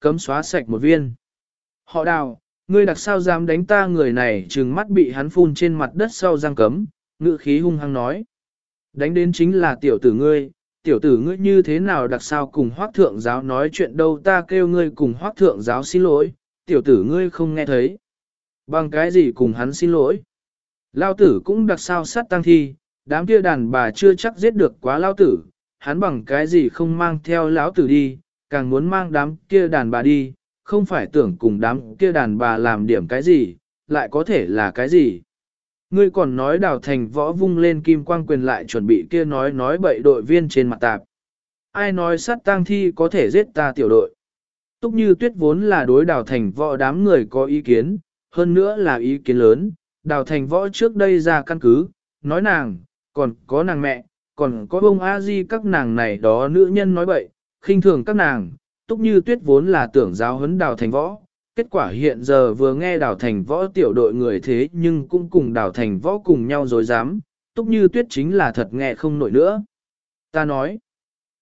cấm xóa sạch một viên. Họ đào, ngươi đặc sao dám đánh ta người này trừng mắt bị hắn phun trên mặt đất sau răng cấm, ngự khí hung hăng nói. Đánh đến chính là tiểu tử ngươi, tiểu tử ngươi như thế nào đặc sao cùng hoác thượng giáo nói chuyện đâu ta kêu ngươi cùng hoác thượng giáo xin lỗi, tiểu tử ngươi không nghe thấy. Bằng cái gì cùng hắn xin lỗi. Lao tử cũng đặc sao sát tăng thi, đám kia đàn bà chưa chắc giết được quá lao tử, hắn bằng cái gì không mang theo lão tử đi, càng muốn mang đám kia đàn bà đi, không phải tưởng cùng đám kia đàn bà làm điểm cái gì, lại có thể là cái gì. Ngươi còn nói đào thành võ vung lên kim quang quyền lại chuẩn bị kia nói nói bậy đội viên trên mặt tạp. Ai nói sát tang thi có thể giết ta tiểu đội. Túc như tuyết vốn là đối đào thành võ đám người có ý kiến, hơn nữa là ý kiến lớn, đào thành võ trước đây ra căn cứ, nói nàng, còn có nàng mẹ, còn có bông a di các nàng này đó nữ nhân nói bậy, khinh thường các nàng, túc như tuyết vốn là tưởng giáo huấn đào thành võ. Kết quả hiện giờ vừa nghe đào thành võ tiểu đội người thế nhưng cũng cùng đào thành võ cùng nhau dối dám, túc như tuyết chính là thật nghe không nổi nữa. Ta nói,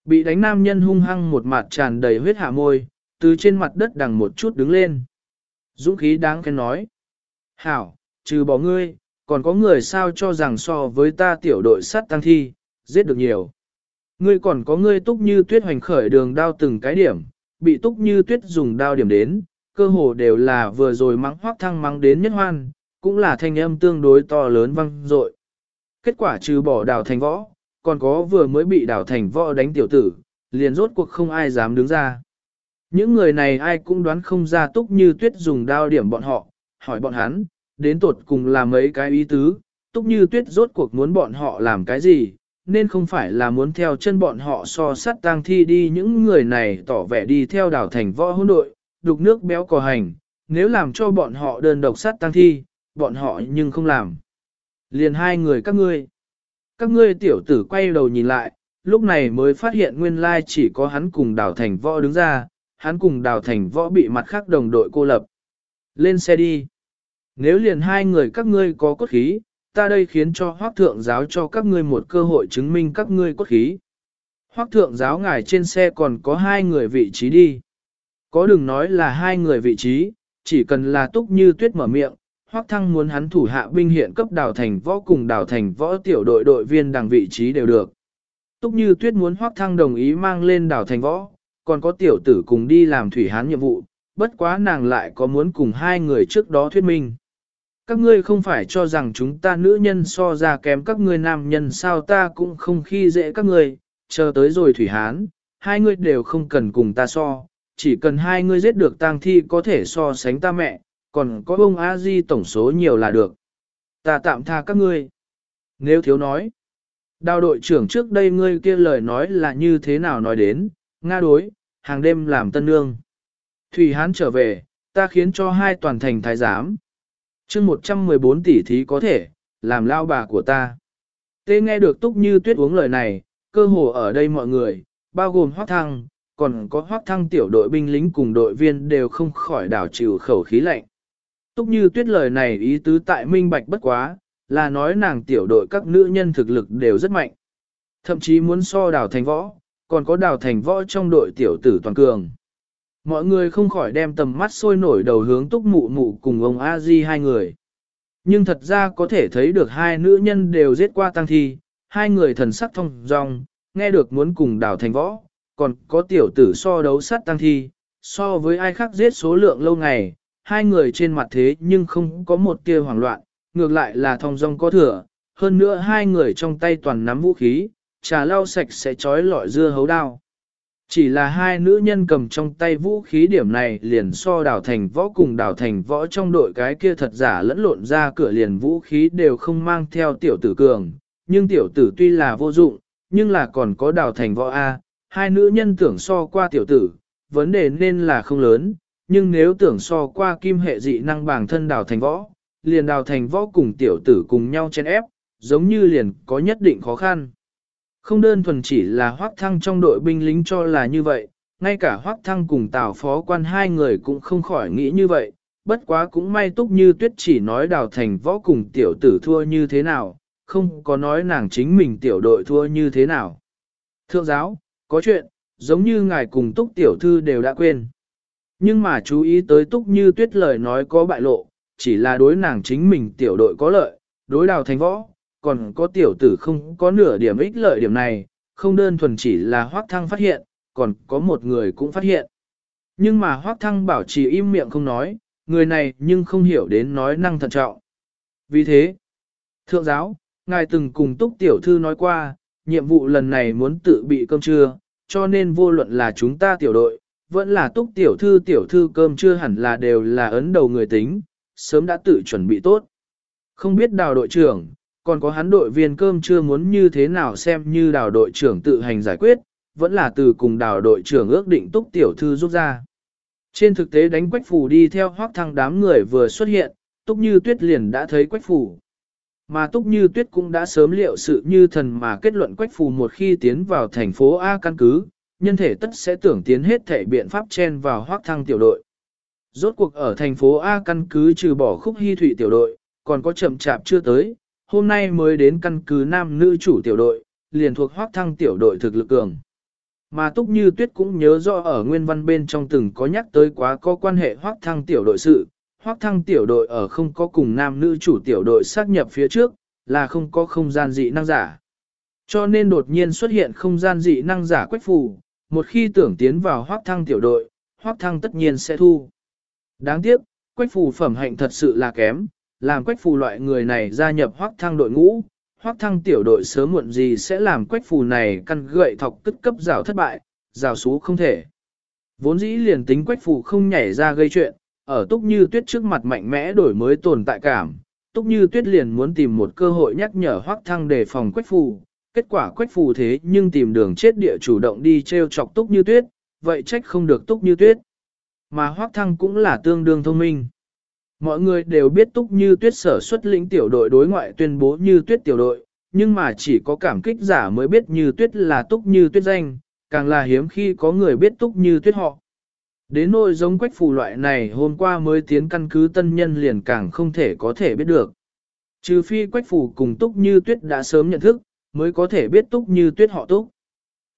bị đánh nam nhân hung hăng một mặt tràn đầy huyết hạ môi, từ trên mặt đất đằng một chút đứng lên. Dũng khí đáng khen nói. Hảo, trừ bỏ ngươi, còn có người sao cho rằng so với ta tiểu đội sát tăng thi, giết được nhiều. Ngươi còn có ngươi túc như tuyết hoành khởi đường đao từng cái điểm, bị túc như tuyết dùng đao điểm đến, cơ hồ đều là vừa rồi mắng hoác thăng mắng đến nhất hoan, cũng là thanh âm tương đối to lớn vang dội. Kết quả trừ bỏ đào thành võ, còn có vừa mới bị đào thành võ đánh tiểu tử, liền rốt cuộc không ai dám đứng ra. Những người này ai cũng đoán không ra túc như tuyết dùng đao điểm bọn họ, hỏi bọn hắn, đến tột cùng là mấy cái ý tứ, túc như tuyết rốt cuộc muốn bọn họ làm cái gì, nên không phải là muốn theo chân bọn họ so sát tang thi đi những người này tỏ vẻ đi theo đảo thành võ hôn đội, đục nước béo cò hành, nếu làm cho bọn họ đơn độc sát tang thi, bọn họ nhưng không làm. Liền hai người các ngươi. Các ngươi tiểu tử quay đầu nhìn lại, lúc này mới phát hiện nguyên lai chỉ có hắn cùng đảo thành võ đứng ra, hắn cùng đào thành võ bị mặt khác đồng đội cô lập. Lên xe đi. Nếu liền hai người các ngươi có cốt khí, ta đây khiến cho hoác thượng giáo cho các ngươi một cơ hội chứng minh các ngươi cốt khí. Hoác thượng giáo ngài trên xe còn có hai người vị trí đi. Có đừng nói là hai người vị trí, chỉ cần là túc như tuyết mở miệng, hoác thăng muốn hắn thủ hạ binh hiện cấp đào thành võ cùng đào thành võ tiểu đội đội viên đằng vị trí đều được. Túc như tuyết muốn hoác thăng đồng ý mang lên đào thành võ, còn có tiểu tử cùng đi làm thủy hán nhiệm vụ, bất quá nàng lại có muốn cùng hai người trước đó thuyết minh. Các ngươi không phải cho rằng chúng ta nữ nhân so ra kém các ngươi nam nhân sao ta cũng không khi dễ các ngươi, chờ tới rồi thủy hán, hai ngươi đều không cần cùng ta so, chỉ cần hai ngươi giết được tang thi có thể so sánh ta mẹ, còn có bông a di tổng số nhiều là được. Ta tạm tha các ngươi. Nếu thiếu nói, đào đội trưởng trước đây ngươi kia lời nói là như thế nào nói đến, Nga đối, hàng đêm làm tân nương. Thủy Hán trở về, ta khiến cho hai toàn thành thái giám chương 114 tỷ thí có thể, làm lao bà của ta. Tê nghe được túc như tuyết uống lời này, cơ hồ ở đây mọi người, bao gồm hoác thăng, còn có hoác thăng tiểu đội binh lính cùng đội viên đều không khỏi đảo chịu khẩu khí lạnh. Túc như tuyết lời này ý tứ tại minh bạch bất quá, là nói nàng tiểu đội các nữ nhân thực lực đều rất mạnh. Thậm chí muốn so đảo thành võ, còn có đảo thành võ trong đội tiểu tử toàn cường. Mọi người không khỏi đem tầm mắt sôi nổi đầu hướng túc mụ mụ cùng ông a di hai người. Nhưng thật ra có thể thấy được hai nữ nhân đều giết qua tăng thi, hai người thần sắc thông dong, nghe được muốn cùng đào thành võ, còn có tiểu tử so đấu sát tăng thi, so với ai khác giết số lượng lâu ngày, hai người trên mặt thế nhưng không có một tia hoảng loạn, ngược lại là thông dong có thừa, hơn nữa hai người trong tay toàn nắm vũ khí, trà lau sạch sẽ trói lọi dưa hấu đao. Chỉ là hai nữ nhân cầm trong tay vũ khí điểm này liền so đảo thành võ cùng đảo thành võ trong đội cái kia thật giả lẫn lộn ra cửa liền vũ khí đều không mang theo tiểu tử cường, nhưng tiểu tử tuy là vô dụng, nhưng là còn có đảo thành võ A, hai nữ nhân tưởng so qua tiểu tử, vấn đề nên là không lớn, nhưng nếu tưởng so qua kim hệ dị năng bản thân đảo thành võ, liền đảo thành võ cùng tiểu tử cùng nhau chen ép, giống như liền có nhất định khó khăn. Không đơn thuần chỉ là hoác thăng trong đội binh lính cho là như vậy, ngay cả hoác thăng cùng tào phó quan hai người cũng không khỏi nghĩ như vậy, bất quá cũng may túc như tuyết chỉ nói đào thành võ cùng tiểu tử thua như thế nào, không có nói nàng chính mình tiểu đội thua như thế nào. Thượng giáo, có chuyện, giống như ngài cùng túc tiểu thư đều đã quên. Nhưng mà chú ý tới túc như tuyết lời nói có bại lộ, chỉ là đối nàng chính mình tiểu đội có lợi, đối đào thành võ, còn có tiểu tử không có nửa điểm ích lợi điểm này, không đơn thuần chỉ là hoác thăng phát hiện, còn có một người cũng phát hiện. Nhưng mà hoác thăng bảo trì im miệng không nói, người này nhưng không hiểu đến nói năng thận trọng. Vì thế, thượng giáo, ngài từng cùng túc tiểu thư nói qua, nhiệm vụ lần này muốn tự bị cơm trưa, cho nên vô luận là chúng ta tiểu đội, vẫn là túc tiểu thư tiểu thư cơm trưa hẳn là đều là ấn đầu người tính, sớm đã tự chuẩn bị tốt. Không biết đào đội trưởng, còn có hắn đội viên cơm chưa muốn như thế nào xem như đào đội trưởng tự hành giải quyết, vẫn là từ cùng đào đội trưởng ước định túc tiểu thư rút ra. Trên thực tế đánh quách phủ đi theo hoác thăng đám người vừa xuất hiện, túc như tuyết liền đã thấy quách phủ. Mà túc như tuyết cũng đã sớm liệu sự như thần mà kết luận quách phủ một khi tiến vào thành phố A căn cứ, nhân thể tất sẽ tưởng tiến hết thể biện pháp chen vào hoác thăng tiểu đội. Rốt cuộc ở thành phố A căn cứ trừ bỏ khúc hy thủy tiểu đội, còn có chậm chạp chưa tới, hôm nay mới đến căn cứ nam nữ chủ tiểu đội, liền thuộc hoác thăng tiểu đội thực lực cường. Mà Túc Như Tuyết cũng nhớ rõ ở nguyên văn bên trong từng có nhắc tới quá có quan hệ hoác thăng tiểu đội sự, hoác thăng tiểu đội ở không có cùng nam nữ chủ tiểu đội xác nhập phía trước, là không có không gian dị năng giả. Cho nên đột nhiên xuất hiện không gian dị năng giả quách phù, một khi tưởng tiến vào hoác thăng tiểu đội, hoác thăng tất nhiên sẽ thu. Đáng tiếc, quách phù phẩm hạnh thật sự là kém, làm quách phù loại người này gia nhập hoác thăng đội ngũ, hoác thăng tiểu đội sớm muộn gì sẽ làm quách phù này căn gậy thọc tức cấp rào thất bại, rào xú không thể. Vốn dĩ liền tính quách phù không nhảy ra gây chuyện, ở túc như tuyết trước mặt mạnh mẽ đổi mới tồn tại cảm, túc như tuyết liền muốn tìm một cơ hội nhắc nhở hoác thăng để phòng quách phù, kết quả quách phù thế nhưng tìm đường chết địa chủ động đi treo chọc túc như tuyết, vậy trách không được túc như tuyết. Mà hoác thăng cũng là tương đương thông minh. Mọi người đều biết túc như tuyết sở xuất lĩnh tiểu đội đối ngoại tuyên bố như tuyết tiểu đội, nhưng mà chỉ có cảm kích giả mới biết như tuyết là túc như tuyết danh, càng là hiếm khi có người biết túc như tuyết họ. Đến nỗi giống quách phù loại này hôm qua mới tiến căn cứ tân nhân liền càng không thể có thể biết được. Trừ phi quách phù cùng túc như tuyết đã sớm nhận thức, mới có thể biết túc như tuyết họ túc.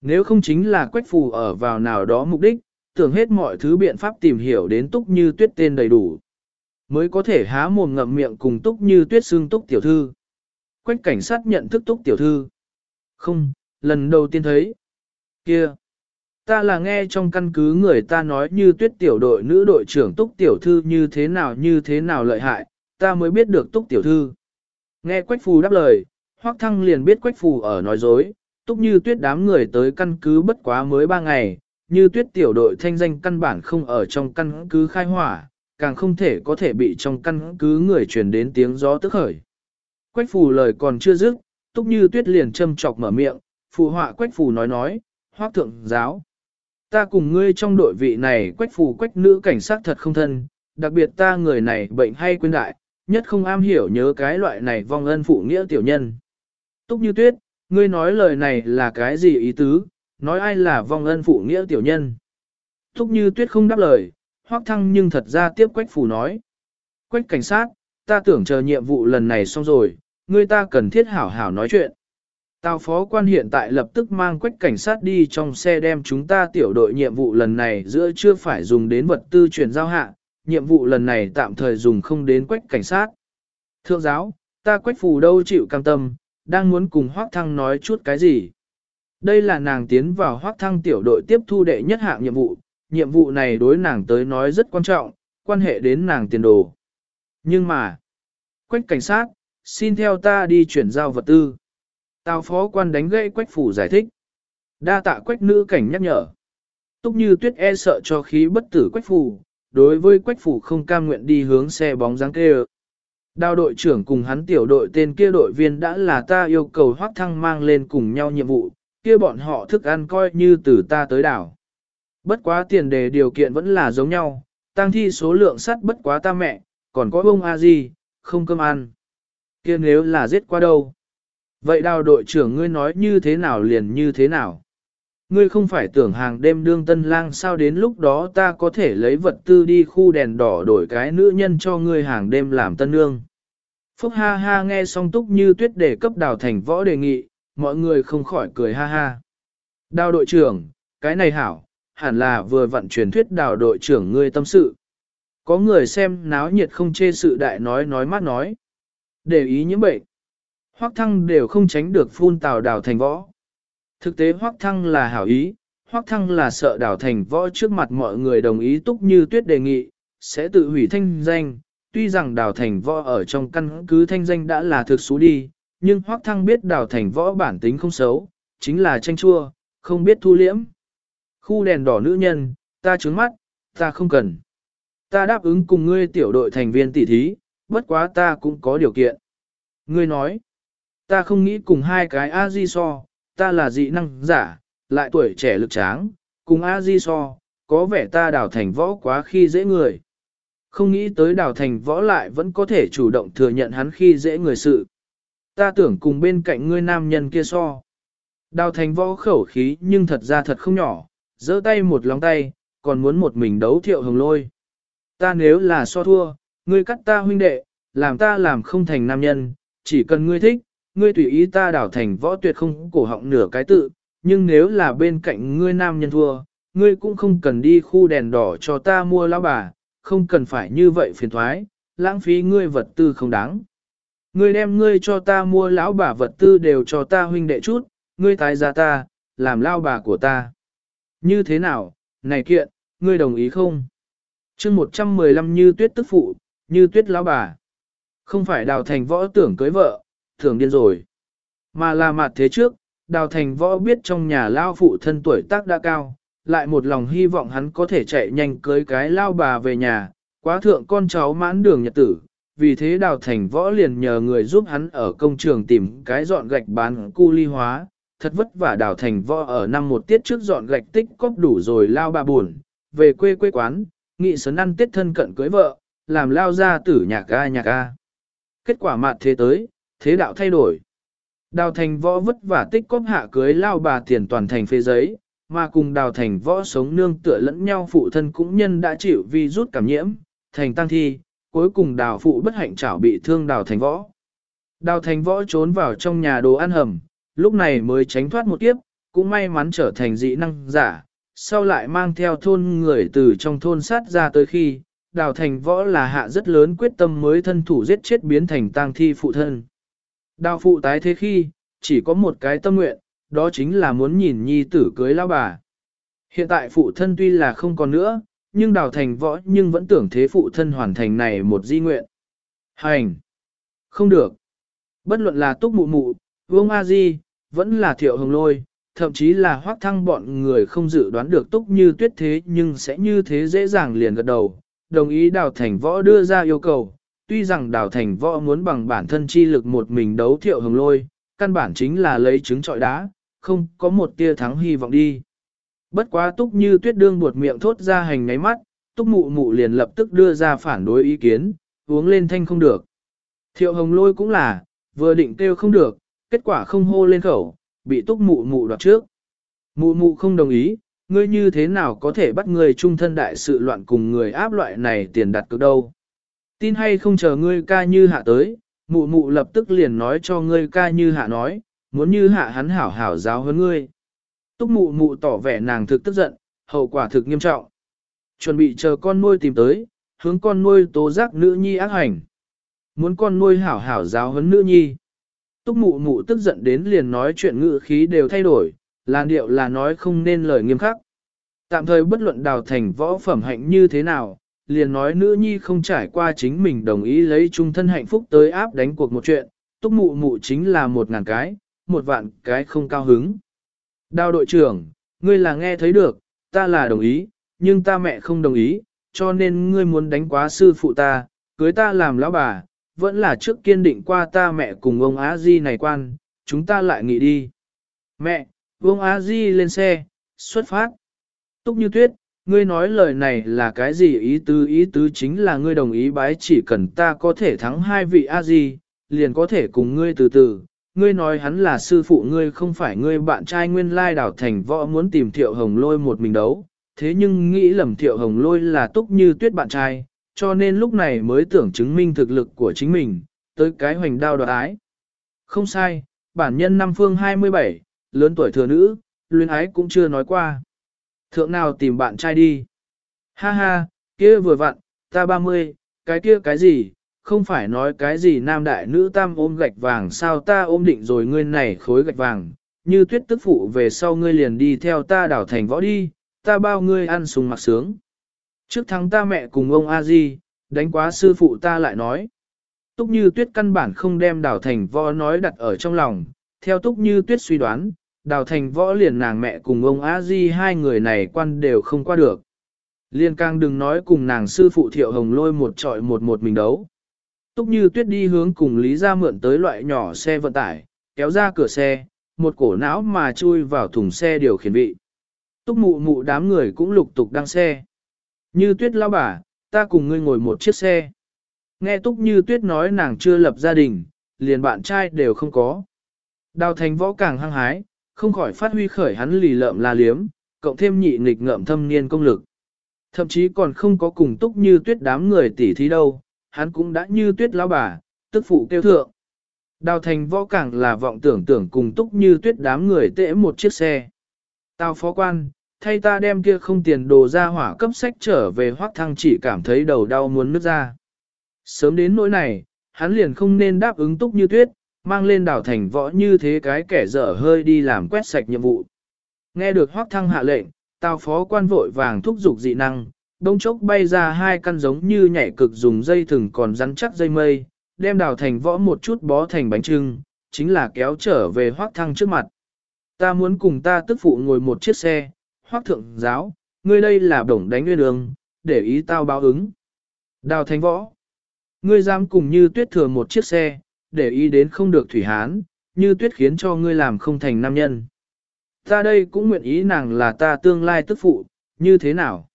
Nếu không chính là quách phù ở vào nào đó mục đích, tưởng hết mọi thứ biện pháp tìm hiểu đến túc như tuyết tên đầy đủ. Mới có thể há mồm ngậm miệng cùng túc như tuyết xương túc tiểu thư. Quách cảnh sát nhận thức túc tiểu thư. Không, lần đầu tiên thấy. Kia. Ta là nghe trong căn cứ người ta nói như tuyết tiểu đội nữ đội trưởng túc tiểu thư như thế nào như thế nào lợi hại, ta mới biết được túc tiểu thư. Nghe Quách Phù đáp lời, Hoắc Thăng liền biết Quách Phù ở nói dối, túc như tuyết đám người tới căn cứ bất quá mới ba ngày, như tuyết tiểu đội thanh danh căn bản không ở trong căn cứ khai hỏa, càng không thể có thể bị trong căn cứ người truyền đến tiếng gió tức khởi. Quách phù lời còn chưa dứt, túc như tuyết liền châm chọc mở miệng, phù họa quách phù nói nói, hoác thượng giáo. Ta cùng ngươi trong đội vị này quách phù quách nữ cảnh sát thật không thân, đặc biệt ta người này bệnh hay quên đại, nhất không am hiểu nhớ cái loại này vong ân phụ nghĩa tiểu nhân. Túc như tuyết, ngươi nói lời này là cái gì ý tứ, nói ai là vong ân phụ nghĩa tiểu nhân. Túc như tuyết không đáp lời, hoác thăng nhưng thật ra tiếp quách phù nói. Quách cảnh sát, ta tưởng chờ nhiệm vụ lần này xong rồi, người ta cần thiết hảo hảo nói chuyện. Tào phó quan hiện tại lập tức mang quách cảnh sát đi trong xe đem chúng ta tiểu đội nhiệm vụ lần này giữa chưa phải dùng đến vật tư chuyển giao hạ, nhiệm vụ lần này tạm thời dùng không đến quách cảnh sát. Thượng giáo, ta quách phù đâu chịu cam tâm, đang muốn cùng hoác thăng nói chút cái gì. Đây là nàng tiến vào hoác thăng tiểu đội tiếp thu đệ nhất hạng nhiệm vụ, nhiệm vụ này đối nàng tới nói rất quan trọng, quan hệ đến nàng tiền đồ. Nhưng mà, quách cảnh sát, xin theo ta đi chuyển giao vật tư. Tào phó quan đánh gãy quách phủ giải thích. Đa tạ quách nữ cảnh nhắc nhở. Túc như tuyết e sợ cho khí bất tử quách phủ, đối với quách phủ không cam nguyện đi hướng xe bóng dáng kê Đào đội trưởng cùng hắn tiểu đội tên kia đội viên đã là ta yêu cầu hoác thăng mang lên cùng nhau nhiệm vụ, kia bọn họ thức ăn coi như từ ta tới đảo. Bất quá tiền đề điều kiện vẫn là giống nhau, tăng thi số lượng sắt bất quá ta mẹ, còn có bông a gì, không cơm ăn. kia nếu là giết qua đâu? Vậy đào đội trưởng ngươi nói như thế nào liền như thế nào? Ngươi không phải tưởng hàng đêm đương tân lang sao đến lúc đó ta có thể lấy vật tư đi khu đèn đỏ đổi cái nữ nhân cho ngươi hàng đêm làm tân nương. Phúc ha ha nghe xong túc như tuyết đề cấp đào thành võ đề nghị, mọi người không khỏi cười ha ha. Đào đội trưởng, cái này hảo, hẳn là vừa vận truyền thuyết đào đội trưởng ngươi tâm sự. Có người xem náo nhiệt không chê sự đại nói nói mát nói. Để ý những bệnh. Hoắc thăng đều không tránh được phun tào đào thành võ. Thực tế Hoắc thăng là hảo ý, Hoắc thăng là sợ đào thành võ trước mặt mọi người đồng ý túc như tuyết đề nghị, sẽ tự hủy thanh danh. Tuy rằng đào thành võ ở trong căn cứ thanh danh đã là thực số đi, nhưng Hoắc thăng biết đào thành võ bản tính không xấu, chính là tranh chua, không biết thu liễm. Khu đèn đỏ nữ nhân, ta trướng mắt, ta không cần. Ta đáp ứng cùng ngươi tiểu đội thành viên tỷ thí, bất quá ta cũng có điều kiện. Ngươi nói, ta không nghĩ cùng hai cái A-di so, ta là dị năng giả, lại tuổi trẻ lực tráng, cùng A-di so, có vẻ ta đào thành võ quá khi dễ người. Không nghĩ tới đào thành võ lại vẫn có thể chủ động thừa nhận hắn khi dễ người sự. Ta tưởng cùng bên cạnh ngươi nam nhân kia so. Đào thành võ khẩu khí nhưng thật ra thật không nhỏ, giơ tay một lòng tay, còn muốn một mình đấu thiệu hồng lôi. Ta nếu là so thua, ngươi cắt ta huynh đệ, làm ta làm không thành nam nhân, chỉ cần ngươi thích, ngươi tùy ý ta đảo thành võ tuyệt không cổ họng nửa cái tự, nhưng nếu là bên cạnh ngươi nam nhân thua, ngươi cũng không cần đi khu đèn đỏ cho ta mua lão bà, không cần phải như vậy phiền thoái, lãng phí ngươi vật tư không đáng. Ngươi đem ngươi cho ta mua lão bà vật tư đều cho ta huynh đệ chút, ngươi tái ra ta, làm lao bà của ta. Như thế nào, này kiện, ngươi đồng ý không? chương 115 như tuyết tức phụ, như tuyết lão bà. Không phải đào thành võ tưởng cưới vợ, thường điên rồi. Mà là mặt thế trước, đào thành võ biết trong nhà lao phụ thân tuổi tác đã cao, lại một lòng hy vọng hắn có thể chạy nhanh cưới cái lao bà về nhà, quá thượng con cháu mãn đường nhật tử. Vì thế đào thành võ liền nhờ người giúp hắn ở công trường tìm cái dọn gạch bán cu ly hóa, thật vất vả đào thành võ ở năm một tiết trước dọn gạch tích cóp đủ rồi lao bà buồn, về quê quê quán, nghị sớn ăn tiết thân cận cưới vợ, làm lao ra tử nhạc ga nhạc ga. Kết quả mạt thế tới, thế đạo thay đổi. Đào thành võ vất vả tích cóp hạ cưới lao bà tiền toàn thành phê giấy, mà cùng đào thành võ sống nương tựa lẫn nhau phụ thân cũng nhân đã chịu vi rút cảm nhiễm, thành tăng thi, cuối cùng đào phụ bất hạnh chảo bị thương đào thành võ. Đào thành võ trốn vào trong nhà đồ ăn hầm, lúc này mới tránh thoát một kiếp, cũng may mắn trở thành dị năng giả, sau lại mang theo thôn người từ trong thôn sát ra tới khi, đào thành võ là hạ rất lớn quyết tâm mới thân thủ giết chết biến thành tang thi phụ thân. Đào phụ tái thế khi, chỉ có một cái tâm nguyện, đó chính là muốn nhìn nhi tử cưới lao bà. Hiện tại phụ thân tuy là không còn nữa, nhưng đào thành võ nhưng vẫn tưởng thế phụ thân hoàn thành này một di nguyện. Hành! Không được! Bất luận là túc mụ mụ, vương a di, vẫn là thiệu hồng lôi, thậm chí là hoác thăng bọn người không dự đoán được túc như tuyết thế nhưng sẽ như thế dễ dàng liền gật đầu, đồng ý đào thành võ đưa ra yêu cầu. Tuy rằng đào thành võ muốn bằng bản thân chi lực một mình đấu thiệu hồng lôi, căn bản chính là lấy trứng trọi đá, không có một tia thắng hy vọng đi. Bất quá túc như tuyết đương buột miệng thốt ra hành ngáy mắt, túc mụ mụ liền lập tức đưa ra phản đối ý kiến, uống lên thanh không được. Thiệu hồng lôi cũng là, vừa định kêu không được, kết quả không hô lên khẩu, bị túc mụ mụ đoạt trước. Mụ mụ không đồng ý, ngươi như thế nào có thể bắt người trung thân đại sự loạn cùng người áp loại này tiền đặt cực đâu. Tin hay không chờ ngươi ca như hạ tới, mụ mụ lập tức liền nói cho ngươi ca như hạ nói, muốn như hạ hắn hảo hảo giáo hơn ngươi. Túc mụ mụ tỏ vẻ nàng thực tức giận, hậu quả thực nghiêm trọng. Chuẩn bị chờ con nuôi tìm tới, hướng con nuôi tố giác nữ nhi ác hành. Muốn con nuôi hảo hảo giáo huấn nữ nhi. Túc mụ mụ tức giận đến liền nói chuyện ngữ khí đều thay đổi, làn điệu là nói không nên lời nghiêm khắc. Tạm thời bất luận đào thành võ phẩm hạnh như thế nào, liền nói nữ nhi không trải qua chính mình đồng ý lấy trung thân hạnh phúc tới áp đánh cuộc một chuyện, túc mụ mụ chính là một ngàn cái, một vạn cái không cao hứng. Đào đội trưởng, ngươi là nghe thấy được, ta là đồng ý, nhưng ta mẹ không đồng ý, cho nên ngươi muốn đánh quá sư phụ ta, cưới ta làm lão bà, vẫn là trước kiên định qua ta mẹ cùng ông Á Di này quan, chúng ta lại nghỉ đi. Mẹ, ông Á Di lên xe, xuất phát. Túc như tuyết, ngươi nói lời này là cái gì ý tứ ý tứ chính là ngươi đồng ý bái chỉ cần ta có thể thắng hai vị A Di, liền có thể cùng ngươi từ từ. Ngươi nói hắn là sư phụ ngươi không phải ngươi bạn trai nguyên lai đảo thành võ muốn tìm thiệu hồng lôi một mình đấu, thế nhưng nghĩ lầm thiệu hồng lôi là túc như tuyết bạn trai, cho nên lúc này mới tưởng chứng minh thực lực của chính mình, tới cái hoành đao đoạt ái. Không sai, bản nhân năm phương 27, lớn tuổi thừa nữ, luyến ái cũng chưa nói qua. Thượng nào tìm bạn trai đi. Ha ha, kia vừa vặn, ta 30, cái kia cái gì, không phải nói cái gì nam đại nữ tam ôm gạch vàng sao ta ôm định rồi ngươi này khối gạch vàng, như tuyết tức phụ về sau ngươi liền đi theo ta đảo thành võ đi, ta bao ngươi ăn sùng mặc sướng. Trước tháng ta mẹ cùng ông a di đánh quá sư phụ ta lại nói. Túc như tuyết căn bản không đem đào thành võ nói đặt ở trong lòng, theo túc như tuyết suy đoán, đào thành võ liền nàng mẹ cùng ông a di hai người này quan đều không qua được. Liên càng đừng nói cùng nàng sư phụ thiệu hồng lôi một trọi một một mình đấu. Túc như tuyết đi hướng cùng Lý ra mượn tới loại nhỏ xe vận tải, kéo ra cửa xe, một cổ não mà chui vào thùng xe điều khiển vị. Túc mụ mụ đám người cũng lục tục đăng xe. Như tuyết lao bà, ta cùng ngươi ngồi một chiếc xe. Nghe túc như tuyết nói nàng chưa lập gia đình, liền bạn trai đều không có. Đào thành võ càng hăng hái, không khỏi phát huy khởi hắn lì lợm la liếm, cộng thêm nhị nghịch ngợm thâm niên công lực. Thậm chí còn không có cùng túc như tuyết đám người tỉ thí đâu, hắn cũng đã như tuyết lão bà, tức phụ kêu thượng. Đào thành võ càng là vọng tưởng tưởng cùng túc như tuyết đám người tễ một chiếc xe. Tao phó quan, thay ta đem kia không tiền đồ ra hỏa cấp sách trở về hoác thăng chỉ cảm thấy đầu đau muốn nứt ra. Sớm đến nỗi này, hắn liền không nên đáp ứng túc như tuyết, mang lên đảo thành võ như thế cái kẻ dở hơi đi làm quét sạch nhiệm vụ. Nghe được hoác thăng hạ lệnh, tào phó quan vội vàng thúc giục dị năng, đông chốc bay ra hai căn giống như nhảy cực dùng dây thừng còn rắn chắc dây mây, đem đào thành võ một chút bó thành bánh trưng, chính là kéo trở về hoác thăng trước mặt. Ta muốn cùng ta tức phụ ngồi một chiếc xe, hoác thượng giáo, ngươi đây là đồng đánh nguyên đường, để ý tao báo ứng. Đào Thánh võ, ngươi dám cùng như tuyết thừa một chiếc xe, để ý đến không được thủy hán, như tuyết khiến cho ngươi làm không thành nam nhân. Ta đây cũng nguyện ý nàng là ta tương lai tức phụ, như thế nào?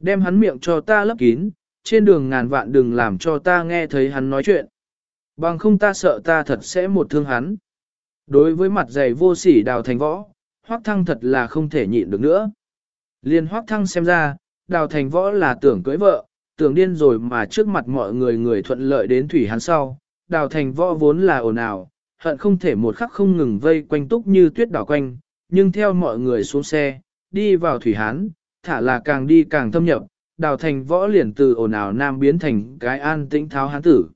Đem hắn miệng cho ta lấp kín, trên đường ngàn vạn đừng làm cho ta nghe thấy hắn nói chuyện. Bằng không ta sợ ta thật sẽ một thương hắn. Đối với mặt dày vô sỉ đào thành võ, hoác thăng thật là không thể nhịn được nữa. Liên hoác thăng xem ra, đào thành võ là tưởng cưới vợ, tưởng điên rồi mà trước mặt mọi người người thuận lợi đến thủy hắn sau, đào thành võ vốn là ồn ào, hận không thể một khắc không ngừng vây quanh túc như tuyết đảo quanh, nhưng theo mọi người xuống xe, đi vào thủy hán, thả là càng đi càng thâm nhập, đào thành võ liền từ ồn ào nam biến thành cái an tĩnh tháo hán tử.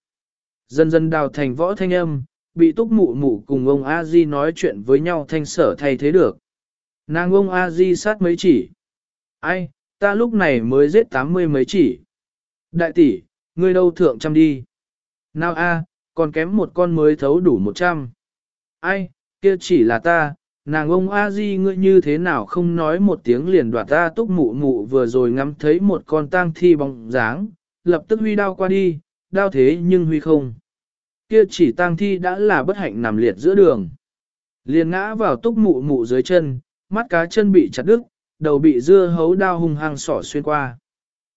Dần dần đào thành võ thanh âm, bị túc mụ mụ cùng ông a di nói chuyện với nhau thanh sở thay thế được. Nàng ông a di sát mấy chỉ. Ai, ta lúc này mới giết tám mươi mấy chỉ. Đại tỷ, ngươi đâu thượng trăm đi. Nào a, còn kém một con mới thấu đủ một trăm. Ai, kia chỉ là ta, nàng ông a di ngươi như thế nào không nói một tiếng liền đoạt ta túc mụ mụ vừa rồi ngắm thấy một con tang thi bóng dáng, lập tức huy đao qua đi, đao thế nhưng huy không. Kia chỉ tang thi đã là bất hạnh nằm liệt giữa đường. Liền ngã vào túc mụ mụ dưới chân, mắt cá chân bị chặt đứt, đầu bị dưa hấu đao hung hăng sỏ xuyên qua.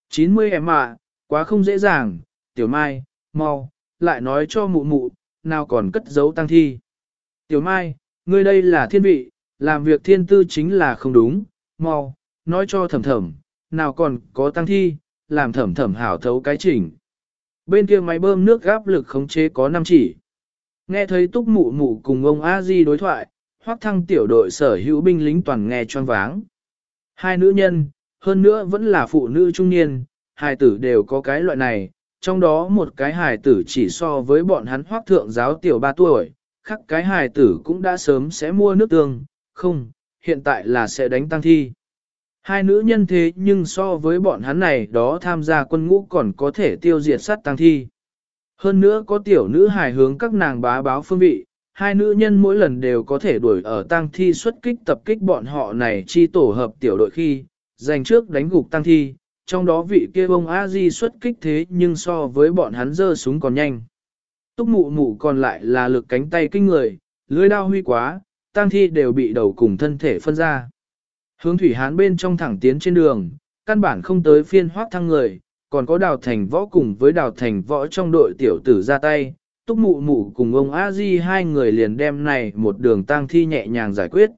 90 em ạ, quá không dễ dàng, tiểu mai, mau, lại nói cho mụ mụ, nào còn cất giấu tăng thi. Tiểu Mai, ngươi đây là thiên vị, làm việc thiên tư chính là không đúng, mau, nói cho thầm thầm, nào còn có tăng thi, làm thầm thầm hảo thấu cái chỉnh. Bên kia máy bơm nước gáp lực khống chế có 5 chỉ. Nghe thấy túc mụ mụ cùng ông a di đối thoại, hoác thăng tiểu đội sở hữu binh lính toàn nghe choáng váng. Hai nữ nhân, hơn nữa vẫn là phụ nữ trung niên, hai tử đều có cái loại này, trong đó một cái hài tử chỉ so với bọn hắn hoác thượng giáo tiểu 3 tuổi, khác cái hài tử cũng đã sớm sẽ mua nước tương, không, hiện tại là sẽ đánh tăng thi. Hai nữ nhân thế nhưng so với bọn hắn này đó tham gia quân ngũ còn có thể tiêu diệt sát tăng thi. Hơn nữa có tiểu nữ hài hướng các nàng bá báo phương vị, hai nữ nhân mỗi lần đều có thể đuổi ở tăng thi xuất kích tập kích bọn họ này chi tổ hợp tiểu đội khi, giành trước đánh gục tăng thi, trong đó vị kia bông a di xuất kích thế nhưng so với bọn hắn giơ súng còn nhanh. Túc mụ mụ còn lại là lực cánh tay kinh người, lưới đao huy quá, tăng thi đều bị đầu cùng thân thể phân ra. Hướng thủy hán bên trong thẳng tiến trên đường, căn bản không tới phiên hoác thăng người, còn có đào thành võ cùng với đào thành võ trong đội tiểu tử ra tay, túc mụ mụ cùng ông a di hai người liền đem này một đường tang thi nhẹ nhàng giải quyết.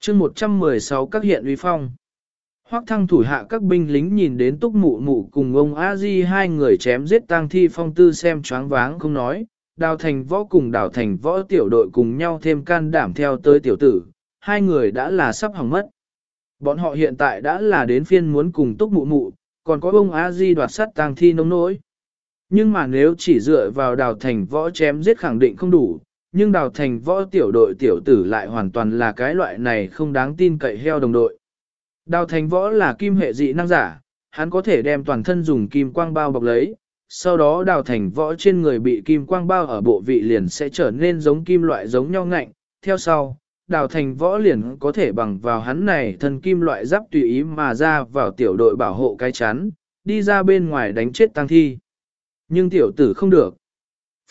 chương 116 các hiện uy phong. Hoắc thăng thủ hạ các binh lính nhìn đến túc mụ mụ cùng ông a di hai người chém giết tang thi phong tư xem choáng váng không nói, đào thành võ cùng đào thành võ tiểu đội cùng nhau thêm can đảm theo tới tiểu tử, hai người đã là sắp hỏng mất. Bọn họ hiện tại đã là đến phiên muốn cùng túc mụ mụ, còn có ông a di đoạt sắt tang thi nông nỗi. Nhưng mà nếu chỉ dựa vào đào thành võ chém giết khẳng định không đủ, nhưng đào thành võ tiểu đội tiểu tử lại hoàn toàn là cái loại này không đáng tin cậy heo đồng đội. Đào thành võ là kim hệ dị năng giả, hắn có thể đem toàn thân dùng kim quang bao bọc lấy, sau đó đào thành võ trên người bị kim quang bao ở bộ vị liền sẽ trở nên giống kim loại giống nhau ngạnh, theo sau, đào thành võ liền có thể bằng vào hắn này thần kim loại giáp tùy ý mà ra vào tiểu đội bảo hộ cái chắn, đi ra bên ngoài đánh chết tăng thi. Nhưng tiểu tử không được.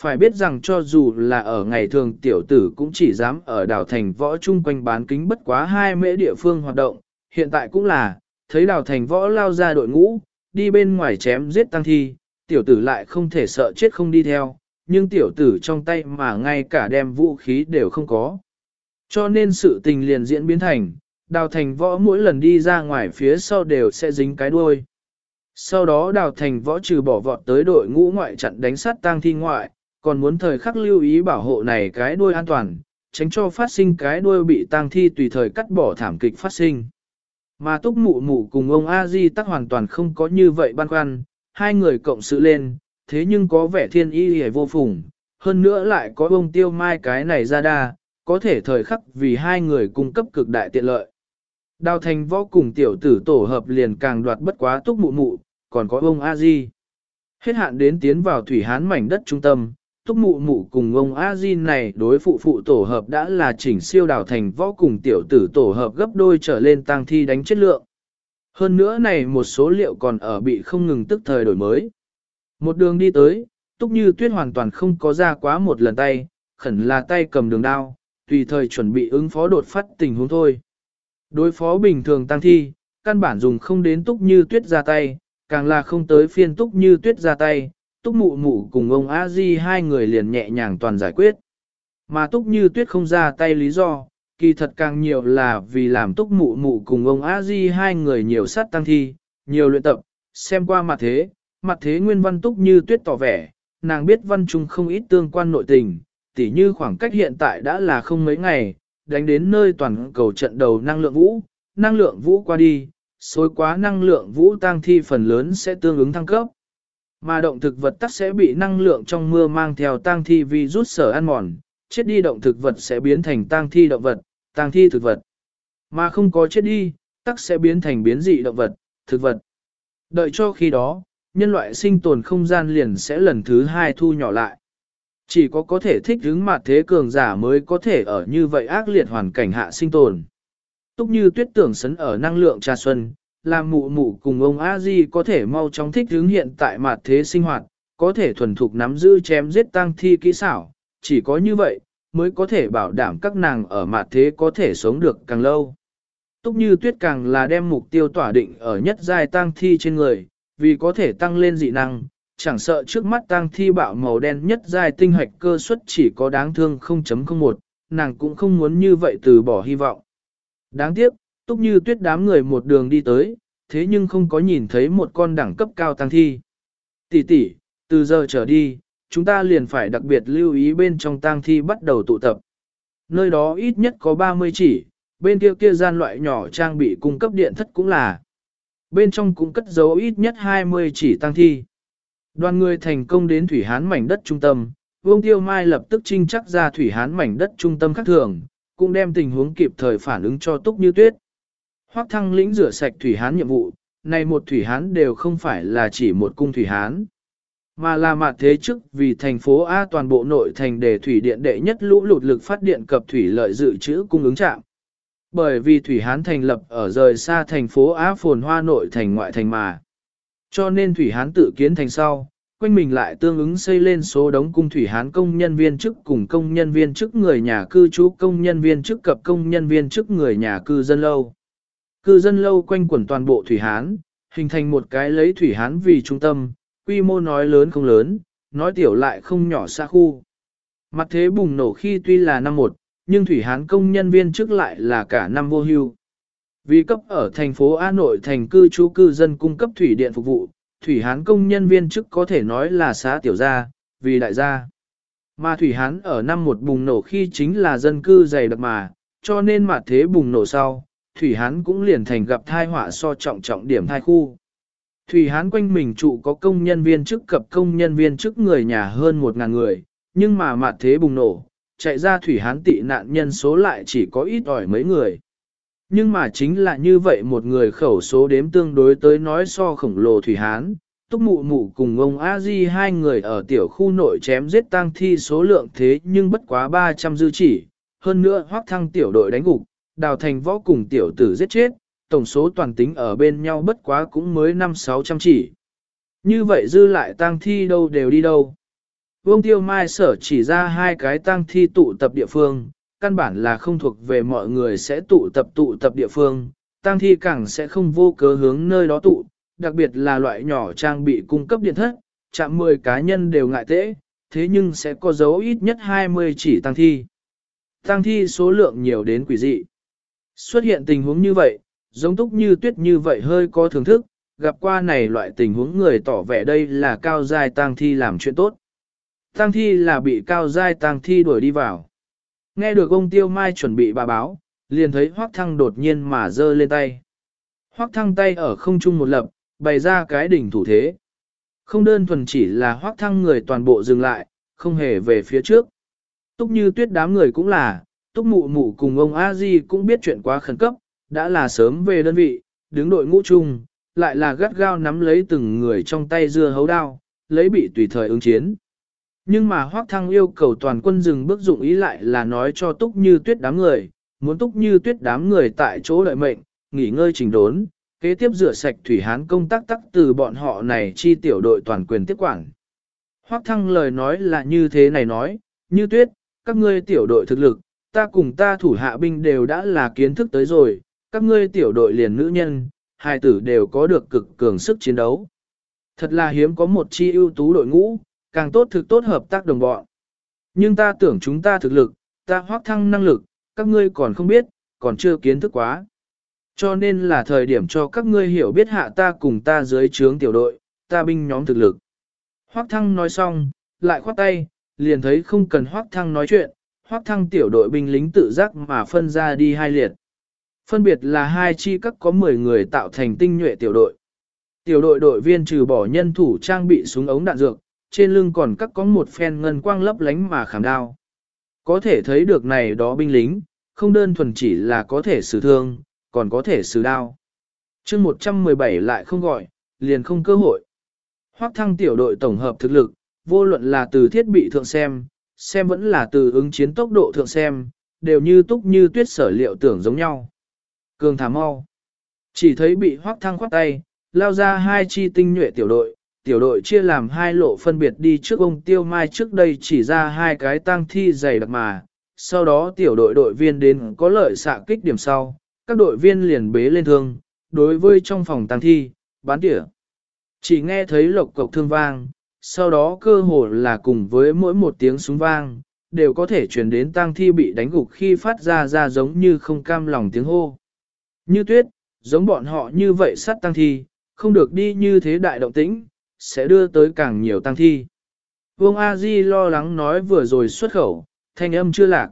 Phải biết rằng cho dù là ở ngày thường tiểu tử cũng chỉ dám ở đào thành võ chung quanh bán kính bất quá hai mễ địa phương hoạt động, hiện tại cũng là, thấy đào thành võ lao ra đội ngũ, đi bên ngoài chém giết tăng thi, tiểu tử lại không thể sợ chết không đi theo, nhưng tiểu tử trong tay mà ngay cả đem vũ khí đều không có. Cho nên sự tình liền diễn biến thành, đào thành võ mỗi lần đi ra ngoài phía sau đều sẽ dính cái đuôi. Sau đó đào thành võ trừ bỏ vọt tới đội ngũ ngoại chặn đánh sát tang thi ngoại, còn muốn thời khắc lưu ý bảo hộ này cái đuôi an toàn, tránh cho phát sinh cái đuôi bị tang thi tùy thời cắt bỏ thảm kịch phát sinh. Mà túc mụ mụ cùng ông a di tắc hoàn toàn không có như vậy băn khoăn, hai người cộng sự lên, thế nhưng có vẻ thiên y hề vô phùng, hơn nữa lại có ông tiêu mai cái này ra đa, có thể thời khắc vì hai người cung cấp cực đại tiện lợi. Đào thành võ cùng tiểu tử tổ hợp liền càng đoạt bất quá túc mụ mụ, còn có ông a di. Hết hạn đến tiến vào thủy hán mảnh đất trung tâm, túc mụ mụ cùng ông a di này đối phụ phụ tổ hợp đã là chỉnh siêu đào thành võ cùng tiểu tử tổ hợp gấp đôi trở lên tăng thi đánh chất lượng. Hơn nữa này một số liệu còn ở bị không ngừng tức thời đổi mới. Một đường đi tới, túc như tuyết hoàn toàn không có ra quá một lần tay, khẩn là tay cầm đường đao, tùy thời chuẩn bị ứng phó đột phát tình huống thôi. Đối phó bình thường tăng thi, căn bản dùng không đến túc như tuyết ra tay, càng là không tới phiên túc như tuyết ra tay, túc mụ mụ cùng ông a di hai người liền nhẹ nhàng toàn giải quyết. Mà túc như tuyết không ra tay lý do, kỳ thật càng nhiều là vì làm túc mụ mụ cùng ông a di hai người nhiều sát tăng thi, nhiều luyện tập, xem qua mặt thế, mặt thế nguyên văn túc như tuyết tỏ vẻ, nàng biết văn trung không ít tương quan nội tình, tỉ như khoảng cách hiện tại đã là không mấy ngày, đánh đến nơi toàn cầu trận đầu năng lượng vũ, năng lượng vũ qua đi, xối quá năng lượng vũ tăng thi phần lớn sẽ tương ứng thăng cấp. Mà động thực vật tắc sẽ bị năng lượng trong mưa mang theo tăng thi vì rút sở ăn mòn, chết đi động thực vật sẽ biến thành tăng thi động vật, tăng thi thực vật. Mà không có chết đi, tắc sẽ biến thành biến dị động vật, thực vật. Đợi cho khi đó, nhân loại sinh tồn không gian liền sẽ lần thứ hai thu nhỏ lại. Chỉ có có thể thích ứng mặt thế cường giả mới có thể ở như vậy ác liệt hoàn cảnh hạ sinh tồn. Túc như tuyết tưởng sấn ở năng lượng trà xuân, làm mụ mụ cùng ông a di có thể mau chóng thích ứng hiện tại mặt thế sinh hoạt, có thể thuần thục nắm giữ chém giết tăng thi kỹ xảo, chỉ có như vậy, mới có thể bảo đảm các nàng ở mặt thế có thể sống được càng lâu. Túc như tuyết càng là đem mục tiêu tỏa định ở nhất giai tăng thi trên người, vì có thể tăng lên dị năng, chẳng sợ trước mắt tang thi bạo màu đen nhất dài tinh hạch cơ suất chỉ có đáng thương 0.01, nàng cũng không muốn như vậy từ bỏ hy vọng. Đáng tiếc, túc như tuyết đám người một đường đi tới, thế nhưng không có nhìn thấy một con đẳng cấp cao tăng thi. Tỷ tỷ, từ giờ trở đi, chúng ta liền phải đặc biệt lưu ý bên trong tang thi bắt đầu tụ tập. Nơi đó ít nhất có 30 chỉ, bên kia kia gian loại nhỏ trang bị cung cấp điện thất cũng là. Bên trong cũng cất giấu ít nhất 20 chỉ tăng thi. Đoàn người thành công đến Thủy Hán mảnh đất trung tâm, Vương Tiêu Mai lập tức trinh chắc ra Thủy Hán mảnh đất trung tâm khác thường, cũng đem tình huống kịp thời phản ứng cho Túc Như Tuyết. Hoắc Thăng lĩnh rửa sạch Thủy Hán nhiệm vụ, này một Thủy Hán đều không phải là chỉ một cung Thủy Hán, mà là mặt thế trước vì thành phố A toàn bộ nội thành để thủy điện đệ nhất lũ lụt lực phát điện cập thủy lợi dự trữ cung ứng trạm. Bởi vì Thủy Hán thành lập ở rời xa thành phố Á phồn hoa nội thành ngoại thành mà. Cho nên Thủy Hán tự kiến thành sau, quanh mình lại tương ứng xây lên số đống cung Thủy Hán công nhân viên chức cùng công nhân viên chức người nhà cư trú công nhân viên chức cập công nhân viên chức người nhà cư dân lâu. Cư dân lâu quanh quẩn toàn bộ Thủy Hán, hình thành một cái lấy Thủy Hán vì trung tâm, quy mô nói lớn không lớn, nói tiểu lại không nhỏ xa khu. Mặt thế bùng nổ khi tuy là năm một, nhưng Thủy Hán công nhân viên chức lại là cả năm vô hưu. Vì cấp ở thành phố A nội thành cư trú cư dân cung cấp thủy điện phục vụ, Thủy Hán công nhân viên chức có thể nói là xã tiểu gia, vì đại gia. Mà Thủy Hán ở năm một bùng nổ khi chính là dân cư dày đặc mà, cho nên mà thế bùng nổ sau, Thủy Hán cũng liền thành gặp thai họa so trọng trọng điểm thai khu. Thủy Hán quanh mình trụ có công nhân viên chức cập công nhân viên chức người nhà hơn một ngàn người, nhưng mà mặt thế bùng nổ, chạy ra Thủy Hán tị nạn nhân số lại chỉ có ít ỏi mấy người. Nhưng mà chính là như vậy một người khẩu số đếm tương đối tới nói so khổng lồ Thủy Hán, Túc Mụ Mụ cùng ông A Di hai người ở tiểu khu nội chém giết tang thi số lượng thế nhưng bất quá 300 dư chỉ, hơn nữa hoác thăng tiểu đội đánh gục, đào thành võ cùng tiểu tử giết chết, tổng số toàn tính ở bên nhau bất quá cũng mới 5-600 chỉ. Như vậy dư lại tang thi đâu đều đi đâu. Vương Tiêu Mai sở chỉ ra hai cái tang thi tụ tập địa phương, căn bản là không thuộc về mọi người sẽ tụ tập tụ tập địa phương, tang thi càng sẽ không vô cớ hướng nơi đó tụ, đặc biệt là loại nhỏ trang bị cung cấp điện thất, chạm 10 cá nhân đều ngại tễ, thế nhưng sẽ có dấu ít nhất 20 chỉ tăng thi. Tăng thi số lượng nhiều đến quỷ dị. Xuất hiện tình huống như vậy, giống túc như tuyết như vậy hơi có thưởng thức, gặp qua này loại tình huống người tỏ vẻ đây là cao giai tăng thi làm chuyện tốt. Tăng thi là bị cao giai tăng thi đuổi đi vào. Nghe được ông Tiêu Mai chuẩn bị bà báo, liền thấy Hoắc Thăng đột nhiên mà giơ lên tay. Hoắc Thăng tay ở không trung một lập, bày ra cái đỉnh thủ thế. Không đơn thuần chỉ là Hoắc Thăng người toàn bộ dừng lại, không hề về phía trước. Túc như tuyết đám người cũng là, Túc mụ mụ cùng ông A Di cũng biết chuyện quá khẩn cấp, đã là sớm về đơn vị, đứng đội ngũ chung, lại là gắt gao nắm lấy từng người trong tay dưa hấu đao, lấy bị tùy thời ứng chiến. Nhưng mà Hoác Thăng yêu cầu toàn quân dừng bước dụng ý lại là nói cho Túc Như Tuyết đám người, muốn Túc Như Tuyết đám người tại chỗ đợi mệnh, nghỉ ngơi trình đốn, kế tiếp rửa sạch thủy hán công tác tắc từ bọn họ này chi tiểu đội toàn quyền tiếp quản. Hoác Thăng lời nói là như thế này nói, Như Tuyết, các ngươi tiểu đội thực lực, ta cùng ta thủ hạ binh đều đã là kiến thức tới rồi, các ngươi tiểu đội liền nữ nhân, hai tử đều có được cực cường sức chiến đấu. Thật là hiếm có một chi ưu tú đội ngũ, càng tốt thực tốt hợp tác đồng bọn. Nhưng ta tưởng chúng ta thực lực, ta hoác thăng năng lực, các ngươi còn không biết, còn chưa kiến thức quá. Cho nên là thời điểm cho các ngươi hiểu biết hạ ta cùng ta dưới trướng tiểu đội, ta binh nhóm thực lực. Hoác thăng nói xong, lại khoát tay, liền thấy không cần hoác thăng nói chuyện, hoác thăng tiểu đội binh lính tự giác mà phân ra đi hai liệt. Phân biệt là hai chi các có 10 người tạo thành tinh nhuệ tiểu đội. Tiểu đội đội viên trừ bỏ nhân thủ trang bị súng ống đạn dược, trên lưng còn cắt có một phen ngân quang lấp lánh mà khảm đao. Có thể thấy được này đó binh lính, không đơn thuần chỉ là có thể xử thương, còn có thể xử đao. chương 117 lại không gọi, liền không cơ hội. Hoác thăng tiểu đội tổng hợp thực lực, vô luận là từ thiết bị thượng xem, xem vẫn là từ ứng chiến tốc độ thượng xem, đều như túc như tuyết sở liệu tưởng giống nhau. Cường thả mau. Chỉ thấy bị hoác thăng khoát tay, lao ra hai chi tinh nhuệ tiểu đội, tiểu đội chia làm hai lộ phân biệt đi trước ông Tiêu Mai trước đây chỉ ra hai cái tang thi dày đặc mà, sau đó tiểu đội đội viên đến có lợi xạ kích điểm sau, các đội viên liền bế lên thương, đối với trong phòng tang thi, bán tỉa. Chỉ nghe thấy lộc cộc thương vang, sau đó cơ hồ là cùng với mỗi một tiếng súng vang, đều có thể truyền đến tang thi bị đánh gục khi phát ra ra giống như không cam lòng tiếng hô. Như tuyết, giống bọn họ như vậy sát tang thi, không được đi như thế đại động tĩnh, sẽ đưa tới càng nhiều tăng thi. Vương A Di lo lắng nói vừa rồi xuất khẩu, thanh âm chưa lạc.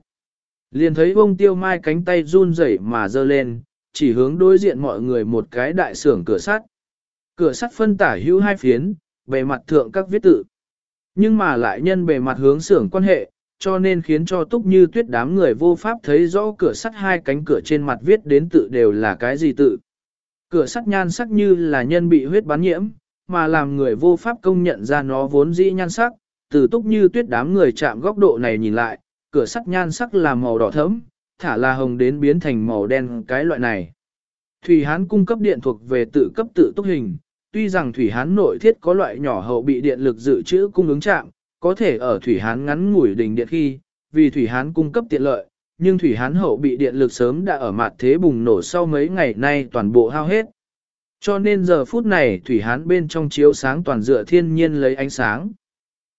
Liền thấy vương tiêu mai cánh tay run rẩy mà giơ lên, chỉ hướng đối diện mọi người một cái đại sưởng cửa sắt. Cửa sắt phân tả hữu hai phiến, bề mặt thượng các viết tự. Nhưng mà lại nhân bề mặt hướng sưởng quan hệ, cho nên khiến cho túc như tuyết đám người vô pháp thấy rõ cửa sắt hai cánh cửa trên mặt viết đến tự đều là cái gì tự. Cửa sắt nhan sắc như là nhân bị huyết bán nhiễm, mà làm người vô pháp công nhận ra nó vốn dĩ nhan sắc, từ túc như tuyết đám người chạm góc độ này nhìn lại, cửa sắt nhan sắc là màu đỏ thẫm, thả là hồng đến biến thành màu đen cái loại này. Thủy Hán cung cấp điện thuộc về tự cấp tự túc hình, tuy rằng Thủy Hán nội thiết có loại nhỏ hậu bị điện lực dự trữ cung ứng chạm, có thể ở Thủy Hán ngắn ngủi đỉnh điện khi, vì Thủy Hán cung cấp tiện lợi, nhưng Thủy Hán hậu bị điện lực sớm đã ở mặt thế bùng nổ sau mấy ngày nay toàn bộ hao hết. Cho nên giờ phút này Thủy Hán bên trong chiếu sáng toàn dựa thiên nhiên lấy ánh sáng.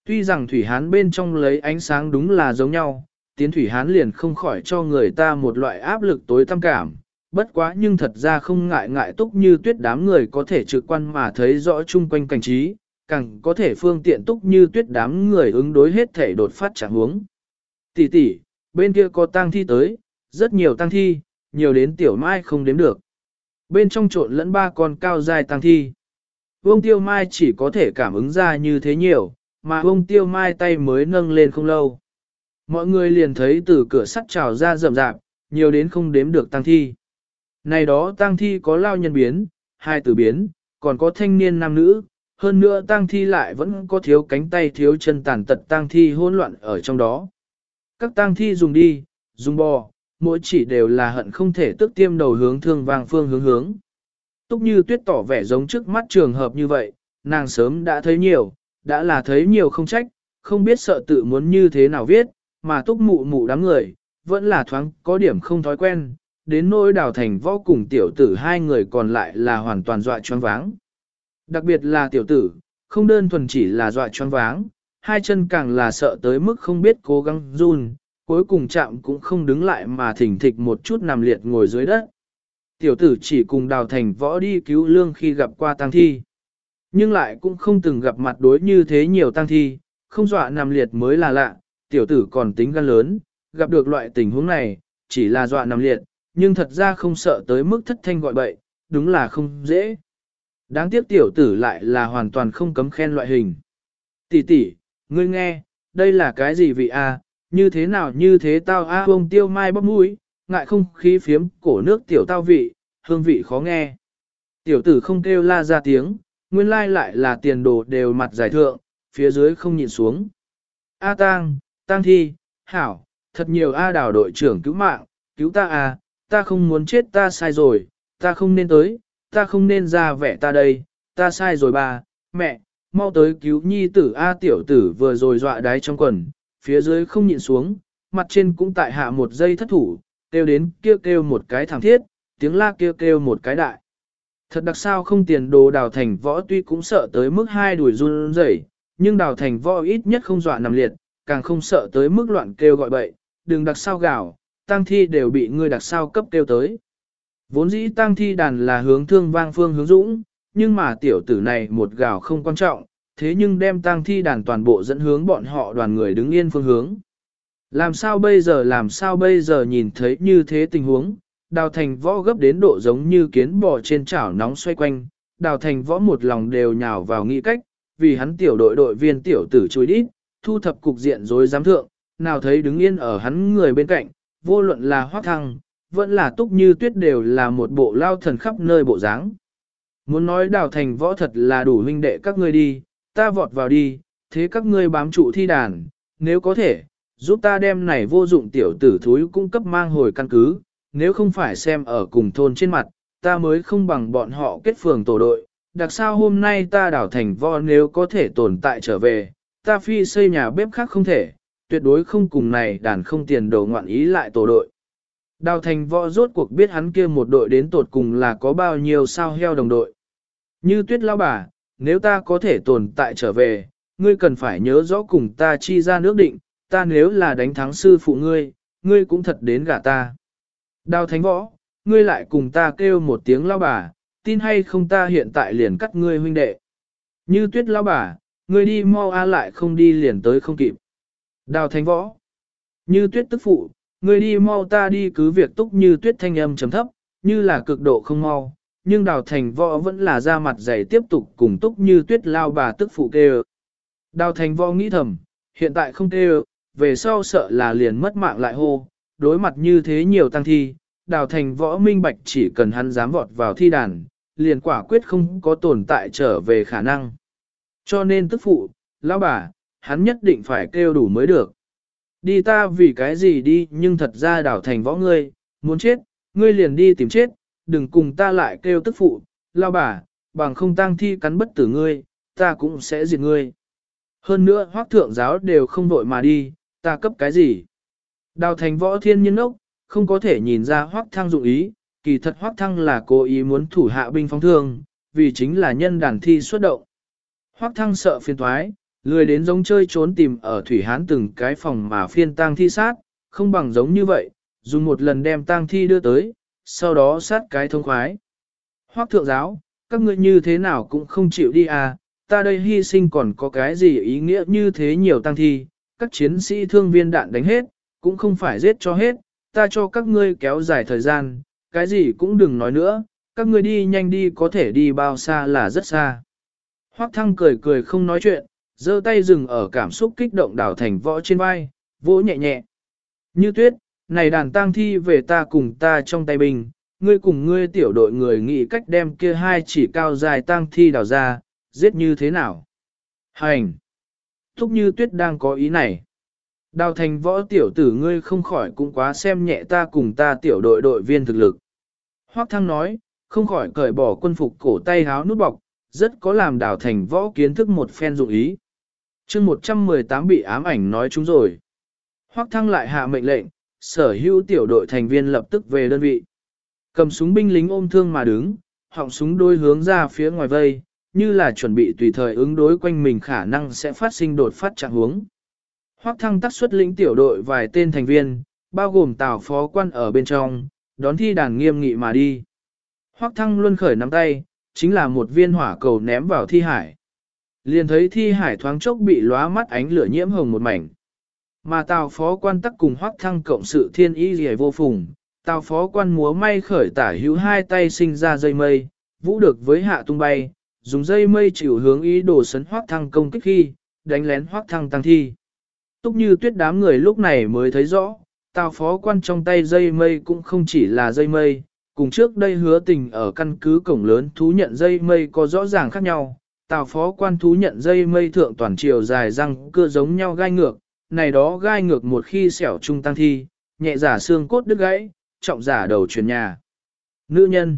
Tuy rằng Thủy Hán bên trong lấy ánh sáng đúng là giống nhau, tiến Thủy Hán liền không khỏi cho người ta một loại áp lực tối tâm cảm. Bất quá nhưng thật ra không ngại ngại túc như tuyết đám người có thể trực quan mà thấy rõ chung quanh cảnh trí, càng có thể phương tiện túc như tuyết đám người ứng đối hết thể đột phát trạng huống. Tỷ tỷ, bên kia có tang thi tới, rất nhiều tang thi, nhiều đến tiểu mai không đếm được. Bên trong trộn lẫn ba con cao dài tăng thi. Vương tiêu mai chỉ có thể cảm ứng ra như thế nhiều, mà vương tiêu mai tay mới nâng lên không lâu. Mọi người liền thấy từ cửa sắt trào ra rậm rạp, nhiều đến không đếm được tăng thi. Này đó tăng thi có lao nhân biến, hai tử biến, còn có thanh niên nam nữ, hơn nữa tăng thi lại vẫn có thiếu cánh tay thiếu chân tàn tật tăng thi hỗn loạn ở trong đó. Các tăng thi dùng đi, dùng bò, mỗi chỉ đều là hận không thể tức tiêm đầu hướng thương vang phương hướng hướng. Túc như tuyết tỏ vẻ giống trước mắt trường hợp như vậy, nàng sớm đã thấy nhiều, đã là thấy nhiều không trách, không biết sợ tự muốn như thế nào viết, mà túc mụ mụ đám người, vẫn là thoáng có điểm không thói quen, đến nỗi đào thành võ cùng tiểu tử hai người còn lại là hoàn toàn dọa choáng váng. Đặc biệt là tiểu tử, không đơn thuần chỉ là dọa choáng váng, hai chân càng là sợ tới mức không biết cố gắng run, cuối cùng chạm cũng không đứng lại mà thỉnh thịch một chút nằm liệt ngồi dưới đất. Tiểu tử chỉ cùng đào thành võ đi cứu lương khi gặp qua tang thi. Nhưng lại cũng không từng gặp mặt đối như thế nhiều tang thi, không dọa nằm liệt mới là lạ, tiểu tử còn tính gan lớn, gặp được loại tình huống này, chỉ là dọa nằm liệt, nhưng thật ra không sợ tới mức thất thanh gọi bậy, đúng là không dễ. Đáng tiếc tiểu tử lại là hoàn toàn không cấm khen loại hình. Tỷ tỷ, ngươi nghe, đây là cái gì vị a? Như thế nào như thế tao a à, bông tiêu mai bóp mũi, ngại không khí phiếm cổ nước tiểu tao vị, hương vị khó nghe. Tiểu tử không kêu la ra tiếng, nguyên lai lại là tiền đồ đều mặt giải thượng, phía dưới không nhìn xuống. A tang, tang thi, hảo, thật nhiều A đảo đội trưởng cứu mạng, cứu ta à, ta không muốn chết ta sai rồi, ta không nên tới, ta không nên ra vẻ ta đây, ta sai rồi bà, mẹ, mau tới cứu nhi tử A tiểu tử vừa rồi dọa đáy trong quần, phía dưới không nhịn xuống, mặt trên cũng tại hạ một giây thất thủ, kêu đến kêu kêu một cái thảm thiết, tiếng la kêu kêu một cái đại. Thật đặc sao không tiền đồ đào thành võ tuy cũng sợ tới mức hai đuổi run rẩy, nhưng đào thành võ ít nhất không dọa nằm liệt, càng không sợ tới mức loạn kêu gọi bậy, đừng đặc sao gào, tang thi đều bị người đặc sao cấp kêu tới. Vốn dĩ tang thi đàn là hướng thương vang phương hướng dũng, nhưng mà tiểu tử này một gào không quan trọng, thế nhưng đem tang thi đàn toàn bộ dẫn hướng bọn họ đoàn người đứng yên phương hướng. Làm sao bây giờ làm sao bây giờ nhìn thấy như thế tình huống, đào thành võ gấp đến độ giống như kiến bò trên chảo nóng xoay quanh, đào thành võ một lòng đều nhào vào nghĩ cách, vì hắn tiểu đội đội viên tiểu tử chui đít, thu thập cục diện rồi giám thượng, nào thấy đứng yên ở hắn người bên cạnh, vô luận là hoác thăng, vẫn là túc như tuyết đều là một bộ lao thần khắp nơi bộ dáng. Muốn nói đào thành võ thật là đủ huynh đệ các ngươi đi, ta vọt vào đi, thế các ngươi bám trụ thi đàn, nếu có thể, giúp ta đem này vô dụng tiểu tử thúi cung cấp mang hồi căn cứ, nếu không phải xem ở cùng thôn trên mặt, ta mới không bằng bọn họ kết phường tổ đội, đặc sao hôm nay ta đảo thành vo nếu có thể tồn tại trở về, ta phi xây nhà bếp khác không thể, tuyệt đối không cùng này đàn không tiền đồ ngoạn ý lại tổ đội. Đào thành võ rốt cuộc biết hắn kia một đội đến tột cùng là có bao nhiêu sao heo đồng đội. Như tuyết lao bà, nếu ta có thể tồn tại trở về, ngươi cần phải nhớ rõ cùng ta chi ra nước định, ta nếu là đánh thắng sư phụ ngươi, ngươi cũng thật đến gả ta. Đào thánh võ, ngươi lại cùng ta kêu một tiếng lao bà, tin hay không ta hiện tại liền cắt ngươi huynh đệ. Như tuyết lao bà, ngươi đi mau a lại không đi liền tới không kịp. Đào thánh võ, như tuyết tức phụ, ngươi đi mau ta đi cứ việc túc như tuyết thanh âm chấm thấp, như là cực độ không mau, nhưng đào thành võ vẫn là ra mặt dày tiếp tục cùng túc như tuyết lao bà tức phụ kêu. Đào thành võ nghĩ thầm, hiện tại không kêu, về sau sợ là liền mất mạng lại hô, đối mặt như thế nhiều tăng thi, đào thành võ minh bạch chỉ cần hắn dám vọt vào thi đàn, liền quả quyết không có tồn tại trở về khả năng. Cho nên tức phụ, lão bà, hắn nhất định phải kêu đủ mới được. Đi ta vì cái gì đi nhưng thật ra đào thành võ ngươi, muốn chết, ngươi liền đi tìm chết, đừng cùng ta lại kêu tức phụ, lao bà, bằng không tang thi cắn bất tử ngươi, ta cũng sẽ diệt ngươi. Hơn nữa hoác thượng giáo đều không vội mà đi, ta cấp cái gì? Đào thành võ thiên nhân ốc, không có thể nhìn ra hoác thăng dụng ý, kỳ thật hoác thăng là cố ý muốn thủ hạ binh phóng thương, vì chính là nhân đàn thi xuất động. Hoác thăng sợ phiền thoái, lười đến giống chơi trốn tìm ở Thủy Hán từng cái phòng mà phiên tang thi sát, không bằng giống như vậy, dùng một lần đem tang thi đưa tới, sau đó sát cái thông khoái. Hoác thượng giáo, các ngươi như thế nào cũng không chịu đi à, ta đây hy sinh còn có cái gì ý nghĩa như thế nhiều tăng thi, các chiến sĩ thương viên đạn đánh hết, cũng không phải giết cho hết, ta cho các ngươi kéo dài thời gian, cái gì cũng đừng nói nữa, các ngươi đi nhanh đi có thể đi bao xa là rất xa. Hoắc thăng cười cười không nói chuyện, giơ tay dừng ở cảm xúc kích động đảo thành võ trên vai, vỗ nhẹ nhẹ. Như tuyết, này đàn tang thi về ta cùng ta trong tay bình, ngươi cùng ngươi tiểu đội người nghĩ cách đem kia hai chỉ cao dài tang thi đào ra, giết như thế nào? Hành! Thúc như tuyết đang có ý này. Đào thành võ tiểu tử ngươi không khỏi cũng quá xem nhẹ ta cùng ta tiểu đội đội viên thực lực. Hoác thăng nói, không khỏi cởi bỏ quân phục cổ tay háo nút bọc, rất có làm đào thành võ kiến thức một phen dụng ý. chương 118 bị ám ảnh nói chúng rồi. Hoác thăng lại hạ mệnh lệnh, sở hữu tiểu đội thành viên lập tức về đơn vị. Cầm súng binh lính ôm thương mà đứng, họng súng đôi hướng ra phía ngoài vây, như là chuẩn bị tùy thời ứng đối quanh mình khả năng sẽ phát sinh đột phát trạng huống. Hoắc thăng tác xuất lĩnh tiểu đội vài tên thành viên, bao gồm tào phó quan ở bên trong, đón thi đàn nghiêm nghị mà đi. Hoắc thăng luôn khởi nắm tay, chính là một viên hỏa cầu ném vào thi hải. Liền thấy thi hải thoáng chốc bị lóa mắt ánh lửa nhiễm hồng một mảnh. Mà tào phó quan tắc cùng hoác thăng cộng sự thiên y rẻ vô phùng, tào phó quan múa may khởi tả hữu hai tay sinh ra dây mây, vũ được với hạ tung bay, dùng dây mây chịu hướng ý đồ sấn hoác thăng công kích khi, đánh lén hoác thăng tăng thi. Túc như tuyết đám người lúc này mới thấy rõ, tào phó quan trong tay dây mây cũng không chỉ là dây mây, cùng trước đây hứa tình ở căn cứ cổng lớn thú nhận dây mây có rõ ràng khác nhau. Tào phó quan thú nhận dây mây thượng toàn chiều dài răng cưa giống nhau gai ngược, này đó gai ngược một khi xẻo trung tăng thi, nhẹ giả xương cốt đứt gãy, trọng giả đầu truyền nhà. Nữ nhân.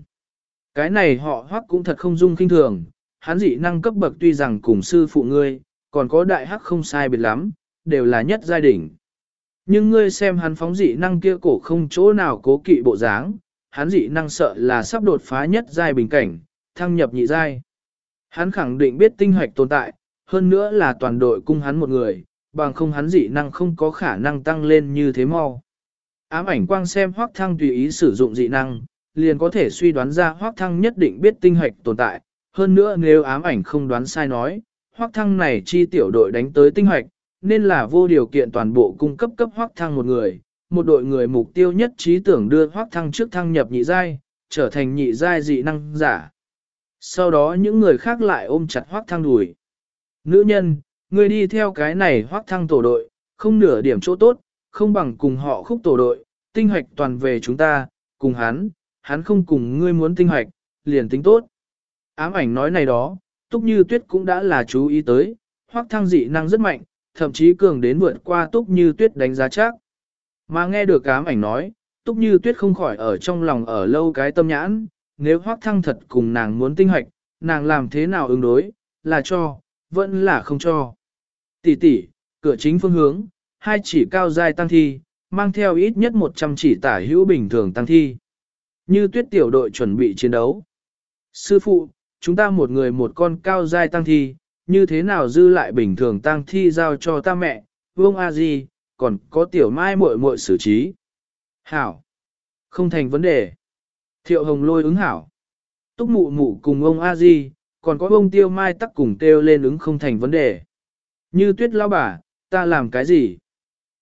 Cái này họ hoắc cũng thật không dung kinh thường, hắn dị năng cấp bậc tuy rằng cùng sư phụ ngươi, còn có đại hắc không sai biệt lắm, đều là nhất giai đỉnh. Nhưng ngươi xem hắn phóng dị năng kia cổ không chỗ nào cố kỵ bộ dáng, hắn dị năng sợ là sắp đột phá nhất giai bình cảnh, thăng nhập nhị giai. Hắn khẳng định biết tinh hoạch tồn tại, hơn nữa là toàn đội cung hắn một người, bằng không hắn dị năng không có khả năng tăng lên như thế mau. Ám ảnh quang xem hoác thăng tùy ý sử dụng dị năng, liền có thể suy đoán ra hoác thăng nhất định biết tinh hạch tồn tại. Hơn nữa nếu ám ảnh không đoán sai nói, hoác thăng này chi tiểu đội đánh tới tinh hạch nên là vô điều kiện toàn bộ cung cấp cấp hoác thăng một người, một đội người mục tiêu nhất trí tưởng đưa hoác thăng trước thăng nhập nhị giai, trở thành nhị giai dị năng giả. Sau đó những người khác lại ôm chặt hoác thăng đùi. Nữ nhân, Ngươi đi theo cái này hoác thăng tổ đội, không nửa điểm chỗ tốt, không bằng cùng họ khúc tổ đội, tinh hoạch toàn về chúng ta, cùng hắn, hắn không cùng ngươi muốn tinh hoạch, liền tính tốt. Ám ảnh nói này đó, túc như tuyết cũng đã là chú ý tới, hoác thăng dị năng rất mạnh, thậm chí cường đến vượt qua túc như tuyết đánh giá chắc. Mà nghe được ám ảnh nói, túc như tuyết không khỏi ở trong lòng ở lâu cái tâm nhãn, nếu hoác thăng thật cùng nàng muốn tinh hoạch, nàng làm thế nào ứng đối, là cho, vẫn là không cho. Tỷ tỷ, cửa chính phương hướng, hai chỉ cao dài tăng thi, mang theo ít nhất 100 chỉ tả hữu bình thường tăng thi. Như tuyết tiểu đội chuẩn bị chiến đấu. Sư phụ, chúng ta một người một con cao dài tăng thi, như thế nào dư lại bình thường tăng thi giao cho ta mẹ, vương a di, còn có tiểu mai muội muội xử trí. Hảo. Không thành vấn đề. Thiệu hồng lôi ứng hảo. Túc mụ mụ cùng ông a di, còn có ông tiêu mai tắc cùng kêu lên ứng không thành vấn đề. Như tuyết lão bà, ta làm cái gì?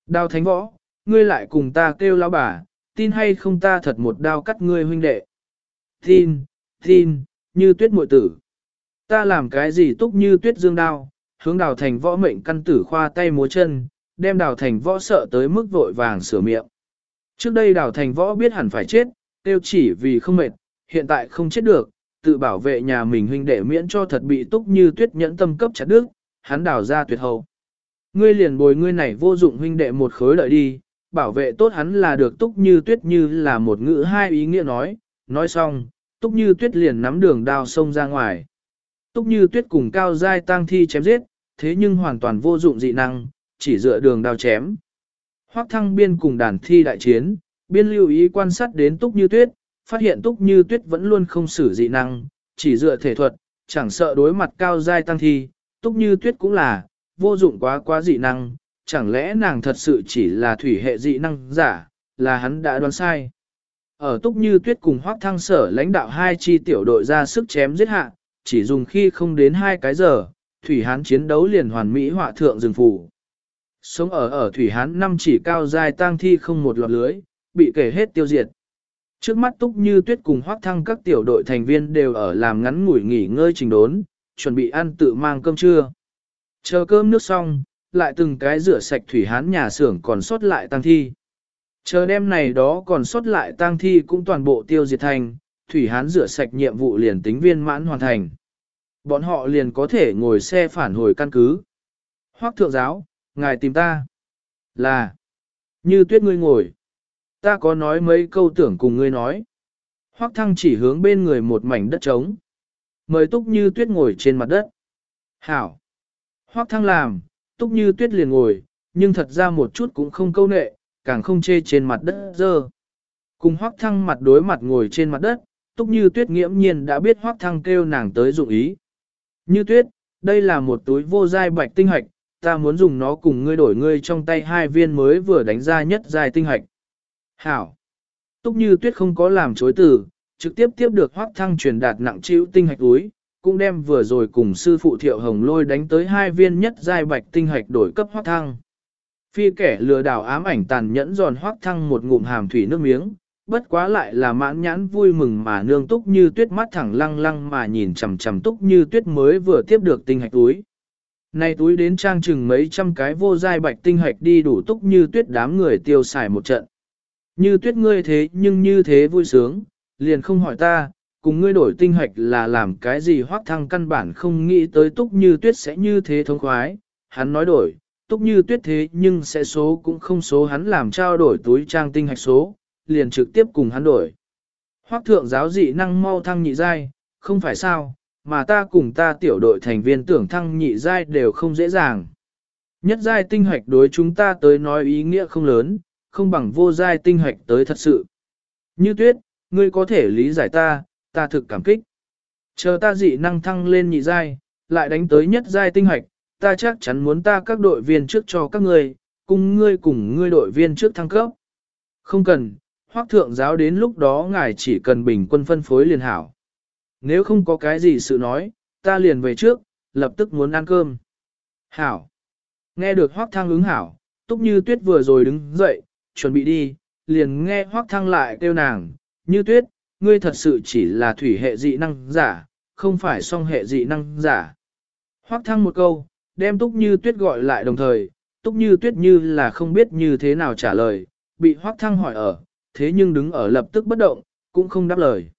Đao thánh võ, ngươi lại cùng ta kêu lão bà, tin hay không ta thật một đao cắt ngươi huynh đệ. Tin, tin, như tuyết muội tử. Ta làm cái gì túc như tuyết dương đao, hướng đào thành võ mệnh căn tử khoa tay múa chân, đem đào thành võ sợ tới mức vội vàng sửa miệng. Trước đây đào thành võ biết hẳn phải chết, tiêu chỉ vì không mệt, hiện tại không chết được, tự bảo vệ nhà mình huynh đệ miễn cho thật bị túc như tuyết nhẫn tâm cấp chặt đứt, hắn đào ra tuyệt hậu. Ngươi liền bồi ngươi này vô dụng huynh đệ một khối lợi đi, bảo vệ tốt hắn là được túc như tuyết như là một ngữ hai ý nghĩa nói, nói xong, túc như tuyết liền nắm đường đao xông ra ngoài. Túc như tuyết cùng cao giai tang thi chém giết, thế nhưng hoàn toàn vô dụng dị năng, chỉ dựa đường đao chém. Hoắc thăng biên cùng đàn thi đại chiến, biên lưu ý quan sát đến túc như tuyết, phát hiện túc như tuyết vẫn luôn không sử dị năng, chỉ dựa thể thuật, chẳng sợ đối mặt cao giai tăng thi, túc như tuyết cũng là, vô dụng quá quá dị năng, chẳng lẽ nàng thật sự chỉ là thủy hệ dị năng giả, là hắn đã đoán sai. Ở túc như tuyết cùng hoác thăng sở lãnh đạo hai chi tiểu đội ra sức chém giết hạ, chỉ dùng khi không đến hai cái giờ, thủy hán chiến đấu liền hoàn mỹ họa thượng rừng phủ. Sống ở ở thủy hán năm chỉ cao dài tang thi không một lọt lưới, bị kể hết tiêu diệt. Trước mắt Túc Như Tuyết cùng Hoắc Thăng các tiểu đội thành viên đều ở làm ngắn ngủi nghỉ ngơi trình đốn, chuẩn bị ăn tự mang cơm trưa. Chờ cơm nước xong, lại từng cái rửa sạch thủy hán nhà xưởng còn sót lại tăng thi. Chờ đêm này đó còn sót lại tang thi cũng toàn bộ tiêu diệt thành, thủy hán rửa sạch nhiệm vụ liền tính viên mãn hoàn thành. Bọn họ liền có thể ngồi xe phản hồi căn cứ. Hoắc thượng giáo, ngài tìm ta. Là, như tuyết ngươi ngồi. Ta có nói mấy câu tưởng cùng ngươi nói. Hoắc thăng chỉ hướng bên người một mảnh đất trống. Mời túc như tuyết ngồi trên mặt đất. Hảo. Hoắc thăng làm, túc như tuyết liền ngồi, nhưng thật ra một chút cũng không câu nệ, càng không chê trên mặt đất dơ. Cùng hoác thăng mặt đối mặt ngồi trên mặt đất, túc như tuyết nghiễm nhiên đã biết hoác thăng kêu nàng tới dụng ý. Như tuyết, đây là một túi vô giai bạch tinh hạch, ta muốn dùng nó cùng ngươi đổi ngươi trong tay hai viên mới vừa đánh ra nhất giai tinh hạch. Hảo! Túc như tuyết không có làm chối từ, trực tiếp tiếp được hoác thăng truyền đạt nặng chịu tinh hạch túi, cũng đem vừa rồi cùng sư phụ thiệu hồng lôi đánh tới hai viên nhất giai bạch tinh hạch đổi cấp hoác thăng. Phi kẻ lừa đảo ám ảnh tàn nhẫn giòn hoác thăng một ngụm hàm thủy nước miếng, bất quá lại là mãn nhãn vui mừng mà nương túc như tuyết mắt thẳng lăng lăng mà nhìn chằm chằm túc như tuyết mới vừa tiếp được tinh hạch túi. Này túi đến trang chừng mấy trăm cái vô giai bạch tinh hạch đi đủ túc như tuyết đám người tiêu xài một trận. Như tuyết ngươi thế nhưng như thế vui sướng, liền không hỏi ta, cùng ngươi đổi tinh hạch là làm cái gì hoác thăng căn bản không nghĩ tới túc như tuyết sẽ như thế thống khoái, hắn nói đổi, túc như tuyết thế nhưng sẽ số cũng không số hắn làm trao đổi túi trang tinh hạch số, liền trực tiếp cùng hắn đổi. Hoác thượng giáo dị năng mau thăng nhị giai, không phải sao, mà ta cùng ta tiểu đội thành viên tưởng thăng nhị giai đều không dễ dàng. Nhất giai tinh hạch đối chúng ta tới nói ý nghĩa không lớn, không bằng vô giai tinh hoạch tới thật sự. Như tuyết, ngươi có thể lý giải ta, ta thực cảm kích. Chờ ta dị năng thăng lên nhị giai, lại đánh tới nhất giai tinh hoạch ta chắc chắn muốn ta các đội viên trước cho các ngươi, cùng ngươi cùng ngươi đội viên trước thăng cấp. Không cần, hoác thượng giáo đến lúc đó ngài chỉ cần bình quân phân phối liền hảo. Nếu không có cái gì sự nói, ta liền về trước, lập tức muốn ăn cơm. Hảo. Nghe được hoác thăng ứng hảo, túc như tuyết vừa rồi đứng dậy, chuẩn bị đi, liền nghe hoác thăng lại kêu nàng, như tuyết, ngươi thật sự chỉ là thủy hệ dị năng giả, không phải song hệ dị năng giả. Hoác thăng một câu, đem Túc Như Tuyết gọi lại đồng thời, Túc Như Tuyết như là không biết như thế nào trả lời, bị Hoắc Thăng hỏi ở, thế nhưng đứng ở lập tức bất động, cũng không đáp lời.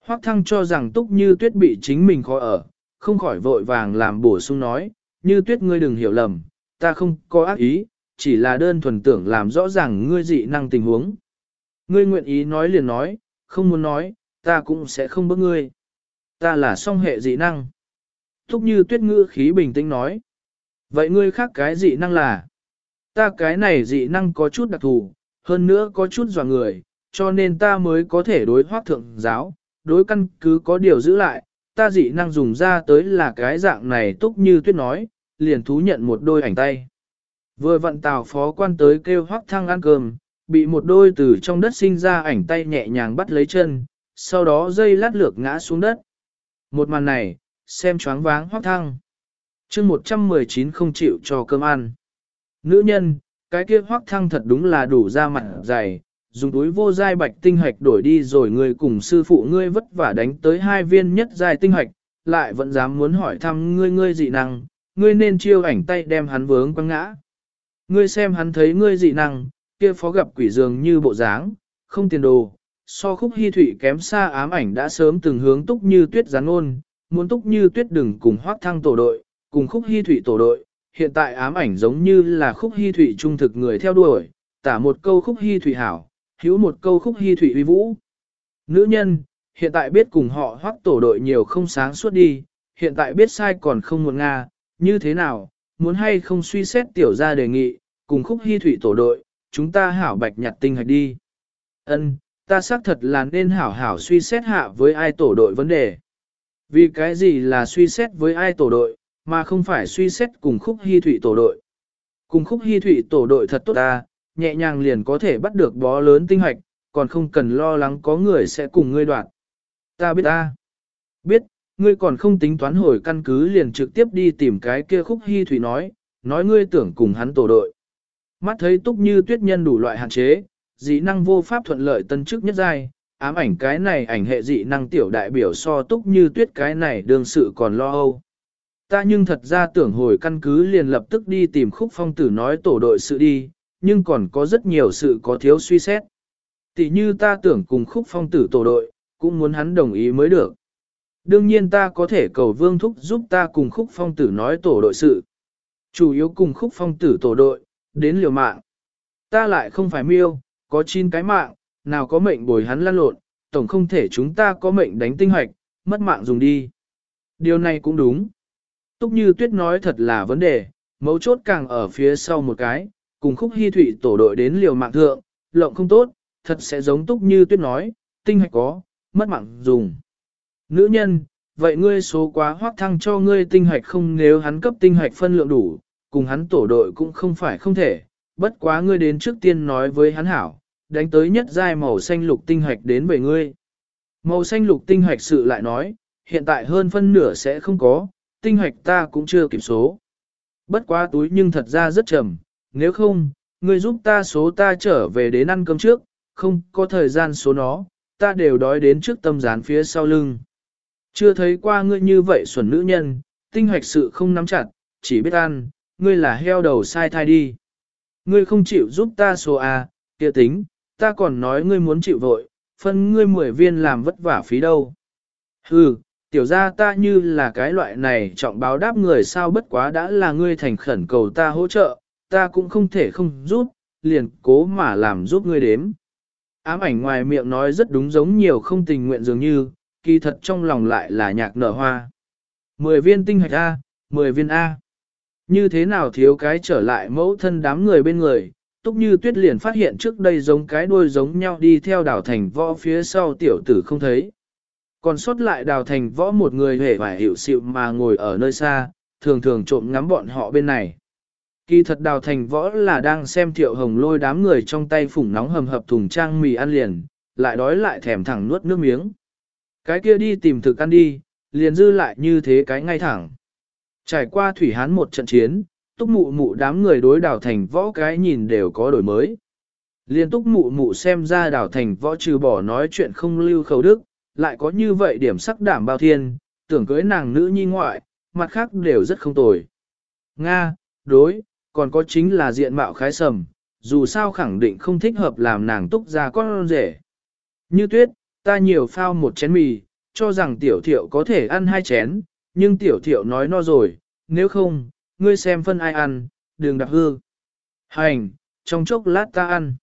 Hoắc Thăng cho rằng Túc Như Tuyết bị chính mình khó ở, không khỏi vội vàng làm bổ sung nói, Như Tuyết ngươi đừng hiểu lầm, ta không có ác ý, chỉ là đơn thuần tưởng làm rõ ràng ngươi dị năng tình huống. Ngươi nguyện ý nói liền nói, không muốn nói, ta cũng sẽ không bức ngươi. Ta là song hệ dị năng. Thúc như tuyết ngữ khí bình tĩnh nói. Vậy ngươi khác cái dị năng là? Ta cái này dị năng có chút đặc thù, hơn nữa có chút dò người, cho nên ta mới có thể đối hoác thượng giáo, đối căn cứ có điều giữ lại, ta dị năng dùng ra tới là cái dạng này túc như tuyết nói, liền thú nhận một đôi ảnh tay. Vừa vận tào phó quan tới kêu hoác thăng ăn cơm, bị một đôi từ trong đất sinh ra ảnh tay nhẹ nhàng bắt lấy chân, sau đó dây lát lược ngã xuống đất. Một màn này, xem choáng váng hoác thăng. chương 119 không chịu cho cơm ăn. Nữ nhân, cái kia hoác thăng thật đúng là đủ ra mặt dày, dùng túi vô giai bạch tinh hạch đổi đi rồi người cùng sư phụ ngươi vất vả đánh tới hai viên nhất giai tinh hạch, lại vẫn dám muốn hỏi thăm ngươi ngươi dị năng, ngươi nên chiêu ảnh tay đem hắn vướng quăng ngã. Ngươi xem hắn thấy ngươi dị năng, kia phó gặp quỷ dường như bộ dáng, không tiền đồ, so khúc hy thủy kém xa ám ảnh đã sớm từng hướng túc như tuyết gián ôn, muốn túc như tuyết đừng cùng hoác thăng tổ đội, cùng khúc hy thủy tổ đội, hiện tại ám ảnh giống như là khúc hy thủy trung thực người theo đuổi, tả một câu khúc hy thủy hảo, hữu một câu khúc hy thủy uy vũ. Nữ nhân, hiện tại biết cùng họ hoác tổ đội nhiều không sáng suốt đi, hiện tại biết sai còn không muốn Nga, như thế nào, muốn hay không suy xét tiểu ra đề nghị, cùng khúc hy thủy tổ đội, chúng ta hảo bạch nhặt tinh hạch đi. Ân, ta xác thật là nên hảo hảo suy xét hạ với ai tổ đội vấn đề. Vì cái gì là suy xét với ai tổ đội, mà không phải suy xét cùng khúc hy thủy tổ đội. Cùng khúc hy thủy tổ đội thật tốt ta, nhẹ nhàng liền có thể bắt được bó lớn tinh hoạch, còn không cần lo lắng có người sẽ cùng ngươi đoạn. Ta biết ta. Biết, ngươi còn không tính toán hồi căn cứ liền trực tiếp đi tìm cái kia khúc hy thủy nói, nói ngươi tưởng cùng hắn tổ đội. Mắt thấy túc như tuyết nhân đủ loại hạn chế, dị năng vô pháp thuận lợi tân chức nhất giai, ám ảnh cái này ảnh hệ dị năng tiểu đại biểu so túc như tuyết cái này đương sự còn lo âu. Ta nhưng thật ra tưởng hồi căn cứ liền lập tức đi tìm khúc phong tử nói tổ đội sự đi, nhưng còn có rất nhiều sự có thiếu suy xét. Tỷ như ta tưởng cùng khúc phong tử tổ đội, cũng muốn hắn đồng ý mới được. Đương nhiên ta có thể cầu vương thúc giúp ta cùng khúc phong tử nói tổ đội sự. Chủ yếu cùng khúc phong tử tổ đội, đến liều mạng. Ta lại không phải miêu, có chín cái mạng, nào có mệnh bồi hắn lăn lộn, tổng không thể chúng ta có mệnh đánh tinh hoạch, mất mạng dùng đi. Điều này cũng đúng. Túc như tuyết nói thật là vấn đề, mấu chốt càng ở phía sau một cái, cùng khúc hy thủy tổ đội đến liều mạng thượng, lộng không tốt, thật sẽ giống túc như tuyết nói, tinh hoạch có, mất mạng dùng. Nữ nhân, vậy ngươi số quá hoác thăng cho ngươi tinh hoạch không nếu hắn cấp tinh hoạch phân lượng đủ, cùng hắn tổ đội cũng không phải không thể, bất quá ngươi đến trước tiên nói với hắn hảo, đánh tới nhất giai màu xanh lục tinh hoạch đến bởi ngươi. Màu xanh lục tinh hoạch sự lại nói, hiện tại hơn phân nửa sẽ không có, tinh hoạch ta cũng chưa kiểm số. Bất quá túi nhưng thật ra rất trầm, nếu không, ngươi giúp ta số ta trở về đến ăn cơm trước, không có thời gian số nó, ta đều đói đến trước tâm gián phía sau lưng. Chưa thấy qua ngươi như vậy xuẩn nữ nhân, tinh hoạch sự không nắm chặt, chỉ biết ăn, ngươi là heo đầu sai thai đi. Ngươi không chịu giúp ta số A, kia tính, ta còn nói ngươi muốn chịu vội, phân ngươi mười viên làm vất vả phí đâu. Hừ, tiểu ra ta như là cái loại này trọng báo đáp người sao bất quá đã là ngươi thành khẩn cầu ta hỗ trợ, ta cũng không thể không giúp, liền cố mà làm giúp ngươi đếm. Ám ảnh ngoài miệng nói rất đúng giống nhiều không tình nguyện dường như, kỳ thật trong lòng lại là nhạc nở hoa. Mười viên tinh hạch A, mười viên A. Như thế nào thiếu cái trở lại mẫu thân đám người bên người, túc như tuyết liền phát hiện trước đây giống cái đuôi giống nhau đi theo đào thành võ phía sau tiểu tử không thấy. Còn sót lại đào thành võ một người hề vải hiểu xịu mà ngồi ở nơi xa, thường thường trộm ngắm bọn họ bên này. Kỳ thật đào thành võ là đang xem thiệu hồng lôi đám người trong tay phủng nóng hầm hập thùng trang mì ăn liền, lại đói lại thèm thẳng nuốt nước miếng. Cái kia đi tìm thực ăn đi, liền dư lại như thế cái ngay thẳng. Trải qua thủy hán một trận chiến, túc mụ mụ đám người đối đào thành võ cái nhìn đều có đổi mới. Liên túc mụ mụ xem ra đào thành võ trừ bỏ nói chuyện không lưu khẩu đức, lại có như vậy điểm sắc đảm bao thiên, tưởng cưới nàng nữ nhi ngoại, mặt khác đều rất không tồi. Nga, đối, còn có chính là diện mạo khái sầm, dù sao khẳng định không thích hợp làm nàng túc ra con rể. Như tuyết, ta nhiều phao một chén mì, cho rằng tiểu thiệu có thể ăn hai chén, nhưng tiểu thiệu nói no rồi, nếu không, ngươi xem phân ai ăn, đừng đặc hư. Hành, trong chốc lát ta ăn.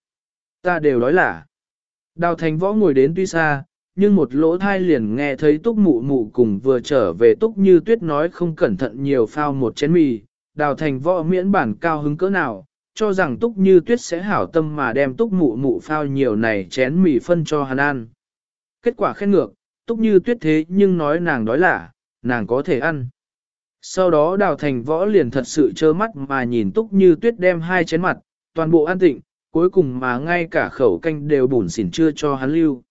Ta đều nói là. Đào thành võ ngồi đến tuy xa, nhưng một lỗ thai liền nghe thấy túc mụ mụ cùng vừa trở về túc như tuyết nói không cẩn thận nhiều phao một chén mì. Đào thành võ miễn bản cao hứng cỡ nào, cho rằng túc như tuyết sẽ hảo tâm mà đem túc mụ mụ phao nhiều này chén mì phân cho hắn ăn. Kết quả khen ngược, túc như tuyết thế nhưng nói nàng đói lả, nàng có thể ăn. Sau đó đào thành võ liền thật sự trơ mắt mà nhìn túc như tuyết đem hai chén mặt, toàn bộ an tịnh, cuối cùng mà ngay cả khẩu canh đều bùn xỉn chưa cho hắn lưu.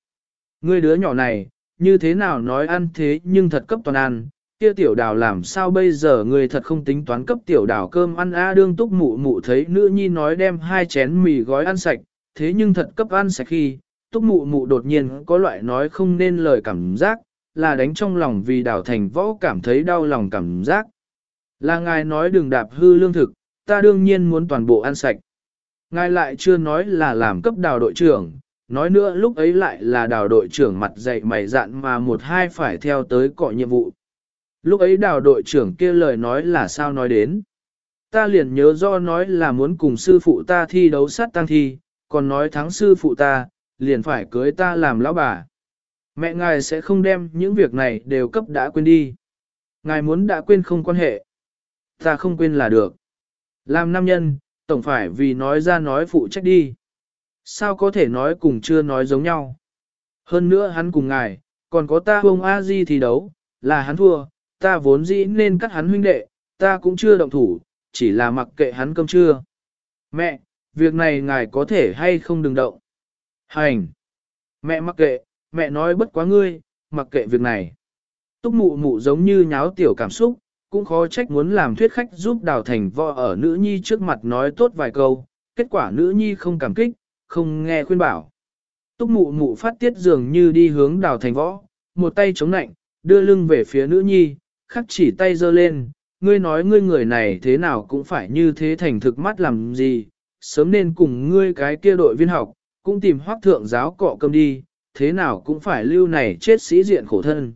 Ngươi đứa nhỏ này, như thế nào nói ăn thế nhưng thật cấp toàn ăn, kia tiểu đào làm sao bây giờ người thật không tính toán cấp tiểu đào cơm ăn a đương túc mụ mụ thấy nữ nhi nói đem hai chén mì gói ăn sạch, thế nhưng thật cấp ăn sạch khi, túc mụ mụ đột nhiên có loại nói không nên lời cảm giác, là đánh trong lòng vì đào thành võ cảm thấy đau lòng cảm giác. Là ngài nói đừng đạp hư lương thực, ta đương nhiên muốn toàn bộ ăn sạch. Ngài lại chưa nói là làm cấp đào đội trưởng, nói nữa lúc ấy lại là đào đội trưởng mặt dạy mày dạn mà một hai phải theo tới cọ nhiệm vụ. Lúc ấy đào đội trưởng kia lời nói là sao nói đến. Ta liền nhớ do nói là muốn cùng sư phụ ta thi đấu sát tăng thi, còn nói thắng sư phụ ta, liền phải cưới ta làm lão bà. Mẹ ngài sẽ không đem những việc này đều cấp đã quên đi. Ngài muốn đã quên không quan hệ. Ta không quên là được. Làm nam nhân, tổng phải vì nói ra nói phụ trách đi. Sao có thể nói cùng chưa nói giống nhau. Hơn nữa hắn cùng ngài, còn có ta ông a di thì đấu, là hắn thua, ta vốn dĩ nên cắt hắn huynh đệ, ta cũng chưa động thủ, chỉ là mặc kệ hắn cơm trưa. Mẹ, việc này ngài có thể hay không đừng động. Hành. Mẹ mặc kệ, mẹ nói bất quá ngươi, mặc kệ việc này. Túc mụ mụ giống như nháo tiểu cảm xúc, cũng khó trách muốn làm thuyết khách giúp đào thành võ ở nữ nhi trước mặt nói tốt vài câu, kết quả nữ nhi không cảm kích, không nghe khuyên bảo. Túc mụ mụ phát tiết dường như đi hướng đào thành võ, một tay chống nạnh, đưa lưng về phía nữ nhi, khắc chỉ tay giơ lên, ngươi nói ngươi người này thế nào cũng phải như thế thành thực mắt làm gì, sớm nên cùng ngươi cái kia đội viên học, cũng tìm hoác thượng giáo cọ cơm đi, thế nào cũng phải lưu này chết sĩ diện khổ thân.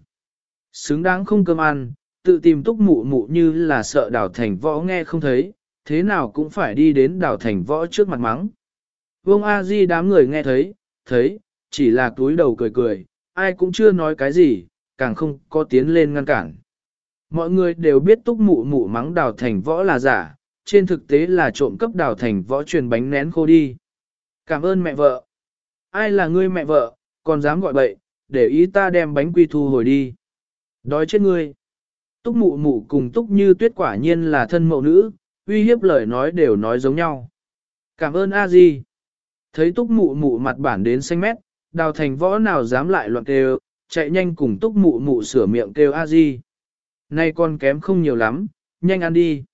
Xứng đáng không cơm ăn, tự tìm túc mụ mụ như là sợ đào thành võ nghe không thấy, thế nào cũng phải đi đến đào thành võ trước mặt mắng. Vương A Di đám người nghe thấy, thấy, chỉ là túi đầu cười cười, ai cũng chưa nói cái gì, càng không có tiến lên ngăn cản. Mọi người đều biết túc mụ mụ mắng đào thành võ là giả, trên thực tế là trộm cấp đào thành võ truyền bánh nén khô đi. Cảm ơn mẹ vợ. Ai là ngươi mẹ vợ, còn dám gọi bậy, để ý ta đem bánh quy thu hồi đi. Đói chết ngươi. Túc mụ mụ cùng túc như tuyết quả nhiên là thân mẫu nữ, uy hiếp lời nói đều nói giống nhau. Cảm ơn a di. Thấy túc mụ mụ mặt bản đến xanh mét, đào thành võ nào dám lại loạn kêu, chạy nhanh cùng túc mụ mụ sửa miệng kêu a di. Nay con kém không nhiều lắm, nhanh ăn đi.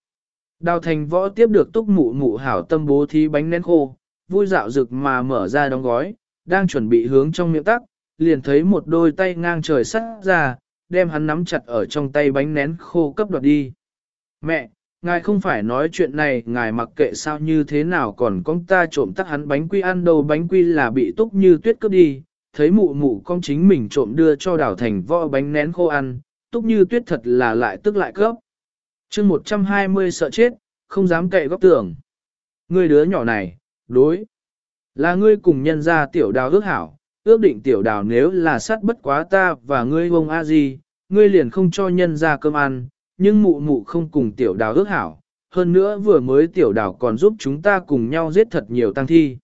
Đào thành võ tiếp được túc mụ mụ hảo tâm bố thí bánh nén khô, vui dạo rực mà mở ra đóng gói, đang chuẩn bị hướng trong miệng tắc, liền thấy một đôi tay ngang trời sắt ra, đem hắn nắm chặt ở trong tay bánh nén khô cấp đoạt đi. Mẹ, ngài không phải nói chuyện này, ngài mặc kệ sao như thế nào còn con ta trộm tắc hắn bánh quy ăn đâu bánh quy là bị túc như tuyết cướp đi, thấy mụ mụ con chính mình trộm đưa cho đảo thành võ bánh nén khô ăn, túc như tuyết thật là lại tức lại cướp. chương 120 sợ chết, không dám cậy góc tường. người đứa nhỏ này, đối. Là ngươi cùng nhân ra tiểu đào ước hảo, ước định tiểu đào nếu là sát bất quá ta và ngươi ông a gì, ngươi liền không cho nhân ra cơm ăn, nhưng mụ mụ không cùng tiểu đào ước hảo. Hơn nữa vừa mới tiểu đào còn giúp chúng ta cùng nhau giết thật nhiều tang thi.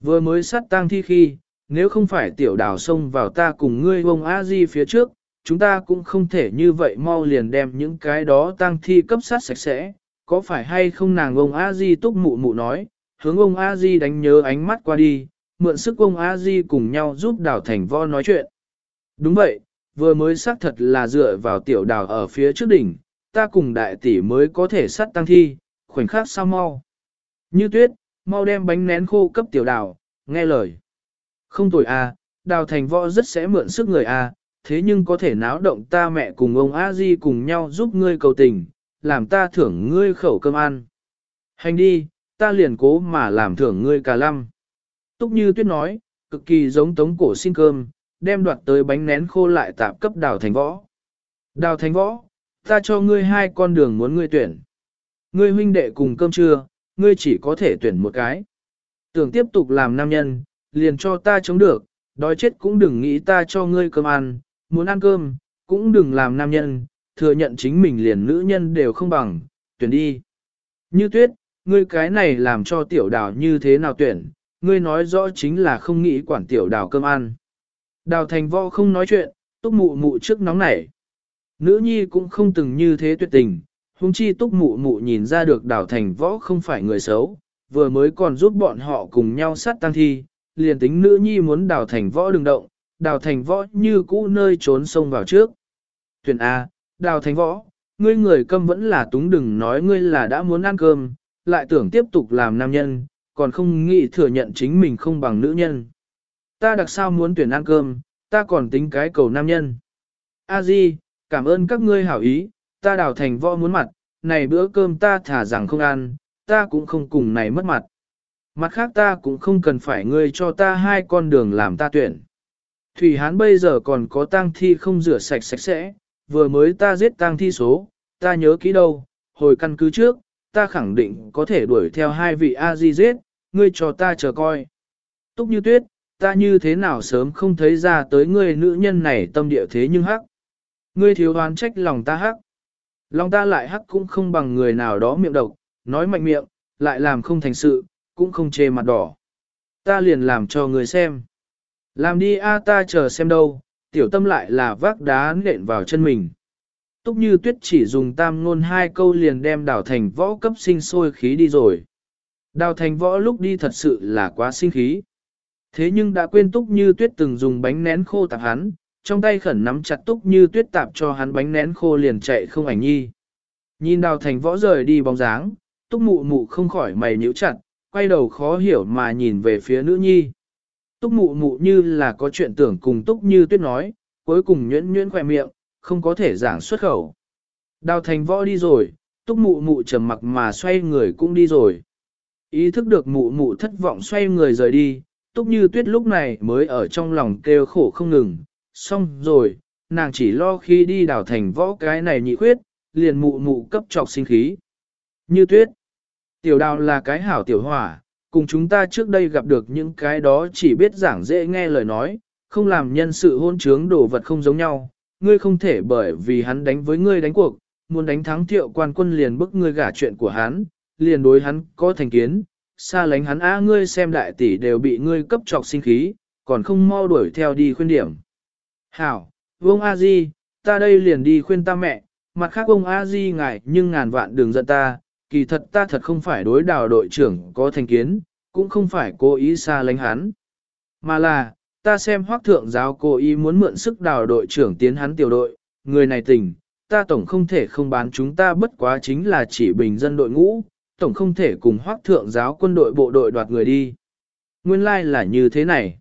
Vừa mới sát tang thi khi, nếu không phải tiểu đào xông vào ta cùng ngươi ông a di phía trước, chúng ta cũng không thể như vậy mau liền đem những cái đó tang thi cấp sát sạch sẽ. Có phải hay không nàng ông a di túc mụ mụ nói, hướng ông a di đánh nhớ ánh mắt qua đi, mượn sức ông a di cùng nhau giúp đào thành vo nói chuyện. Đúng vậy, vừa mới xác thật là dựa vào tiểu đào ở phía trước đỉnh, ta cùng đại tỷ mới có thể sát tăng thi, khoảnh khắc sao mau. Như tuyết, mau đem bánh nén khô cấp tiểu đào, nghe lời. Không tội a, à, đào thành võ rất sẽ mượn sức người a, thế nhưng có thể náo động ta mẹ cùng ông a di cùng nhau giúp ngươi cầu tình, làm ta thưởng ngươi khẩu cơm ăn. Hành đi, ta liền cố mà làm thưởng ngươi cả lăm. Túc như tuyết nói, cực kỳ giống tống cổ xin cơm, đem đoạt tới bánh nén khô lại tạp cấp đào thành võ. Đào thành võ, ta cho ngươi hai con đường muốn ngươi tuyển. Ngươi huynh đệ cùng cơm trưa, ngươi chỉ có thể tuyển một cái. Tưởng tiếp tục làm nam nhân, liền cho ta chống được, đói chết cũng đừng nghĩ ta cho ngươi cơm ăn, muốn ăn cơm, cũng đừng làm nam nhân, thừa nhận chính mình liền nữ nhân đều không bằng, tuyển đi. Như tuyết, ngươi cái này làm cho tiểu đào như thế nào tuyển, ngươi nói rõ chính là không nghĩ quản tiểu đào cơm ăn. Đào thành võ không nói chuyện, túc mụ mụ trước nóng nảy. Nữ nhi cũng không từng như thế tuyệt tình, huống chi túc mụ mụ nhìn ra được đào thành võ không phải người xấu, vừa mới còn giúp bọn họ cùng nhau sát tăng thi, liền tính nữ nhi muốn đào thành võ đừng động, đào thành võ như cũ nơi trốn sông vào trước. Tuyển A, đào thành võ, ngươi người câm vẫn là túng đừng nói ngươi là đã muốn ăn cơm, lại tưởng tiếp tục làm nam nhân, còn không nghĩ thừa nhận chính mình không bằng nữ nhân. Ta đặc sao muốn tuyển ăn cơm, ta còn tính cái cầu nam nhân. A Di, cảm ơn các ngươi hảo ý, ta đào thành võ muốn mặt, này bữa cơm ta thả rằng không ăn, ta cũng không cùng này mất mặt. Mặt khác ta cũng không cần phải ngươi cho ta hai con đường làm ta tuyển. Thủy Hán bây giờ còn có tang thi không rửa sạch sạch sẽ, vừa mới ta giết tang thi số, ta nhớ kỹ đâu, hồi căn cứ trước, ta khẳng định có thể đuổi theo hai vị A-di giết, ngươi cho ta chờ coi. Túc như tuyết, ta như thế nào sớm không thấy ra tới ngươi nữ nhân này tâm địa thế nhưng hắc. Ngươi thiếu đoán trách lòng ta hắc. Lòng ta lại hắc cũng không bằng người nào đó miệng độc, nói mạnh miệng, lại làm không thành sự, cũng không chê mặt đỏ. Ta liền làm cho người xem. Làm đi a ta chờ xem đâu, tiểu tâm lại là vác đá nện vào chân mình. Túc như tuyết chỉ dùng tam ngôn hai câu liền đem đào thành võ cấp sinh sôi khí đi rồi. Đào thành võ lúc đi thật sự là quá sinh khí. Thế nhưng đã quên túc như tuyết từng dùng bánh nén khô tạp hắn, trong tay khẩn nắm chặt túc như tuyết tạp cho hắn bánh nén khô liền chạy không ảnh nhi. Nhìn đào thành võ rời đi bóng dáng, túc mụ mụ không khỏi mày nhíu chặt, quay đầu khó hiểu mà nhìn về phía nữ nhi. Túc mụ mụ như là có chuyện tưởng cùng túc như tuyết nói, cuối cùng nhuyễn nhuyễn khỏe miệng, không có thể giảng xuất khẩu. Đào thành võ đi rồi, túc mụ mụ trầm mặc mà xoay người cũng đi rồi. Ý thức được mụ mụ thất vọng xoay người rời đi, túc như tuyết lúc này mới ở trong lòng kêu khổ không ngừng. Xong rồi, nàng chỉ lo khi đi đào thành võ cái này nhị khuyết, liền mụ mụ cấp trọc sinh khí. Như tuyết, tiểu đào là cái hảo tiểu hỏa, cùng chúng ta trước đây gặp được những cái đó chỉ biết giảng dễ nghe lời nói, không làm nhân sự hôn trướng đồ vật không giống nhau, ngươi không thể bởi vì hắn đánh với ngươi đánh cuộc, muốn đánh thắng thiệu quan quân liền bức ngươi gả chuyện của hắn, liền đối hắn có thành kiến, xa lánh hắn á ngươi xem đại tỷ đều bị ngươi cấp trọc sinh khí, còn không mau đuổi theo đi khuyên điểm. Hảo, vương A Di, ta đây liền đi khuyên ta mẹ, mặt khác ông A Di ngại nhưng ngàn vạn đừng giận ta, kỳ thật ta thật không phải đối đào đội trưởng có thành kiến, cũng không phải cố ý xa lánh hắn. Mà là, ta xem hoác thượng giáo cố ý muốn mượn sức đào đội trưởng tiến hắn tiểu đội, người này tỉnh, ta tổng không thể không bán chúng ta bất quá chính là chỉ bình dân đội ngũ, tổng không thể cùng hoác thượng giáo quân đội bộ đội đoạt người đi. Nguyên lai like là như thế này.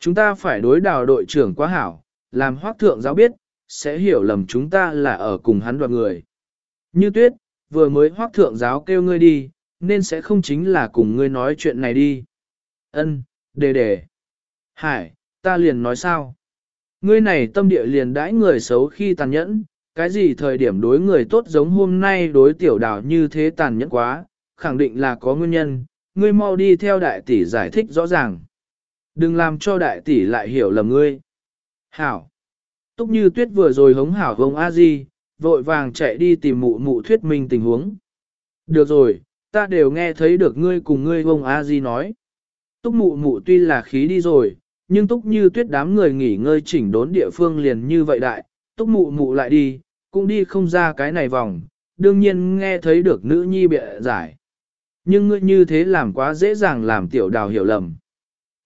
Chúng ta phải đối đào đội trưởng quá hảo, làm hoác thượng giáo biết, sẽ hiểu lầm chúng ta là ở cùng hắn đoạt người. Như tuyết, vừa mới hoác thượng giáo kêu ngươi đi, nên sẽ không chính là cùng ngươi nói chuyện này đi. Ân, đề đề. Hải, ta liền nói sao? Ngươi này tâm địa liền đãi người xấu khi tàn nhẫn, cái gì thời điểm đối người tốt giống hôm nay đối tiểu đào như thế tàn nhẫn quá, khẳng định là có nguyên nhân, ngươi mau đi theo đại tỷ giải thích rõ ràng. Đừng làm cho đại tỷ lại hiểu lầm ngươi. Hảo. Túc như tuyết vừa rồi hống hảo vông a di, vội vàng chạy đi tìm mụ mụ thuyết minh tình huống. Được rồi, ta đều nghe thấy được ngươi cùng ngươi vông a di nói. Túc mụ mụ tuy là khí đi rồi, nhưng túc như tuyết đám người nghỉ ngơi chỉnh đốn địa phương liền như vậy đại, túc mụ mụ lại đi, cũng đi không ra cái này vòng, đương nhiên nghe thấy được nữ nhi bịa giải. Nhưng ngươi như thế làm quá dễ dàng làm tiểu đào hiểu lầm.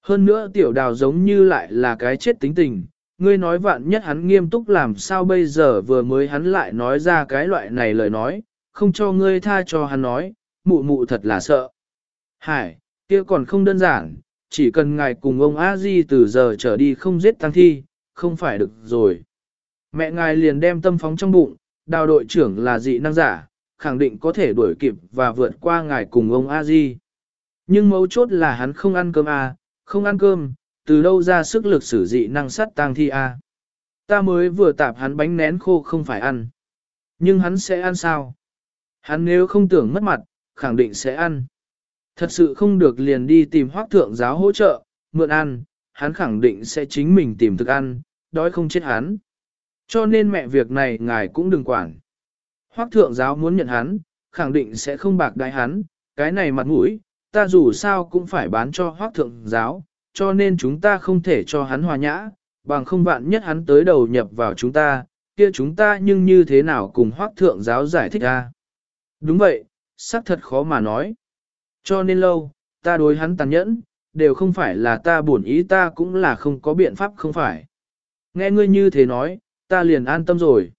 Hơn nữa tiểu đào giống như lại là cái chết tính tình, ngươi nói vạn nhất hắn nghiêm túc làm sao bây giờ vừa mới hắn lại nói ra cái loại này lời nói, không cho ngươi tha cho hắn nói, mụ mụ thật là sợ. Hải, kia còn không đơn giản, chỉ cần ngài cùng ông a di từ giờ trở đi không giết tăng thi, không phải được rồi. Mẹ ngài liền đem tâm phóng trong bụng, đào đội trưởng là dị năng giả, khẳng định có thể đuổi kịp và vượt qua ngài cùng ông a di. Nhưng mấu chốt là hắn không ăn cơm à, không ăn cơm, từ đâu ra sức lực sử dị năng sắt tang thi à. Ta mới vừa tạp hắn bánh nén khô không phải ăn. Nhưng hắn sẽ ăn sao? Hắn nếu không tưởng mất mặt, khẳng định sẽ ăn. Thật sự không được liền đi tìm hoác thượng giáo hỗ trợ, mượn ăn, hắn khẳng định sẽ chính mình tìm thức ăn, đói không chết hắn. Cho nên mẹ việc này ngài cũng đừng quản. Hoác thượng giáo muốn nhận hắn, khẳng định sẽ không bạc đái hắn, cái này mặt mũi, ta dù sao cũng phải bán cho hoác thượng giáo, cho nên chúng ta không thể cho hắn hòa nhã, bằng không vạn nhất hắn tới đầu nhập vào chúng ta, kia chúng ta nhưng như thế nào cùng hoác thượng giáo giải thích ra. Đúng vậy, xác thật khó mà nói. Cho nên lâu, ta đối hắn tàn nhẫn, đều không phải là ta buồn ý ta cũng là không có biện pháp không phải. Nghe ngươi như thế nói, ta liền an tâm rồi.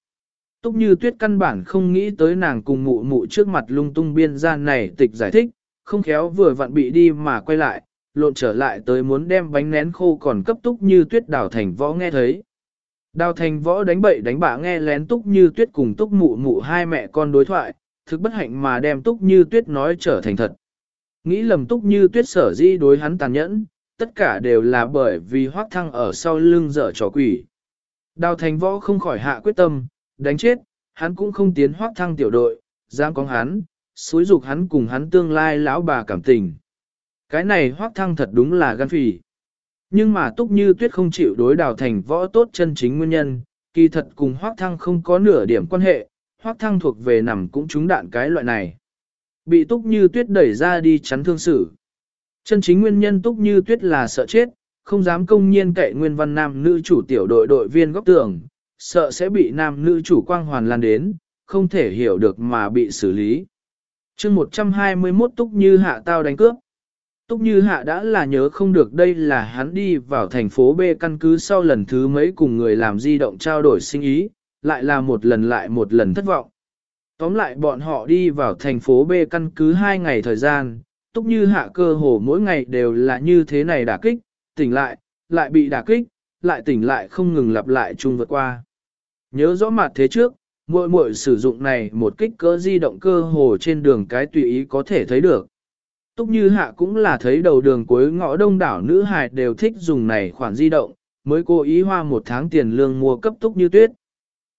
Túc như tuyết căn bản không nghĩ tới nàng cùng mụ mụ trước mặt lung tung biên gian này tịch giải thích, không khéo vừa vặn bị đi mà quay lại, lộn trở lại tới muốn đem bánh nén khô còn cấp túc như tuyết đào thành võ nghe thấy. Đào thành võ đánh bậy đánh bạ nghe lén túc như tuyết cùng túc mụ mụ hai mẹ con đối thoại, thực bất hạnh mà đem túc như tuyết nói trở thành thật. Nghĩ lầm túc như tuyết sở di đối hắn tàn nhẫn, tất cả đều là bởi vì hoác thăng ở sau lưng dở trò quỷ. Đào thành võ không khỏi hạ quyết tâm, đánh chết, hắn cũng không tiến hoác thăng tiểu đội, giam con hắn, xúi dục hắn cùng hắn tương lai lão bà cảm tình. Cái này hoác thăng thật đúng là gan phì. Nhưng mà túc như tuyết không chịu đối đào thành võ tốt chân chính nguyên nhân, kỳ thật cùng hoác thăng không có nửa điểm quan hệ, hoác thăng thuộc về nằm cũng trúng đạn cái loại này. Bị túc như tuyết đẩy ra đi chắn thương xử. Chân chính nguyên nhân túc như tuyết là sợ chết, không dám công nhiên cậy nguyên văn nam nữ chủ tiểu đội đội viên góc tường, sợ sẽ bị nam nữ chủ quang hoàn lan đến, không thể hiểu được mà bị xử lý. chương 121 túc như hạ tao đánh cướp. Túc Như Hạ đã là nhớ không được đây là hắn đi vào thành phố B căn cứ sau lần thứ mấy cùng người làm di động trao đổi sinh ý, lại là một lần lại một lần thất vọng. Tóm lại bọn họ đi vào thành phố B căn cứ hai ngày thời gian, túc như hạ cơ hồ mỗi ngày đều là như thế này đả kích, tỉnh lại, lại bị đả kích, lại tỉnh lại không ngừng lặp lại chung vượt qua. Nhớ rõ mặt thế trước, mỗi mỗi sử dụng này một kích cỡ di động cơ hồ trên đường cái tùy ý có thể thấy được. Túc như hạ cũng là thấy đầu đường cuối ngõ đông đảo nữ hài đều thích dùng này khoản di động, mới cố ý hoa một tháng tiền lương mua cấp túc như tuyết.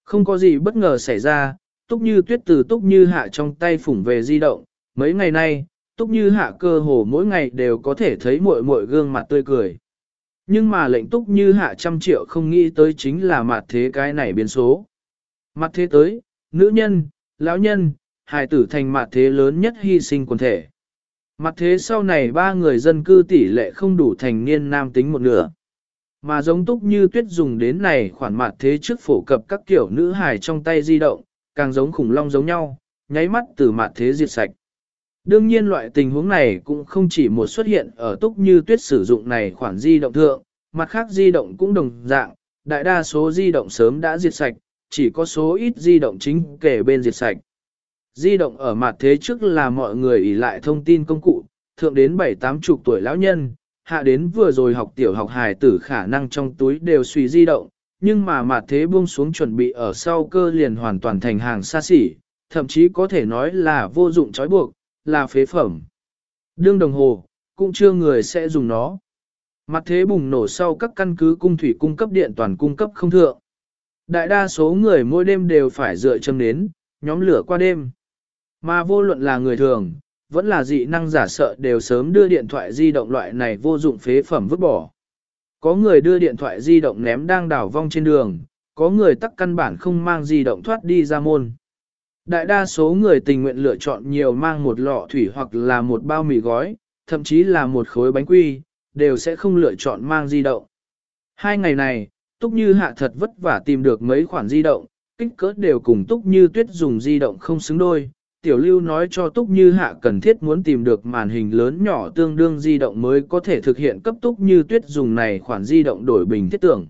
Không có gì bất ngờ xảy ra, túc như tuyết từ túc như hạ trong tay phủng về di động, mấy ngày nay, túc như hạ cơ hồ mỗi ngày đều có thể thấy muội muội gương mặt tươi cười. Nhưng mà lệnh túc như hạ trăm triệu không nghĩ tới chính là mặt thế cái này biến số. Mặt thế tới, nữ nhân, lão nhân, hài tử thành mặt thế lớn nhất hy sinh quần thể. Mặt thế sau này ba người dân cư tỷ lệ không đủ thành niên nam tính một nửa. Mà giống túc như tuyết dùng đến này khoản mặt thế trước phổ cập các kiểu nữ hài trong tay di động, càng giống khủng long giống nhau, nháy mắt từ mặt thế diệt sạch. Đương nhiên loại tình huống này cũng không chỉ một xuất hiện ở túc như tuyết sử dụng này khoản di động thượng, mặt khác di động cũng đồng dạng, đại đa số di động sớm đã diệt sạch, chỉ có số ít di động chính kể bên diệt sạch. Di động ở mặt thế trước là mọi người ỷ lại thông tin công cụ, thượng đến 7-8 chục tuổi lão nhân, hạ đến vừa rồi học tiểu học hài tử khả năng trong túi đều suy di động, nhưng mà mặt thế buông xuống chuẩn bị ở sau cơ liền hoàn toàn thành hàng xa xỉ, thậm chí có thể nói là vô dụng trói buộc, là phế phẩm. Đương đồng hồ, cũng chưa người sẽ dùng nó. Mặt thế bùng nổ sau các căn cứ cung thủy cung cấp điện toàn cung cấp không thượng. Đại đa số người mỗi đêm đều phải dựa châm nến, nhóm lửa qua đêm. Mà vô luận là người thường, vẫn là dị năng giả sợ đều sớm đưa điện thoại di động loại này vô dụng phế phẩm vứt bỏ. Có người đưa điện thoại di động ném đang đảo vong trên đường, có người tắc căn bản không mang di động thoát đi ra môn. Đại đa số người tình nguyện lựa chọn nhiều mang một lọ thủy hoặc là một bao mì gói, thậm chí là một khối bánh quy, đều sẽ không lựa chọn mang di động. Hai ngày này, Túc Như Hạ thật vất vả tìm được mấy khoản di động, kích cỡ đều cùng Túc Như Tuyết dùng di động không xứng đôi. Tiểu Lưu nói cho Túc Như Hạ cần thiết muốn tìm được màn hình lớn nhỏ tương đương di động mới có thể thực hiện cấp Túc Như Tuyết dùng này khoản di động đổi bình thiết tưởng.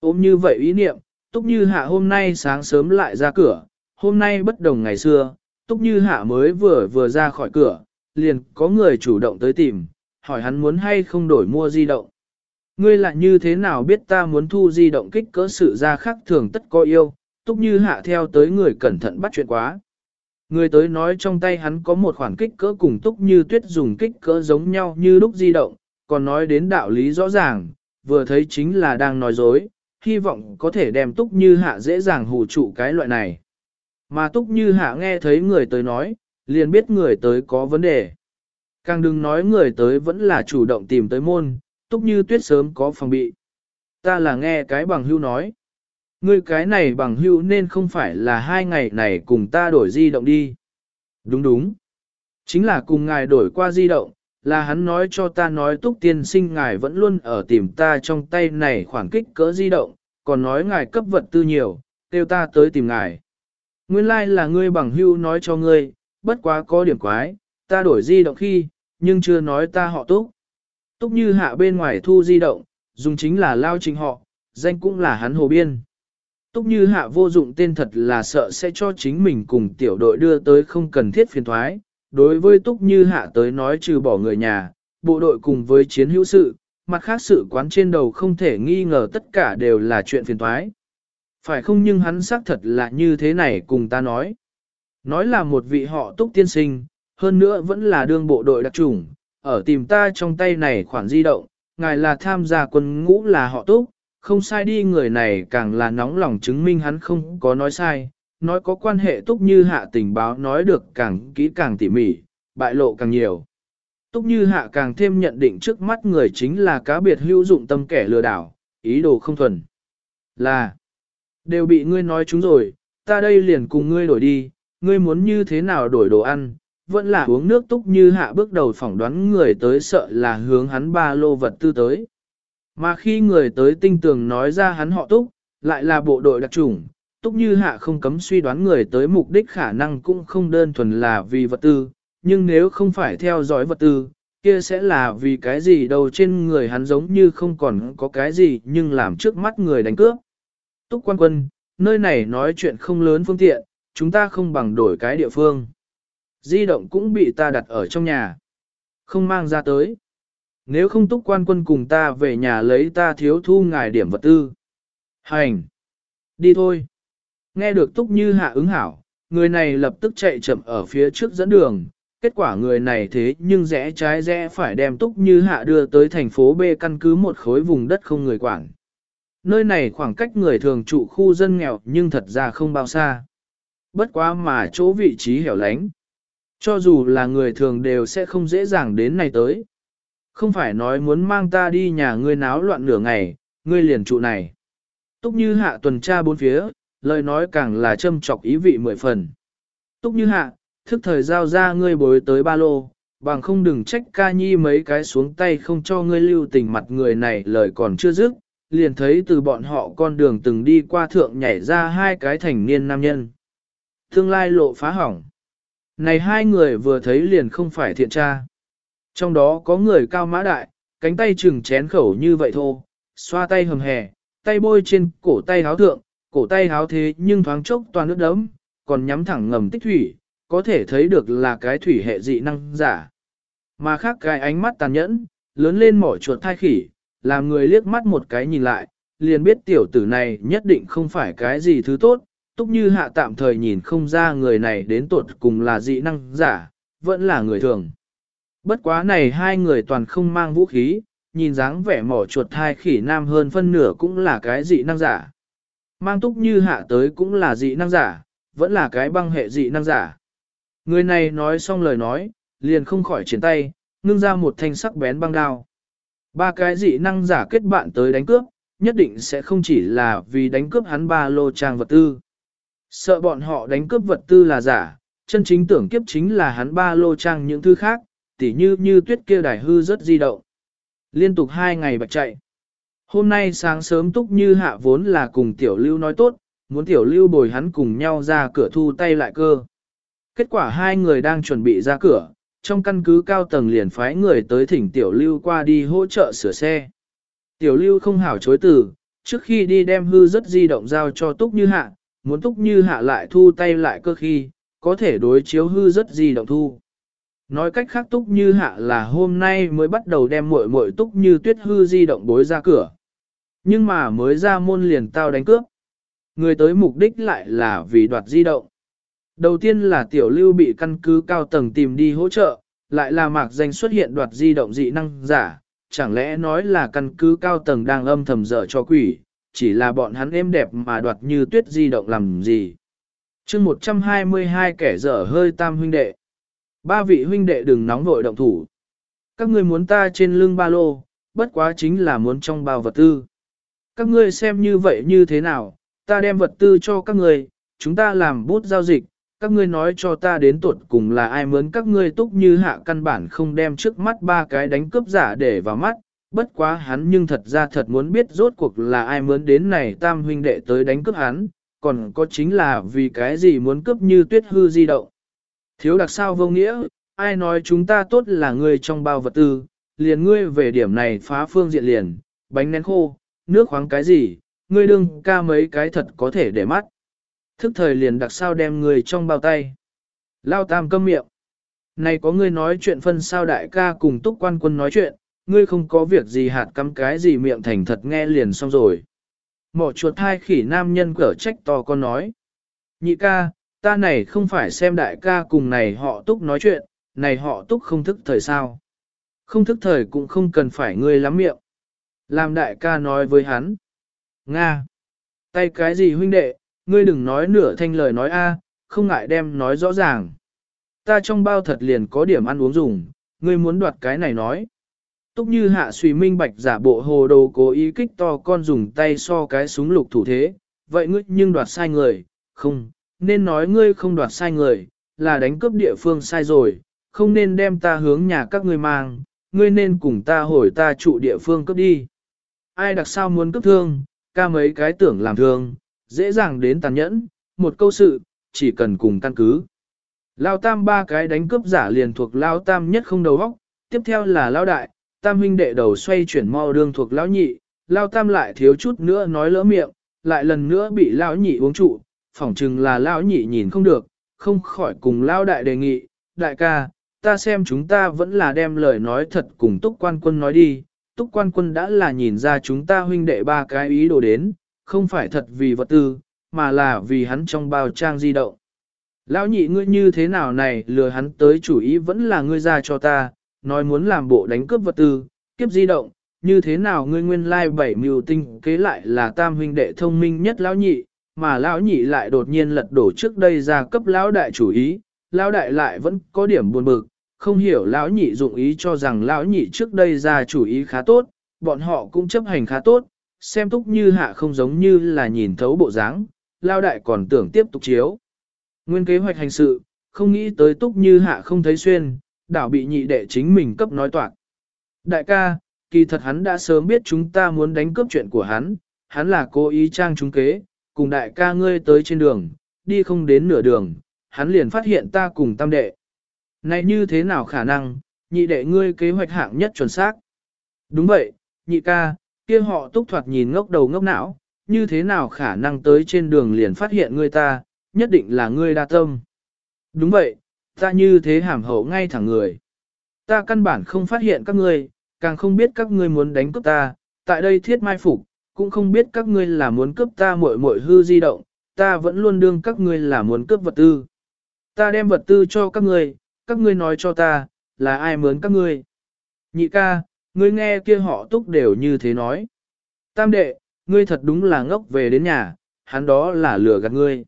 Ôm như vậy ý niệm, Túc Như Hạ hôm nay sáng sớm lại ra cửa, hôm nay bất đồng ngày xưa, Túc Như Hạ mới vừa vừa ra khỏi cửa, liền có người chủ động tới tìm, hỏi hắn muốn hay không đổi mua di động. Ngươi lại như thế nào biết ta muốn thu di động kích cỡ sự ra khác thường tất có yêu, Túc Như Hạ theo tới người cẩn thận bắt chuyện quá. Người tới nói trong tay hắn có một khoản kích cỡ cùng Túc Như Tuyết dùng kích cỡ giống nhau như lúc di động, còn nói đến đạo lý rõ ràng, vừa thấy chính là đang nói dối, hy vọng có thể đem Túc Như Hạ dễ dàng hù trụ cái loại này. Mà Túc Như Hạ nghe thấy người tới nói, liền biết người tới có vấn đề. Càng đừng nói người tới vẫn là chủ động tìm tới môn, Túc Như Tuyết sớm có phòng bị. Ta là nghe cái bằng hưu nói. Ngươi cái này bằng hưu nên không phải là hai ngày này cùng ta đổi di động đi. Đúng đúng. Chính là cùng ngài đổi qua di động, là hắn nói cho ta nói túc tiên sinh ngài vẫn luôn ở tìm ta trong tay này khoảng kích cỡ di động, còn nói ngài cấp vật tư nhiều, kêu ta tới tìm ngài. Nguyên lai like là ngươi bằng hưu nói cho ngươi, bất quá có điểm quái, ta đổi di động khi, nhưng chưa nói ta họ túc. Túc như hạ bên ngoài thu di động, dùng chính là lao trình họ, danh cũng là hắn hồ biên. Túc như hạ vô dụng tên thật là sợ sẽ cho chính mình cùng tiểu đội đưa tới không cần thiết phiền thoái. Đối với Túc như hạ tới nói trừ bỏ người nhà, bộ đội cùng với chiến hữu sự, mặt khác sự quán trên đầu không thể nghi ngờ tất cả đều là chuyện phiền thoái. Phải không nhưng hắn xác thật là như thế này cùng ta nói. Nói là một vị họ Túc tiên sinh, hơn nữa vẫn là đương bộ đội đặc trùng, ở tìm ta trong tay này khoản di động, ngài là tham gia quân ngũ là họ Túc, không sai đi người này càng là nóng lòng chứng minh hắn không có nói sai, nói có quan hệ Túc như hạ tình báo nói được càng kỹ càng tỉ mỉ, bại lộ càng nhiều. Túc như hạ càng thêm nhận định trước mắt người chính là cá biệt hữu dụng tâm kẻ lừa đảo, ý đồ không thuần. Là, đều bị ngươi nói chúng rồi, ta đây liền cùng ngươi đổi đi, ngươi muốn như thế nào đổi đồ ăn, vẫn là uống nước túc như hạ bước đầu phỏng đoán người tới sợ là hướng hắn ba lô vật tư tới. Mà khi người tới tinh tường nói ra hắn họ túc, lại là bộ đội đặc trùng, túc như hạ không cấm suy đoán người tới mục đích khả năng cũng không đơn thuần là vì vật tư, nhưng nếu không phải theo dõi vật tư, kia sẽ là vì cái gì đâu trên người hắn giống như không còn có cái gì nhưng làm trước mắt người đánh cướp. Túc quan quân, nơi này nói chuyện không lớn phương tiện, chúng ta không bằng đổi cái địa phương di động cũng bị ta đặt ở trong nhà. Không mang ra tới. Nếu không túc quan quân cùng ta về nhà lấy ta thiếu thu ngài điểm vật tư. Hành! Đi thôi! Nghe được túc như hạ ứng hảo, người này lập tức chạy chậm ở phía trước dẫn đường. Kết quả người này thế nhưng rẽ trái rẽ phải đem túc như hạ đưa tới thành phố B căn cứ một khối vùng đất không người quản. Nơi này khoảng cách người thường trụ khu dân nghèo nhưng thật ra không bao xa. Bất quá mà chỗ vị trí hẻo lánh. Cho dù là người thường đều sẽ không dễ dàng đến này tới. Không phải nói muốn mang ta đi nhà ngươi náo loạn nửa ngày, ngươi liền trụ này. Túc như hạ tuần tra bốn phía, lời nói càng là châm chọc ý vị mười phần. Túc như hạ, thức thời giao ra ngươi bối tới ba lô, bằng không đừng trách ca nhi mấy cái xuống tay không cho ngươi lưu tình mặt người này lời còn chưa dứt, liền thấy từ bọn họ con đường từng đi qua thượng nhảy ra hai cái thành niên nam nhân. Tương lai lộ phá hỏng. Này hai người vừa thấy liền không phải thiện tra. Trong đó có người cao mã đại, cánh tay chừng chén khẩu như vậy thô, xoa tay hầm hè, tay bôi trên cổ tay háo thượng, cổ tay háo thế nhưng thoáng chốc toàn nước đấm, còn nhắm thẳng ngầm tích thủy, có thể thấy được là cái thủy hệ dị năng giả. Mà khác cái ánh mắt tàn nhẫn, lớn lên mỏi chuột thai khỉ, làm người liếc mắt một cái nhìn lại, liền biết tiểu tử này nhất định không phải cái gì thứ tốt, túc như hạ tạm thời nhìn không ra người này đến tột cùng là dị năng giả, vẫn là người thường. Bất quá này hai người toàn không mang vũ khí, nhìn dáng vẻ mỏ chuột thai khỉ nam hơn phân nửa cũng là cái dị năng giả. Mang túc như hạ tới cũng là dị năng giả, vẫn là cái băng hệ dị năng giả. Người này nói xong lời nói, liền không khỏi triển tay, ngưng ra một thanh sắc bén băng đao. Ba cái dị năng giả kết bạn tới đánh cướp, nhất định sẽ không chỉ là vì đánh cướp hắn ba lô trang vật tư. Sợ bọn họ đánh cướp vật tư là giả, chân chính tưởng kiếp chính là hắn ba lô trang những thứ khác, tỉ như như tuyết kia đài hư rất di động. Liên tục hai ngày bạch chạy. Hôm nay sáng sớm túc như hạ vốn là cùng tiểu lưu nói tốt, muốn tiểu lưu bồi hắn cùng nhau ra cửa thu tay lại cơ. Kết quả hai người đang chuẩn bị ra cửa, trong căn cứ cao tầng liền phái người tới thỉnh tiểu lưu qua đi hỗ trợ sửa xe. Tiểu lưu không hảo chối từ, trước khi đi đem hư rất di động giao cho túc như hạ, muốn túc như hạ lại thu tay lại cơ khi, có thể đối chiếu hư rất di động thu. Nói cách khác túc như hạ là hôm nay mới bắt đầu đem muội muội túc như tuyết hư di động bối ra cửa. Nhưng mà mới ra môn liền tao đánh cướp. Người tới mục đích lại là vì đoạt di động. Đầu tiên là tiểu lưu bị căn cứ cao tầng tìm đi hỗ trợ, lại là mạc danh xuất hiện đoạt di động dị năng giả, chẳng lẽ nói là căn cứ cao tầng đang âm thầm dở cho quỷ, chỉ là bọn hắn êm đẹp mà đoạt như tuyết di động làm gì. chương 122 kẻ dở hơi tam huynh đệ. Ba vị huynh đệ đừng nóng vội động thủ. Các ngươi muốn ta trên lưng ba lô, bất quá chính là muốn trong bao vật tư. Các ngươi xem như vậy như thế nào, ta đem vật tư cho các ngươi, chúng ta làm bút giao dịch, các ngươi nói cho ta đến tuột cùng là ai mướn các ngươi túc như hạ căn bản không đem trước mắt ba cái đánh cướp giả để vào mắt, bất quá hắn nhưng thật ra thật muốn biết rốt cuộc là ai mướn đến này tam huynh đệ tới đánh cướp hắn, còn có chính là vì cái gì muốn cướp như tuyết hư di động. Thiếu đặc sao vô nghĩa, ai nói chúng ta tốt là ngươi trong bao vật tư, liền ngươi về điểm này phá phương diện liền, bánh nén khô, nước khoáng cái gì, ngươi đừng ca mấy cái thật có thể để mắt. Thức thời liền đặc sao đem người trong bao tay. Lao tam câm miệng. Này có ngươi nói chuyện phân sao đại ca cùng túc quan quân nói chuyện, ngươi không có việc gì hạt cắm cái gì miệng thành thật nghe liền xong rồi. Mỏ chuột hai khỉ nam nhân cở trách to con nói. Nhị ca, ta này không phải xem đại ca cùng này họ túc nói chuyện, này họ túc không thức thời sao. Không thức thời cũng không cần phải ngươi lắm miệng. Làm đại ca nói với hắn. Nga. Tay cái gì huynh đệ, ngươi đừng nói nửa thanh lời nói a, không ngại đem nói rõ ràng. Ta trong bao thật liền có điểm ăn uống dùng, ngươi muốn đoạt cái này nói. Túc như hạ suy minh bạch giả bộ hồ đồ cố ý kích to con dùng tay so cái súng lục thủ thế, vậy ngươi nhưng đoạt sai người, không, nên nói ngươi không đoạt sai người, là đánh cướp địa phương sai rồi, không nên đem ta hướng nhà các ngươi mang, ngươi nên cùng ta hồi ta trụ địa phương cướp đi. Ai đặc sao muốn cướp thương, ca mấy cái tưởng làm thương, dễ dàng đến tàn nhẫn, một câu sự, chỉ cần cùng căn cứ. Lao tam ba cái đánh cướp giả liền thuộc Lao tam nhất không đầu óc, tiếp theo là Lao đại, tam huynh đệ đầu xoay chuyển mau đương thuộc Lão nhị, Lao tam lại thiếu chút nữa nói lỡ miệng, lại lần nữa bị Lão nhị uống trụ, phỏng chừng là Lão nhị nhìn không được, không khỏi cùng Lão đại đề nghị, đại ca, ta xem chúng ta vẫn là đem lời nói thật cùng túc quan quân nói đi, túc quan quân đã là nhìn ra chúng ta huynh đệ ba cái ý đồ đến, không phải thật vì vật tư, mà là vì hắn trong bao trang di động. Lão nhị ngươi như thế nào này lừa hắn tới chủ ý vẫn là ngươi ra cho ta, nói muốn làm bộ đánh cướp vật tư, kiếp di động, như thế nào ngươi nguyên lai bảy mưu tinh kế lại là tam huynh đệ thông minh nhất lão nhị, mà lão nhị lại đột nhiên lật đổ trước đây ra cấp lão đại chủ ý, lão đại lại vẫn có điểm buồn bực, không hiểu lão nhị dụng ý cho rằng lão nhị trước đây ra chủ ý khá tốt, bọn họ cũng chấp hành khá tốt, xem túc như hạ không giống như là nhìn thấu bộ dáng, lão đại còn tưởng tiếp tục chiếu. Nguyên kế hoạch hành sự, không nghĩ tới túc như hạ không thấy xuyên, đảo bị nhị đệ chính mình cấp nói toạc. Đại ca, kỳ thật hắn đã sớm biết chúng ta muốn đánh cướp chuyện của hắn, hắn là cố ý trang chúng kế, cùng đại ca ngươi tới trên đường, đi không đến nửa đường, hắn liền phát hiện ta cùng tam đệ. Này như thế nào khả năng, nhị đệ ngươi kế hoạch hạng nhất chuẩn xác. Đúng vậy, nhị ca, kia họ túc thoạt nhìn ngốc đầu ngốc não, như thế nào khả năng tới trên đường liền phát hiện ngươi ta, nhất định là ngươi đa tâm. Đúng vậy, ta như thế hàm hậu ngay thẳng người. Ta căn bản không phát hiện các ngươi, càng không biết các ngươi muốn đánh cướp ta, tại đây thiết mai phục, cũng không biết các ngươi là muốn cướp ta muội muội hư di động, ta vẫn luôn đương các ngươi là muốn cướp vật tư. Ta đem vật tư cho các ngươi, các ngươi nói cho ta, là ai mướn các ngươi. Nhị ca, ngươi nghe kia họ túc đều như thế nói. Tam đệ, ngươi thật đúng là ngốc về đến nhà, hắn đó là lừa gạt ngươi.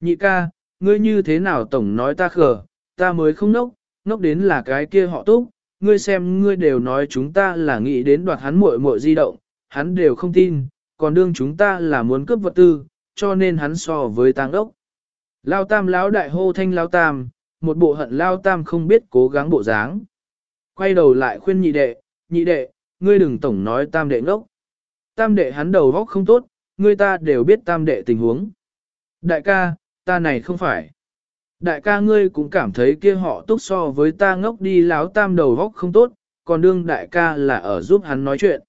Nhị ca, ngươi như thế nào tổng nói ta khờ, ta mới không ngốc, ngốc đến là cái kia họ túc, ngươi xem ngươi đều nói chúng ta là nghĩ đến đoạt hắn muội muội di động, hắn đều không tin, còn đương chúng ta là muốn cướp vật tư, cho nên hắn so với tang ốc. Lao tam lão đại hô thanh lao tam, một bộ hận lao tam không biết cố gắng bộ dáng. Quay đầu lại khuyên nhị đệ, nhị đệ, ngươi đừng tổng nói tam đệ ngốc. Tam đệ hắn đầu góc không tốt, ngươi ta đều biết tam đệ tình huống. Đại ca, ta này không phải. Đại ca ngươi cũng cảm thấy kia họ túc so với ta ngốc đi láo tam đầu góc không tốt, còn đương đại ca là ở giúp hắn nói chuyện.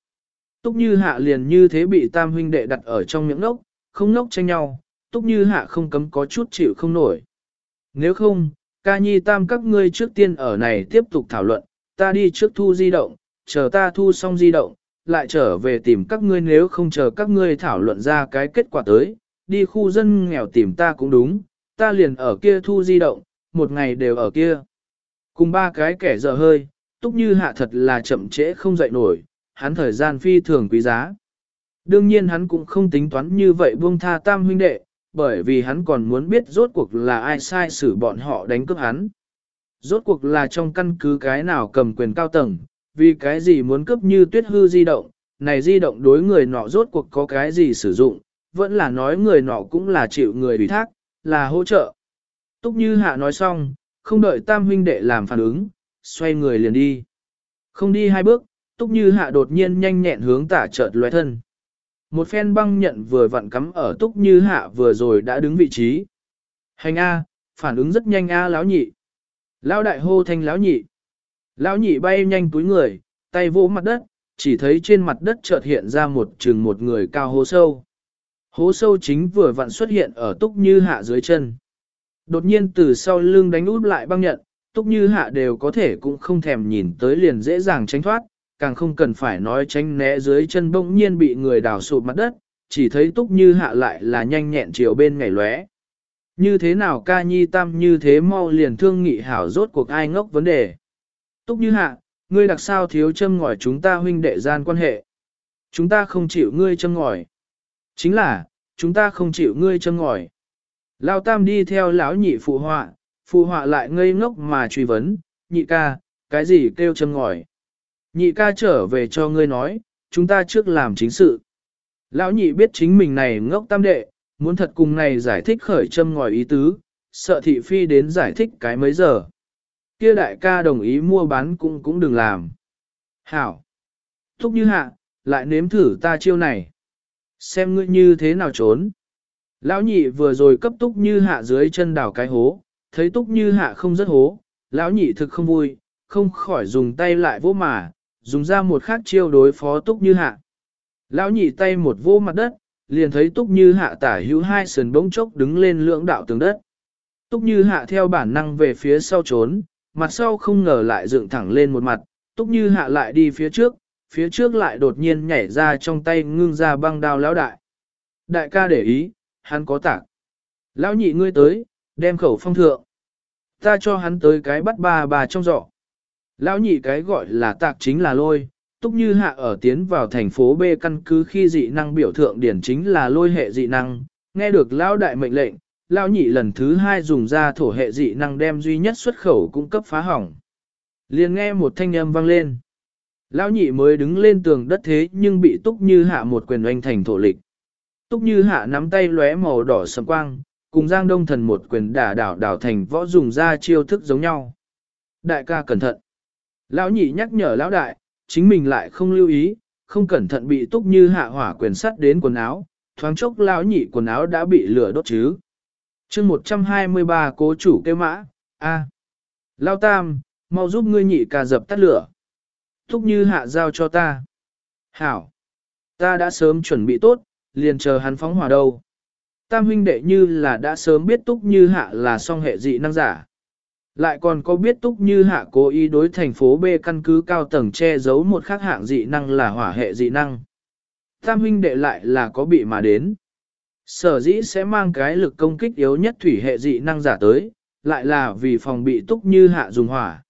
Túc như hạ liền như thế bị tam huynh đệ đặt ở trong miệng ngốc, không ngốc tranh nhau, túc như hạ không cấm có chút chịu không nổi. Nếu không, ca nhi tam các ngươi trước tiên ở này tiếp tục thảo luận, ta đi trước thu di động, chờ ta thu xong di động, lại trở về tìm các ngươi nếu không chờ các ngươi thảo luận ra cái kết quả tới, đi khu dân nghèo tìm ta cũng đúng, ta liền ở kia thu di động, một ngày đều ở kia. Cùng ba cái kẻ dở hơi, túc như hạ thật là chậm trễ không dậy nổi, hắn thời gian phi thường quý giá. Đương nhiên hắn cũng không tính toán như vậy buông tha tam huynh đệ, bởi vì hắn còn muốn biết rốt cuộc là ai sai xử bọn họ đánh cướp hắn. Rốt cuộc là trong căn cứ cái nào cầm quyền cao tầng, vì cái gì muốn cướp như tuyết hư di động, này di động đối người nọ rốt cuộc có cái gì sử dụng, vẫn là nói người nọ cũng là chịu người ủy thác, là hỗ trợ. Túc Như Hạ nói xong, không đợi tam huynh đệ làm phản ứng, xoay người liền đi. Không đi hai bước, Túc Như Hạ đột nhiên nhanh nhẹn hướng tả chợt lóe thân. Một phen băng nhận vừa vặn cắm ở Túc Như Hạ vừa rồi đã đứng vị trí. Hành A, phản ứng rất nhanh A lão nhị. Lão đại hô thanh lão nhị. Lão nhị bay nhanh túi người, tay vỗ mặt đất, chỉ thấy trên mặt đất chợt hiện ra một chừng một người cao hố sâu. Hố sâu chính vừa vặn xuất hiện ở Túc Như Hạ dưới chân. Đột nhiên từ sau lưng đánh út lại băng nhận, Túc Như Hạ đều có thể cũng không thèm nhìn tới liền dễ dàng tránh thoát, càng không cần phải nói tránh né dưới chân bỗng nhiên bị người đào sụp mặt đất, chỉ thấy Túc Như Hạ lại là nhanh nhẹn chiều bên ngày lóe. Như thế nào ca nhi tam như thế mau liền thương nghị hảo rốt cuộc ai ngốc vấn đề. Túc Như Hạ, ngươi đặc sao thiếu châm ngòi chúng ta huynh đệ gian quan hệ. Chúng ta không chịu ngươi châm ngòi. Chính là, chúng ta không chịu ngươi châm ngòi. Lao tam đi theo lão nhị phụ họa, phụ họa lại ngây ngốc mà truy vấn, nhị ca, cái gì kêu châm ngòi. Nhị ca trở về cho ngươi nói, chúng ta trước làm chính sự. Lão nhị biết chính mình này ngốc tam đệ, muốn thật cùng này giải thích khởi châm ngòi ý tứ, sợ thị phi đến giải thích cái mấy giờ. Kia đại ca đồng ý mua bán cũng cũng đừng làm. Hảo! Thúc như hạ, lại nếm thử ta chiêu này xem ngươi như thế nào trốn. Lão nhị vừa rồi cấp túc như hạ dưới chân đảo cái hố, thấy túc như hạ không rất hố, lão nhị thực không vui, không khỏi dùng tay lại vô mà, dùng ra một khác chiêu đối phó túc như hạ. Lão nhị tay một vô mặt đất, liền thấy túc như hạ tả hữu hai sườn bỗng chốc đứng lên lưỡng đạo tường đất. Túc như hạ theo bản năng về phía sau trốn, mặt sau không ngờ lại dựng thẳng lên một mặt, túc như hạ lại đi phía trước, phía trước lại đột nhiên nhảy ra trong tay ngưng ra băng đao lão đại. Đại ca để ý, hắn có tạc. Lão nhị ngươi tới, đem khẩu phong thượng. Ta cho hắn tới cái bắt ba bà trong giỏ. Lão nhị cái gọi là tạc chính là lôi, túc như hạ ở tiến vào thành phố B căn cứ khi dị năng biểu thượng điển chính là lôi hệ dị năng, nghe được lão đại mệnh lệnh, lão nhị lần thứ hai dùng ra thổ hệ dị năng đem duy nhất xuất khẩu cung cấp phá hỏng. Liền nghe một thanh âm vang lên. Lão nhị mới đứng lên tường đất thế nhưng bị túc như hạ một quyền oanh thành thổ lịch. Túc như hạ nắm tay lóe màu đỏ sầm quang, cùng Giang Đông Thần một quyền đả đảo đảo thành võ dùng ra chiêu thức giống nhau. Đại ca cẩn thận. Lão nhị nhắc nhở lão đại, chính mình lại không lưu ý, không cẩn thận bị túc như hạ hỏa quyền sắt đến quần áo, thoáng chốc lão nhị quần áo đã bị lửa đốt chứ. chương 123 cố chủ kêu mã, A. Lão tam, mau giúp ngươi nhị ca dập tắt lửa. Túc như hạ giao cho ta. Hảo. Ta đã sớm chuẩn bị tốt, liền chờ hắn phóng hỏa đâu. Tam huynh đệ như là đã sớm biết túc như hạ là song hệ dị năng giả. Lại còn có biết túc như hạ cố ý đối thành phố B căn cứ cao tầng che giấu một khác hạng dị năng là hỏa hệ dị năng. Tam huynh đệ lại là có bị mà đến. Sở dĩ sẽ mang cái lực công kích yếu nhất thủy hệ dị năng giả tới, lại là vì phòng bị túc như hạ dùng hỏa.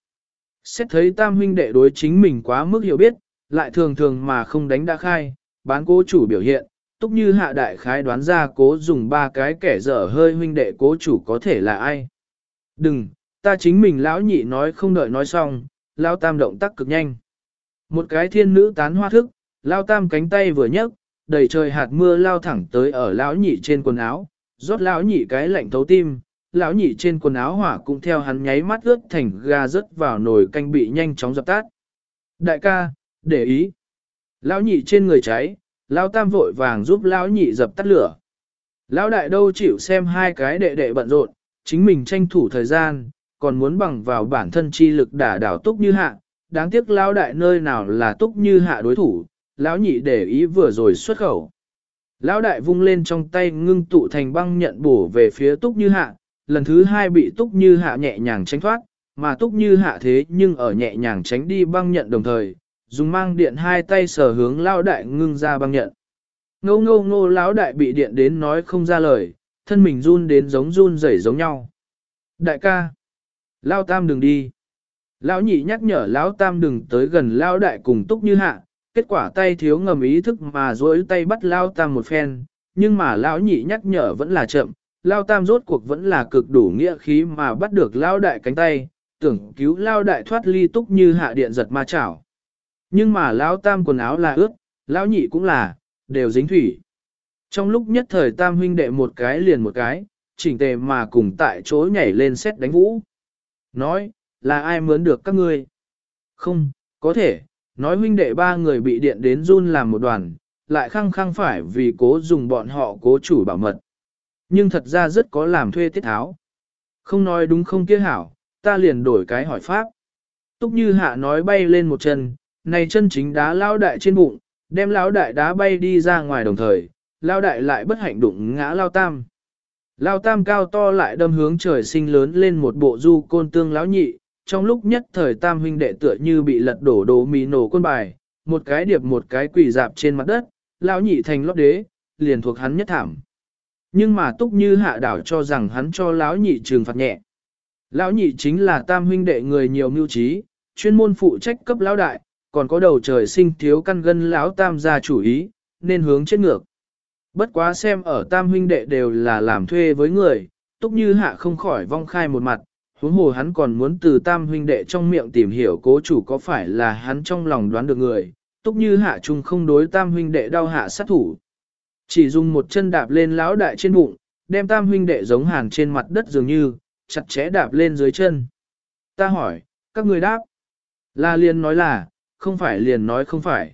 Xét thấy tam huynh đệ đối chính mình quá mức hiểu biết, lại thường thường mà không đánh đã khai, bán cố chủ biểu hiện, túc như hạ đại khái đoán ra cố dùng ba cái kẻ dở hơi huynh đệ cố chủ có thể là ai. Đừng, ta chính mình lão nhị nói không đợi nói xong, lao tam động tác cực nhanh. Một cái thiên nữ tán hoa thức, lao tam cánh tay vừa nhấc, đầy trời hạt mưa lao thẳng tới ở lão nhị trên quần áo, rót lão nhị cái lạnh thấu tim, lão nhị trên quần áo hỏa cũng theo hắn nháy mắt ướt thành ga rớt vào nồi canh bị nhanh chóng dập tắt. Đại ca, để ý. Lão nhị trên người cháy, lão tam vội vàng giúp lão nhị dập tắt lửa. Lão đại đâu chịu xem hai cái đệ đệ bận rộn, chính mình tranh thủ thời gian, còn muốn bằng vào bản thân chi lực đả đảo túc như hạ, đáng tiếc lão đại nơi nào là túc như hạ đối thủ, lão nhị để ý vừa rồi xuất khẩu. Lão đại vung lên trong tay ngưng tụ thành băng nhận bổ về phía túc như hạ, lần thứ hai bị túc như hạ nhẹ nhàng tránh thoát, mà túc như hạ thế nhưng ở nhẹ nhàng tránh đi băng nhận đồng thời, dùng mang điện hai tay sở hướng lão đại ngưng ra băng nhận. Ngô ngô ngô lão đại bị điện đến nói không ra lời, thân mình run đến giống run rẩy giống nhau. Đại ca, Lao tam đừng đi. Lão nhị nhắc nhở lão tam đừng tới gần lão đại cùng túc như hạ, kết quả tay thiếu ngầm ý thức mà duỗi tay bắt lão tam một phen, nhưng mà lão nhị nhắc nhở vẫn là chậm, lão tam rốt cuộc vẫn là cực đủ nghĩa khí mà bắt được lão đại cánh tay, tưởng cứu lão đại thoát ly túc như hạ điện giật ma chảo. Nhưng mà lão tam quần áo là ướt, lão nhị cũng là, đều dính thủy. Trong lúc nhất thời tam huynh đệ một cái liền một cái, chỉnh tề mà cùng tại chỗ nhảy lên xét đánh vũ. Nói, là ai mướn được các ngươi? Không, có thể, nói huynh đệ ba người bị điện đến run làm một đoàn, lại khăng khăng phải vì cố dùng bọn họ cố chủ bảo mật. Nhưng thật ra rất có làm thuê tiết tháo. Không nói đúng không kia hảo, ta liền đổi cái hỏi pháp. Túc như hạ nói bay lên một chân, này chân chính đá lao đại trên bụng, đem lao đại đá bay đi ra ngoài đồng thời, lao đại lại bất hạnh đụng ngã lao tam. Lao tam cao to lại đâm hướng trời sinh lớn lên một bộ du côn tương lão nhị, trong lúc nhất thời tam huynh đệ tựa như bị lật đổ đồ mì nổ quân bài, một cái điệp một cái quỷ dạp trên mặt đất, lão nhị thành lót đế, liền thuộc hắn nhất thảm. Nhưng mà túc như hạ đảo cho rằng hắn cho lão nhị trừng phạt nhẹ. Lão nhị chính là tam huynh đệ người nhiều mưu trí, chuyên môn phụ trách cấp lão đại, còn có đầu trời sinh thiếu căn gân lão tam gia chủ ý, nên hướng chết ngược. Bất quá xem ở tam huynh đệ đều là làm thuê với người, túc như hạ không khỏi vong khai một mặt, huống hồ hắn còn muốn từ tam huynh đệ trong miệng tìm hiểu cố chủ có phải là hắn trong lòng đoán được người, túc như hạ chung không đối tam huynh đệ đau hạ sát thủ. Chỉ dùng một chân đạp lên lão đại trên bụng, đem tam huynh đệ giống hàn trên mặt đất dường như, chặt chẽ đạp lên dưới chân. Ta hỏi, các người đáp. Là liền nói là, không phải liền nói không phải.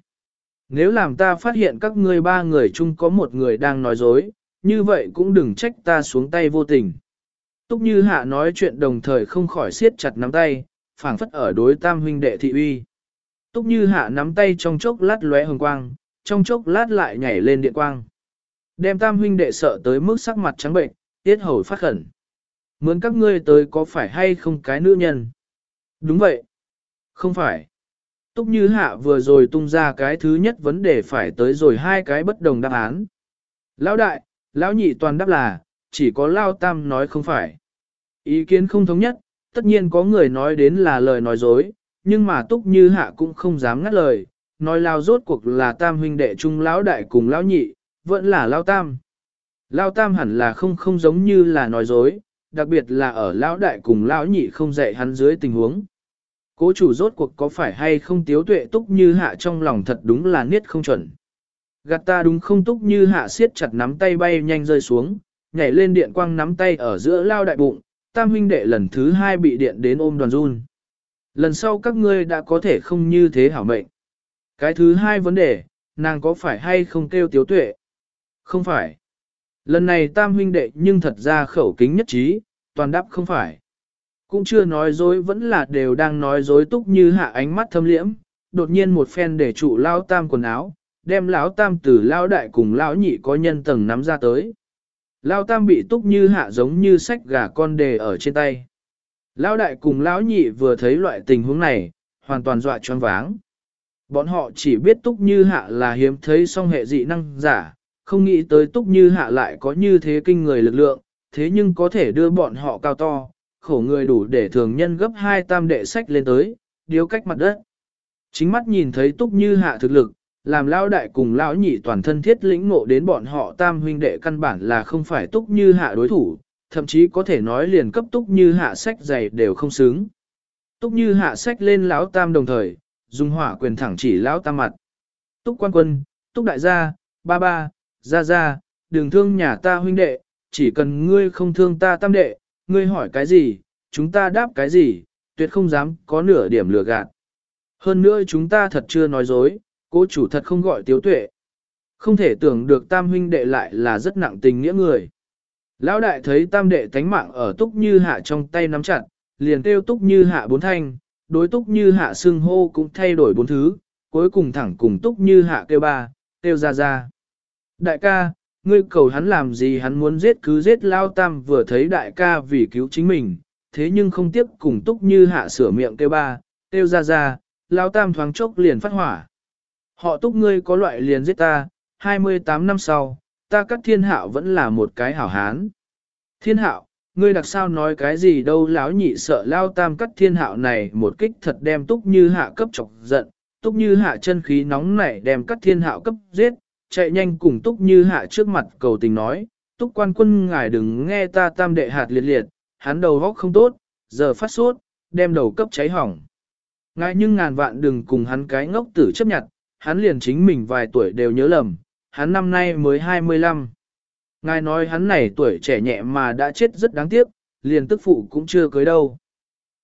Nếu làm ta phát hiện các ngươi ba người chung có một người đang nói dối, như vậy cũng đừng trách ta xuống tay vô tình. Túc Như Hạ nói chuyện đồng thời không khỏi siết chặt nắm tay, phảng phất ở đối tam huynh đệ thị uy. Túc Như Hạ nắm tay trong chốc lát lóe hồng quang, trong chốc lát lại nhảy lên điện quang. Đem tam huynh đệ sợ tới mức sắc mặt trắng bệnh, tiết hầu phát khẩn. Muốn các ngươi tới có phải hay không cái nữ nhân? Đúng vậy. Không phải. Túc Như Hạ vừa rồi tung ra cái thứ nhất vấn đề phải tới rồi hai cái bất đồng đáp án. Lão đại, lão nhị toàn đáp là, chỉ có Lao Tam nói không phải. Ý kiến không thống nhất, tất nhiên có người nói đến là lời nói dối, nhưng mà Túc Như Hạ cũng không dám ngắt lời, nói Lao rốt cuộc là Tam huynh đệ chung lão đại cùng lão nhị, vẫn là Lao Tam. Lao Tam hẳn là không không giống như là nói dối, đặc biệt là ở lão đại cùng lão nhị không dạy hắn dưới tình huống. Cố chủ rốt cuộc có phải hay không tiếu tuệ túc như hạ trong lòng thật đúng là niết không chuẩn. Gạt ta đúng không túc như hạ siết chặt nắm tay bay nhanh rơi xuống, nhảy lên điện quang nắm tay ở giữa lao đại bụng, tam huynh đệ lần thứ hai bị điện đến ôm đoàn run. Lần sau các ngươi đã có thể không như thế hảo mệnh. Cái thứ hai vấn đề, nàng có phải hay không kêu tiếu tuệ? Không phải. Lần này tam huynh đệ nhưng thật ra khẩu kính nhất trí, toàn đáp không phải. Cũng chưa nói dối vẫn là đều đang nói dối túc như hạ ánh mắt thâm liễm, đột nhiên một phen để trụ lao tam quần áo, đem lão tam từ lao đại cùng lão nhị có nhân tầng nắm ra tới. Lao tam bị túc như hạ giống như sách gà con đề ở trên tay. lao đại cùng lão nhị vừa thấy loại tình huống này, hoàn toàn dọa choáng váng. Bọn họ chỉ biết túc như hạ là hiếm thấy song hệ dị năng giả, không nghĩ tới túc như hạ lại có như thế kinh người lực lượng, thế nhưng có thể đưa bọn họ cao to, khổ người đủ để thường nhân gấp hai tam đệ sách lên tới, điếu cách mặt đất. Chính mắt nhìn thấy túc như hạ thực lực, làm lão đại cùng lão nhị toàn thân thiết lĩnh ngộ đến bọn họ tam huynh đệ căn bản là không phải túc như hạ đối thủ, thậm chí có thể nói liền cấp túc như hạ sách dày đều không xứng. Túc như hạ sách lên lão tam đồng thời, dùng hỏa quyền thẳng chỉ lão tam mặt. Túc quan quân, túc đại gia, ba ba, gia gia, đừng thương nhà ta huynh đệ, chỉ cần ngươi không thương ta tam đệ, ngươi hỏi cái gì, chúng ta đáp cái gì, tuyệt không dám có nửa điểm lừa gạt. Hơn nữa chúng ta thật chưa nói dối, cố chủ thật không gọi tiếu tuệ. Không thể tưởng được tam huynh đệ lại là rất nặng tình nghĩa người. Lão đại thấy tam đệ tánh mạng ở túc như hạ trong tay nắm chặt, liền kêu túc như hạ bốn thanh, đối túc như hạ xưng hô cũng thay đổi bốn thứ, cuối cùng thẳng cùng túc như hạ kêu ba, kêu ra ra. Đại ca, ngươi cầu hắn làm gì hắn muốn giết cứ giết lao tam vừa thấy đại ca vì cứu chính mình, thế nhưng không tiếp cùng túc như hạ sửa miệng kêu ba, kêu ra ra, lao tam thoáng chốc liền phát hỏa. Họ túc ngươi có loại liền giết ta, 28 năm sau, ta cắt thiên hạo vẫn là một cái hảo hán. Thiên hạo, ngươi đặc sao nói cái gì đâu láo nhị sợ lao tam cắt thiên hạo này một kích thật đem túc như hạ cấp chọc giận, túc như hạ chân khí nóng nảy đem cắt thiên hạo cấp giết, chạy nhanh cùng túc như hạ trước mặt cầu tình nói, túc quan quân ngài đừng nghe ta tam đệ hạt liệt liệt, hắn đầu góc không tốt, giờ phát sốt, đem đầu cấp cháy hỏng. Ngài nhưng ngàn vạn đừng cùng hắn cái ngốc tử chấp nhận, hắn liền chính mình vài tuổi đều nhớ lầm, hắn năm nay mới 25. Ngài nói hắn này tuổi trẻ nhẹ mà đã chết rất đáng tiếc, liền tức phụ cũng chưa cưới đâu.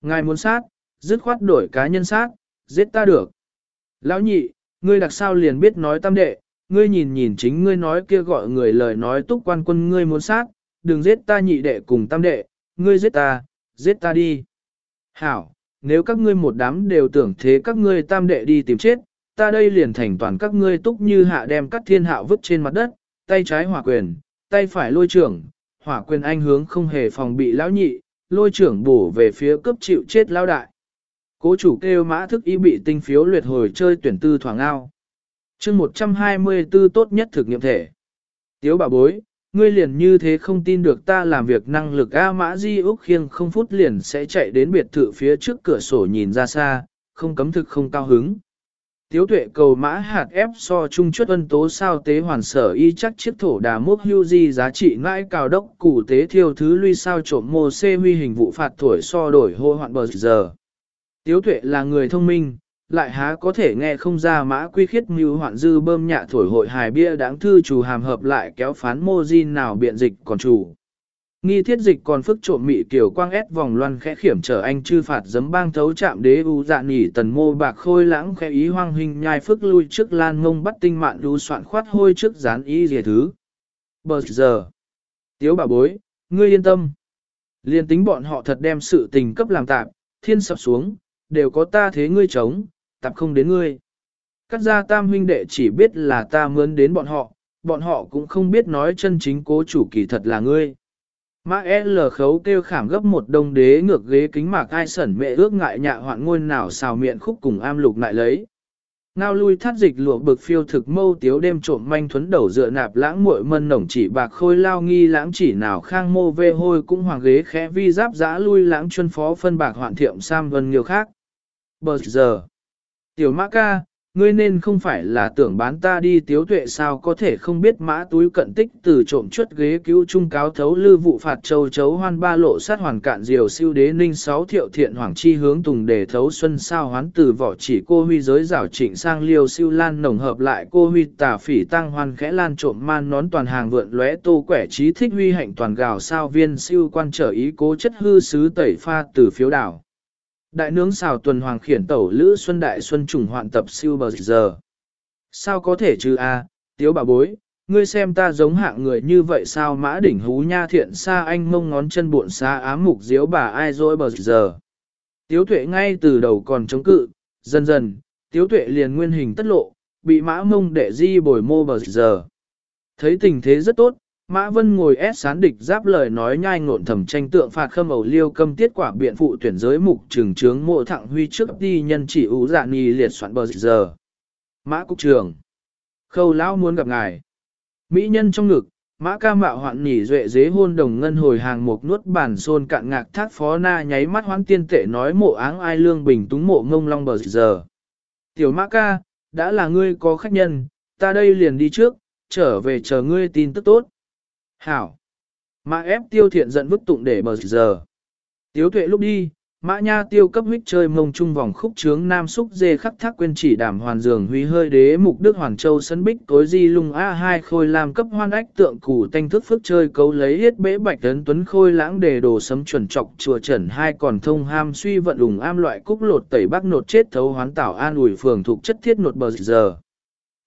Ngài muốn sát, dứt khoát đổi cá nhân sát, giết ta được. Lão nhị, ngươi đặc sao liền biết nói tam đệ, ngươi nhìn nhìn chính ngươi nói kia gọi người lời nói túc quan quân ngươi muốn sát, đừng giết ta nhị đệ cùng tam đệ, ngươi giết ta, giết ta đi. Hảo, nếu các ngươi một đám đều tưởng thế các ngươi tam đệ đi tìm chết, ta đây liền thành toàn các ngươi túc như hạ đem các thiên hạo vứt trên mặt đất, tay trái hỏa quyền, tay phải lôi trưởng, hỏa quyền anh hướng không hề phòng bị lão nhị, lôi trưởng bổ về phía cấp chịu chết lão đại. Cố chủ kêu mã thức y bị tinh phiếu luyện hồi chơi tuyển tư thoảng ao chương 124 tốt nhất thực nghiệm thể. Tiếu bà bối, ngươi liền như thế không tin được ta làm việc năng lực A mã di úc khiêng không phút liền sẽ chạy đến biệt thự phía trước cửa sổ nhìn ra xa, không cấm thực không cao hứng. Tiếu tuệ cầu mã hạt ép so trung chuất ân tố sao tế hoàn sở y chắc chiếc thổ đà mốc hưu di giá trị ngãi cao đốc củ tế thiêu thứ luy sao trộm mô xê huy hình vụ phạt thổi so đổi hô hoạn bờ giờ. Tiếu tuệ là người thông minh, lại há có thể nghe không ra mã quy khiết mưu hoạn dư bơm nhạ thổi hội hài bia đáng thư chủ hàm hợp lại kéo phán mô di nào biện dịch còn chủ. Nghi thiết dịch còn phức trộm mị kiểu quang ép vòng loan khẽ khiểm trở anh chư phạt giấm bang thấu chạm đế u dạ nỉ tần mô bạc khôi lãng khẽ ý hoang hình nhai phức lui trước lan ngông bắt tinh mạn đu soạn khoát hôi trước dán ý dìa thứ. Bờ giờ. Tiếu bà bối, ngươi yên tâm. Liên tính bọn họ thật đem sự tình cấp làm tạm, thiên sập xuống, đều có ta thế ngươi chống, tập không đến ngươi. Cắt ra tam huynh đệ chỉ biết là ta mướn đến bọn họ, bọn họ cũng không biết nói chân chính cố chủ kỳ thật là ngươi. Mã L khấu kêu khảm gấp một đông đế ngược ghế kính mạc ai sẩn mẹ ước ngại nhạ hoạn ngôi nào xào miệng khúc cùng am lục lại lấy. Ngao lui thắt dịch lụa bực phiêu thực mâu tiếu đêm trộm manh thuấn đầu dựa nạp lãng muội mân nồng chỉ bạc khôi lao nghi lãng chỉ nào khang mô vê hôi cũng hoàng ghế khẽ vi giáp giã lui lãng chuân phó phân bạc hoạn thiệm sam vân nhiều khác. Bờ giờ, tiểu mã ca, ngươi nên không phải là tưởng bán ta đi tiếu tuệ sao có thể không biết mã túi cận tích từ trộm chuất ghế cứu trung cáo thấu lư vụ phạt châu chấu hoan ba lộ sát hoàn cạn diều siêu đế ninh sáu thiệu thiện hoàng chi hướng tùng đề thấu xuân sao hoán từ vỏ chỉ cô huy giới rảo trịnh sang liêu siêu lan nồng hợp lại cô huy tả phỉ tăng hoan khẽ lan trộm man nón toàn hàng vượn lóe tô quẻ trí thích huy hạnh toàn gào sao viên siêu quan trở ý cố chất hư sứ tẩy pha từ phiếu đảo. Đại nướng xào tuần hoàng khiển tẩu Lữ Xuân Đại Xuân trùng hoạn tập siêu bờ giờ. Sao có thể chứ a tiếu bà bối, ngươi xem ta giống hạng người như vậy sao mã đỉnh hú nha thiện xa anh mông ngón chân buồn xa ám mục diếu bà ai rồi bờ giờ. Tiếu tuệ ngay từ đầu còn chống cự, dần dần, tiếu tuệ liền nguyên hình tất lộ, bị mã mông đệ di bồi mô bờ giờ. Thấy tình thế rất tốt, Mã Vân ngồi ép sán địch giáp lời nói nhai ngộn thầm tranh tượng phạt khâm ẩu liêu câm tiết quả biện phụ tuyển giới mục trường trướng mộ thẳng huy trước đi nhân chỉ ủ dạ ni liệt soạn bờ giờ. Mã Cúc Trường Khâu Lão muốn gặp ngài. Mỹ nhân trong ngực, Mã ca mạo hoạn nhỉ duệ dế hôn đồng ngân hồi hàng một nuốt bản xôn cạn ngạc thác phó na nháy mắt hoãn tiên tệ nói mộ áng ai lương bình túng mộ ngông long bờ giờ. Tiểu Mã ca, đã là ngươi có khách nhân, ta đây liền đi trước, trở về chờ ngươi tin tức tốt. Hảo. Mã ép tiêu thiện giận vứt tụng để bờ giờ. Tiếu tuệ lúc đi, mã nha tiêu cấp huyết chơi mông trung vòng khúc trướng nam xúc dê khắc thác quên chỉ đảm hoàn dường huy hơi đế mục đức hoàn châu sân bích tối di lung a hai khôi làm cấp hoan ách tượng củ tanh thức phước chơi cấu lấy hết bế bạch tấn tuấn khôi lãng đề đồ sấm chuẩn trọc chùa trần hai còn thông ham suy vận đùng am loại cúc lột tẩy bắc nột chết thấu hoán tảo an ủi phường thuộc chất thiết nột bờ giờ.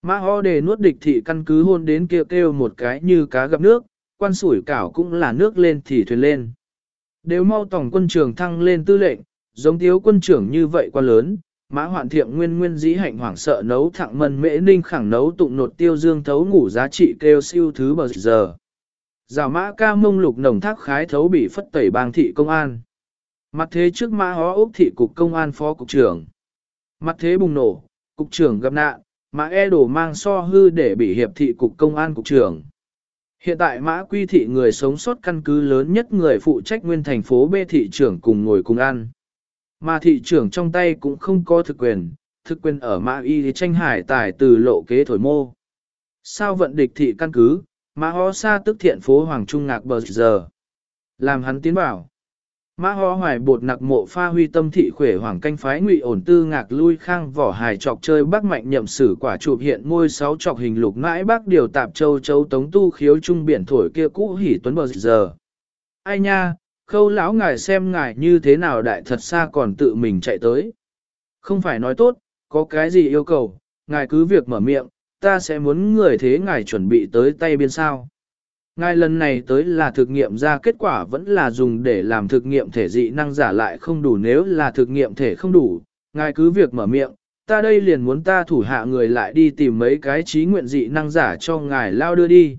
Mã ho đề nuốt địch thị căn cứ hôn đến kêu kêu một cái như cá gặp nước, quan sủi cảo cũng là nước lên thì thuyền lên. Đều mau tổng quân trưởng thăng lên tư lệnh, giống thiếu quân trưởng như vậy quá lớn, mã hoạn thiệm nguyên nguyên dĩ hạnh hoảng sợ nấu thẳng mân mễ ninh khẳng nấu tụng nột tiêu dương thấu ngủ giá trị kêu siêu thứ bờ giờ. Giảo mã ca mông lục nồng thác khái thấu bị phất tẩy bang thị công an. Mặt thế trước mã hó ốc thị cục công an phó cục trưởng. Mặt thế bùng nổ, cục trưởng gặp nạn, mã e đổ mang so hư để bị hiệp thị cục công an cục trưởng. Hiện tại mã quy thị người sống sót căn cứ lớn nhất người phụ trách nguyên thành phố B thị trưởng cùng ngồi cùng ăn. Mà thị trưởng trong tay cũng không có thực quyền, thực quyền ở mã y thì tranh hải tài từ lộ kế thổi mô. Sao vận địch thị căn cứ, mã ho xa tức thiện phố Hoàng Trung Ngạc bờ giờ. Làm hắn tiến bảo. Mã ho hoài bột nặc mộ pha huy tâm thị khỏe hoàng canh phái ngụy ổn tư ngạc lui khang vỏ hài trọc chơi bắc mạnh nhậm sử quả chụp hiện ngôi sáu trọc hình lục mãi bác điều tạp châu châu tống tu khiếu trung biển thổi kia cũ hỉ tuấn bờ giờ. Ai nha, khâu lão ngài xem ngài như thế nào đại thật xa còn tự mình chạy tới. Không phải nói tốt, có cái gì yêu cầu, ngài cứ việc mở miệng, ta sẽ muốn người thế ngài chuẩn bị tới tay biên sao. Ngài lần này tới là thực nghiệm ra kết quả vẫn là dùng để làm thực nghiệm thể dị năng giả lại không đủ nếu là thực nghiệm thể không đủ, ngài cứ việc mở miệng, ta đây liền muốn ta thủ hạ người lại đi tìm mấy cái trí nguyện dị năng giả cho ngài lao đưa đi.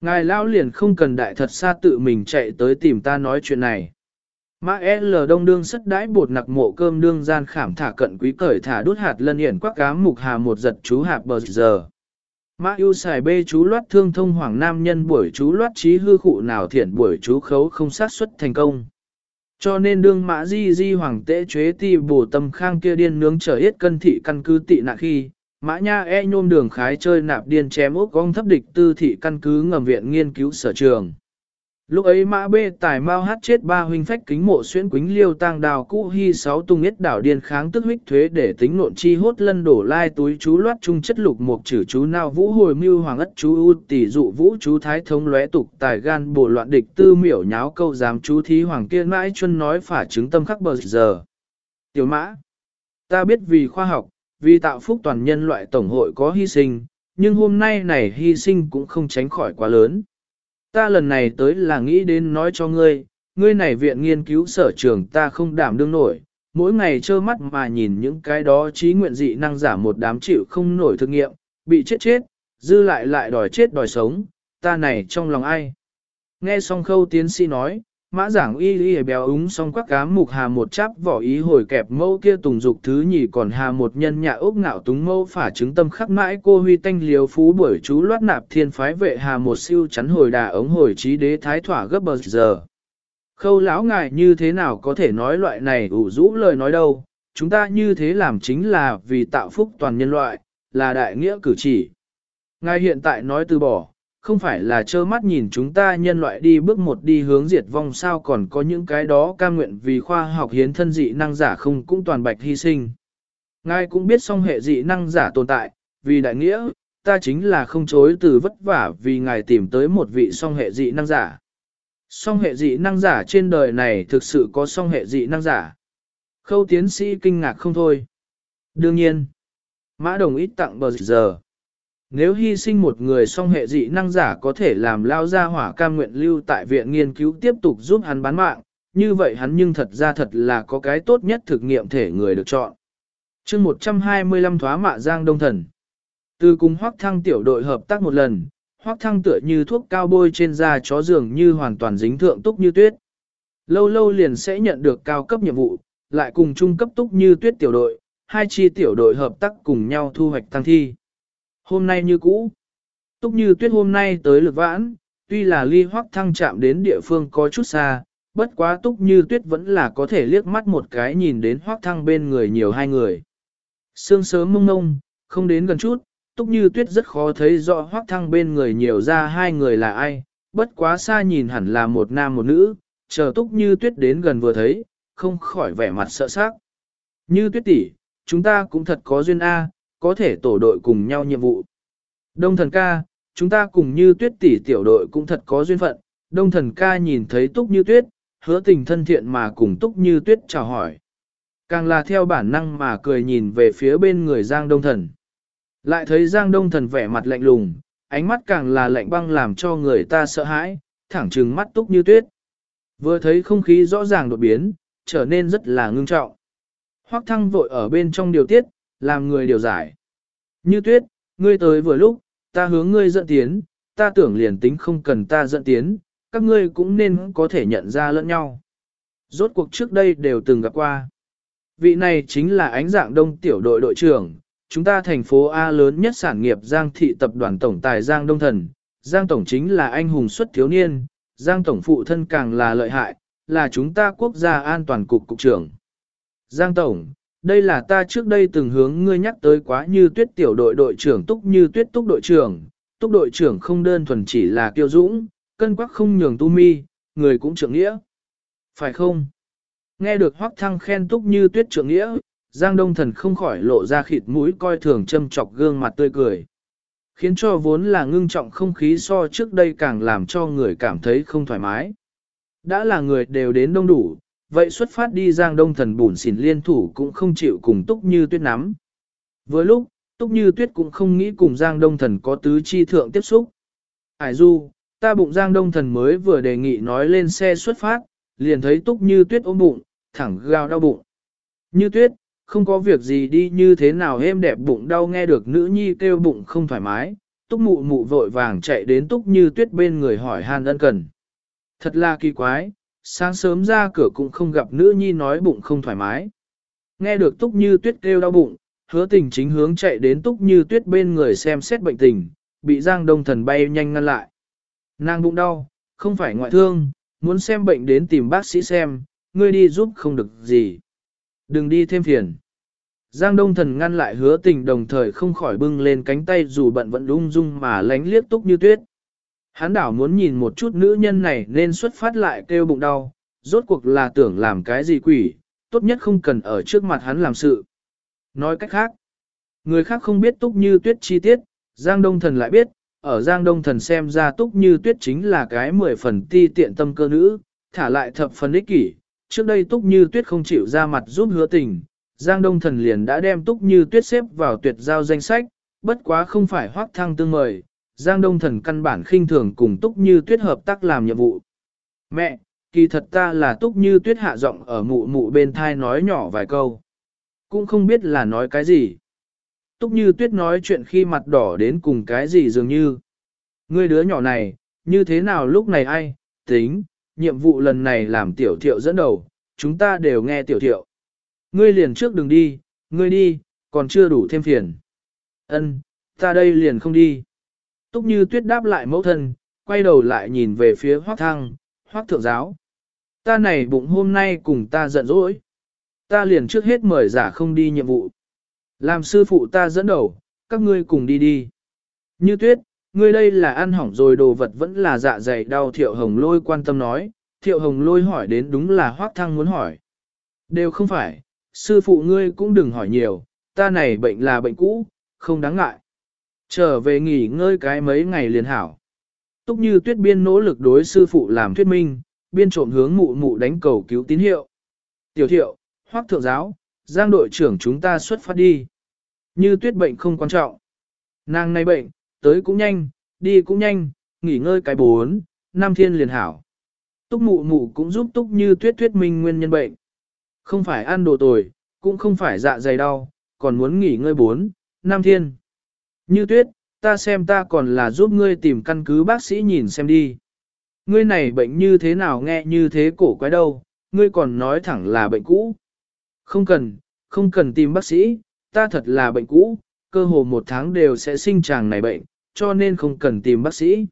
Ngài lao liền không cần đại thật xa tự mình chạy tới tìm ta nói chuyện này. Mã L đông đương sất đãi bột nặc mộ cơm đương gian khảm thả cận quý cởi thả đút hạt lân hiển quắc cám mục hà một giật chú hạp bờ giờ. Mã ưu xài bê chú loát thương thông hoàng nam nhân buổi chú loát trí hư khụ nào thiện buổi chú khấu không sát xuất thành công. Cho nên đương mã di di hoàng tế chế ti bổ tâm khang kia điên nướng trở hết cân thị căn cứ tị nạn khi, mã nha e nhôm đường khái chơi nạp điên chém ốc gong thấp địch tư thị căn cứ ngầm viện nghiên cứu sở trường. Lúc ấy mã bê tài mau hát chết ba huynh phách kính mộ xuyên quính liêu tang đào cũ hy sáu tung yết đảo điên kháng tức huyết thuế để tính nộn chi hốt lân đổ lai túi chú loát trung chất lục một chữ chú nào vũ hồi mưu hoàng ất chú ưu tỷ dụ vũ chú thái thống lóe tục tài gan bổ loạn địch tư miểu nháo câu giám chú thí hoàng kiên mãi chân nói phả chứng tâm khắc bờ giờ. Tiểu mã, ta biết vì khoa học, vì tạo phúc toàn nhân loại tổng hội có hy sinh, nhưng hôm nay này hy sinh cũng không tránh khỏi quá lớn. Ta lần này tới là nghĩ đến nói cho ngươi, ngươi này viện nghiên cứu sở trường ta không đảm đương nổi, mỗi ngày trơ mắt mà nhìn những cái đó trí nguyện dị năng giả một đám chịu không nổi thực nghiệm, bị chết chết, dư lại lại đòi chết đòi sống, ta này trong lòng ai. Nghe xong khâu tiến sĩ nói, mã giảng y y béo úng xong quắc cá mục hà một chắp vỏ ý hồi kẹp mâu kia tùng dục thứ nhì còn hà một nhân nhà ốc ngạo túng mâu phả chứng tâm khắc mãi cô huy tanh liều phú buổi chú loát nạp thiên phái vệ hà một siêu chắn hồi đà ống hồi trí đế thái thỏa gấp bờ giờ. Khâu lão ngài như thế nào có thể nói loại này ủ rũ lời nói đâu, chúng ta như thế làm chính là vì tạo phúc toàn nhân loại, là đại nghĩa cử chỉ. Ngài hiện tại nói từ bỏ, không phải là trơ mắt nhìn chúng ta nhân loại đi bước một đi hướng diệt vong sao còn có những cái đó ca nguyện vì khoa học hiến thân dị năng giả không cũng toàn bạch hy sinh. Ngài cũng biết song hệ dị năng giả tồn tại, vì đại nghĩa, ta chính là không chối từ vất vả vì ngài tìm tới một vị song hệ dị năng giả. Song hệ dị năng giả trên đời này thực sự có song hệ dị năng giả. Khâu tiến sĩ kinh ngạc không thôi. Đương nhiên, mã đồng ít tặng bờ giờ. Nếu hy sinh một người song hệ dị năng giả có thể làm lao ra hỏa cam nguyện lưu tại viện nghiên cứu tiếp tục giúp hắn bán mạng, như vậy hắn nhưng thật ra thật là có cái tốt nhất thực nghiệm thể người được chọn. chương 125 thoá mạ giang đông thần. Từ cùng hoác thăng tiểu đội hợp tác một lần, hoác thăng tựa như thuốc cao bôi trên da chó dường như hoàn toàn dính thượng túc như tuyết. Lâu lâu liền sẽ nhận được cao cấp nhiệm vụ, lại cùng trung cấp túc như tuyết tiểu đội, hai chi tiểu đội hợp tác cùng nhau thu hoạch thăng thi. Hôm nay như cũ, túc như tuyết hôm nay tới lực vãn, tuy là ly hoác thăng chạm đến địa phương có chút xa, bất quá túc như tuyết vẫn là có thể liếc mắt một cái nhìn đến hoác thăng bên người nhiều hai người. Sương sớm mông ngông, không đến gần chút, túc như tuyết rất khó thấy rõ hoác thăng bên người nhiều ra hai người là ai, bất quá xa nhìn hẳn là một nam một nữ, chờ túc như tuyết đến gần vừa thấy, không khỏi vẻ mặt sợ sắc. Như tuyết tỷ, chúng ta cũng thật có duyên A, có thể tổ đội cùng nhau nhiệm vụ. Đông thần ca, chúng ta cùng như tuyết tỷ tiểu đội cũng thật có duyên phận. Đông thần ca nhìn thấy túc như tuyết, hứa tình thân thiện mà cùng túc như tuyết chào hỏi. Càng là theo bản năng mà cười nhìn về phía bên người Giang Đông Thần. Lại thấy Giang Đông Thần vẻ mặt lạnh lùng, ánh mắt càng là lạnh băng làm cho người ta sợ hãi, thẳng trừng mắt túc như tuyết. Vừa thấy không khí rõ ràng đột biến, trở nên rất là ngưng trọng. Hoắc thăng vội ở bên trong điều tiết, làm người điều giải. Như tuyết, ngươi tới vừa lúc, ta hướng ngươi dẫn tiến, ta tưởng liền tính không cần ta dẫn tiến, các ngươi cũng nên có thể nhận ra lẫn nhau. Rốt cuộc trước đây đều từng gặp qua. Vị này chính là ánh dạng đông tiểu đội đội trưởng, chúng ta thành phố A lớn nhất sản nghiệp Giang thị tập đoàn tổng tài Giang Đông Thần. Giang Tổng chính là anh hùng xuất thiếu niên, Giang Tổng phụ thân càng là lợi hại, là chúng ta quốc gia an toàn cục cục trưởng. Giang Tổng, đây là ta trước đây từng hướng ngươi nhắc tới quá như tuyết tiểu đội đội trưởng túc như tuyết túc đội trưởng, túc đội trưởng không đơn thuần chỉ là kiêu dũng, cân quắc không nhường tu mi, người cũng trưởng nghĩa. Phải không? Nghe được hoắc thăng khen túc như tuyết trưởng nghĩa, Giang Đông Thần không khỏi lộ ra khịt mũi coi thường châm chọc gương mặt tươi cười. Khiến cho vốn là ngưng trọng không khí so trước đây càng làm cho người cảm thấy không thoải mái. Đã là người đều đến đông đủ, vậy xuất phát đi Giang Đông Thần bùn xỉn liên thủ cũng không chịu cùng Túc Như Tuyết nắm. Vừa lúc, Túc Như Tuyết cũng không nghĩ cùng Giang Đông Thần có tứ chi thượng tiếp xúc. Hải du, ta bụng Giang Đông Thần mới vừa đề nghị nói lên xe xuất phát, liền thấy Túc Như Tuyết ôm bụng, thẳng gào đau bụng. Như Tuyết, không có việc gì đi như thế nào êm đẹp bụng đau nghe được nữ nhi kêu bụng không thoải mái, Túc mụ mụ vội vàng chạy đến Túc Như Tuyết bên người hỏi han ân cần. Thật là kỳ quái, sáng sớm ra cửa cũng không gặp nữ nhi nói bụng không thoải mái. Nghe được túc như tuyết kêu đau bụng, hứa tình chính hướng chạy đến túc như tuyết bên người xem xét bệnh tình, bị giang đông thần bay nhanh ngăn lại. Nàng bụng đau, không phải ngoại thương, muốn xem bệnh đến tìm bác sĩ xem, ngươi đi giúp không được gì. Đừng đi thêm phiền. Giang Đông Thần ngăn lại hứa tình đồng thời không khỏi bưng lên cánh tay dù bận vẫn đung dung mà lánh liếc túc như tuyết. Hắn đảo muốn nhìn một chút nữ nhân này nên xuất phát lại kêu bụng đau, rốt cuộc là tưởng làm cái gì quỷ, tốt nhất không cần ở trước mặt hắn làm sự. Nói cách khác, người khác không biết túc như tuyết chi tiết, Giang Đông Thần lại biết, ở Giang Đông Thần xem ra túc như tuyết chính là cái mười phần ti tiện tâm cơ nữ, thả lại thập phần ích kỷ. Trước đây túc như tuyết không chịu ra mặt giúp hứa tình, Giang Đông Thần liền đã đem túc như tuyết xếp vào tuyệt giao danh sách, bất quá không phải hoác thăng tương mời, Giang Đông Thần căn bản khinh thường cùng Túc Như Tuyết hợp tác làm nhiệm vụ. Mẹ, kỳ thật ta là Túc Như Tuyết hạ giọng ở mụ mụ bên thai nói nhỏ vài câu. Cũng không biết là nói cái gì. Túc Như Tuyết nói chuyện khi mặt đỏ đến cùng cái gì dường như. Ngươi đứa nhỏ này, như thế nào lúc này ai, tính, nhiệm vụ lần này làm tiểu thiệu dẫn đầu, chúng ta đều nghe tiểu thiệu. Ngươi liền trước đừng đi, ngươi đi, còn chưa đủ thêm phiền. Ân, ta đây liền không đi. Túc như tuyết đáp lại mẫu thân, quay đầu lại nhìn về phía hoác thăng, hoác thượng giáo. Ta này bụng hôm nay cùng ta giận dỗi. Ta liền trước hết mời giả không đi nhiệm vụ. Làm sư phụ ta dẫn đầu, các ngươi cùng đi đi. Như tuyết, ngươi đây là ăn hỏng rồi đồ vật vẫn là dạ dày đau thiệu hồng lôi quan tâm nói. Thiệu hồng lôi hỏi đến đúng là hoác thăng muốn hỏi. Đều không phải, sư phụ ngươi cũng đừng hỏi nhiều, ta này bệnh là bệnh cũ, không đáng ngại. Trở về nghỉ ngơi cái mấy ngày liền hảo. Túc như tuyết biên nỗ lực đối sư phụ làm thuyết minh, biên trộm hướng mụ mụ đánh cầu cứu tín hiệu. Tiểu thiệu, hoác thượng giáo, giang đội trưởng chúng ta xuất phát đi. Như tuyết bệnh không quan trọng. Nàng này bệnh, tới cũng nhanh, đi cũng nhanh, nghỉ ngơi cái bốn, năm thiên liền hảo. Túc mụ mụ cũng giúp túc như tuyết thuyết minh nguyên nhân bệnh. Không phải ăn đồ tồi, cũng không phải dạ dày đau, còn muốn nghỉ ngơi bốn, năm thiên. Như tuyết, ta xem ta còn là giúp ngươi tìm căn cứ bác sĩ nhìn xem đi. Ngươi này bệnh như thế nào nghe như thế cổ quái đâu, ngươi còn nói thẳng là bệnh cũ. Không cần, không cần tìm bác sĩ, ta thật là bệnh cũ, cơ hồ một tháng đều sẽ sinh chàng này bệnh, cho nên không cần tìm bác sĩ.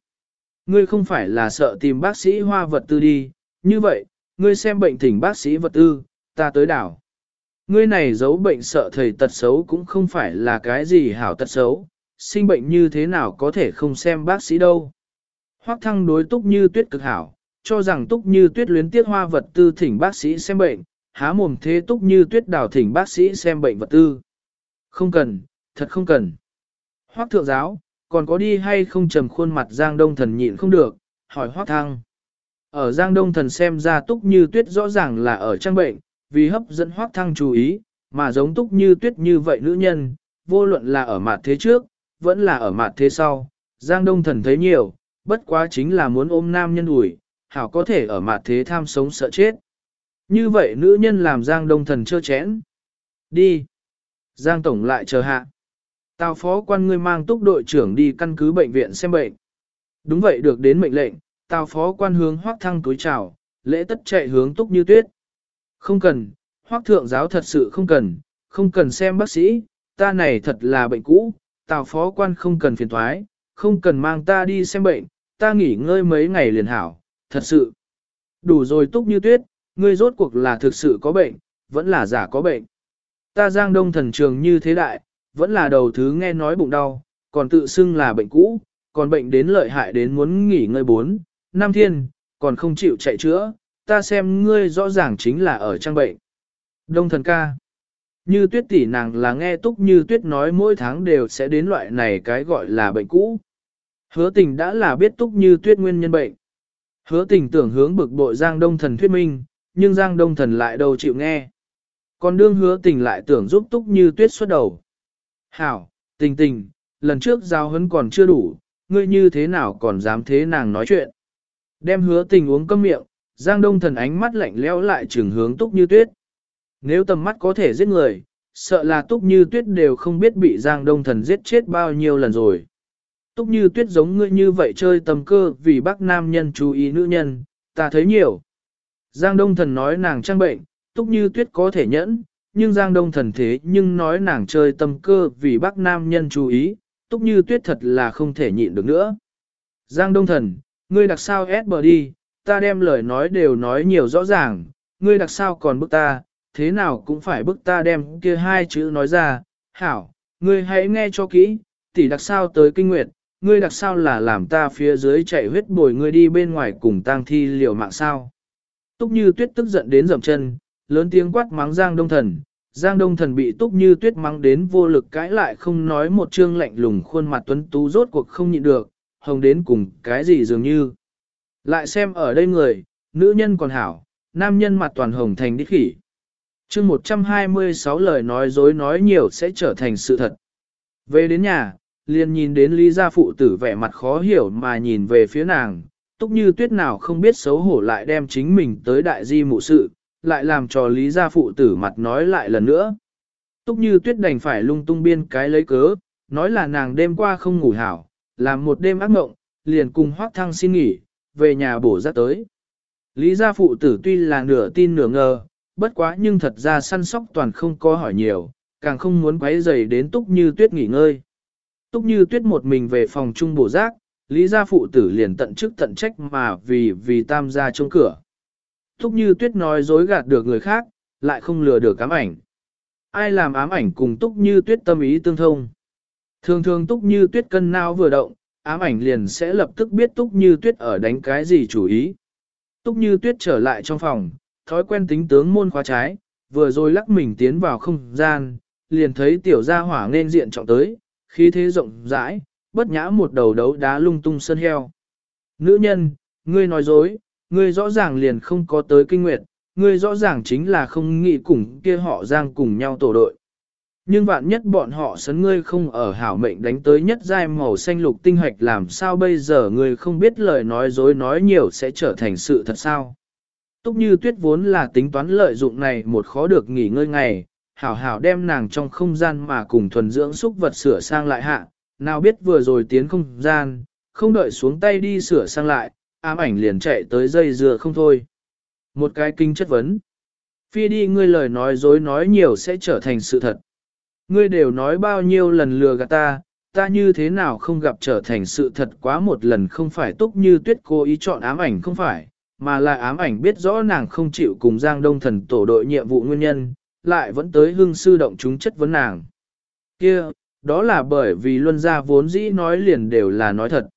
Ngươi không phải là sợ tìm bác sĩ hoa vật tư đi, như vậy, ngươi xem bệnh thỉnh bác sĩ vật tư, ta tới đảo. Ngươi này giấu bệnh sợ thầy tật xấu cũng không phải là cái gì hảo tật xấu, sinh bệnh như thế nào có thể không xem bác sĩ đâu. Hoắc thăng đối túc như tuyết cực hảo, cho rằng túc như tuyết luyến tiết hoa vật tư thỉnh bác sĩ xem bệnh, há mồm thế túc như tuyết đào thỉnh bác sĩ xem bệnh vật tư. Không cần, thật không cần. Hoắc thượng giáo, còn có đi hay không trầm khuôn mặt Giang Đông Thần nhịn không được, hỏi Hoắc thăng. Ở Giang Đông Thần xem ra túc như tuyết rõ ràng là ở trang bệnh, vì hấp dẫn Hoắc thăng chú ý, mà giống túc như tuyết như vậy nữ nhân, vô luận là ở mặt thế trước, vẫn là ở mặt thế sau. Giang Đông Thần thấy nhiều, bất quá chính là muốn ôm nam nhân ủi, hảo có thể ở mặt thế tham sống sợ chết. Như vậy nữ nhân làm Giang Đông Thần chơ chẽn. Đi. Giang Tổng lại chờ hạ. Tào phó quan ngươi mang túc đội trưởng đi căn cứ bệnh viện xem bệnh. Đúng vậy được đến mệnh lệnh, tào phó quan hướng hoác thăng túi chào, lễ tất chạy hướng túc như tuyết. Không cần, hoác thượng giáo thật sự không cần, không cần xem bác sĩ, ta này thật là bệnh cũ, tào phó quan không cần phiền thoái, không cần mang ta đi xem bệnh, ta nghỉ ngơi mấy ngày liền hảo, thật sự. Đủ rồi túc như tuyết, ngươi rốt cuộc là thực sự có bệnh, vẫn là giả có bệnh. Ta giang đông thần trường như thế đại, vẫn là đầu thứ nghe nói bụng đau, còn tự xưng là bệnh cũ, còn bệnh đến lợi hại đến muốn nghỉ ngơi bốn, năm thiên, còn không chịu chạy chữa, ta xem ngươi rõ ràng chính là ở trang bệnh. Đông thần ca. Như tuyết tỷ nàng là nghe túc như tuyết nói mỗi tháng đều sẽ đến loại này cái gọi là bệnh cũ. Hứa tình đã là biết túc như tuyết nguyên nhân bệnh. Hứa tình tưởng hướng bực bội Giang Đông Thần thuyết minh, nhưng Giang Đông Thần lại đâu chịu nghe. Còn đương hứa tình lại tưởng giúp túc như tuyết xuất đầu. Hảo, tình tình, lần trước giao hấn còn chưa đủ, ngươi như thế nào còn dám thế nàng nói chuyện. Đem hứa tình uống cơm miệng, Giang Đông Thần ánh mắt lạnh lẽo lại trừng hướng túc như tuyết. Nếu tầm mắt có thể giết người, sợ là túc như tuyết đều không biết bị Giang Đông Thần giết chết bao nhiêu lần rồi. Túc như tuyết giống ngươi như vậy chơi tầm cơ vì bác nam nhân chú ý nữ nhân, ta thấy nhiều. Giang Đông Thần nói nàng trang bệnh, Túc như tuyết có thể nhẫn, nhưng Giang Đông Thần thế nhưng nói nàng chơi tâm cơ vì bác nam nhân chú ý, Túc như tuyết thật là không thể nhịn được nữa. Giang Đông Thần, ngươi đặc sao ép bờ đi, ta đem lời nói đều nói nhiều rõ ràng, ngươi đặc sao còn bức ta, thế nào cũng phải bức ta đem kia hai chữ nói ra, hảo, ngươi hãy nghe cho kỹ, tỷ đặc sao tới kinh nguyệt, ngươi đặc sao là làm ta phía dưới chạy huyết bồi ngươi đi bên ngoài cùng tang thi liều mạng sao. Túc như tuyết tức giận đến dầm chân, lớn tiếng quát mắng Giang Đông Thần. Giang Đông Thần bị túc như tuyết mắng đến vô lực cãi lại không nói một chương lạnh lùng khuôn mặt tuấn tú rốt cuộc không nhịn được, hồng đến cùng cái gì dường như. Lại xem ở đây người, nữ nhân còn hảo, nam nhân mặt toàn hồng thành đích khỉ chương 126 lời nói dối nói nhiều sẽ trở thành sự thật. Về đến nhà, liền nhìn đến Lý gia phụ tử vẻ mặt khó hiểu mà nhìn về phía nàng, túc như tuyết nào không biết xấu hổ lại đem chính mình tới đại di mụ sự, lại làm cho Lý gia phụ tử mặt nói lại lần nữa. Túc như tuyết đành phải lung tung biên cái lấy cớ, nói là nàng đêm qua không ngủ hảo, làm một đêm ác mộng, liền cùng hoác thăng xin nghỉ, về nhà bổ ra tới. Lý gia phụ tử tuy là nửa tin nửa ngờ, bất quá nhưng thật ra săn sóc toàn không có hỏi nhiều, càng không muốn quấy rầy đến túc như tuyết nghỉ ngơi. Túc như tuyết một mình về phòng chung bổ giác, lý gia phụ tử liền tận chức tận trách mà vì vì tam gia trong cửa. Túc như tuyết nói dối gạt được người khác, lại không lừa được ám ảnh. Ai làm ám ảnh cùng túc như tuyết tâm ý tương thông. Thường thường túc như tuyết cân não vừa động, ám ảnh liền sẽ lập tức biết túc như tuyết ở đánh cái gì chủ ý. Túc như tuyết trở lại trong phòng, thói quen tính tướng môn khóa trái, vừa rồi lắc mình tiến vào không gian, liền thấy tiểu gia hỏa nên diện trọng tới, khí thế rộng rãi, bất nhã một đầu đấu đá lung tung sân heo. Nữ nhân, ngươi nói dối, ngươi rõ ràng liền không có tới kinh nguyệt, ngươi rõ ràng chính là không nghĩ cùng kia họ giang cùng nhau tổ đội. Nhưng vạn nhất bọn họ sấn ngươi không ở hảo mệnh đánh tới nhất giai màu xanh lục tinh hoạch làm sao bây giờ ngươi không biết lời nói dối nói nhiều sẽ trở thành sự thật sao. Túc như tuyết vốn là tính toán lợi dụng này một khó được nghỉ ngơi ngày, hảo hảo đem nàng trong không gian mà cùng thuần dưỡng xúc vật sửa sang lại hạ, nào biết vừa rồi tiến không gian, không đợi xuống tay đi sửa sang lại, ám ảnh liền chạy tới dây dừa không thôi. Một cái kinh chất vấn. Phi đi ngươi lời nói dối nói nhiều sẽ trở thành sự thật. Ngươi đều nói bao nhiêu lần lừa gạt ta, ta như thế nào không gặp trở thành sự thật quá một lần không phải túc như tuyết cố ý chọn ám ảnh không phải, mà là ám ảnh biết rõ nàng không chịu cùng Giang Đông Thần tổ đội nhiệm vụ nguyên nhân, lại vẫn tới hưng sư động chúng chất vấn nàng. Kia, đó là bởi vì luân gia vốn dĩ nói liền đều là nói thật.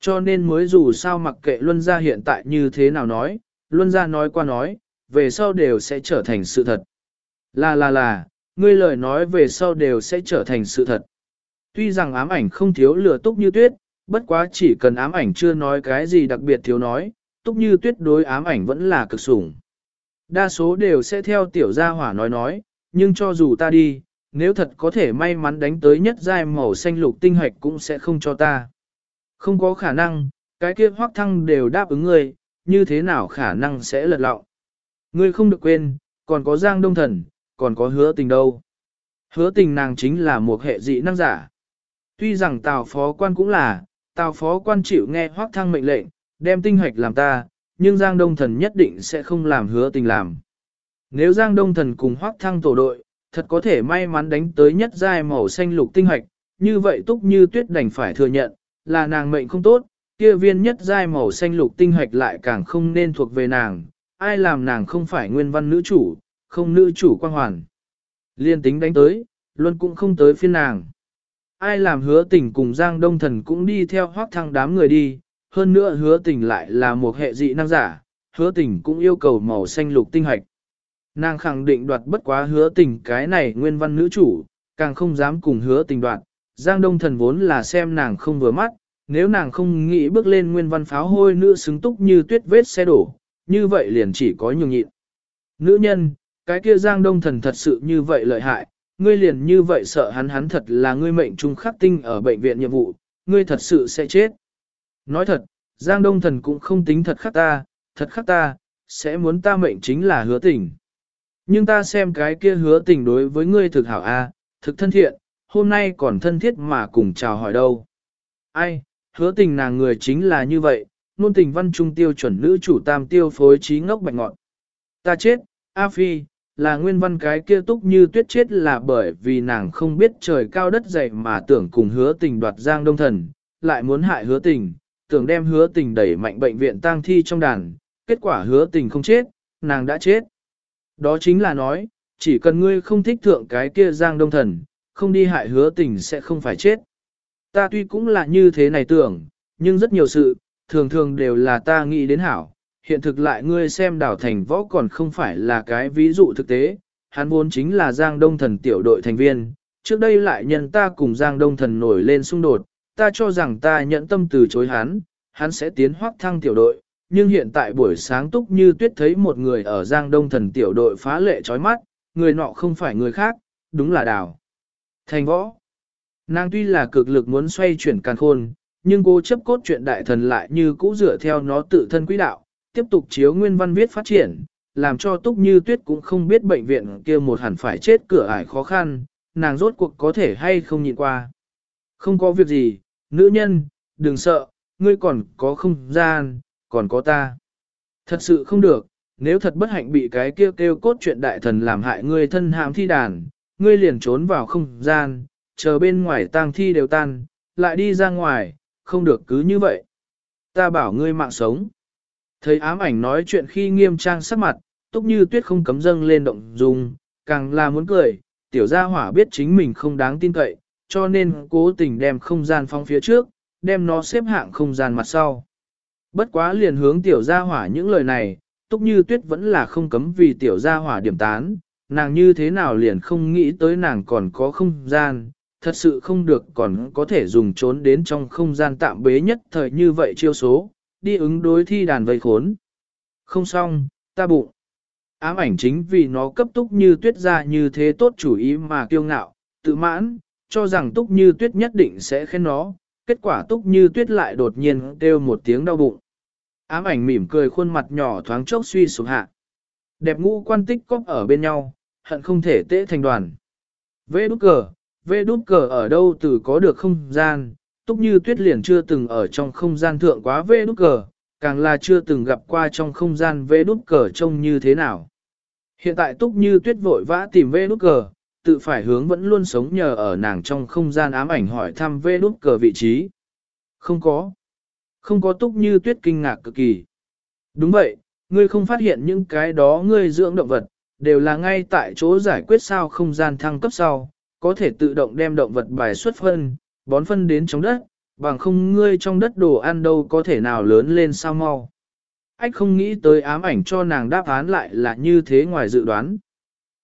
Cho nên mới dù sao mặc kệ luân gia hiện tại như thế nào nói, luân gia nói qua nói, về sau đều sẽ trở thành sự thật. Là là là, ngươi lời nói về sau đều sẽ trở thành sự thật. Tuy rằng ám ảnh không thiếu lừa túc như tuyết, bất quá chỉ cần ám ảnh chưa nói cái gì đặc biệt thiếu nói, túc như tuyết đối ám ảnh vẫn là cực sủng. Đa số đều sẽ theo tiểu gia hỏa nói nói, nhưng cho dù ta đi, nếu thật có thể may mắn đánh tới nhất giai màu xanh lục tinh hoạch cũng sẽ không cho ta. Không có khả năng, cái kia hoác thăng đều đáp ứng ngươi, như thế nào khả năng sẽ lật lọng. Ngươi không được quên, còn có giang đông thần, còn có hứa tình đâu. Hứa tình nàng chính là một hệ dị năng giả. Tuy rằng tào phó quan cũng là, tào phó quan chịu nghe hoác thăng mệnh lệnh, đem tinh hoạch làm ta, nhưng Giang Đông Thần nhất định sẽ không làm hứa tình làm. Nếu Giang Đông Thần cùng hoác thăng tổ đội, thật có thể may mắn đánh tới nhất giai màu xanh lục tinh hoạch, như vậy túc như tuyết đành phải thừa nhận, là nàng mệnh không tốt, kia viên nhất giai màu xanh lục tinh hoạch lại càng không nên thuộc về nàng, ai làm nàng không phải nguyên văn nữ chủ, không nữ chủ quan hoàn. Liên tính đánh tới, luôn cũng không tới phiên nàng. Ai làm hứa tình cùng Giang Đông Thần cũng đi theo hoác thăng đám người đi, hơn nữa hứa tình lại là một hệ dị năng giả, hứa tình cũng yêu cầu màu xanh lục tinh hạch. Nàng khẳng định đoạt bất quá hứa tình cái này nguyên văn nữ chủ, càng không dám cùng hứa tình đoạt. Giang Đông Thần vốn là xem nàng không vừa mắt, nếu nàng không nghĩ bước lên nguyên văn pháo hôi nữ xứng túc như tuyết vết xe đổ, như vậy liền chỉ có nhường nhịn. Nữ nhân, cái kia Giang Đông Thần thật sự như vậy lợi hại, ngươi liền như vậy sợ hắn hắn thật là ngươi mệnh trung khắc tinh ở bệnh viện nhiệm vụ, ngươi thật sự sẽ chết. Nói thật, Giang Đông Thần cũng không tính thật khắc ta, thật khắc ta, sẽ muốn ta mệnh chính là hứa tình. Nhưng ta xem cái kia hứa tình đối với ngươi thực hảo a, thực thân thiện, hôm nay còn thân thiết mà cùng chào hỏi đâu. Ai, hứa tình nàng người chính là như vậy, nôn tình văn trung tiêu chuẩn nữ chủ tam tiêu phối trí ngốc bạch ngọn. Ta chết, A Phi, là nguyên văn cái kia túc như tuyết chết là bởi vì nàng không biết trời cao đất dày mà tưởng cùng hứa tình đoạt giang đông thần, lại muốn hại hứa tình, tưởng đem hứa tình đẩy mạnh bệnh viện tang thi trong đàn, kết quả hứa tình không chết, nàng đã chết. Đó chính là nói, chỉ cần ngươi không thích thượng cái kia giang đông thần, không đi hại hứa tình sẽ không phải chết. Ta tuy cũng là như thế này tưởng, nhưng rất nhiều sự, thường thường đều là ta nghĩ đến hảo. Hiện thực lại ngươi xem đảo thành võ còn không phải là cái ví dụ thực tế, hắn vốn chính là Giang Đông Thần tiểu đội thành viên, trước đây lại nhân ta cùng Giang Đông Thần nổi lên xung đột, ta cho rằng ta nhận tâm từ chối hắn, hắn sẽ tiến hoác thăng tiểu đội, nhưng hiện tại buổi sáng túc như tuyết thấy một người ở Giang Đông thần tiểu đội phá lệ chói mắt, người nọ không phải người khác, đúng là đào. Thành võ. Nàng tuy là cực lực muốn xoay chuyển càn khôn, nhưng cô chấp cốt chuyện đại thần lại như cũ dựa theo nó tự thân quỹ đạo, tiếp tục chiếu nguyên văn viết phát triển, làm cho túc như tuyết cũng không biết bệnh viện kia một hẳn phải chết cửa ải khó khăn, nàng rốt cuộc có thể hay không nhịn qua. Không có việc gì, nữ nhân, đừng sợ, ngươi còn có không gian, còn có ta. Thật sự không được, nếu thật bất hạnh bị cái kêu kêu cốt chuyện đại thần làm hại ngươi thân hàm thi đàn, ngươi liền trốn vào không gian, chờ bên ngoài tang thi đều tan, lại đi ra ngoài, không được cứ như vậy. Ta bảo ngươi mạng sống. Thấy ám ảnh nói chuyện khi nghiêm trang sắc mặt, túc như tuyết không cấm dâng lên động dung, càng là muốn cười, tiểu gia hỏa biết chính mình không đáng tin cậy, cho nên cố tình đem không gian phong phía trước, đem nó xếp hạng không gian mặt sau. Bất quá liền hướng tiểu gia hỏa những lời này, túc như tuyết vẫn là không cấm vì tiểu gia hỏa điểm tán, nàng như thế nào liền không nghĩ tới nàng còn có không gian, thật sự không được còn có thể dùng trốn đến trong không gian tạm bế nhất thời như vậy chiêu số, đi ứng đối thi đàn vây khốn. Không xong, ta bụng. Ám ảnh chính vì nó cấp túc như tuyết ra như thế tốt chủ ý mà kiêu ngạo, tự mãn, cho rằng túc như tuyết nhất định sẽ khen nó, kết quả túc như tuyết lại đột nhiên kêu một tiếng đau bụng. Ám ảnh mỉm cười khuôn mặt nhỏ thoáng chốc suy sụp hạ. Đẹp ngũ quan tích cóp ở bên nhau, hận không thể tễ thành đoàn. Vê đút cờ, vê đút cờ ở đâu từ có được không gian, túc như tuyết liền chưa từng ở trong không gian thượng quá vê đút cờ, càng là chưa từng gặp qua trong không gian vê đút cờ trông như thế nào. Hiện tại túc như tuyết vội vã tìm vê đút cờ, tự phải hướng vẫn luôn sống nhờ ở nàng trong không gian ám ảnh hỏi thăm vê đút cờ vị trí. Không có. Không có túc như tuyết kinh ngạc cực kỳ. Đúng vậy, ngươi không phát hiện những cái đó ngươi dưỡng động vật, đều là ngay tại chỗ giải quyết sao không gian thăng cấp sau, có thể tự động đem động vật bài xuất phân, bón phân đến trong đất, bằng không ngươi trong đất đồ ăn đâu có thể nào lớn lên sao mau. Ách không nghĩ tới ám ảnh cho nàng đáp án lại là như thế ngoài dự đoán.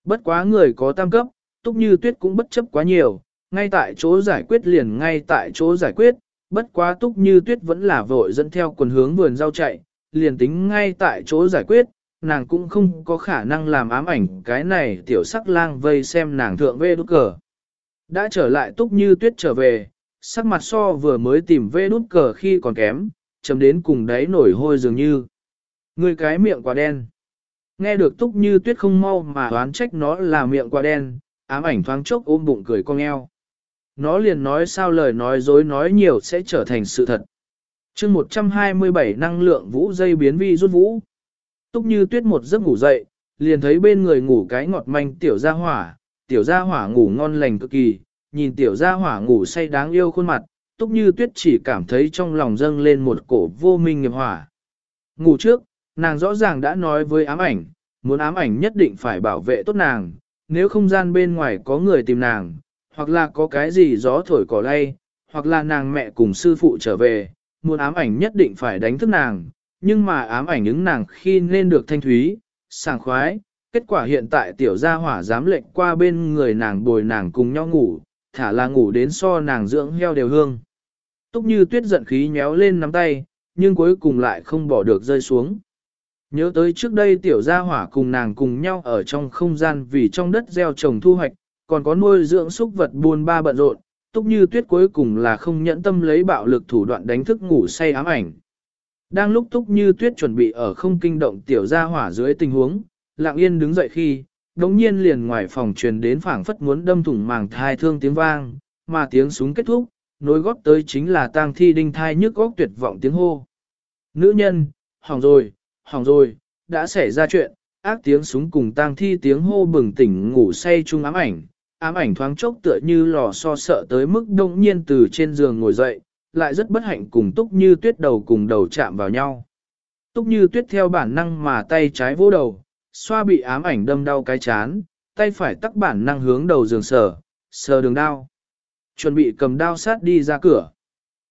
Bất quá người có tam cấp, túc như tuyết cũng bất chấp quá nhiều, ngay tại chỗ giải quyết liền ngay tại chỗ giải quyết, bất quá túc như tuyết vẫn là vội dẫn theo quần hướng vườn rau chạy, liền tính ngay tại chỗ giải quyết, nàng cũng không có khả năng làm ám ảnh cái này tiểu sắc lang vây xem nàng thượng vê đút cờ. Đã trở lại túc như tuyết trở về, sắc mặt so vừa mới tìm vê đút cờ khi còn kém, chấm đến cùng đáy nổi hôi dường như. Người cái miệng quá đen. Nghe được túc như tuyết không mau mà đoán trách nó là miệng quá đen, ám ảnh thoáng chốc ôm bụng cười cong eo. Nó liền nói sao lời nói dối nói nhiều sẽ trở thành sự thật. chương 127 năng lượng vũ dây biến vi rút vũ. Túc như tuyết một giấc ngủ dậy, liền thấy bên người ngủ cái ngọt manh tiểu gia hỏa, tiểu gia hỏa ngủ ngon lành cực kỳ, nhìn tiểu gia hỏa ngủ say đáng yêu khuôn mặt, túc như tuyết chỉ cảm thấy trong lòng dâng lên một cổ vô minh nghiệp hỏa. Ngủ trước, nàng rõ ràng đã nói với ám ảnh, muốn ám ảnh nhất định phải bảo vệ tốt nàng, nếu không gian bên ngoài có người tìm nàng, hoặc là có cái gì gió thổi cỏ lay, hoặc là nàng mẹ cùng sư phụ trở về, muốn ám ảnh nhất định phải đánh thức nàng, nhưng mà ám ảnh ứng nàng khi nên được thanh thúy, sảng khoái, kết quả hiện tại tiểu gia hỏa dám lệnh qua bên người nàng bồi nàng cùng nhau ngủ, thả là ngủ đến so nàng dưỡng heo đều hương. Túc như tuyết giận khí nhéo lên nắm tay, nhưng cuối cùng lại không bỏ được rơi xuống. Nhớ tới trước đây tiểu gia hỏa cùng nàng cùng nhau ở trong không gian vì trong đất gieo trồng thu hoạch, còn có nuôi dưỡng súc vật buôn ba bận rộn, túc như tuyết cuối cùng là không nhẫn tâm lấy bạo lực thủ đoạn đánh thức ngủ say ám ảnh. Đang lúc túc như tuyết chuẩn bị ở không kinh động tiểu gia hỏa dưới tình huống, lặng yên đứng dậy khi, đống nhiên liền ngoài phòng truyền đến phảng phất muốn đâm thủng màng thai thương tiếng vang, mà tiếng súng kết thúc, nối góp tới chính là tang thi đinh thai nhức góc tuyệt vọng tiếng hô. Nữ nhân, hỏng rồi, hỏng rồi, đã xảy ra chuyện, ác tiếng súng cùng tang thi tiếng hô bừng tỉnh ngủ say chung ám ảnh, ám ảnh thoáng chốc tựa như lò so sợ tới mức đông nhiên từ trên giường ngồi dậy, lại rất bất hạnh cùng túc như tuyết đầu cùng đầu chạm vào nhau. Túc như tuyết theo bản năng mà tay trái vô đầu, xoa bị ám ảnh đâm đau cái chán, tay phải tắc bản năng hướng đầu giường sờ, sờ đường đao. Chuẩn bị cầm đao sát đi ra cửa.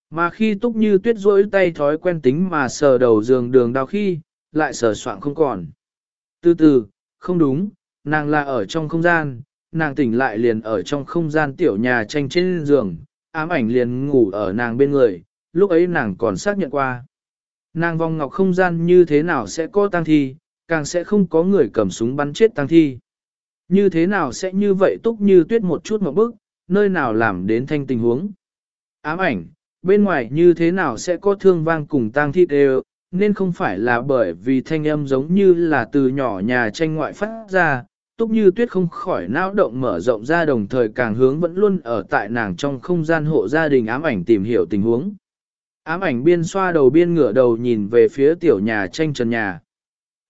Mà khi túc như tuyết rỗi tay thói quen tính mà sờ đầu giường đường đao khi, lại sờ soạn không còn. Từ từ, không đúng, nàng là ở trong không gian, nàng tỉnh lại liền ở trong không gian tiểu nhà tranh trên giường, ám ảnh liền ngủ ở nàng bên người, lúc ấy nàng còn xác nhận qua. Nàng vòng ngọc không gian như thế nào sẽ có tăng thi, càng sẽ không có người cầm súng bắn chết tăng thi. Như thế nào sẽ như vậy túc như tuyết một chút một bước, nơi nào làm đến thanh tình huống. Ám ảnh, bên ngoài như thế nào sẽ có thương vang cùng tang thi đều, nên không phải là bởi vì thanh âm giống như là từ nhỏ nhà tranh ngoại phát ra, túc như tuyết không khỏi não động mở rộng ra đồng thời càng hướng vẫn luôn ở tại nàng trong không gian hộ gia đình ám ảnh tìm hiểu tình huống. Ám ảnh biên xoa đầu biên ngửa đầu nhìn về phía tiểu nhà tranh trần nhà.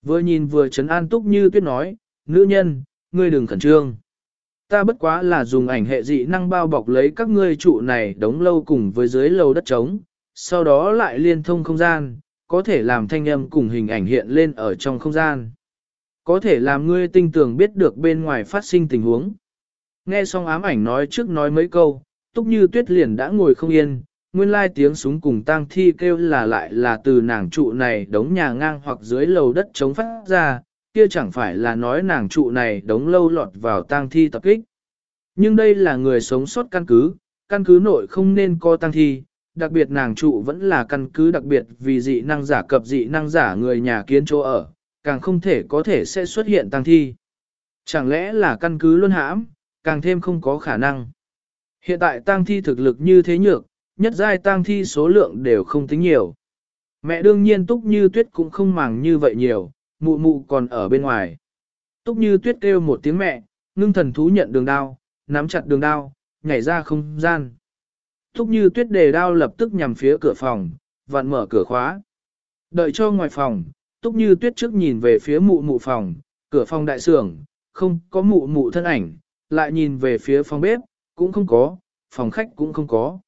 Vừa nhìn vừa chấn an túc như tuyết nói, nữ nhân, ngươi đừng khẩn trương. Ta bất quá là dùng ảnh hệ dị năng bao bọc lấy các ngươi trụ này đóng lâu cùng với dưới lầu đất trống, sau đó lại liên thông không gian, có thể làm thanh âm cùng hình ảnh hiện lên ở trong không gian. Có thể làm ngươi tinh tường biết được bên ngoài phát sinh tình huống. Nghe xong ám ảnh nói trước nói mấy câu, túc như tuyết liền đã ngồi không yên, nguyên lai tiếng súng cùng tang thi kêu là lại là từ nàng trụ này đống nhà ngang hoặc dưới lầu đất chống phát ra, kia chẳng phải là nói nàng trụ này đống lâu lọt vào tang thi tập kích. Nhưng đây là người sống sót căn cứ, căn cứ nội không nên có tang thi, đặc biệt nàng trụ vẫn là căn cứ đặc biệt vì dị năng giả cập dị năng giả người nhà kiến chỗ ở, càng không thể có thể sẽ xuất hiện tang thi. Chẳng lẽ là căn cứ luân hãm, càng thêm không có khả năng. Hiện tại tang thi thực lực như thế nhược, nhất giai tang thi số lượng đều không tính nhiều. Mẹ đương nhiên túc như tuyết cũng không màng như vậy nhiều, mụ mụ còn ở bên ngoài. Túc như tuyết kêu một tiếng mẹ, ngưng thần thú nhận đường đao, nắm chặt đường đao, nhảy ra không gian. Thúc như tuyết đề đao lập tức nhằm phía cửa phòng, vặn mở cửa khóa. Đợi cho ngoài phòng, Túc như tuyết trước nhìn về phía mụ mụ phòng, cửa phòng đại sưởng, không có mụ mụ thân ảnh, lại nhìn về phía phòng bếp, cũng không có, phòng khách cũng không có.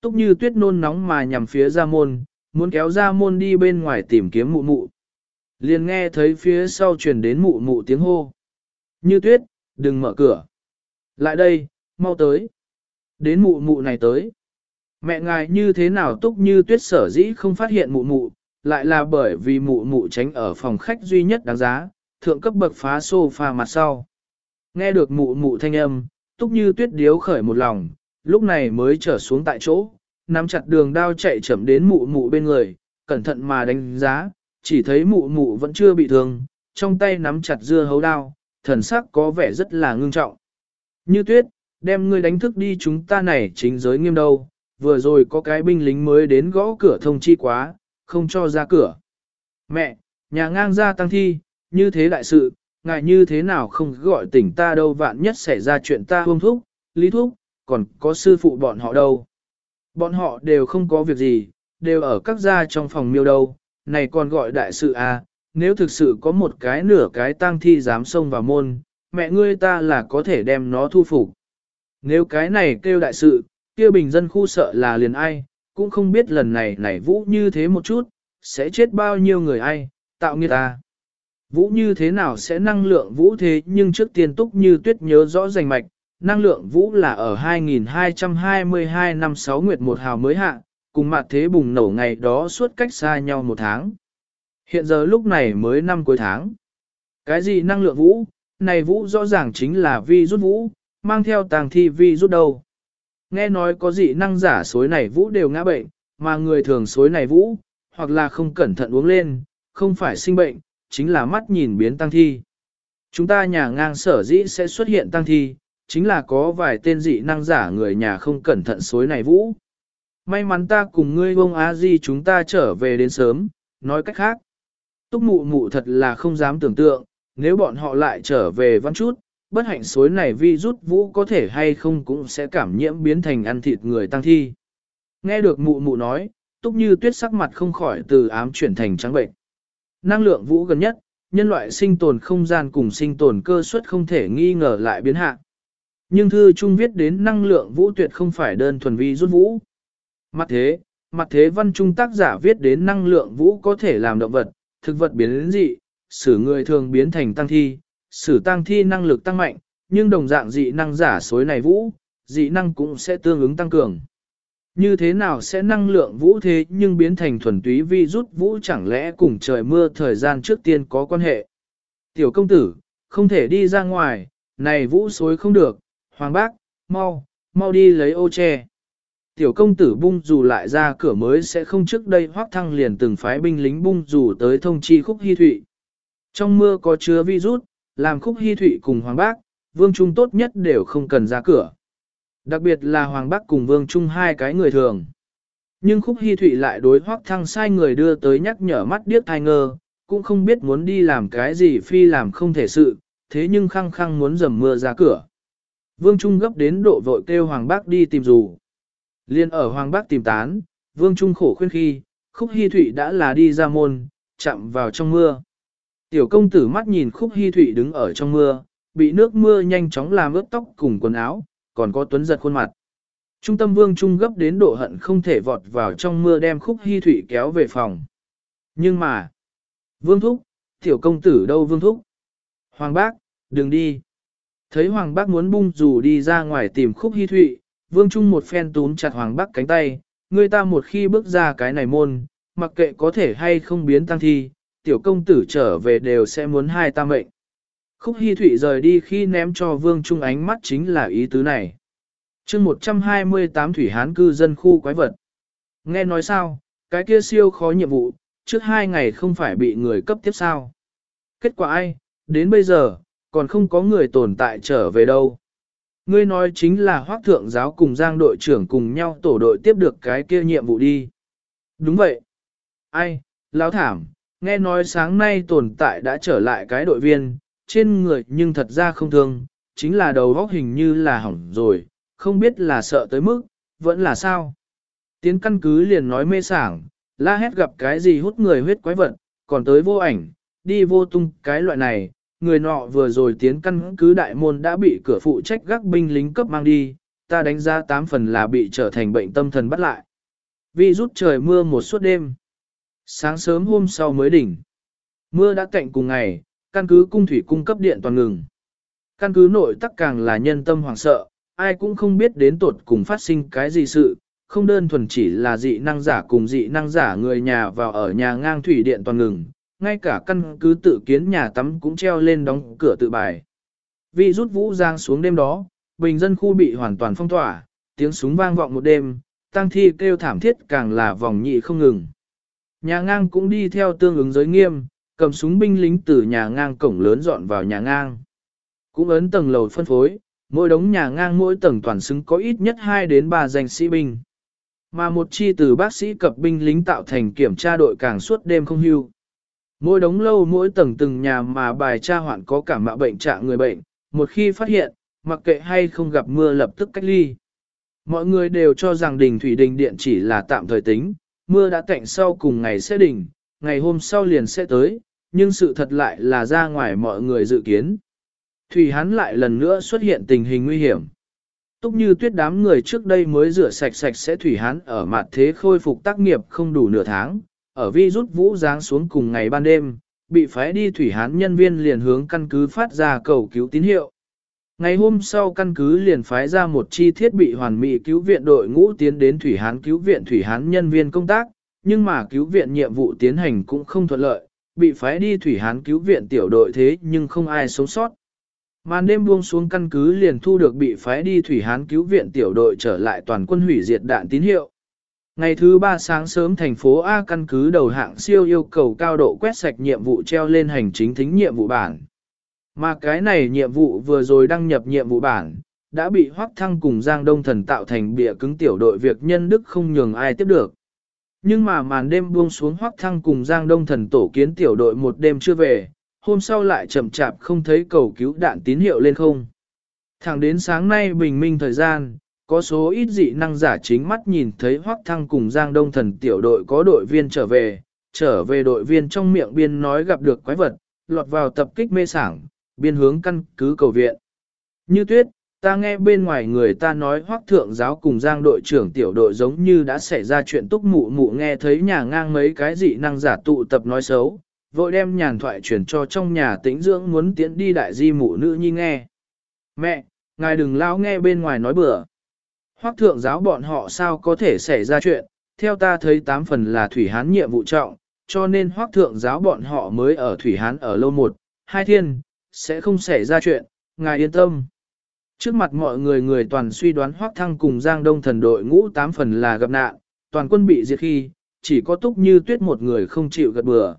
Túc như tuyết nôn nóng mà nhằm phía ra môn, muốn kéo ra môn đi bên ngoài tìm kiếm mụ mụ. Liền nghe thấy phía sau truyền đến mụ mụ tiếng hô. Như tuyết, đừng mở cửa. Lại đây, mau tới. Đến mụ mụ này tới. Mẹ ngài như thế nào túc như tuyết sở dĩ không phát hiện mụ mụ, lại là bởi vì mụ mụ tránh ở phòng khách duy nhất đáng giá, thượng cấp bậc phá sofa mặt sau. Nghe được mụ mụ thanh âm, túc như tuyết điếu khởi một lòng, lúc này mới trở xuống tại chỗ, nắm chặt đường đao chạy chậm đến mụ mụ bên người, cẩn thận mà đánh giá, chỉ thấy mụ mụ vẫn chưa bị thương, trong tay nắm chặt dưa hấu đao, thần sắc có vẻ rất là ngưng trọng. Như tuyết, đem ngươi đánh thức đi chúng ta này chính giới nghiêm đâu, vừa rồi có cái binh lính mới đến gõ cửa thông chi quá, không cho ra cửa. Mẹ, nhà ngang ra tăng thi, như thế đại sự, ngài như thế nào không gọi tỉnh ta đâu vạn nhất xảy ra chuyện ta hông thúc, lý thúc, còn có sư phụ bọn họ đâu. Bọn họ đều không có việc gì, đều ở các gia trong phòng miêu đâu, này còn gọi đại sự à, nếu thực sự có một cái nửa cái tang thi dám xông vào môn, mẹ ngươi ta là có thể đem nó thu phục. Nếu cái này kêu đại sự, kia bình dân khu sợ là liền ai, cũng không biết lần này nảy vũ như thế một chút, sẽ chết bao nhiêu người ai, tạo nghiệt ta. Vũ như thế nào sẽ năng lượng vũ thế nhưng trước tiên túc như tuyết nhớ rõ rành mạch, năng lượng vũ là ở 2222 năm 6 nguyệt một hào mới hạ, cùng mặt thế bùng nổ ngày đó suốt cách xa nhau một tháng. Hiện giờ lúc này mới năm cuối tháng. Cái gì năng lượng vũ? Này vũ rõ ràng chính là vi rút vũ, mang theo tàng thi vi rút đâu. Nghe nói có dị năng giả suối này vũ đều ngã bệnh, mà người thường suối này vũ, hoặc là không cẩn thận uống lên, không phải sinh bệnh, chính là mắt nhìn biến tăng thi. Chúng ta nhà ngang sở dĩ sẽ xuất hiện tăng thi, chính là có vài tên dị năng giả người nhà không cẩn thận suối này vũ. May mắn ta cùng ngươi bông á di chúng ta trở về đến sớm, nói cách khác. Túc mụ mụ thật là không dám tưởng tượng, nếu bọn họ lại trở về văn chút, bất hạnh xối này vi rút vũ có thể hay không cũng sẽ cảm nhiễm biến thành ăn thịt người tăng thi. Nghe được mụ mụ nói, túc như tuyết sắc mặt không khỏi từ ám chuyển thành trắng bệnh. Năng lượng vũ gần nhất, nhân loại sinh tồn không gian cùng sinh tồn cơ suất không thể nghi ngờ lại biến hạ. Nhưng thư trung viết đến năng lượng vũ tuyệt không phải đơn thuần vi rút vũ. Mặt thế, mặt thế văn trung tác giả viết đến năng lượng vũ có thể làm động vật, thực vật biến đến dị, xử người thường biến thành tăng thi, sử tăng thi năng lực tăng mạnh, nhưng đồng dạng dị năng giả suối này vũ, dị năng cũng sẽ tương ứng tăng cường. Như thế nào sẽ năng lượng vũ thế nhưng biến thành thuần túy vi rút vũ chẳng lẽ cùng trời mưa thời gian trước tiên có quan hệ. Tiểu công tử, không thể đi ra ngoài, này vũ xối không được, hoàng bác, mau, mau đi lấy ô che. Tiểu công tử bung dù lại ra cửa mới sẽ không trước đây hoác thăng liền từng phái binh lính bung dù tới thông chi khúc hy thụy. Trong mưa có chứa virus, làm khúc hy thụy cùng hoàng bác, vương trung tốt nhất đều không cần ra cửa. Đặc biệt là hoàng bác cùng vương trung hai cái người thường. Nhưng khúc hy thụy lại đối hoác thăng sai người đưa tới nhắc nhở mắt điếc thai ngơ, cũng không biết muốn đi làm cái gì phi làm không thể sự, thế nhưng khăng khăng muốn dầm mưa ra cửa. Vương Trung gấp đến độ vội kêu Hoàng Bác đi tìm dù. Liên ở Hoàng Bác tìm tán, vương trung khổ khuyên khi, khúc hy thụy đã là đi ra môn, chạm vào trong mưa. Tiểu công tử mắt nhìn khúc hy thụy đứng ở trong mưa, bị nước mưa nhanh chóng làm ướt tóc cùng quần áo, còn có tuấn giật khuôn mặt. Trung tâm vương trung gấp đến độ hận không thể vọt vào trong mưa đem khúc hy thụy kéo về phòng. Nhưng mà, vương thúc, tiểu công tử đâu vương thúc? Hoàng bác, đừng đi. Thấy hoàng bác muốn bung dù đi ra ngoài tìm khúc hy thụy, vương trung một phen túm chặt hoàng bác cánh tay, người ta một khi bước ra cái này môn, mặc kệ có thể hay không biến tăng thi, tiểu công tử trở về đều sẽ muốn hai ta mệnh. Khúc Hi Thụy rời đi khi ném cho Vương Trung ánh mắt chính là ý tứ này. chương 128 Thủy Hán cư dân khu quái vật. Nghe nói sao, cái kia siêu khó nhiệm vụ, trước hai ngày không phải bị người cấp tiếp sao. Kết quả ai, đến bây giờ, còn không có người tồn tại trở về đâu. Ngươi nói chính là hoác thượng giáo cùng giang đội trưởng cùng nhau tổ đội tiếp được cái kia nhiệm vụ đi. Đúng vậy. Ai, lão thảm, nghe nói sáng nay tồn tại đã trở lại cái đội viên, trên người nhưng thật ra không thương, chính là đầu góc hình như là hỏng rồi, không biết là sợ tới mức, vẫn là sao. Tiến căn cứ liền nói mê sảng, la hét gặp cái gì hút người huyết quái vật, còn tới vô ảnh, đi vô tung cái loại này, người nọ vừa rồi tiến căn cứ đại môn đã bị cửa phụ trách gác binh lính cấp mang đi, ta đánh giá tám phần là bị trở thành bệnh tâm thần bắt lại. Vì rút trời mưa một suốt đêm. Sáng sớm hôm sau mới đỉnh. Mưa đã cạnh cùng ngày, căn cứ cung thủy cung cấp điện toàn ngừng. Căn cứ nội tắc càng là nhân tâm hoảng sợ, ai cũng không biết đến tột cùng phát sinh cái gì sự, không đơn thuần chỉ là dị năng giả cùng dị năng giả người nhà vào ở nhà ngang thủy điện toàn ngừng, ngay cả căn cứ tự kiến nhà tắm cũng treo lên đóng cửa tự bài. Vì rút vũ giang xuống đêm đó, bình dân khu bị hoàn toàn phong tỏa, tiếng súng vang vọng một đêm, tăng thi kêu thảm thiết càng là vòng nhị không ngừng. Nhà ngang cũng đi theo tương ứng giới nghiêm, cầm súng binh lính từ nhà ngang cổng lớn dọn vào nhà ngang. Cũng ấn tầng lầu phân phối, mỗi đống nhà ngang mỗi tầng toàn xứng có ít nhất 2 đến 3 danh sĩ binh. Mà một chi từ bác sĩ cập binh lính tạo thành kiểm tra đội càng suốt đêm không hưu. Mỗi đống lâu mỗi tầng từng nhà mà bài tra hoạn có cảm mạo bệnh trạng người bệnh, một khi phát hiện, mặc kệ hay không gặp mưa lập tức cách ly. Mọi người đều cho rằng đình thủy đình điện chỉ là tạm thời tính, mưa đã cạnh sau cùng ngày sẽ đỉnh, ngày hôm sau liền sẽ tới, nhưng sự thật lại là ra ngoài mọi người dự kiến. Thủy hắn lại lần nữa xuất hiện tình hình nguy hiểm. Túc như tuyết đám người trước đây mới rửa sạch sạch sẽ thủy hắn ở mặt thế khôi phục tác nghiệp không đủ nửa tháng, ở vi rút vũ giáng xuống cùng ngày ban đêm, bị phái đi thủy hán nhân viên liền hướng căn cứ phát ra cầu cứu tín hiệu. Ngày hôm sau căn cứ liền phái ra một chi thiết bị hoàn mỹ cứu viện đội ngũ tiến đến thủy hán cứu viện thủy hán nhân viên công tác, nhưng mà cứu viện nhiệm vụ tiến hành cũng không thuận lợi, bị phái đi thủy hán cứu viện tiểu đội thế nhưng không ai sống sót. Màn đêm buông xuống căn cứ liền thu được bị phái đi thủy hán cứu viện tiểu đội trở lại toàn quân hủy diệt đạn tín hiệu. Ngày thứ ba sáng sớm thành phố A căn cứ đầu hạng siêu yêu cầu cao độ quét sạch nhiệm vụ treo lên hành chính thính nhiệm vụ bản. Mà cái này nhiệm vụ vừa rồi đăng nhập nhiệm vụ bản, đã bị Hoắc Thăng cùng Giang Đông Thần tạo thành bịa cứng tiểu đội việc nhân đức không nhường ai tiếp được. Nhưng mà màn đêm buông xuống Hoắc Thăng cùng Giang Đông Thần tổ kiến tiểu đội một đêm chưa về, hôm sau lại chậm chạp không thấy cầu cứu đạn tín hiệu lên không. Thẳng đến sáng nay bình minh thời gian, có số ít dị năng giả chính mắt nhìn thấy Hoắc Thăng cùng Giang Đông Thần tiểu đội có đội viên trở về, trở về đội viên trong miệng biên nói gặp được quái vật, lọt vào tập kích mê sảng, biên hướng căn cứ cầu viện. Như tuyết, ta nghe bên ngoài người ta nói Hoắc Thượng giáo cùng Giang đội trưởng tiểu đội giống như đã xảy ra chuyện túc mụ mụ nghe thấy nhà ngang mấy cái dị năng giả tụ tập nói xấu, vội đem nhàn thoại chuyển cho trong nhà tĩnh dưỡng muốn tiến đi đại di mụ nữ nhi nghe. Mẹ, ngài đừng lao nghe bên ngoài nói bừa. Hoắc thượng giáo bọn họ sao có thể xảy ra chuyện, theo ta thấy tám phần là Thủy Hán nhiệm vụ trọng, cho nên Hoắc thượng giáo bọn họ mới ở Thủy Hán ở lâu một, hai thiên, sẽ không xảy ra chuyện, ngài yên tâm. Trước mặt mọi người người toàn suy đoán Hoắc thăng cùng Giang Đông thần đội ngũ tám phần là gặp nạn, toàn quân bị diệt khi, chỉ có túc như tuyết một người không chịu gật bừa.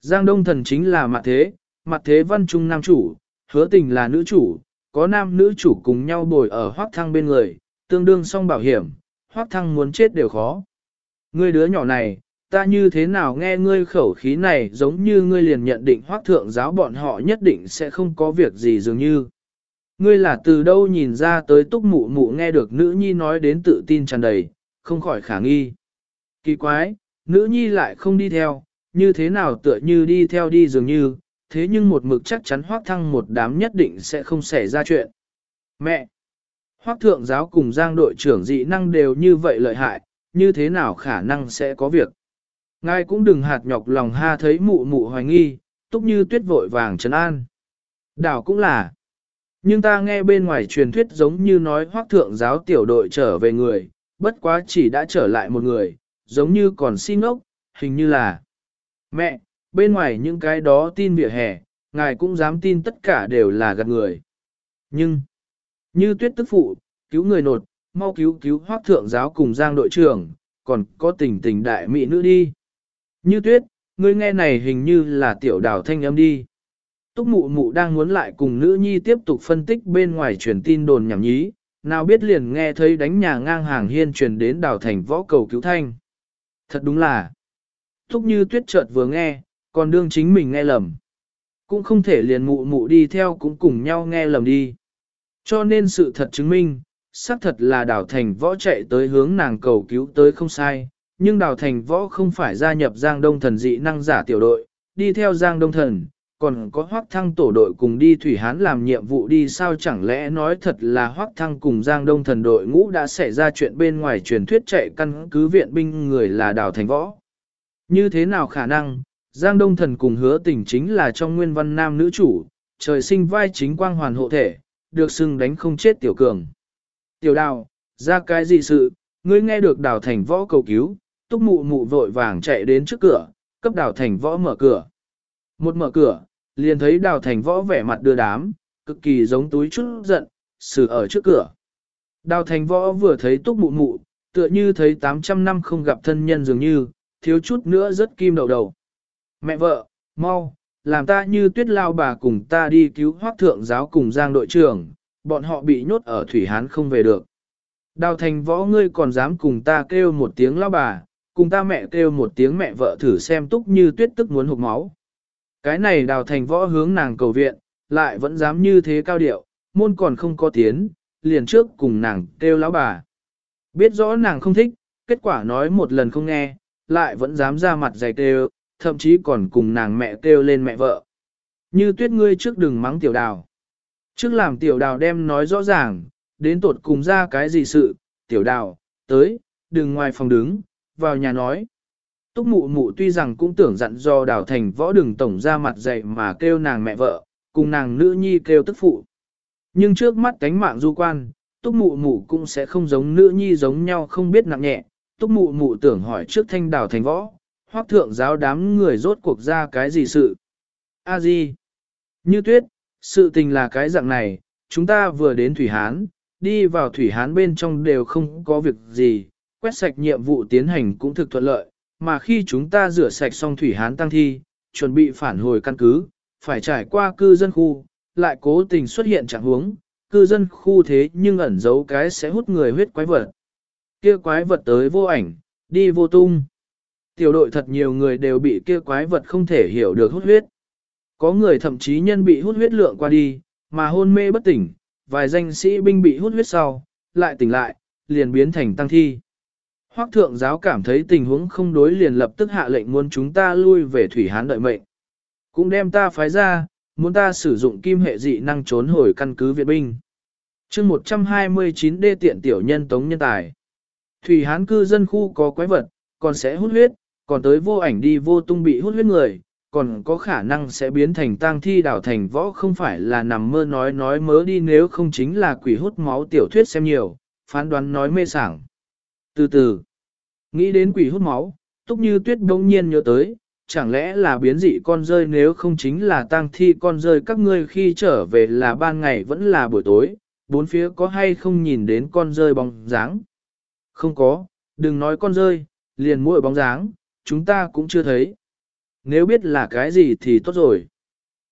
Giang Đông thần chính là mặt thế, mặt thế văn trung nam chủ, hứa tình là nữ chủ, có nam nữ chủ cùng nhau bồi ở Hoắc thăng bên người, tương đương song bảo hiểm, hoác thăng muốn chết đều khó. Ngươi đứa nhỏ này, ta như thế nào nghe ngươi khẩu khí này giống như ngươi liền nhận định hoác thượng giáo bọn họ nhất định sẽ không có việc gì dường như. Ngươi là từ đâu nhìn ra tới túc mụ mụ nghe được nữ nhi nói đến tự tin tràn đầy, không khỏi khả nghi. Kỳ quái, nữ nhi lại không đi theo, như thế nào tựa như đi theo đi dường như, thế nhưng một mực chắc chắn hoác thăng một đám nhất định sẽ không xảy ra chuyện. Mẹ! Hoác thượng giáo cùng giang đội trưởng dị năng đều như vậy lợi hại, như thế nào khả năng sẽ có việc. Ngài cũng đừng hạt nhọc lòng ha thấy mụ mụ hoài nghi, túc như tuyết vội vàng trấn an. Đảo cũng là. Nhưng ta nghe bên ngoài truyền thuyết giống như nói hoác thượng giáo tiểu đội trở về người, bất quá chỉ đã trở lại một người, giống như còn xin ốc, hình như là. Mẹ, bên ngoài những cái đó tin vỉa hè, ngài cũng dám tin tất cả đều là gạt người. Nhưng, như tuyết tức phụ, cứu người nột, mau cứu cứu hoác thượng giáo cùng giang đội trưởng, còn có tình tình đại mỹ nữ đi. Như tuyết, ngươi nghe này hình như là tiểu đào thanh âm đi. Túc mụ mụ đang muốn lại cùng nữ nhi tiếp tục phân tích bên ngoài truyền tin đồn nhảm nhí, nào biết liền nghe thấy đánh nhà ngang hàng hiên truyền đến đào thành võ cầu cứu thanh. Thật đúng là, Túc như tuyết chợt vừa nghe, còn đương chính mình nghe lầm. Cũng không thể liền mụ mụ đi theo cũng cùng nhau nghe lầm đi. Cho nên sự thật chứng minh, xác thật là đào thành võ chạy tới hướng nàng cầu cứu tới không sai, nhưng đào thành võ không phải gia nhập Giang Đông Thần dị năng giả tiểu đội, đi theo Giang Đông Thần, còn có Hoắc Thăng tổ đội cùng đi Thủy Hán làm nhiệm vụ đi sao chẳng lẽ nói thật là Hoắc Thăng cùng Giang Đông Thần đội ngũ đã xảy ra chuyện bên ngoài truyền thuyết chạy căn cứ viện binh người là đào thành võ. Như thế nào khả năng, Giang Đông Thần cùng hứa tình chính là trong nguyên văn nam nữ chủ, trời sinh vai chính quang hoàn hộ thể, được xưng đánh không chết tiểu cường. Tiểu đào, ra cái gì sự, ngươi nghe được đào thành võ cầu cứu, túc mụ mụ vội vàng chạy đến trước cửa, cấp đào thành võ mở cửa. Một mở cửa, liền thấy đào thành võ vẻ mặt đưa đám, cực kỳ giống túi chút giận, xử ở trước cửa. Đào thành võ vừa thấy túc mụ mụ, tựa như thấy 800 năm không gặp thân nhân dường như, thiếu chút nữa rất kim đầu đầu. Mẹ vợ, mau, làm ta như tuyết lao bà cùng ta đi cứu hoác thượng giáo cùng giang đội trưởng, bọn họ bị nhốt ở Thủy Hán không về được. Đào thành võ ngươi còn dám cùng ta kêu một tiếng lao bà, cùng ta mẹ kêu một tiếng mẹ vợ thử xem túc như tuyết tức muốn hụt máu. Cái này đào thành võ hướng nàng cầu viện, lại vẫn dám như thế cao điệu, môn còn không có tiến, liền trước cùng nàng kêu lão bà. Biết rõ nàng không thích, kết quả nói một lần không nghe, lại vẫn dám ra mặt dày kêu, thậm chí còn cùng nàng mẹ kêu lên mẹ vợ. Như tuyết ngươi trước đừng mắng tiểu đào. Trước làm tiểu đào đem nói rõ ràng, đến tột cùng ra cái gì sự, tiểu đào, tới, đừng ngoài phòng đứng, vào nhà nói. Túc mụ mụ tuy rằng cũng tưởng dặn do đào thành võ đường tổng ra mặt dậy mà kêu nàng mẹ vợ, cùng nàng nữ nhi kêu tức phụ. Nhưng trước mắt cánh mạng du quan, túc mụ mụ cũng sẽ không giống nữ nhi giống nhau không biết nặng nhẹ. Túc mụ mụ tưởng hỏi trước thanh đào thành võ, hoác thượng giáo đám người rốt cuộc ra cái gì sự. A di, như tuyết, sự tình là cái dạng này, chúng ta vừa đến Thủy Hán, đi vào Thủy Hán bên trong đều không có việc gì, quét sạch nhiệm vụ tiến hành cũng thực thuận lợi, mà khi chúng ta rửa sạch xong Thủy Hán tăng thi, chuẩn bị phản hồi căn cứ, phải trải qua cư dân khu, lại cố tình xuất hiện trạng huống, cư dân khu thế nhưng ẩn giấu cái sẽ hút người huyết quái vật. Kia quái vật tới vô ảnh, đi vô tung. Tiểu đội thật nhiều người đều bị kia quái vật không thể hiểu được hút huyết. Có người thậm chí nhân bị hút huyết lượng qua đi, mà hôn mê bất tỉnh, vài danh sĩ binh bị hút huyết sau, lại tỉnh lại, liền biến thành tăng thi. Hoắc thượng giáo cảm thấy tình huống không đối liền lập tức hạ lệnh muốn chúng ta lui về Thủy Hán đợi mệnh. Cũng đem ta phái ra, muốn ta sử dụng kim hệ dị năng trốn hồi căn cứ viện binh. chương 129 đê tiện tiểu nhân tống nhân tài. Thủy Hán cư dân khu có quái vật, còn sẽ hút huyết, còn tới vô ảnh đi vô tung bị hút huyết người, còn có khả năng sẽ biến thành tang thi đảo thành võ không phải là nằm mơ nói nói mớ đi nếu không chính là quỷ hút máu tiểu thuyết xem nhiều, phán đoán nói mê sảng. Từ từ, nghĩ đến quỷ hút máu, túc như tuyết đông nhiên nhớ tới, chẳng lẽ là biến dị con rơi nếu không chính là tang thi con rơi các ngươi khi trở về là ban ngày vẫn là buổi tối, bốn phía có hay không nhìn đến con rơi bóng dáng? Không có, đừng nói con rơi, liền mỗi bóng dáng, chúng ta cũng chưa thấy. Nếu biết là cái gì thì tốt rồi.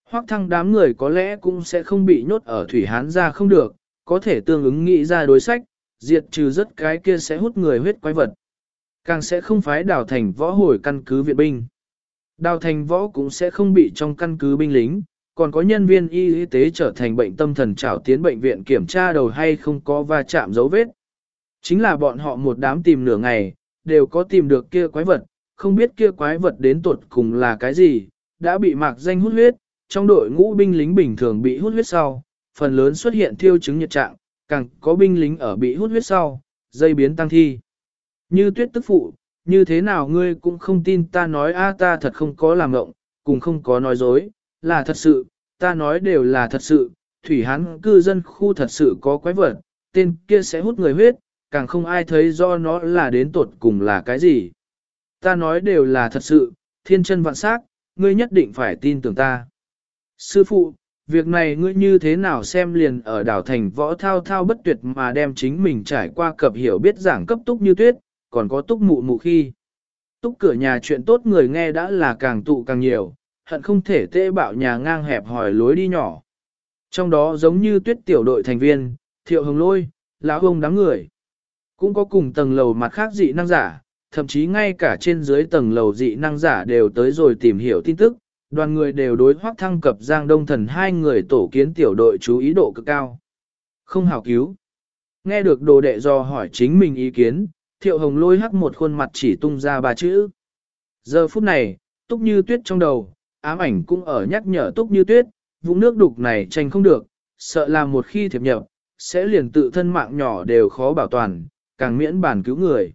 Hoắc thăng đám người có lẽ cũng sẽ không bị nhốt ở Thủy Hán ra không được, có thể tương ứng nghĩ ra đối sách, diệt trừ rất cái kia sẽ hút người huyết quái vật. Càng sẽ không phái đào thành võ hồi căn cứ viện binh. Đào thành võ cũng sẽ không bị trong căn cứ binh lính, còn có nhân viên y tế trở thành bệnh tâm thần trảo tiến bệnh viện kiểm tra đầu hay không có va chạm dấu vết. Chính là bọn họ một đám tìm nửa ngày, đều có tìm được kia quái vật, không biết kia quái vật đến tuột cùng là cái gì, đã bị mạc danh hút huyết, trong đội ngũ binh lính bình thường bị hút huyết sau, phần lớn xuất hiện thiêu chứng nhiệt trạng, càng có binh lính ở bị hút huyết sau, dây biến tăng thi. Như tuyết tức phụ, như thế nào ngươi cũng không tin ta nói a ta thật không có làm ngộng, cùng không có nói dối, là thật sự, ta nói đều là thật sự, thủy hán cư dân khu thật sự có quái vật, tên kia sẽ hút người huyết, càng không ai thấy do nó là đến tột cùng là cái gì. Ta nói đều là thật sự, thiên chân vạn sắc, ngươi nhất định phải tin tưởng ta. Sư phụ, việc này ngươi như thế nào xem liền ở đảo thành võ thao thao bất tuyệt mà đem chính mình trải qua cập hiểu biết giảng cấp túc như tuyết, còn có túc mụ mụ khi. Túc cửa nhà chuyện tốt người nghe đã là càng tụ càng nhiều, hận không thể tê bạo nhà ngang hẹp hỏi lối đi nhỏ. Trong đó giống như tuyết tiểu đội thành viên, thiệu hồng lôi, lão hông đám người. Cũng có cùng tầng lầu mặt khác dị năng giả, thậm chí ngay cả trên dưới tầng lầu dị năng giả đều tới rồi tìm hiểu tin tức, đoàn người đều đối hoác thăng cập Giang Đông Thần hai người tổ kiến tiểu đội chú ý độ cực cao. Không hào cứu. Nghe được đồ đệ do hỏi chính mình ý kiến, thiệu hồng lôi hắc một khuôn mặt chỉ tung ra ba chữ. Giờ phút này, túc như tuyết trong đầu, ám ảnh cũng ở nhắc nhở túc như tuyết, vũng nước đục này tranh không được, sợ là một khi thiệp nhập, sẽ liền tự thân mạng nhỏ đều khó bảo toàn, càng miễn bản cứu người.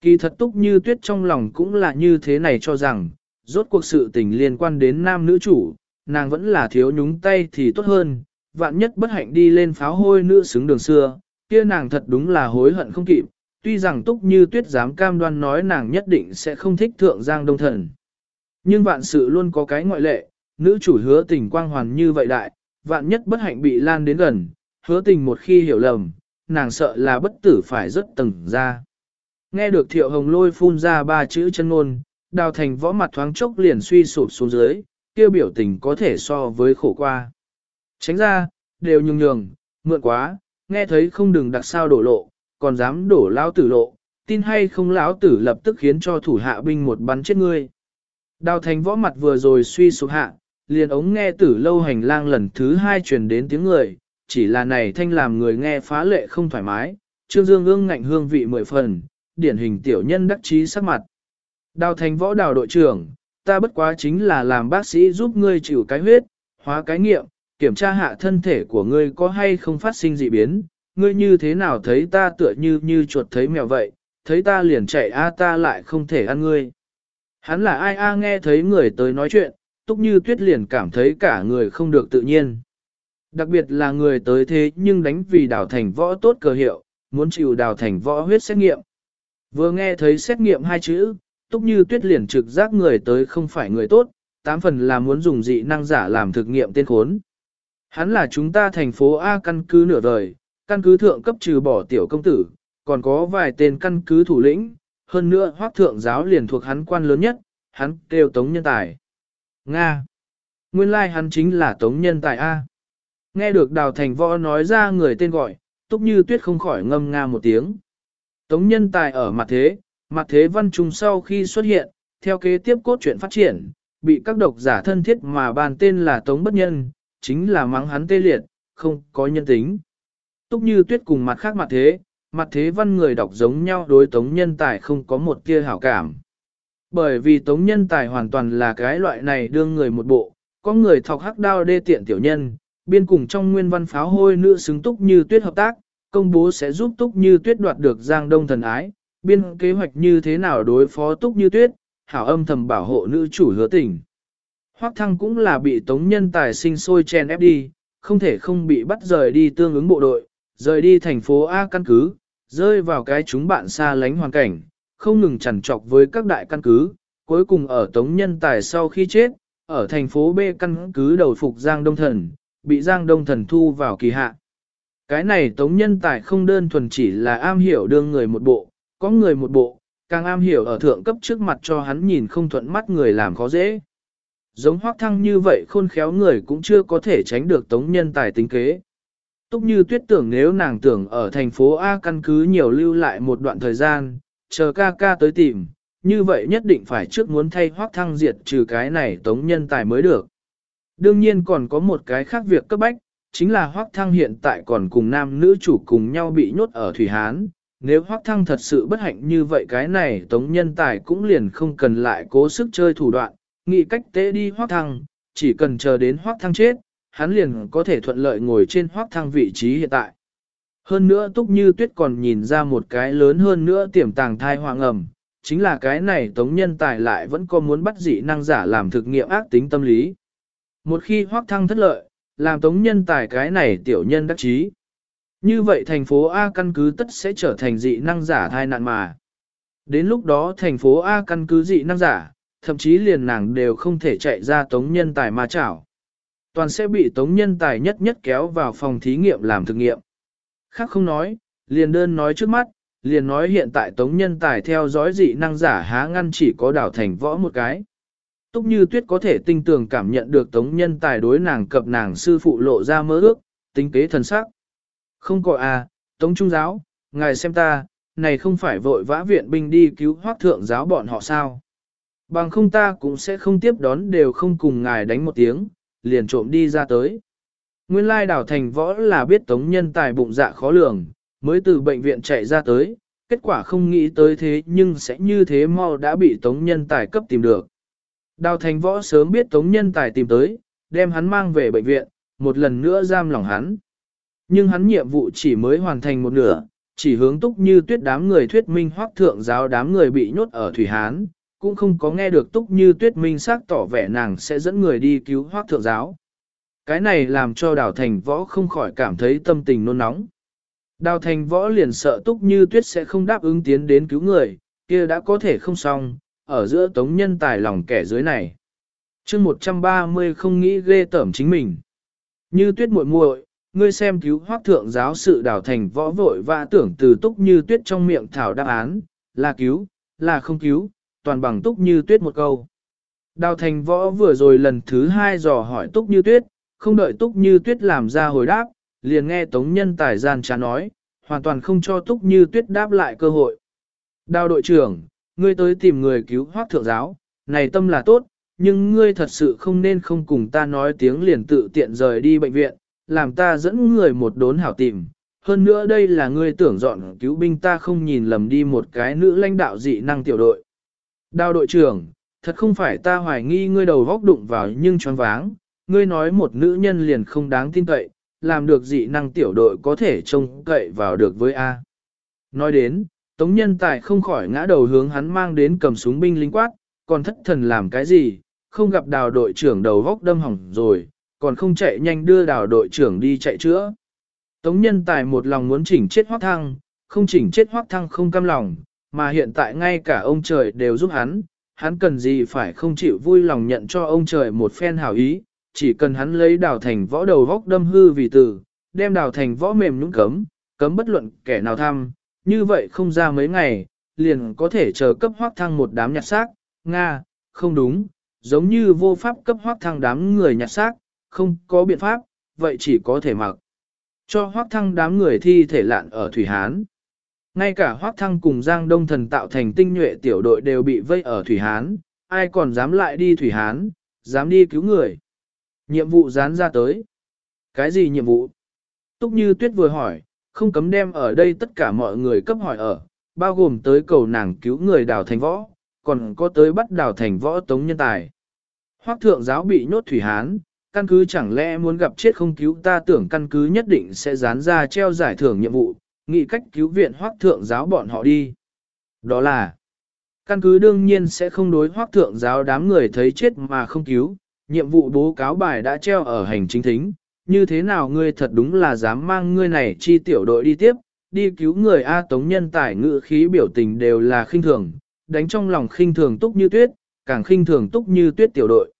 Kỳ thật túc như tuyết trong lòng cũng là như thế này cho rằng, rốt cuộc sự tình liên quan đến nam nữ chủ, nàng vẫn là thiếu nhúng tay thì tốt hơn, vạn nhất bất hạnh đi lên pháo hôi nữ xứng đường xưa, kia nàng thật đúng là hối hận không kịp, tuy rằng túc như tuyết dám cam đoan nói nàng nhất định sẽ không thích thượng giang đông thần. Nhưng vạn sự luôn có cái ngoại lệ, nữ chủ hứa tình quang hoàn như vậy đại, vạn nhất bất hạnh bị lan đến gần, hứa tình một khi hiểu lầm, nàng sợ là bất tử phải rất tầng ra. Nghe được thiệu hồng lôi phun ra ba chữ chân ngôn, đào thành võ mặt thoáng chốc liền suy sụp xuống dưới, kêu biểu tình có thể so với khổ qua. Tránh ra, đều nhường nhường, mượn quá, nghe thấy không đừng đặc sao đổ lộ, còn dám đổ lão tử lộ, tin hay không lão tử lập tức khiến cho thủ hạ binh một bắn chết ngươi. Đào thành võ mặt vừa rồi suy sụp hạ, liền ống nghe tử lâu hành lang lần thứ hai truyền đến tiếng người, chỉ là này thanh làm người nghe phá lệ không thoải mái, trương dương ương ngạnh hương vị mười phần, điển hình tiểu nhân đắc trí sắc mặt. Đào thành võ đào đội trưởng, ta bất quá chính là làm bác sĩ giúp ngươi chịu cái huyết, hóa cái nghiệm, kiểm tra hạ thân thể của ngươi có hay không phát sinh dị biến, ngươi như thế nào thấy ta tựa như như chuột thấy mèo vậy, thấy ta liền chạy a ta lại không thể ăn ngươi. Hắn là ai a nghe thấy người tới nói chuyện, túc như tuyết liền cảm thấy cả người không được tự nhiên. Đặc biệt là người tới thế nhưng đánh vì đào thành võ tốt cờ hiệu, muốn chịu đào thành võ huyết xét nghiệm. Vừa nghe thấy xét nghiệm hai chữ, túc như tuyết liền trực giác người tới không phải người tốt, tám phần là muốn dùng dị năng giả làm thực nghiệm tên khốn. Hắn là chúng ta thành phố A căn cứ nửa đời, căn cứ thượng cấp trừ bỏ tiểu công tử, còn có vài tên căn cứ thủ lĩnh, hơn nữa hoác thượng giáo liền thuộc hắn quan lớn nhất, hắn kêu tống nhân tài. Nga. Nguyên lai like hắn chính là tống nhân tài A. Nghe được đào thành võ nói ra người tên gọi, túc như tuyết không khỏi ngâm nga một tiếng. Tống nhân tài ở mặt thế, mặt thế văn trùng sau khi xuất hiện, theo kế tiếp cốt truyện phát triển, bị các độc giả thân thiết mà bàn tên là Tống Bất Nhân, chính là mắng hắn tê liệt, không có nhân tính. Túc như tuyết cùng mặt khác mặt thế, mặt thế văn người đọc giống nhau đối Tống Nhân Tài không có một tia hảo cảm. Bởi vì Tống Nhân Tài hoàn toàn là cái loại này đương người một bộ, có người thọc hắc đao đê tiện tiểu nhân, biên cùng trong nguyên văn pháo hôi nữ xứng Túc như tuyết hợp tác, công bố sẽ giúp Túc Như Tuyết đoạt được Giang Đông thần ái, biên kế hoạch như thế nào đối phó Túc Như Tuyết, hảo âm thầm bảo hộ nữ chủ hứa tình. Hoắc Thăng cũng là bị tống nhân tài sinh sôi chen ép đi, không thể không bị bắt rời đi tương ứng bộ đội, rời đi thành phố A căn cứ, rơi vào cái chúng bạn xa lánh hoàn cảnh, không ngừng chằn trọc với các đại căn cứ, cuối cùng ở tống nhân tài sau khi chết, ở thành phố B căn cứ đầu phục Giang Đông Thần, bị Giang Đông Thần thu vào kỳ hạ. Cái này tống nhân tài không đơn thuần chỉ là am hiểu đương người một bộ, có người một bộ, càng am hiểu ở thượng cấp trước mặt cho hắn nhìn không thuận mắt người làm khó dễ. Giống hoác thăng như vậy khôn khéo người cũng chưa có thể tránh được tống nhân tài tính kế. Túc như tuyết tưởng nếu nàng tưởng ở thành phố A căn cứ nhiều lưu lại một đoạn thời gian, chờ ca ca tới tìm, như vậy nhất định phải trước muốn thay hoác thăng diệt trừ cái này tống nhân tài mới được. Đương nhiên còn có một cái khác việc cấp bách, chính là Hoắc Thăng hiện tại còn cùng nam nữ chủ cùng nhau bị nhốt ở Thủy Hán, nếu hoác thăng thật sự bất hạnh như vậy cái này tống nhân tài cũng liền không cần lại cố sức chơi thủ đoạn, nghĩ cách tế đi hoác thăng, chỉ cần chờ đến hoác thăng chết, hắn liền có thể thuận lợi ngồi trên hoác thăng vị trí hiện tại. Hơn nữa túc như tuyết còn nhìn ra một cái lớn hơn nữa tiềm tàng thai hoàng ẩm, chính là cái này tống nhân tài lại vẫn có muốn bắt dị năng giả làm thực nghiệm ác tính tâm lý. Một khi hoác thăng thất lợi, làm tống nhân tài cái này tiểu nhân đắc chí. Như vậy thành phố A căn cứ tất sẽ trở thành dị năng giả thai nạn mà. Đến lúc đó thành phố A căn cứ dị năng giả, thậm chí liền nàng đều không thể chạy ra tống nhân tài ma chảo. Toàn sẽ bị tống nhân tài nhất nhất kéo vào phòng thí nghiệm làm thực nghiệm. Khác không nói, liền đơn nói trước mắt, liền nói hiện tại tống nhân tài theo dõi dị năng giả há ngăn chỉ có đảo thành võ một cái. Túc như tuyết có thể tinh tường cảm nhận được tống nhân tài đối nàng cập nàng sư phụ lộ ra mơ ước, tính kế thần sắc. Không có à, tống trung giáo, ngài xem ta, này không phải vội vã viện binh đi cứu hoác thượng giáo bọn họ sao. Bằng không ta cũng sẽ không tiếp đón đều không cùng ngài đánh một tiếng, liền trộm đi ra tới. Nguyên lai đảo thành võ là biết tống nhân tài bụng dạ khó lường, mới từ bệnh viện chạy ra tới, kết quả không nghĩ tới thế nhưng sẽ như thế mau đã bị tống nhân tài cấp tìm được. Đào thành võ sớm biết tống nhân tài tìm tới, đem hắn mang về bệnh viện, một lần nữa giam lòng hắn. Nhưng hắn nhiệm vụ chỉ mới hoàn thành một nửa, chỉ hướng túc như tuyết đám người thuyết minh hoác thượng giáo đám người bị nhốt ở Thủy Hán, cũng không có nghe được túc như tuyết minh xác tỏ vẻ nàng sẽ dẫn người đi cứu hoác thượng giáo. Cái này làm cho đào thành võ không khỏi cảm thấy tâm tình nôn nóng. Đào thành võ liền sợ túc như tuyết sẽ không đáp ứng tiến đến cứu người, kia đã có thể không xong, ở giữa tống nhân tài lòng kẻ dưới này. chương 130 không nghĩ ghê tởm chính mình. Như tuyết muội muội, ngươi xem cứu hoác thượng giáo sự đào thành võ vội và tưởng từ túc như tuyết trong miệng thảo đáp án, là cứu, là không cứu, toàn bằng túc như tuyết một câu. Đào thành võ vừa rồi lần thứ hai dò hỏi túc như tuyết, không đợi túc như tuyết làm ra hồi đáp, liền nghe tống nhân tài gian trá nói, hoàn toàn không cho túc như tuyết đáp lại cơ hội. Đào đội trưởng, ngươi tới tìm người cứu hoác thượng giáo, này tâm là tốt, nhưng ngươi thật sự không nên không cùng ta nói tiếng liền tự tiện rời đi bệnh viện, làm ta dẫn người một đốn hảo tìm. Hơn nữa đây là ngươi tưởng dọn cứu binh ta không nhìn lầm đi một cái nữ lãnh đạo dị năng tiểu đội. Đào đội trưởng, thật không phải ta hoài nghi ngươi đầu góc đụng vào nhưng choáng váng, ngươi nói một nữ nhân liền không đáng tin cậy, làm được dị năng tiểu đội có thể trông cậy vào được với A. Nói đến, Tống nhân tài không khỏi ngã đầu hướng hắn mang đến cầm súng binh lính quát, còn thất thần làm cái gì, không gặp đào đội trưởng đầu góc đâm hỏng rồi, còn không chạy nhanh đưa đào đội trưởng đi chạy chữa. Tống nhân tài một lòng muốn chỉnh chết hoác thăng, không chỉnh chết hoác thăng không cam lòng, mà hiện tại ngay cả ông trời đều giúp hắn, hắn cần gì phải không chịu vui lòng nhận cho ông trời một phen hảo ý, chỉ cần hắn lấy đào thành võ đầu góc đâm hư vì tử đem đào thành võ mềm nhũng cấm, cấm bất luận kẻ nào thăm, như vậy không ra mấy ngày, liền có thể chờ cấp hoác thăng một đám nhặt xác, Nga, không đúng, giống như vô pháp cấp hoác thăng đám người nhặt xác, không có biện pháp, vậy chỉ có thể mặc. Cho hoác thăng đám người thi thể lạn ở Thủy Hán. Ngay cả hoác thăng cùng Giang Đông Thần tạo thành tinh nhuệ tiểu đội đều bị vây ở Thủy Hán, ai còn dám lại đi Thủy Hán, dám đi cứu người. Nhiệm vụ dán ra tới. Cái gì nhiệm vụ? Túc Như Tuyết vừa hỏi, không cấm đem ở đây tất cả mọi người cấp hỏi ở, bao gồm tới cầu nàng cứu người đào thành võ, còn có tới bắt đào thành võ tống nhân tài. Hoác thượng giáo bị nhốt thủy hán, căn cứ chẳng lẽ muốn gặp chết không cứu ta tưởng căn cứ nhất định sẽ dán ra treo giải thưởng nhiệm vụ, nghĩ cách cứu viện hoác thượng giáo bọn họ đi. Đó là, căn cứ đương nhiên sẽ không đối hoác thượng giáo đám người thấy chết mà không cứu, nhiệm vụ bố cáo bài đã treo ở hành chính thính, như thế nào ngươi thật đúng là dám mang ngươi này chi tiểu đội đi tiếp, đi cứu người A Tống nhân tài ngự khí biểu tình đều là khinh thường, đánh trong lòng khinh thường túc như tuyết, càng khinh thường túc như tuyết tiểu đội.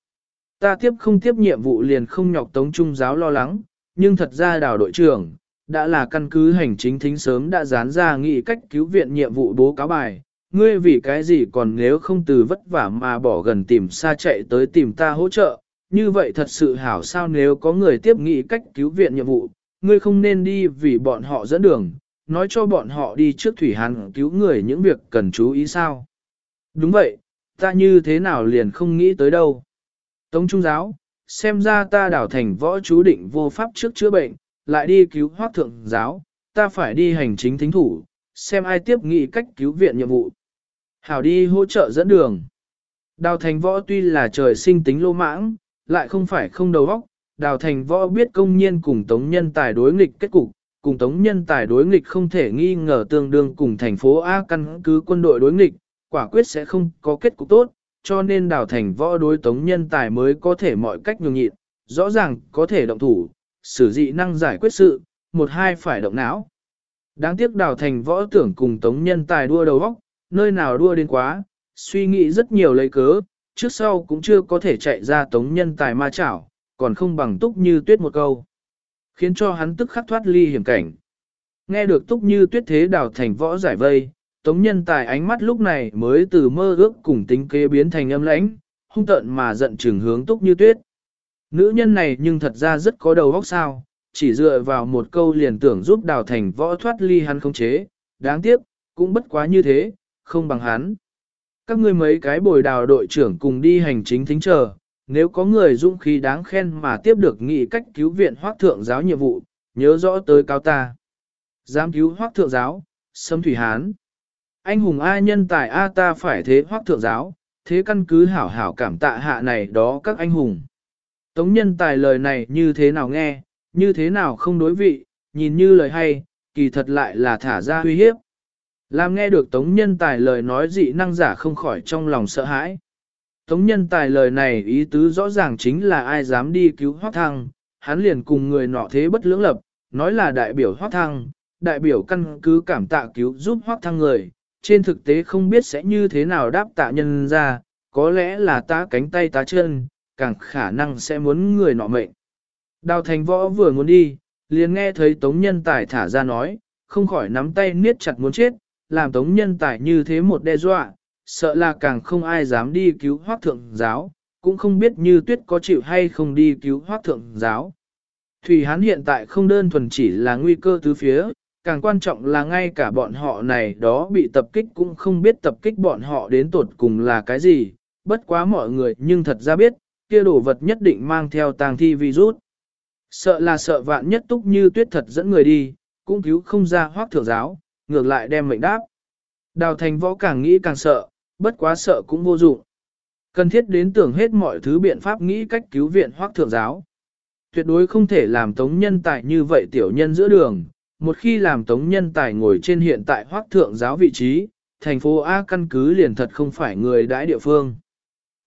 Ta tiếp không tiếp nhiệm vụ liền không nhọc Tống Trung giáo lo lắng, nhưng thật ra đảo đội trưởng, đã là căn cứ hành chính thính sớm đã dán ra nghị cách cứu viện nhiệm vụ bố cáo bài. Ngươi vì cái gì còn nếu không từ vất vả mà bỏ gần tìm xa chạy tới tìm ta hỗ trợ, như vậy thật sự hảo sao nếu có người tiếp nghị cách cứu viện nhiệm vụ, ngươi không nên đi vì bọn họ dẫn đường, nói cho bọn họ đi trước Thủy Hàn cứu người những việc cần chú ý sao. Đúng vậy, ta như thế nào liền không nghĩ tới đâu. Tống Trung Giáo, xem ra ta đảo thành võ chú định vô pháp trước chữa bệnh, lại đi cứu hoác thượng giáo, ta phải đi hành chính thính thủ, xem ai tiếp nghị cách cứu viện nhiệm vụ. Hảo đi hỗ trợ dẫn đường. Đào thành võ tuy là trời sinh tính lô mãng, lại không phải không đầu óc. Đào thành võ biết công nhiên cùng tống nhân tài đối nghịch kết cục, cùng tống nhân tài đối nghịch không thể nghi ngờ tương đương cùng thành phố A căn cứ quân đội đối nghịch, quả quyết sẽ không có kết cục tốt, cho nên đào thành võ đối tống nhân tài mới có thể mọi cách nhường nhịn, rõ ràng có thể động thủ, sử dị năng giải quyết sự, một hai phải động não. Đáng tiếc đào thành võ tưởng cùng tống nhân tài đua đầu óc, nơi nào đua đến quá, suy nghĩ rất nhiều lấy cớ, trước sau cũng chưa có thể chạy ra tống nhân tài ma chảo, còn không bằng túc như tuyết một câu. Khiến cho hắn tức khắc thoát ly hiểm cảnh. Nghe được túc như tuyết thế đào thành võ giải vây, tống nhân tài ánh mắt lúc này mới từ mơ ước cùng tính kế biến thành âm lãnh, hung tợn mà giận trừng hướng túc như tuyết. Nữ nhân này nhưng thật ra rất có đầu óc sao, chỉ dựa vào một câu liền tưởng giúp đào thành võ thoát ly hắn không chế, đáng tiếc, cũng bất quá như thế, không bằng hắn. Các ngươi mấy cái bồi đào đội trưởng cùng đi hành chính thính chờ, nếu có người dũng khí đáng khen mà tiếp được nghị cách cứu viện hoác thượng giáo nhiệm vụ, nhớ rõ tới cao ta. Giám cứu hoác thượng giáo, xâm thủy hán. Anh hùng ai nhân tài A ta phải thế hoác thượng giáo, thế căn cứ hảo hảo cảm tạ hạ này đó các anh hùng. Tống nhân tài lời này như thế nào nghe, như thế nào không đối vị, nhìn như lời hay, kỳ thật lại là thả ra uy hiếp. Làm nghe được Tống Nhân Tài lời nói dị năng giả không khỏi trong lòng sợ hãi. Tống Nhân Tài lời này ý tứ rõ ràng chính là ai dám đi cứu Hoác Thăng, hắn liền cùng người nọ thế bất lưỡng lập, nói là đại biểu Hoác Thăng, đại biểu căn cứ cảm tạ cứu giúp Hoác Thăng người, trên thực tế không biết sẽ như thế nào đáp tạ nhân ra, có lẽ là ta cánh tay tá chân, càng khả năng sẽ muốn người nọ mệnh. Đào thành võ vừa muốn đi, liền nghe thấy Tống Nhân Tài thả ra nói, không khỏi nắm tay niết chặt muốn chết, làm tống nhân tài như thế một đe dọa, sợ là càng không ai dám đi cứu hoác thượng giáo, cũng không biết như tuyết có chịu hay không đi cứu hoác thượng giáo. Thủy Hán hiện tại không đơn thuần chỉ là nguy cơ tứ phía, càng quan trọng là ngay cả bọn họ này đó bị tập kích cũng không biết tập kích bọn họ đến tột cùng là cái gì, bất quá mọi người nhưng thật ra biết, kia đồ vật nhất định mang theo tàng thi virus. Sợ là sợ vạn nhất túc như tuyết thật dẫn người đi, cũng cứu không ra hoác thượng giáo, ngược lại đem mệnh đáp. Đào thành võ càng nghĩ càng sợ, bất quá sợ cũng vô dụng. Cần thiết đến tưởng hết mọi thứ biện pháp nghĩ cách cứu viện hoác thượng giáo. Tuyệt đối không thể làm tống nhân tài như vậy tiểu nhân giữa đường, một khi làm tống nhân tài ngồi trên hiện tại hoác thượng giáo vị trí, thành phố A căn cứ liền thật không phải người đãi địa phương.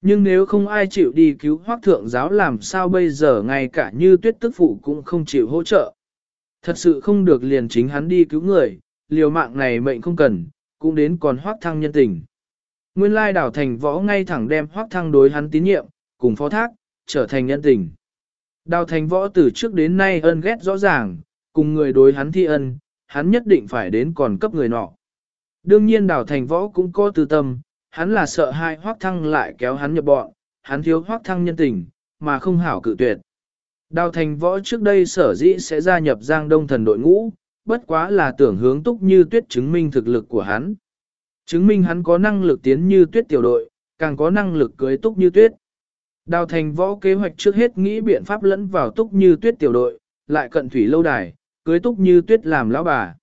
Nhưng nếu không ai chịu đi cứu hoác thượng giáo làm sao bây giờ ngay cả như tuyết tức phụ cũng không chịu hỗ trợ. Thật sự không được liền chính hắn đi cứu người, liều mạng này mệnh không cần, cũng đến còn hoác thăng nhân tình. Nguyên lai đảo thành võ ngay thẳng đem hoác thăng đối hắn tín nhiệm, cùng phó thác, trở thành nhân tình. Đào thành võ từ trước đến nay ân ghét rõ ràng, cùng người đối hắn thi ân, hắn nhất định phải đến còn cấp người nọ. Đương nhiên đào thành võ cũng có tư tâm, hắn là sợ hai hoác thăng lại kéo hắn nhập bọn, hắn thiếu hoác thăng nhân tình, mà không hảo cự tuyệt. Đào thành võ trước đây sở dĩ sẽ gia nhập giang đông thần đội ngũ, bất quá là tưởng hướng túc như tuyết chứng minh thực lực của hắn. Chứng minh hắn có năng lực tiến như tuyết tiểu đội, càng có năng lực cưới túc như tuyết. Đào thành võ kế hoạch trước hết nghĩ biện pháp lẫn vào túc như tuyết tiểu đội, lại cận thủy lâu đài, cưới túc như tuyết làm lão bà.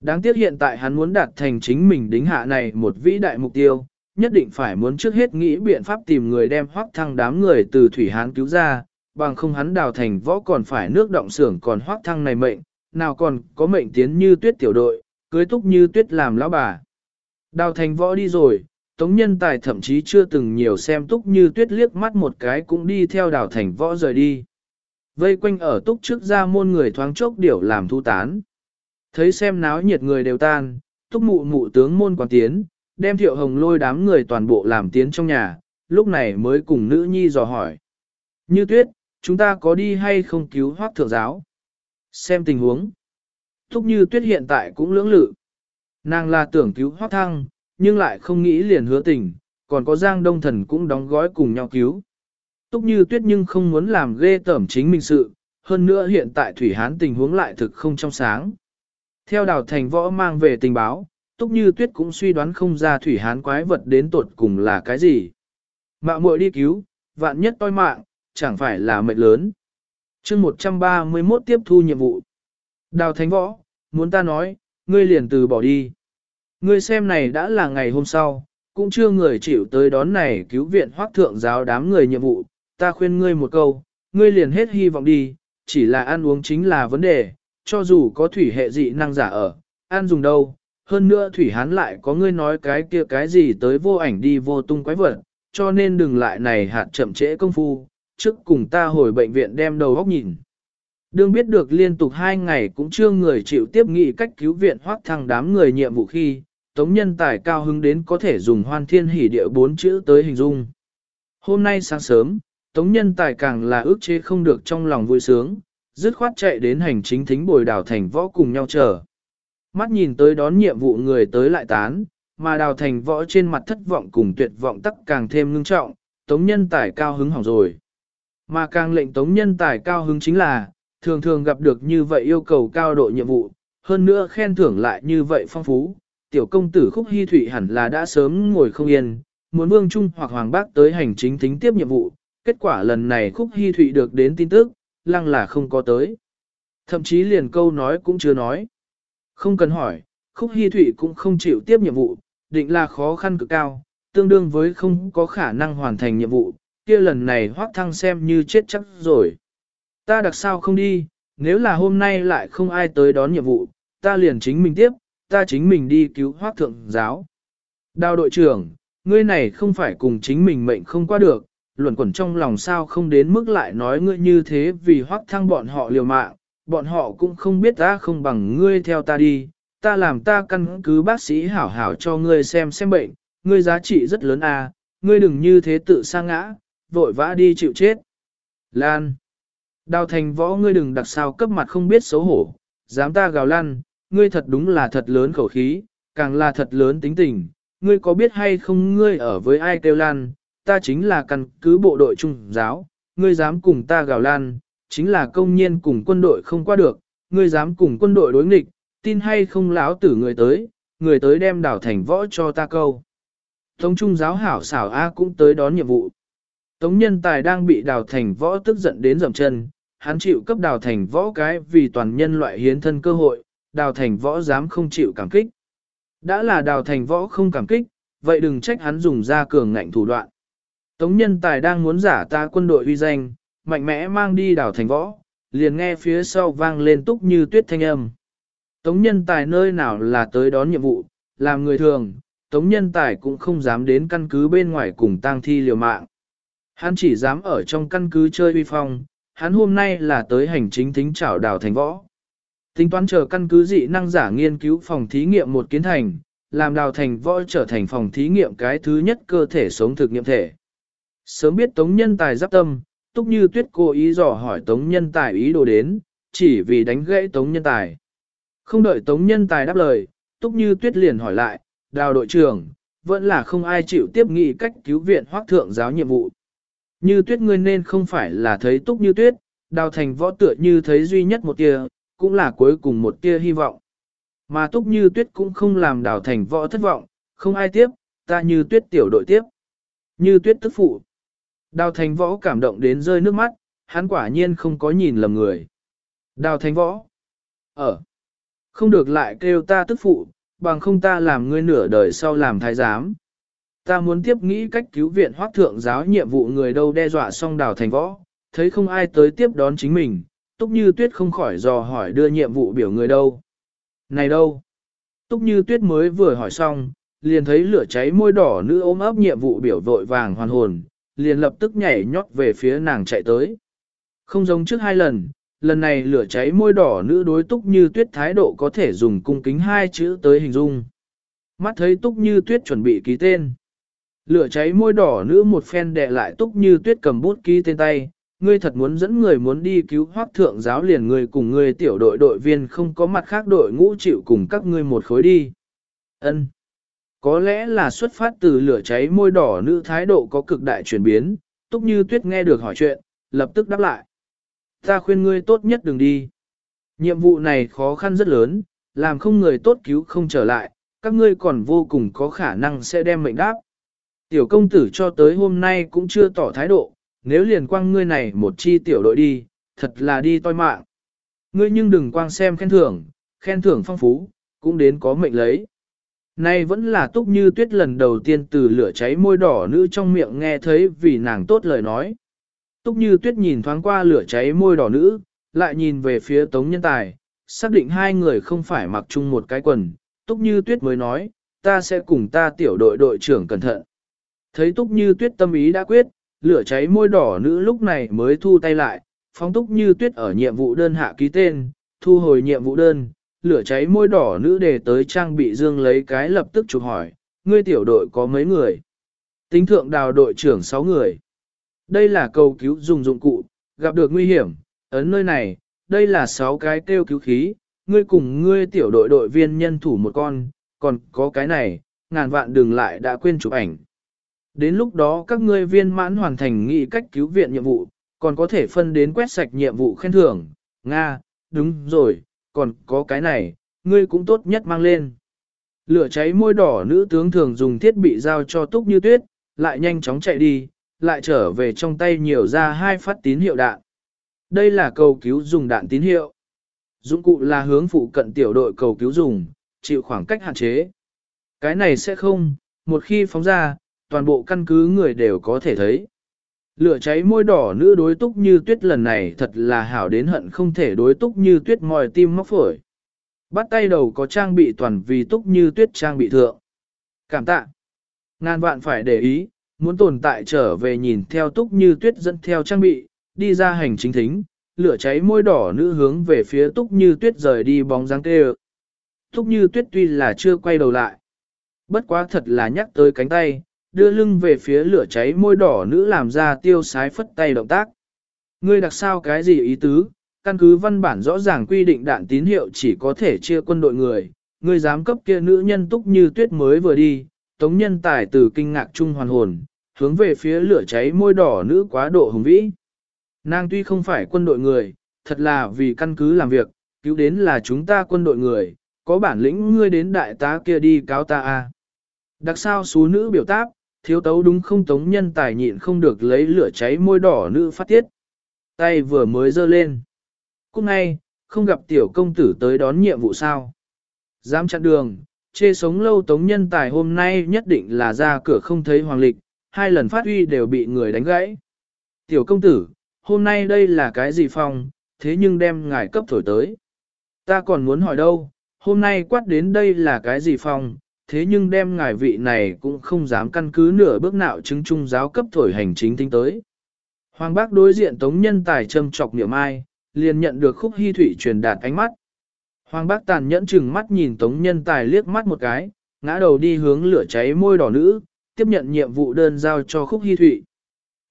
Đáng tiếc hiện tại hắn muốn đạt thành chính mình đính hạ này một vĩ đại mục tiêu, nhất định phải muốn trước hết nghĩ biện pháp tìm người đem hoác thăng đám người từ thủy hán cứu ra, bằng không hắn đào thành võ còn phải nước động xưởng còn hoác thăng này mệnh, nào còn có mệnh tiến như tuyết tiểu đội, cưới túc như tuyết làm lão bà. Đào thành võ đi rồi, tống nhân tài thậm chí chưa từng nhiều xem túc như tuyết liếc mắt một cái cũng đi theo đào thành võ rời đi. Vây quanh ở túc trước ra môn người thoáng chốc điểu làm thu tán. Thấy xem náo nhiệt người đều tan, túc mụ mụ tướng môn quản tiến, đem thiệu hồng lôi đám người toàn bộ làm tiến trong nhà, lúc này mới cùng nữ nhi dò hỏi. Như tuyết, chúng ta có đi hay không cứu hoác thượng giáo? Xem tình huống. Thúc như tuyết hiện tại cũng lưỡng lự. Nàng là tưởng cứu hoác thăng, nhưng lại không nghĩ liền hứa tình, còn có giang đông thần cũng đóng gói cùng nhau cứu. Túc như tuyết nhưng không muốn làm ghê tởm chính mình sự, hơn nữa hiện tại Thủy Hán tình huống lại thực không trong sáng. Theo đào thành võ mang về tình báo, Túc như tuyết cũng suy đoán không ra Thủy Hán quái vật đến tột cùng là cái gì. Mạo muội đi cứu, vạn nhất toi mạng, chẳng phải là mệnh lớn chương 131 tiếp thu nhiệm vụ. Đào Thánh Võ, muốn ta nói, ngươi liền từ bỏ đi. Ngươi xem này đã là ngày hôm sau, cũng chưa người chịu tới đón này cứu viện hoác thượng giáo đám người nhiệm vụ, ta khuyên ngươi một câu, ngươi liền hết hy vọng đi, chỉ là ăn uống chính là vấn đề, cho dù có thủy hệ dị năng giả ở, ăn dùng đâu, hơn nữa thủy hán lại có ngươi nói cái kia cái gì tới vô ảnh đi vô tung quái vật, cho nên đừng lại này hạt chậm trễ công phu, trước cùng ta hồi bệnh viện đem đầu góc nhìn. Đương biết được liên tục hai ngày cũng chưa người chịu tiếp nghị cách cứu viện hoác thăng đám người nhiệm vụ khi, tống nhân tài cao hứng đến có thể dùng hoan thiên hỉ địa bốn chữ tới hình dung. Hôm nay sáng sớm, tống nhân tài càng là ước chế không được trong lòng vui sướng, dứt khoát chạy đến hành chính thính bồi đào thành võ cùng nhau chờ. Mắt nhìn tới đón nhiệm vụ người tới lại tán, mà đào thành võ trên mặt thất vọng cùng tuyệt vọng tắc càng thêm ngưng trọng, tống nhân tài cao hứng hỏng rồi. Mà càng lệnh tống nhân tài cao hứng chính là, thường thường gặp được như vậy yêu cầu cao độ nhiệm vụ, hơn nữa khen thưởng lại như vậy phong phú, tiểu công tử khúc hy thủy hẳn là đã sớm ngồi không yên, muốn vương trung hoặc hoàng bác tới hành chính thính tiếp nhiệm vụ, kết quả lần này khúc hy Thụy được đến tin tức, lăng là không có tới. Thậm chí liền câu nói cũng chưa nói. Không cần hỏi, khúc hy Thụy cũng không chịu tiếp nhiệm vụ, định là khó khăn cực cao, tương đương với không có khả năng hoàn thành nhiệm vụ, kia lần này hoác thăng xem như chết chắc rồi. Ta đặc sao không đi, nếu là hôm nay lại không ai tới đón nhiệm vụ, ta liền chính mình tiếp, ta chính mình đi cứu hoác thượng giáo. Đào đội trưởng, ngươi này không phải cùng chính mình mệnh không qua được, luẩn quẩn trong lòng sao không đến mức lại nói ngươi như thế vì hoác thăng bọn họ liều mạng, bọn họ cũng không biết ta không bằng ngươi theo ta đi, ta làm ta căn cứ bác sĩ hảo hảo cho ngươi xem xem bệnh, ngươi giá trị rất lớn à, ngươi đừng như thế tự sa ngã, vội vã đi chịu chết. Lan. Đào thành võ ngươi đừng đặc sao cấp mặt không biết xấu hổ, dám ta gào lan ngươi thật đúng là thật lớn khẩu khí, càng là thật lớn tính tình, ngươi có biết hay không ngươi ở với ai kêu lan, ta chính là căn cứ bộ đội trung giáo, ngươi dám cùng ta gào lan, chính là công nhiên cùng quân đội không qua được, ngươi dám cùng quân đội đối nghịch, tin hay không láo tử người tới, người tới đem đảo thành võ cho ta câu. Tống trung giáo hảo xảo A cũng tới đón nhiệm vụ. Tống nhân tài đang bị đào thành võ tức giận đến dầm chân, hắn chịu cấp đào thành võ cái vì toàn nhân loại hiến thân cơ hội, đào thành võ dám không chịu cảm kích. Đã là đào thành võ không cảm kích, vậy đừng trách hắn dùng ra cường ngạnh thủ đoạn. Tống nhân tài đang muốn giả ta quân đội uy danh, mạnh mẽ mang đi đảo thành võ, liền nghe phía sau vang lên túc như tuyết thanh âm. Tống nhân tài nơi nào là tới đón nhiệm vụ, làm người thường, tống nhân tài cũng không dám đến căn cứ bên ngoài cùng tang thi liều mạng. Hắn chỉ dám ở trong căn cứ chơi uy phong, hắn hôm nay là tới hành chính thính trảo đảo thành võ. Tính toán chờ căn cứ dị năng giả nghiên cứu phòng thí nghiệm một kiến thành, làm đào thành võ trở thành phòng thí nghiệm cái thứ nhất cơ thể sống thực nghiệm thể. Sớm biết tống nhân tài giáp tâm, túc như tuyết cố ý dò hỏi tống nhân tài ý đồ đến, chỉ vì đánh gãy tống nhân tài. Không đợi tống nhân tài đáp lời, túc như tuyết liền hỏi lại, đào đội trưởng, vẫn là không ai chịu tiếp nghị cách cứu viện hoác thượng giáo nhiệm vụ. Như tuyết ngươi nên không phải là thấy túc như tuyết, đào thành võ tựa như thấy duy nhất một tia, cũng là cuối cùng một tia hy vọng. Mà túc như tuyết cũng không làm đào thành võ thất vọng, không ai tiếp, ta như tuyết tiểu đội tiếp. Như tuyết tức phụ. Đào thành võ cảm động đến rơi nước mắt, hắn quả nhiên không có nhìn lầm người. Đào thành võ. Ở. Không được lại kêu ta tức phụ, bằng không ta làm ngươi nửa đời sau làm thái giám. Ta muốn tiếp nghĩ cách cứu viện hoác thượng giáo nhiệm vụ người đâu đe dọa xong đào thành võ, thấy không ai tới tiếp đón chính mình, túc như tuyết không khỏi dò hỏi đưa nhiệm vụ biểu người đâu. Này đâu? Túc như tuyết mới vừa hỏi xong, liền thấy lửa cháy môi đỏ nữ ôm ấp nhiệm vụ biểu vội vàng hoàn hồn, liền lập tức nhảy nhót về phía nàng chạy tới. Không giống trước hai lần, lần này lửa cháy môi đỏ nữ đối túc như tuyết thái độ có thể dùng cung kính hai chữ tới hình dung. Mắt thấy túc như tuyết chuẩn bị ký tên. Lửa cháy môi đỏ nữ một phen đè lại túc như tuyết cầm bút ký tên tay, ngươi thật muốn dẫn người muốn đi cứu hoác thượng giáo liền người cùng người tiểu đội đội viên không có mặt khác đội ngũ chịu cùng các ngươi một khối đi. Ân. Có lẽ là xuất phát từ lửa cháy môi đỏ nữ thái độ có cực đại chuyển biến, túc như tuyết nghe được hỏi chuyện, lập tức đáp lại. Ta khuyên ngươi tốt nhất đừng đi. Nhiệm vụ này khó khăn rất lớn, làm không người tốt cứu không trở lại, các ngươi còn vô cùng có khả năng sẽ đem mệnh đáp. Tiểu công tử cho tới hôm nay cũng chưa tỏ thái độ, nếu liền quang ngươi này một chi tiểu đội đi, thật là đi toi mạng. Ngươi nhưng đừng quang xem khen thưởng, khen thưởng phong phú, cũng đến có mệnh lấy. Nay vẫn là túc như tuyết lần đầu tiên từ lửa cháy môi đỏ nữ trong miệng nghe thấy vì nàng tốt lời nói. Túc như tuyết nhìn thoáng qua lửa cháy môi đỏ nữ, lại nhìn về phía tống nhân tài, xác định hai người không phải mặc chung một cái quần. Túc như tuyết mới nói, ta sẽ cùng ta tiểu đội đội trưởng cẩn thận. Thấy túc như tuyết tâm ý đã quyết, lửa cháy môi đỏ nữ lúc này mới thu tay lại, phóng túc như tuyết ở nhiệm vụ đơn hạ ký tên, thu hồi nhiệm vụ đơn, lửa cháy môi đỏ nữ đề tới trang bị dương lấy cái lập tức chụp hỏi, ngươi tiểu đội có mấy người? Tính thượng đào đội trưởng 6 người. Đây là cầu cứu dùng dụng cụ, gặp được nguy hiểm, ấn nơi này, đây là 6 cái kêu cứu khí, ngươi cùng ngươi tiểu đội đội viên nhân thủ một con, còn có cái này, ngàn vạn đừng lại đã quên chụp ảnh. Đến lúc đó các ngươi viên mãn hoàn thành nghị cách cứu viện nhiệm vụ, còn có thể phân đến quét sạch nhiệm vụ khen thưởng. Nga, đúng rồi, còn có cái này, ngươi cũng tốt nhất mang lên. Lửa cháy môi đỏ nữ tướng thường dùng thiết bị giao cho túc như tuyết, lại nhanh chóng chạy đi, lại trở về trong tay nhiều ra hai phát tín hiệu đạn. Đây là cầu cứu dùng đạn tín hiệu. Dụng cụ là hướng phụ cận tiểu đội cầu cứu dùng, chịu khoảng cách hạn chế. Cái này sẽ không, một khi phóng ra, toàn bộ căn cứ người đều có thể thấy. Lửa cháy môi đỏ nữ đối túc như tuyết lần này thật là hảo đến hận không thể đối túc như tuyết mòi tim móc phổi. Bắt tay đầu có trang bị toàn vì túc như tuyết trang bị thượng. Cảm tạ. Ngàn vạn phải để ý, muốn tồn tại trở về nhìn theo túc như tuyết dẫn theo trang bị, đi ra hành chính thính, lửa cháy môi đỏ nữ hướng về phía túc như tuyết rời đi bóng dáng tê Túc như tuyết tuy là chưa quay đầu lại. Bất quá thật là nhắc tới cánh tay, đưa lưng về phía lửa cháy môi đỏ nữ làm ra tiêu sái phất tay động tác. Ngươi đặc sao cái gì ý tứ, căn cứ văn bản rõ ràng quy định đạn tín hiệu chỉ có thể chia quân đội người, ngươi dám cấp kia nữ nhân túc như tuyết mới vừa đi, tống nhân tài từ kinh ngạc trung hoàn hồn, hướng về phía lửa cháy môi đỏ nữ quá độ hùng vĩ. Nàng tuy không phải quân đội người, thật là vì căn cứ làm việc, cứu đến là chúng ta quân đội người, có bản lĩnh ngươi đến đại tá kia đi cáo ta a. Đặc sao số nữ biểu táp, thiếu tấu đúng không tống nhân tài nhịn không được lấy lửa cháy môi đỏ nữ phát tiết. Tay vừa mới dơ lên. Cũng ngay, không gặp tiểu công tử tới đón nhiệm vụ sao. Dám chặn đường, chê sống lâu tống nhân tài hôm nay nhất định là ra cửa không thấy hoàng lịch, hai lần phát uy đều bị người đánh gãy. Tiểu công tử, hôm nay đây là cái gì phòng thế nhưng đem ngài cấp thổi tới. Ta còn muốn hỏi đâu, hôm nay quát đến đây là cái gì phòng thế nhưng đem ngài vị này cũng không dám căn cứ nửa bước nào chứng trung giáo cấp thổi hành chính tính tới. Hoàng bác đối diện tống nhân tài châm trọc niệm ai, liền nhận được khúc hy thủy truyền đạt ánh mắt. Hoàng bác tàn nhẫn chừng mắt nhìn tống nhân tài liếc mắt một cái, ngã đầu đi hướng lửa cháy môi đỏ nữ, tiếp nhận nhiệm vụ đơn giao cho khúc hy thủy.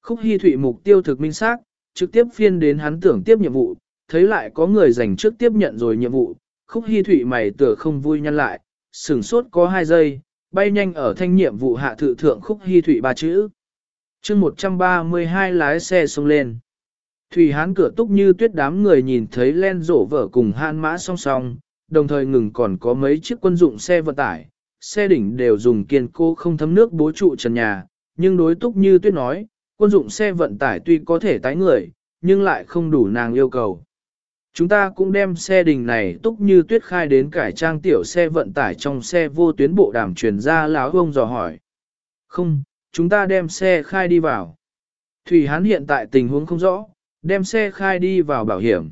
Khúc hy thủy mục tiêu thực minh xác, trực tiếp phiên đến hắn tưởng tiếp nhiệm vụ, thấy lại có người dành trước tiếp nhận rồi nhiệm vụ, khúc hy thủy mày tựa không vui nhăn lại, sửng sốt có hai giây, bay nhanh ở thanh nhiệm vụ hạ thự thượng khúc hy thủy ba chữ. chương 132 lái xe xông lên. Thủy hán cửa túc như tuyết đám người nhìn thấy len rổ vở cùng han mã song song, đồng thời ngừng còn có mấy chiếc quân dụng xe vận tải, xe đỉnh đều dùng kiên cố không thấm nước bố trụ trần nhà, nhưng đối túc như tuyết nói, quân dụng xe vận tải tuy có thể tái người, nhưng lại không đủ nàng yêu cầu. Chúng ta cũng đem xe đình này túc như tuyết khai đến cải trang tiểu xe vận tải trong xe vô tuyến bộ đàm truyền ra láo ông dò hỏi. Không, chúng ta đem xe khai đi vào. Thủy Hán hiện tại tình huống không rõ, đem xe khai đi vào bảo hiểm.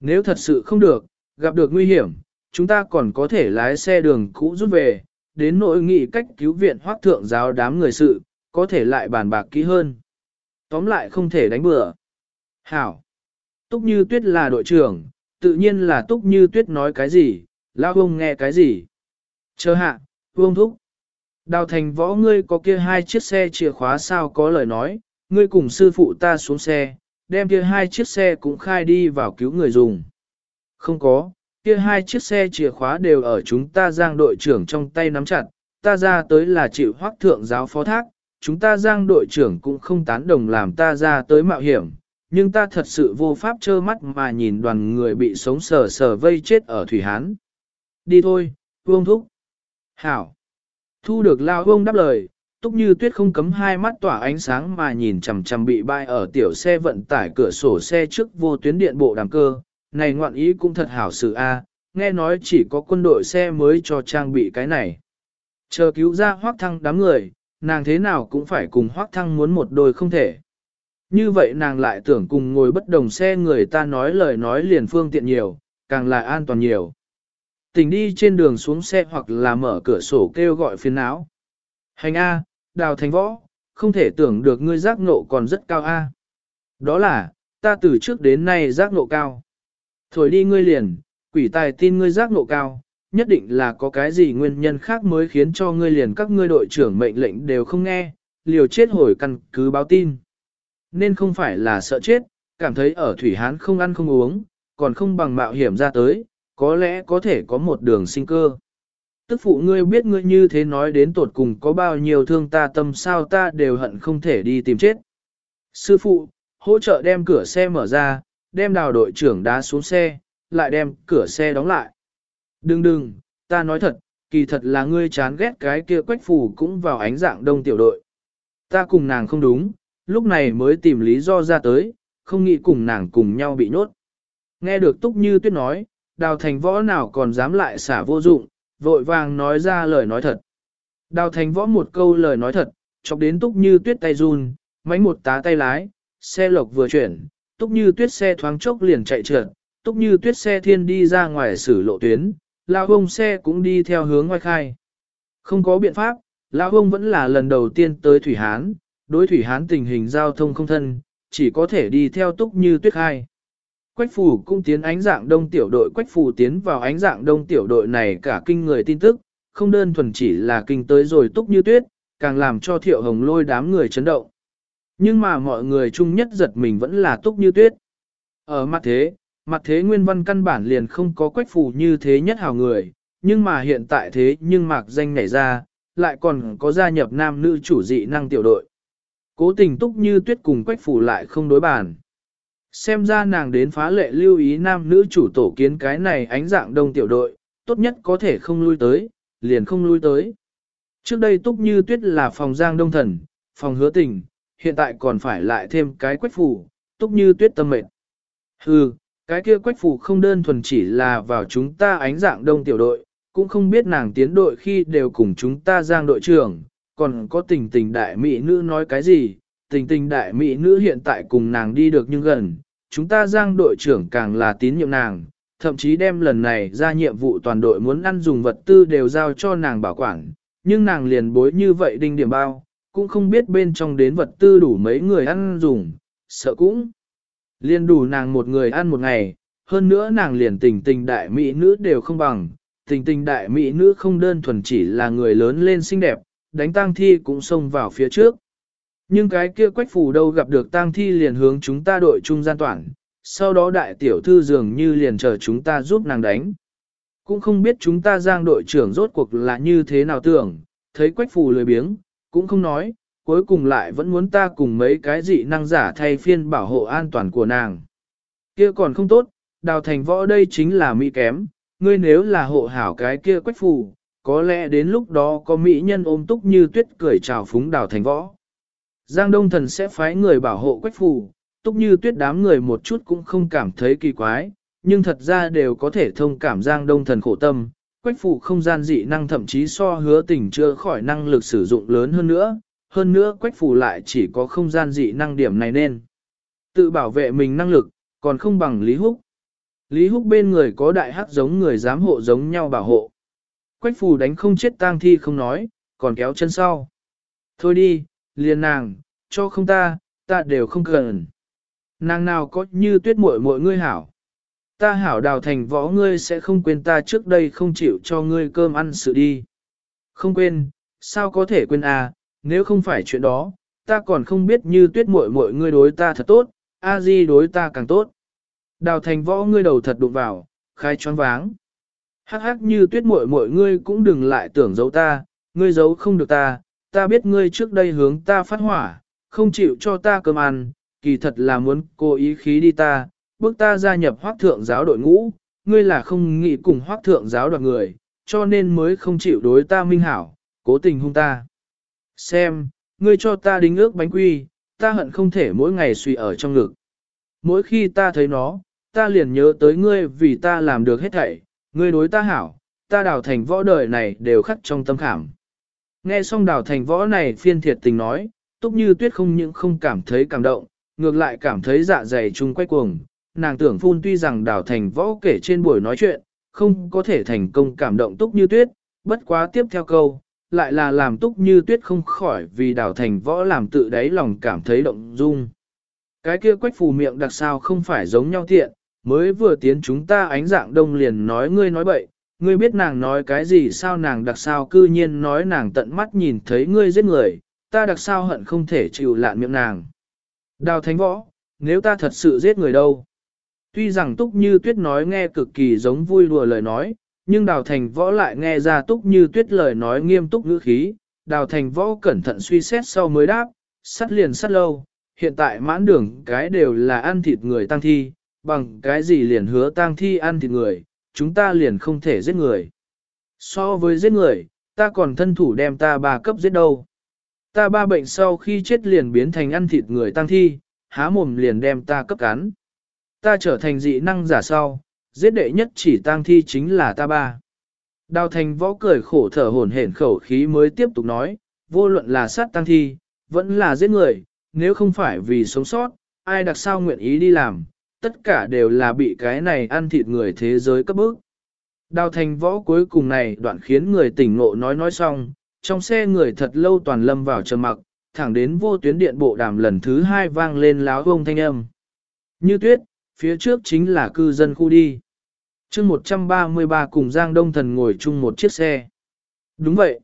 Nếu thật sự không được, gặp được nguy hiểm, chúng ta còn có thể lái xe đường cũ rút về, đến nội nghị cách cứu viện hoác thượng giáo đám người sự, có thể lại bàn bạc kỹ hơn. Tóm lại không thể đánh bừa. Hảo. Túc Như Tuyết là đội trưởng, tự nhiên là Túc Như Tuyết nói cái gì, lao ông nghe cái gì. Chờ hạ, vương thúc. Đào thành võ ngươi có kia hai chiếc xe chìa khóa sao có lời nói, ngươi cùng sư phụ ta xuống xe, đem kia hai chiếc xe cũng khai đi vào cứu người dùng. Không có, kia hai chiếc xe chìa khóa đều ở chúng ta giang đội trưởng trong tay nắm chặt, ta ra tới là chịu hoác thượng giáo phó thác, chúng ta giang đội trưởng cũng không tán đồng làm ta ra tới mạo hiểm, nhưng ta thật sự vô pháp trơ mắt mà nhìn đoàn người bị sống sờ sờ vây chết ở Thủy Hán. Đi thôi, vương thúc. Hảo. Thu được lao vương đáp lời, túc như tuyết không cấm hai mắt tỏa ánh sáng mà nhìn chằm chằm bị bay ở tiểu xe vận tải cửa sổ xe trước vô tuyến điện bộ đàm cơ. Này ngoạn ý cũng thật hảo sự a, nghe nói chỉ có quân đội xe mới cho trang bị cái này. Chờ cứu ra hoác thăng đám người, nàng thế nào cũng phải cùng hoác thăng muốn một đôi không thể. Như vậy nàng lại tưởng cùng ngồi bất đồng xe người ta nói lời nói liền phương tiện nhiều, càng là an toàn nhiều. Tình đi trên đường xuống xe hoặc là mở cửa sổ kêu gọi phiền não. Hành A, đào thành võ, không thể tưởng được ngươi giác ngộ còn rất cao A. Đó là, ta từ trước đến nay giác ngộ cao. Thổi đi ngươi liền, quỷ tài tin ngươi giác ngộ cao, nhất định là có cái gì nguyên nhân khác mới khiến cho ngươi liền các ngươi đội trưởng mệnh lệnh đều không nghe, liều chết hồi căn cứ báo tin. Nên không phải là sợ chết, cảm thấy ở Thủy Hán không ăn không uống, còn không bằng mạo hiểm ra tới, có lẽ có thể có một đường sinh cơ. Tức phụ ngươi biết ngươi như thế nói đến tột cùng có bao nhiêu thương ta tâm sao ta đều hận không thể đi tìm chết. Sư phụ, hỗ trợ đem cửa xe mở ra, đem đào đội trưởng đá xuống xe, lại đem cửa xe đóng lại. Đừng đừng, ta nói thật, kỳ thật là ngươi chán ghét cái kia quách phù cũng vào ánh dạng đông tiểu đội. Ta cùng nàng không đúng, lúc này mới tìm lý do ra tới, không nghĩ cùng nàng cùng nhau bị nhốt. Nghe được Túc Như Tuyết nói, đào thành võ nào còn dám lại xả vô dụng, vội vàng nói ra lời nói thật. Đào thành võ một câu lời nói thật, chọc đến Túc Như Tuyết tay run, mánh một tá tay lái, xe lộc vừa chuyển, Túc Như Tuyết xe thoáng chốc liền chạy trượt, Túc Như Tuyết xe thiên đi ra ngoài xử lộ tuyến, lao bông xe cũng đi theo hướng ngoài khai. Không có biện pháp, lao bông vẫn là lần đầu tiên tới Thủy Hán, đối Thủy Hán tình hình giao thông không thân, chỉ có thể đi theo Túc Như Tuyết khai. Quách phủ cũng tiến ánh dạng đông tiểu đội Quách phủ tiến vào ánh dạng đông tiểu đội này cả kinh người tin tức, không đơn thuần chỉ là kinh tới rồi túc như tuyết, càng làm cho thiệu hồng lôi đám người chấn động. Nhưng mà mọi người chung nhất giật mình vẫn là túc như tuyết. Ở mặt thế, mặt thế nguyên văn căn bản liền không có quách phủ như thế nhất hào người, nhưng mà hiện tại thế nhưng mạc danh nảy ra, lại còn có gia nhập nam nữ chủ dị năng tiểu đội. Cố tình túc như tuyết cùng quách phủ lại không đối bàn. Xem ra nàng đến phá lệ lưu ý nam nữ chủ tổ kiến cái này ánh dạng đông tiểu đội, tốt nhất có thể không lui tới, liền không lui tới. Trước đây túc như tuyết là phòng giang đông thần, phòng hứa tình, hiện tại còn phải lại thêm cái quách phủ, túc như tuyết tâm mệnh. Hừ, cái kia quách phủ không đơn thuần chỉ là vào chúng ta ánh dạng đông tiểu đội, cũng không biết nàng tiến đội khi đều cùng chúng ta giang đội trưởng, còn có tình tình đại mỹ nữ nói cái gì, tình tình đại mỹ nữ hiện tại cùng nàng đi được nhưng gần, chúng ta giang đội trưởng càng là tín nhiệm nàng, thậm chí đem lần này ra nhiệm vụ toàn đội muốn ăn dùng vật tư đều giao cho nàng bảo quản, nhưng nàng liền bối như vậy đinh điểm bao, cũng không biết bên trong đến vật tư đủ mấy người ăn dùng, sợ cũng liền đủ nàng một người ăn một ngày, hơn nữa nàng liền tình tình đại mỹ nữ đều không bằng, tình tình đại mỹ nữ không đơn thuần chỉ là người lớn lên xinh đẹp, đánh tang thi cũng xông vào phía trước. Nhưng cái kia quách phủ đâu gặp được tang thi liền hướng chúng ta đội trung gian toàn, sau đó đại tiểu thư dường như liền chờ chúng ta giúp nàng đánh. Cũng không biết chúng ta giang đội trưởng rốt cuộc là như thế nào tưởng, thấy quách phủ lười biếng, cũng không nói, cuối cùng lại vẫn muốn ta cùng mấy cái dị năng giả thay phiên bảo hộ an toàn của nàng. Kia còn không tốt, đào thành võ đây chính là mỹ kém, ngươi nếu là hộ hảo cái kia quách phủ, có lẽ đến lúc đó có mỹ nhân ôm túc như tuyết cười chào phúng đào thành võ. Giang Đông Thần sẽ phái người bảo hộ quách phù, túc như tuyết đám người một chút cũng không cảm thấy kỳ quái, nhưng thật ra đều có thể thông cảm Giang Đông Thần khổ tâm. Quách phù không gian dị năng thậm chí so hứa tỉnh chưa khỏi năng lực sử dụng lớn hơn nữa, hơn nữa quách phù lại chỉ có không gian dị năng điểm này nên. Tự bảo vệ mình năng lực, còn không bằng Lý Húc. Lý Húc bên người có đại hắc giống người giám hộ giống nhau bảo hộ. Quách phù đánh không chết tang thi không nói, còn kéo chân sau. Thôi đi, liền nàng, cho không ta, ta đều không cần. Nàng nào có như tuyết muội muội ngươi hảo. Ta hảo đào thành võ ngươi sẽ không quên ta trước đây không chịu cho ngươi cơm ăn sự đi. Không quên, sao có thể quên à, nếu không phải chuyện đó, ta còn không biết như tuyết muội muội ngươi đối ta thật tốt, a di đối ta càng tốt. Đào thành võ ngươi đầu thật đụng vào, khai choáng váng. Hắc hắc như tuyết muội muội ngươi cũng đừng lại tưởng giấu ta, ngươi giấu không được ta, ta biết ngươi trước đây hướng ta phát hỏa, không chịu cho ta cơm ăn, kỳ thật là muốn cố ý khí đi ta, bước ta gia nhập hoác thượng giáo đội ngũ, ngươi là không nghĩ cùng hoác thượng giáo đoàn người, cho nên mới không chịu đối ta minh hảo, cố tình hung ta. Xem, ngươi cho ta đính ước bánh quy, ta hận không thể mỗi ngày suy ở trong ngực. Mỗi khi ta thấy nó, ta liền nhớ tới ngươi vì ta làm được hết thảy, ngươi đối ta hảo, ta đào thành võ đời này đều khắc trong tâm khảm. Nghe xong đào thành võ này phiên thiệt tình nói, túc như tuyết không những không cảm thấy cảm động, ngược lại cảm thấy dạ dày chung quay cuồng. Nàng tưởng phun tuy rằng đào thành võ kể trên buổi nói chuyện, không có thể thành công cảm động túc như tuyết, bất quá tiếp theo câu, lại là làm túc như tuyết không khỏi vì đào thành võ làm tự đáy lòng cảm thấy động dung. Cái kia quách phù miệng đặc sao không phải giống nhau tiện, mới vừa tiến chúng ta ánh dạng đông liền nói ngươi nói bậy, ngươi biết nàng nói cái gì sao nàng đặc sao cư nhiên nói nàng tận mắt nhìn thấy ngươi giết người, ta đặc sao hận không thể chịu lạn miệng nàng. Đào thánh võ, nếu ta thật sự giết người đâu? Tuy rằng Túc Như Tuyết nói nghe cực kỳ giống vui đùa lời nói, nhưng Đào Thành Võ lại nghe ra Túc Như Tuyết lời nói nghiêm túc ngữ khí, Đào Thành Võ cẩn thận suy xét sau mới đáp, sắt liền sắt lâu, hiện tại mãn đường cái đều là ăn thịt người tăng thi, bằng cái gì liền hứa tang thi ăn thịt người, chúng ta liền không thể giết người. So với giết người, ta còn thân thủ đem ta ba cấp giết đâu. Ta ba bệnh sau khi chết liền biến thành ăn thịt người tang thi, há mồm liền đem ta cấp cắn. Ta trở thành dị năng giả sau, giết đệ nhất chỉ tang thi chính là ta ba. Đào thành võ cười khổ thở hổn hển khẩu khí mới tiếp tục nói, vô luận là sát tăng thi, vẫn là giết người, nếu không phải vì sống sót, ai đặc sao nguyện ý đi làm, tất cả đều là bị cái này ăn thịt người thế giới cấp bức. Đào thành võ cuối cùng này đoạn khiến người tỉnh ngộ nói nói xong, trong xe người thật lâu toàn lâm vào trầm mặc, thẳng đến vô tuyến điện bộ đàm lần thứ hai vang lên láo vông thanh âm. Như tuyết, phía trước chính là cư dân khu đi. chương 133 cùng Giang Đông Thần ngồi chung một chiếc xe. Đúng vậy.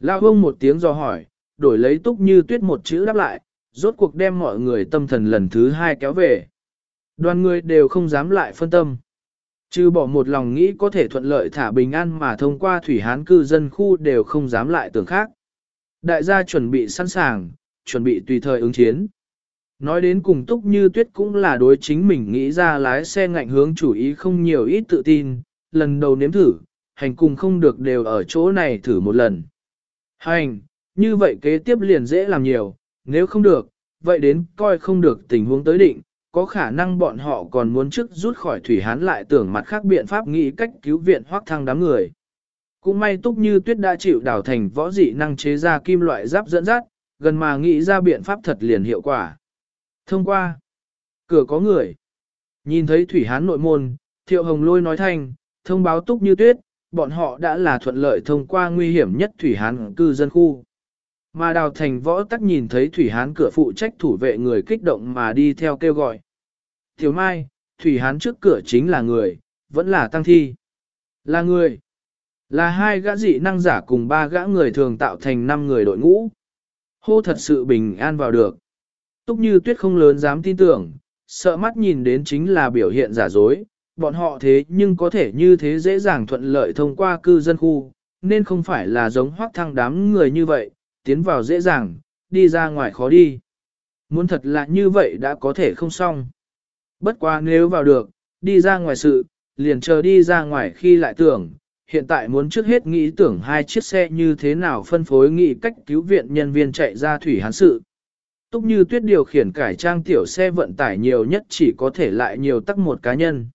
Lao vông một tiếng do hỏi, đổi lấy túc như tuyết một chữ đáp lại, rốt cuộc đem mọi người tâm thần lần thứ hai kéo về. Đoàn người đều không dám lại phân tâm. Trừ bỏ một lòng nghĩ có thể thuận lợi thả bình an mà thông qua thủy hán cư dân khu đều không dám lại tưởng khác. Đại gia chuẩn bị sẵn sàng, chuẩn bị tùy thời ứng chiến. Nói đến cùng túc như tuyết cũng là đối chính mình nghĩ ra lái xe ngạnh hướng chủ ý không nhiều ít tự tin, lần đầu nếm thử, hành cùng không được đều ở chỗ này thử một lần. Hành, như vậy kế tiếp liền dễ làm nhiều, nếu không được, vậy đến coi không được tình huống tới định, có khả năng bọn họ còn muốn trước rút khỏi thủy hán lại tưởng mặt khác biện pháp nghĩ cách cứu viện hoác thăng đám người. Cũng may túc như tuyết đã chịu đào thành võ dị năng chế ra kim loại giáp dẫn dắt, gần mà nghĩ ra biện pháp thật liền hiệu quả. Thông qua, cửa có người. Nhìn thấy thủy hán nội môn, thiệu hồng lôi nói thanh, thông báo túc như tuyết, bọn họ đã là thuận lợi thông qua nguy hiểm nhất thủy hán cư dân khu. Mà đào thành võ tắc nhìn thấy Thủy Hán cửa phụ trách thủ vệ người kích động mà đi theo kêu gọi. Tiểu Mai, Thủy Hán trước cửa chính là người, vẫn là tăng thi. Là người. Là hai gã dị năng giả cùng ba gã người thường tạo thành năm người đội ngũ. Hô thật sự bình an vào được. Túc như tuyết không lớn dám tin tưởng, sợ mắt nhìn đến chính là biểu hiện giả dối, bọn họ thế nhưng có thể như thế dễ dàng thuận lợi thông qua cư dân khu, nên không phải là giống hoác thăng đám người như vậy, tiến vào dễ dàng, đi ra ngoài khó đi. Muốn thật là như vậy đã có thể không xong. Bất quá nếu vào được, đi ra ngoài sự, liền chờ đi ra ngoài khi lại tưởng, hiện tại muốn trước hết nghĩ tưởng hai chiếc xe như thế nào phân phối nghị cách cứu viện nhân viên chạy ra thủy hán sự. Túc như tuyết điều khiển cải trang tiểu xe vận tải nhiều nhất chỉ có thể lại nhiều tắc một cá nhân.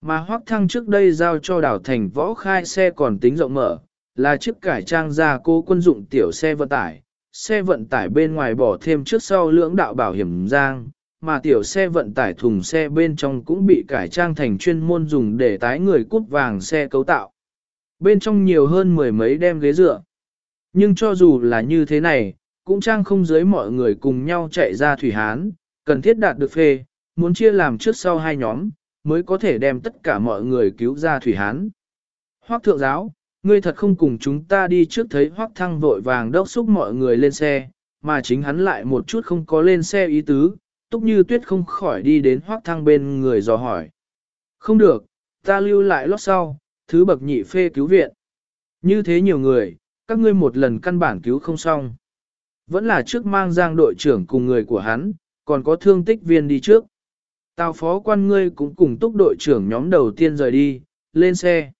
Mà hoác thăng trước đây giao cho đảo thành võ khai xe còn tính rộng mở, là chiếc cải trang ra cố quân dụng tiểu xe vận tải, xe vận tải bên ngoài bỏ thêm trước sau lưỡng đạo bảo hiểm giang, mà tiểu xe vận tải thùng xe bên trong cũng bị cải trang thành chuyên môn dùng để tái người cút vàng xe cấu tạo. Bên trong nhiều hơn mười mấy đem ghế dựa. Nhưng cho dù là như thế này, cũng trang không dưới mọi người cùng nhau chạy ra thủy hán, cần thiết đạt được phê, muốn chia làm trước sau hai nhóm, mới có thể đem tất cả mọi người cứu ra thủy hán. Hoác thượng giáo, Ngươi thật không cùng chúng ta đi trước thấy hoác thăng vội vàng đốc xúc mọi người lên xe, mà chính hắn lại một chút không có lên xe ý tứ, túc như tuyết không khỏi đi đến hoác thăng bên người dò hỏi. Không được, ta lưu lại lót sau, thứ bậc nhị phê cứu viện. Như thế nhiều người, các ngươi một lần căn bản cứu không xong. Vẫn là trước mang giang đội trưởng cùng người của hắn, còn có thương tích viên đi trước. Tào phó quan ngươi cũng cùng túc đội trưởng nhóm đầu tiên rời đi, lên xe.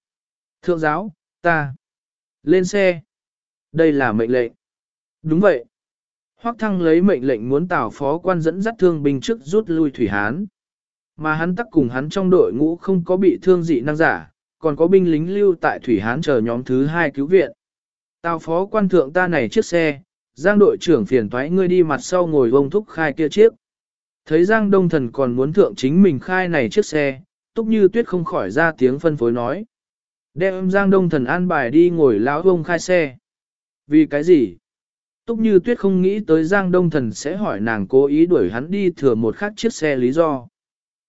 Thượng giáo, Ta. Lên xe. Đây là mệnh lệnh. Đúng vậy. Hoắc Thăng lấy mệnh lệnh muốn tào phó quan dẫn dắt thương binh trước rút lui Thủy Hán. Mà hắn tắc cùng hắn trong đội ngũ không có bị thương dị năng giả, còn có binh lính lưu tại Thủy Hán chờ nhóm thứ hai cứu viện. Tào phó quan thượng ta này chiếc xe, Giang đội trưởng phiền toái ngươi đi mặt sau ngồi vông thúc khai kia chiếc. Thấy Giang Đông Thần còn muốn thượng chính mình khai này chiếc xe, túc như tuyết không khỏi ra tiếng phân phối nói. Đem Giang Đông Thần an bài đi ngồi lão vông khai xe. Vì cái gì? Túc như tuyết không nghĩ tới Giang Đông Thần sẽ hỏi nàng cố ý đuổi hắn đi thừa một khác chiếc xe lý do.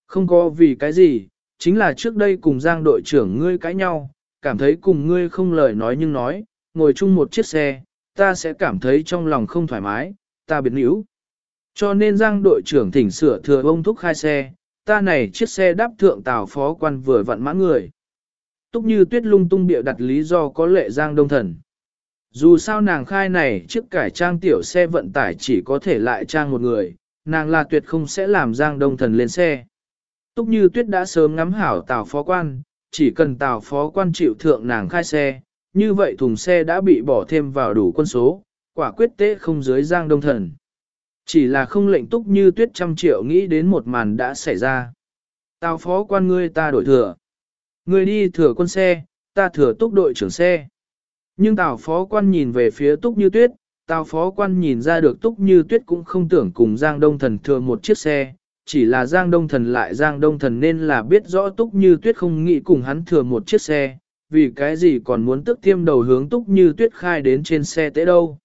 Không có vì cái gì, chính là trước đây cùng Giang đội trưởng ngươi cãi nhau, cảm thấy cùng ngươi không lời nói nhưng nói, ngồi chung một chiếc xe, ta sẽ cảm thấy trong lòng không thoải mái, ta biến yếu. Cho nên Giang đội trưởng thỉnh sửa thừa ông thúc khai xe, ta này chiếc xe đáp thượng tào phó quan vừa vặn mãn người. Túc như tuyết lung tung bịa đặt lý do có lệ Giang Đông Thần. Dù sao nàng khai này chiếc cải trang tiểu xe vận tải chỉ có thể lại trang một người, nàng là tuyệt không sẽ làm Giang Đông Thần lên xe. Túc như tuyết đã sớm ngắm hảo tào phó quan, chỉ cần tào phó quan chịu thượng nàng khai xe, như vậy thùng xe đã bị bỏ thêm vào đủ quân số, quả quyết tế không dưới Giang Đông Thần. Chỉ là không lệnh túc như tuyết trăm triệu nghĩ đến một màn đã xảy ra. Tào phó quan ngươi ta đổi thừa. Ngươi đi thừa quân xe, ta thừa túc đội trưởng xe. Nhưng tào phó quan nhìn về phía túc như tuyết, tào phó quan nhìn ra được túc như tuyết cũng không tưởng cùng Giang Đông Thần thừa một chiếc xe. Chỉ là Giang Đông Thần lại Giang Đông Thần nên là biết rõ túc như tuyết không nghĩ cùng hắn thừa một chiếc xe, vì cái gì còn muốn tức tiêm đầu hướng túc như tuyết khai đến trên xe tế đâu.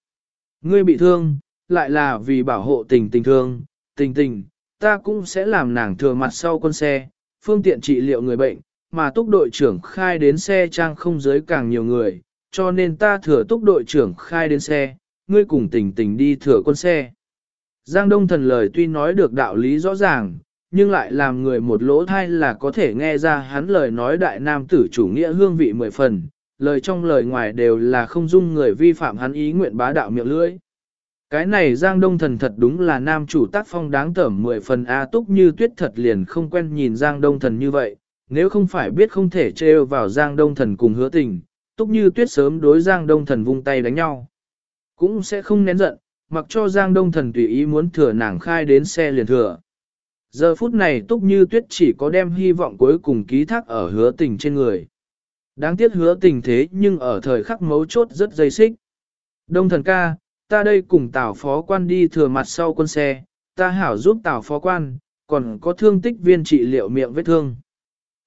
Ngươi bị thương, lại là vì bảo hộ tình tình thương, tình tình, ta cũng sẽ làm nàng thừa mặt sau con xe, phương tiện trị liệu người bệnh, mà túc đội trưởng khai đến xe trang không giới càng nhiều người, cho nên ta thừa túc đội trưởng khai đến xe, ngươi cùng tình tình đi thừa con xe. Giang Đông Thần lời tuy nói được đạo lý rõ ràng, nhưng lại làm người một lỗ thai là có thể nghe ra hắn lời nói đại nam tử chủ nghĩa hương vị mười phần, lời trong lời ngoài đều là không dung người vi phạm hắn ý nguyện bá đạo miệng lưỡi. Cái này Giang Đông Thần thật đúng là nam chủ tác phong đáng tởm mười phần A túc như tuyết thật liền không quen nhìn Giang Đông Thần như vậy, nếu không phải biết không thể trêu vào Giang Đông Thần cùng hứa tình, túc như tuyết sớm đối Giang Đông Thần vung tay đánh nhau. Cũng sẽ không nén giận, mặc cho Giang Đông Thần tùy ý muốn thừa nàng khai đến xe liền thừa. Giờ phút này túc như tuyết chỉ có đem hy vọng cuối cùng ký thác ở hứa tình trên người. Đáng tiếc hứa tình thế nhưng ở thời khắc mấu chốt rất dây xích. Đông thần ca, ta đây cùng tào phó quan đi thừa mặt sau quân xe, ta hảo giúp tào phó quan, còn có thương tích viên trị liệu miệng vết thương.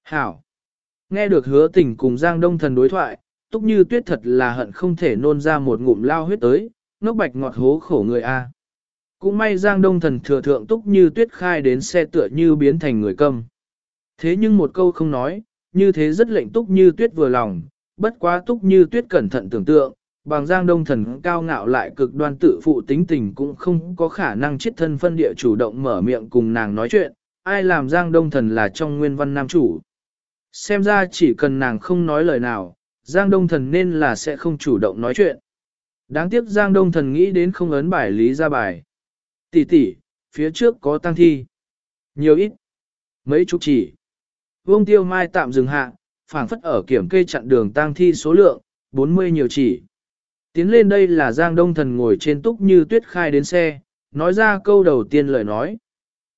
Hảo. Nghe được hứa tình cùng Giang Đông thần đối thoại, túc như tuyết thật là hận không thể nôn ra một ngụm lao huyết tới, ngốc bạch ngọt hố khổ người A. Cũng may Giang Đông Thần thừa thượng túc như tuyết khai đến xe tựa như biến thành người câm. Thế nhưng một câu không nói, như thế rất lệnh túc như tuyết vừa lòng, bất quá túc như tuyết cẩn thận tưởng tượng, bằng Giang Đông Thần cao ngạo lại cực đoan tự phụ tính tình cũng không có khả năng chết thân phân địa chủ động mở miệng cùng nàng nói chuyện, ai làm Giang Đông Thần là trong nguyên văn nam chủ. Xem ra chỉ cần nàng không nói lời nào, Giang Đông Thần nên là sẽ không chủ động nói chuyện. Đáng tiếc Giang Đông Thần nghĩ đến không ấn bài lý ra bài. Tỷ tỷ, phía trước có tăng thi. Nhiều ít. Mấy chục chỉ. Vương tiêu mai tạm dừng hạ, phảng phất ở kiểm kê chặn đường tăng thi số lượng, 40 nhiều chỉ. Tiến lên đây là Giang Đông Thần ngồi trên túc như tuyết khai đến xe, nói ra câu đầu tiên lời nói.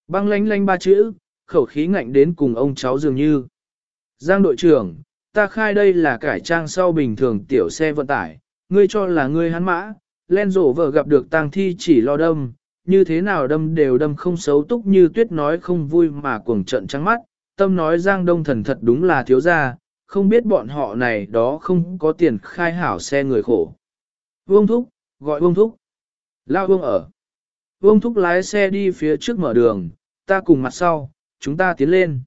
Băng lánh lánh ba chữ, khẩu khí ngạnh đến cùng ông cháu dường như. Giang đội trưởng, ta khai đây là cải trang sau bình thường tiểu xe vận tải, ngươi cho là ngươi hắn mã, len rổ vợ gặp được tang thi chỉ lo đâm, như thế nào đâm đều đâm không xấu túc như tuyết nói không vui mà cuồng trận trắng mắt, tâm nói Giang Đông Thần thật đúng là thiếu gia, không biết bọn họ này đó không có tiền khai hảo xe người khổ. Vương Thúc, gọi Vương Thúc. Lao Vương ở. Vương Thúc lái xe đi phía trước mở đường, ta cùng mặt sau, chúng ta tiến lên.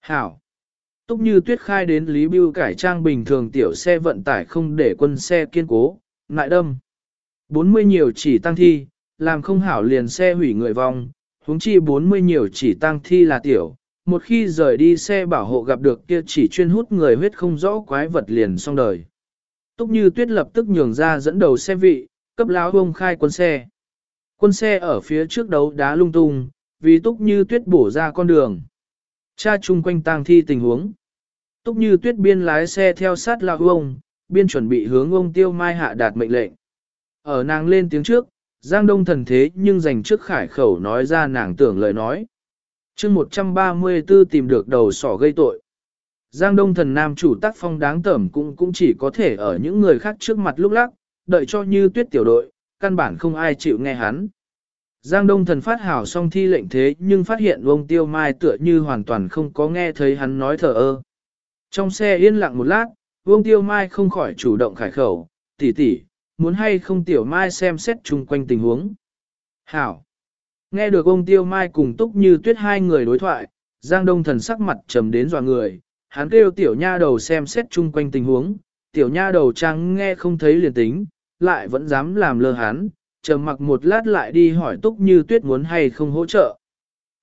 Hảo. Túc như tuyết khai đến Lý Biêu cải trang bình thường tiểu xe vận tải không để quân xe kiên cố, lại đâm. 40 nhiều chỉ tăng thi, làm không hảo liền xe hủy người vong, huống chi 40 nhiều chỉ tăng thi là tiểu. Một khi rời đi xe bảo hộ gặp được kia chỉ chuyên hút người huyết không rõ quái vật liền xong đời. Túc như tuyết lập tức nhường ra dẫn đầu xe vị, cấp láo bông khai quân xe. Quân xe ở phía trước đấu đá lung tung, vì túc như tuyết bổ ra con đường. Cha chung quanh tang thi tình huống. Túc như tuyết biên lái xe theo sát lao ông, biên chuẩn bị hướng ông tiêu mai hạ đạt mệnh lệnh. Ở nàng lên tiếng trước, Giang Đông thần thế nhưng dành trước khải khẩu nói ra nàng tưởng lời nói. chương 134 tìm được đầu sỏ gây tội. Giang Đông thần nam chủ tác phong đáng tẩm cũng cũng chỉ có thể ở những người khác trước mặt lúc lắc, đợi cho như tuyết tiểu đội, căn bản không ai chịu nghe hắn. Giang Đông Thần phát hảo xong thi lệnh thế nhưng phát hiện ông Tiêu Mai tựa như hoàn toàn không có nghe thấy hắn nói thở ơ. Trong xe yên lặng một lát, Vương Tiêu Mai không khỏi chủ động khải khẩu, tỷ tỷ, muốn hay không Tiểu Mai xem xét chung quanh tình huống. Hảo! Nghe được ông Tiêu Mai cùng Túc Như Tuyết hai người đối thoại, Giang Đông Thần sắc mặt trầm đến dò người, hắn kêu Tiểu Nha đầu xem xét chung quanh tình huống, Tiểu Nha đầu trang nghe không thấy liền tính, lại vẫn dám làm lơ hắn, trầm mặc một lát lại đi hỏi Túc Như Tuyết muốn hay không hỗ trợ.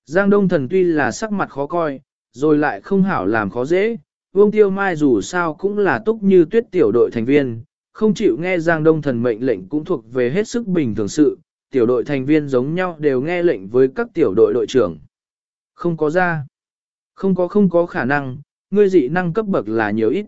Giang Đông Thần tuy là sắc mặt khó coi, rồi lại không hảo làm khó dễ, Vương Tiêu Mai dù sao cũng là Túc Như Tuyết tiểu đội thành viên, không chịu nghe Giang Đông Thần mệnh lệnh cũng thuộc về hết sức bình thường sự, tiểu đội thành viên giống nhau đều nghe lệnh với các tiểu đội đội trưởng. Không có ra. Không có không có khả năng, ngươi dị năng cấp bậc là nhiều ít.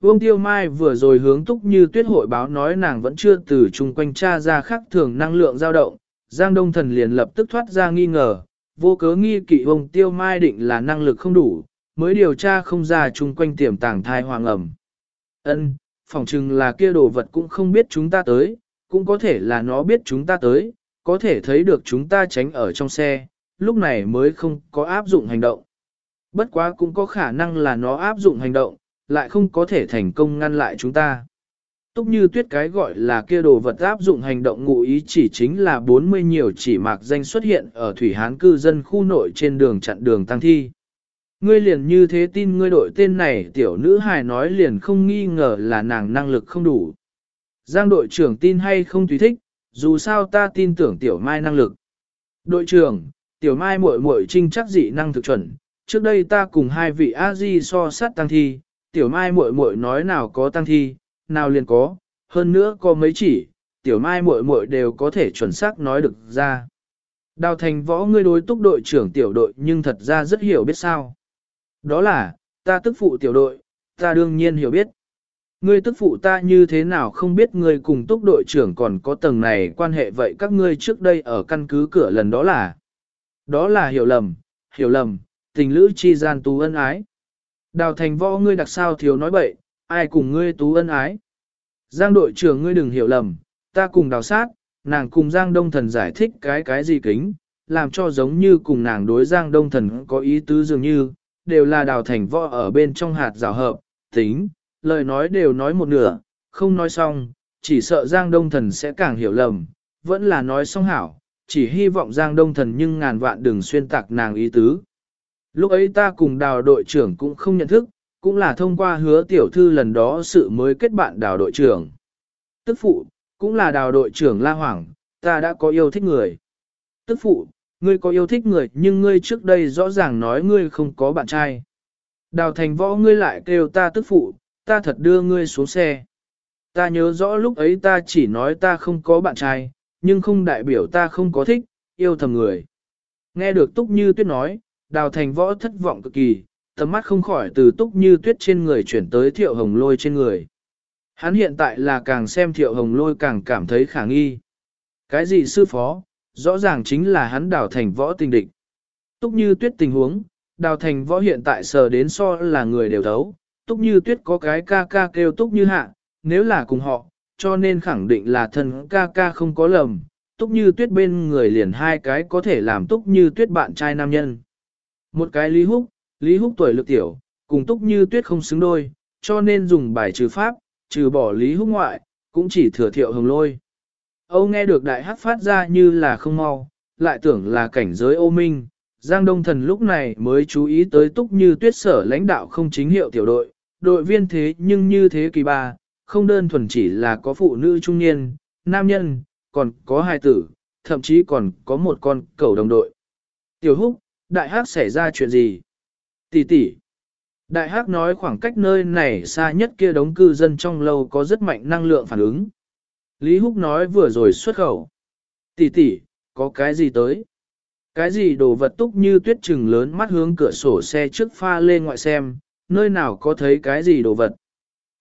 Vương Tiêu Mai vừa rồi hướng túc như tuyết hội báo nói nàng vẫn chưa từ chung quanh tra ra khắc thường năng lượng dao động, Giang Đông Thần liền lập tức thoát ra nghi ngờ, vô cớ nghi kỵ Vương Tiêu Mai định là năng lực không đủ, mới điều tra không ra chung quanh tiềm tàng thai hoàng ẩm. Ân, phỏng chừng là kia đồ vật cũng không biết chúng ta tới, cũng có thể là nó biết chúng ta tới, có thể thấy được chúng ta tránh ở trong xe, lúc này mới không có áp dụng hành động. Bất quá cũng có khả năng là nó áp dụng hành động, lại không có thể thành công ngăn lại chúng ta. Túc như tuyết cái gọi là kia đồ vật áp dụng hành động ngụ ý chỉ chính là 40 nhiều chỉ mạc danh xuất hiện ở Thủy Hán cư dân khu nội trên đường chặn đường tăng thi. Ngươi liền như thế tin ngươi đội tên này tiểu nữ hài nói liền không nghi ngờ là nàng năng lực không đủ. Giang đội trưởng tin hay không tùy thích, dù sao ta tin tưởng tiểu mai năng lực. Đội trưởng, tiểu mai muội muội trinh chắc dị năng thực chuẩn, trước đây ta cùng hai vị a di so sát tăng thi, tiểu mai muội muội nói nào có tăng thi, nào liền có, hơn nữa có mấy chỉ, tiểu mai muội muội đều có thể chuẩn xác nói được ra. Đào thành võ ngươi đối túc đội trưởng tiểu đội nhưng thật ra rất hiểu biết sao. Đó là, ta tức phụ tiểu đội, ta đương nhiên hiểu biết. Ngươi tức phụ ta như thế nào không biết ngươi cùng túc đội trưởng còn có tầng này quan hệ vậy các ngươi trước đây ở căn cứ cửa lần đó là. Đó là hiểu lầm, hiểu lầm, tình lữ chi gian tú ân ái. Đào thành võ ngươi đặc sao thiếu nói bậy, ai cùng ngươi tú ân ái. Giang đội trưởng ngươi đừng hiểu lầm, ta cùng đào sát, nàng cùng Giang Đông Thần giải thích cái cái gì kính, làm cho giống như cùng nàng đối Giang Đông Thần có ý tứ dường như, đều là đào thành võ ở bên trong hạt rào hợp, tính, lời nói đều nói một nửa, không nói xong, chỉ sợ Giang Đông Thần sẽ càng hiểu lầm, vẫn là nói xong hảo, chỉ hy vọng Giang Đông Thần nhưng ngàn vạn đừng xuyên tạc nàng ý tứ. Lúc ấy ta cùng đào đội trưởng cũng không nhận thức, cũng là thông qua hứa tiểu thư lần đó sự mới kết bạn đào đội trưởng. Tức phụ, cũng là đào đội trưởng La Hoàng, ta đã có yêu thích người. Tức phụ, ngươi có yêu thích người nhưng ngươi trước đây rõ ràng nói ngươi không có bạn trai. Đào thành võ ngươi lại kêu ta tức phụ, ta thật đưa ngươi xuống xe. Ta nhớ rõ lúc ấy ta chỉ nói ta không có bạn trai, nhưng không đại biểu ta không có thích, yêu thầm người. Nghe được Túc Như Tuyết nói, đào thành võ thất vọng cực kỳ, tầm mắt không khỏi từ Túc Như Tuyết trên người chuyển tới thiệu hồng lôi trên người. Hắn hiện tại là càng xem thiệu hồng lôi càng cảm thấy khả nghi. Cái gì sư phó, rõ ràng chính là hắn đào thành võ tình địch. Túc Như Tuyết tình huống, đào thành võ hiện tại sờ đến so là người đều thấu, Túc Như Tuyết có cái ca ca kêu Túc Như Hạ, nếu là cùng họ, cho nên khẳng định là thân ca ca không có lầm. Túc Như Tuyết bên người liền hai cái có thể làm Túc Như Tuyết bạn trai nam nhân. Một cái Lý Húc, Lý Húc tuổi lực tiểu, cùng Túc Như Tuyết không xứng đôi, cho nên dùng bài trừ pháp, trừ bỏ Lý Húc ngoại, cũng chỉ thừa thiệu hồng lôi. Âu nghe được đại hát phát ra như là không mau, lại tưởng là cảnh giới ô minh. Giang Đông Thần lúc này mới chú ý tới Túc Như Tuyết sở lãnh đạo không chính hiệu tiểu đội, đội viên thế nhưng như thế kỳ ba, không đơn thuần chỉ là có phụ nữ trung niên, nam nhân, còn có hai tử, thậm chí còn có một con cẩu đồng đội. Tiểu Húc, đại hắc xảy ra chuyện gì? Tỷ tỷ. Đại hắc nói khoảng cách nơi này xa nhất kia đống cư dân trong lâu có rất mạnh năng lượng phản ứng. Lý Húc nói vừa rồi xuất khẩu. Tỷ tỷ, có cái gì tới? Cái gì đồ vật túc như tuyết trừng lớn mắt hướng cửa sổ xe trước pha lên ngoại xem, nơi nào có thấy cái gì đồ vật.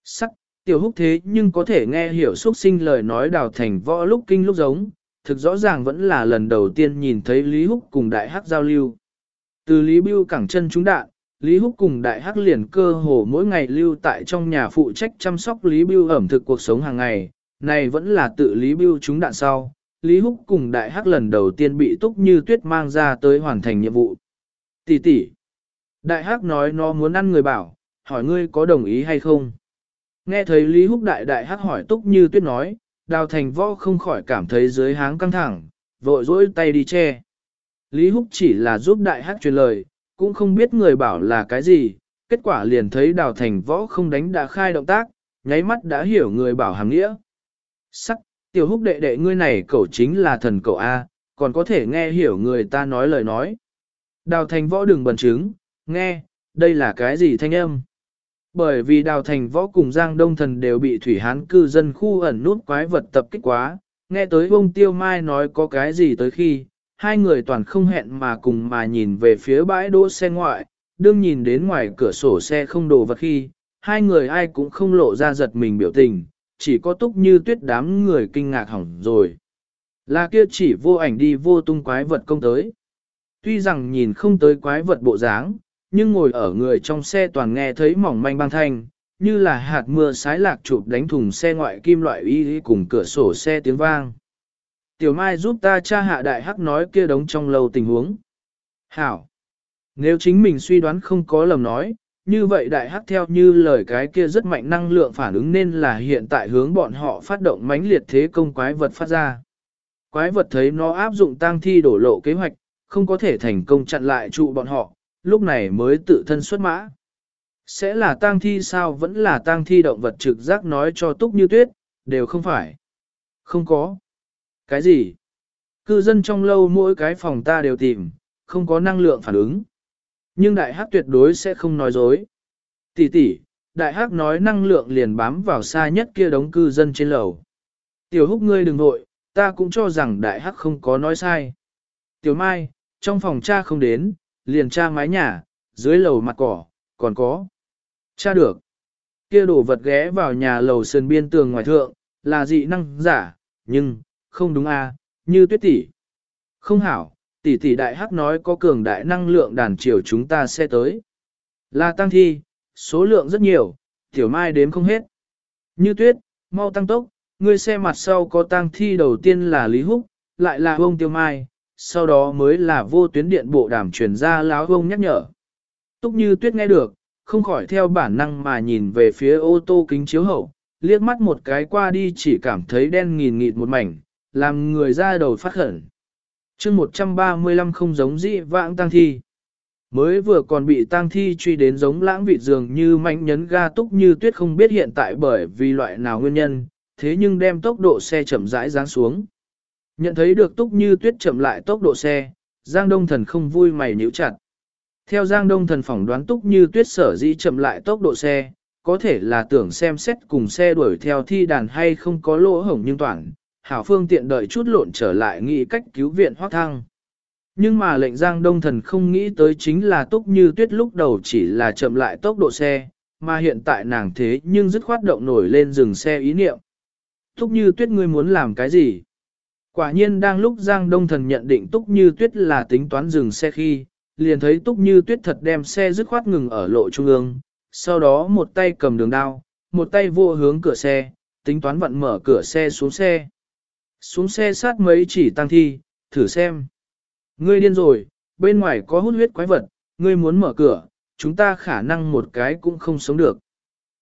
Sắc, tiểu húc thế nhưng có thể nghe hiểu xuất sinh lời nói đào thành võ lúc kinh lúc giống, thực rõ ràng vẫn là lần đầu tiên nhìn thấy Lý Húc cùng đại hắc giao lưu. Từ Lý Bưu cẳng chân trúng đạn, Lý Húc cùng đại hắc liền cơ hồ mỗi ngày lưu tại trong nhà phụ trách chăm sóc Lý Bưu ẩm thực cuộc sống hàng ngày, này vẫn là tự Lý Bưu chúng đạn sau. Lý Húc cùng đại hắc lần đầu tiên bị túc như tuyết mang ra tới hoàn thành nhiệm vụ. Tỷ tỷ. Đại hắc nói nó muốn ăn người bảo, hỏi ngươi có đồng ý hay không? Nghe thấy Lý Húc đại đại hắc hỏi túc như tuyết nói, đào thành võ không khỏi cảm thấy dưới háng căng thẳng, vội dỗi tay đi che. Lý Húc chỉ là giúp đại hắc truyền lời, cũng không biết người bảo là cái gì, kết quả liền thấy đào thành võ không đánh đã khai động tác, nháy mắt đã hiểu người bảo hàng nghĩa. Sắc, tiểu húc đệ đệ ngươi này cậu chính là thần cậu A, còn có thể nghe hiểu người ta nói lời nói. Đào thành võ đừng bần chứng, nghe, đây là cái gì thanh âm? Bởi vì đào thành võ cùng Giang Đông Thần đều bị thủy hán cư dân khu ẩn nút quái vật tập kích quá, nghe tới ông Tiêu Mai nói có cái gì tới khi, hai người toàn không hẹn mà cùng mà nhìn về phía bãi đỗ xe ngoại, đương nhìn đến ngoài cửa sổ xe không đồ vật khi, hai người ai cũng không lộ ra giật mình biểu tình, chỉ có túc như tuyết đám người kinh ngạc hỏng rồi. Là kia chỉ vô ảnh đi vô tung quái vật công tới. Tuy rằng nhìn không tới quái vật bộ dáng, nhưng ngồi ở người trong xe toàn nghe thấy mỏng manh băng thanh, như là hạt mưa sái lạc chụp đánh thùng xe ngoại kim loại y cùng cửa sổ xe tiếng vang. Tiểu Mai giúp ta tra hạ đại hắc nói kia đống trong lầu tình huống. Hảo! Nếu chính mình suy đoán không có lầm nói, như vậy đại hắc theo như lời cái kia rất mạnh năng lượng phản ứng nên là hiện tại hướng bọn họ phát động mãnh liệt thế công quái vật phát ra. Quái vật thấy nó áp dụng tang thi đổ lộ kế hoạch, không có thể thành công chặn lại trụ bọn họ, lúc này mới tự thân xuất mã. Sẽ là tang thi sao vẫn là tang thi động vật trực giác nói cho túc như tuyết, đều không phải. Không có. Cái gì? Cư dân trong lâu mỗi cái phòng ta đều tìm, không có năng lượng phản ứng. Nhưng đại hắc tuyệt đối sẽ không nói dối. Tỷ tỷ, đại hắc nói năng lượng liền bám vào xa nhất kia đống cư dân trên lầu. Tiểu húc ngươi đừng nội, ta cũng cho rằng đại hắc không có nói sai. Tiểu mai, trong phòng cha không đến, liền cha mái nhà, dưới lầu mặt cỏ, còn có. Cha được. Kia đổ vật ghé vào nhà lầu sườn biên tường ngoài thượng, là dị năng giả, nhưng, không đúng a, như tuyết tỷ. Không hảo, tỷ tỷ đại hắc nói có cường đại năng lượng đàn chiều chúng ta sẽ tới. Là tăng thi, số lượng rất nhiều, tiểu mai đếm không hết. Như tuyết, mau tăng tốc, người xe mặt sau có tăng thi đầu tiên là Lý Húc, lại là ông Tiêu Mai, sau đó mới là vô tuyến điện bộ đàm truyền ra láo ông nhắc nhở. Túc như tuyết nghe được, không khỏi theo bản năng mà nhìn về phía ô tô kính chiếu hậu, liếc mắt một cái qua đi chỉ cảm thấy đen nghìn nghịt một mảnh, làm người ra đầu phát khẩn chương 135 không giống dị vãng tăng thi. Mới vừa còn bị tăng thi truy đến giống lãng vị dường như mạnh nhấn ga túc như tuyết không biết hiện tại bởi vì loại nào nguyên nhân, thế nhưng đem tốc độ xe chậm rãi giáng xuống. Nhận thấy được túc như tuyết chậm lại tốc độ xe, Giang Đông Thần không vui mày nhíu chặt. Theo Giang Đông Thần phỏng đoán túc như tuyết sở dĩ chậm lại tốc độ xe, có thể là tưởng xem xét cùng xe đuổi theo thi đàn hay không có lỗ hổng nhưng toàn, hảo phương tiện đợi chút lộn trở lại nghĩ cách cứu viện hoác thăng. Nhưng mà lệnh Giang Đông Thần không nghĩ tới chính là túc như tuyết lúc đầu chỉ là chậm lại tốc độ xe, mà hiện tại nàng thế nhưng dứt khoát động nổi lên dừng xe ý niệm. Túc như tuyết ngươi muốn làm cái gì? Quả nhiên đang lúc Giang Đông Thần nhận định Túc Như Tuyết là tính toán dừng xe khi, liền thấy Túc Như Tuyết thật đem xe dứt khoát ngừng ở lộ trung ương, sau đó một tay cầm đường đao, một tay vô hướng cửa xe, tính toán vặn mở cửa xe xuống xe. Xuống xe sát mấy chỉ tăng thi, thử xem. Ngươi điên rồi, bên ngoài có hút huyết quái vật, ngươi muốn mở cửa, chúng ta khả năng một cái cũng không sống được.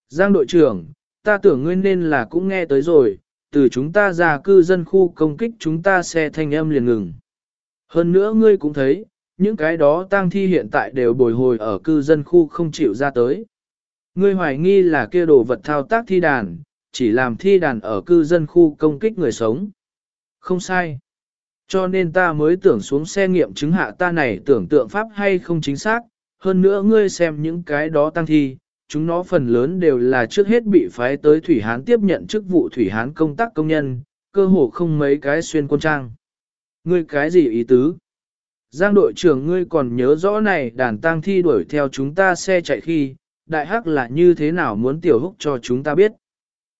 Giang đội trưởng, ta tưởng ngươi nên là cũng nghe tới rồi, từ chúng ta ra cư dân khu công kích chúng ta xe thanh âm liền ngừng. Hơn nữa ngươi cũng thấy, những cái đó tang thi hiện tại đều bồi hồi ở cư dân khu không chịu ra tới. Ngươi hoài nghi là kia đồ vật thao tác thi đàn, chỉ làm thi đàn ở cư dân khu công kích người sống. Không sai. Cho nên ta mới tưởng xuống xe nghiệm chứng hạ ta này tưởng tượng pháp hay không chính xác, hơn nữa ngươi xem những cái đó tăng thi, chúng nó phần lớn đều là trước hết bị phái tới Thủy Hán tiếp nhận chức vụ Thủy Hán công tác công nhân, cơ hồ không mấy cái xuyên quân trang. Ngươi cái gì ý tứ? Giang đội trưởng ngươi còn nhớ rõ này đàn tang thi đuổi theo chúng ta xe chạy khi, đại hắc là như thế nào muốn tiểu húc cho chúng ta biết.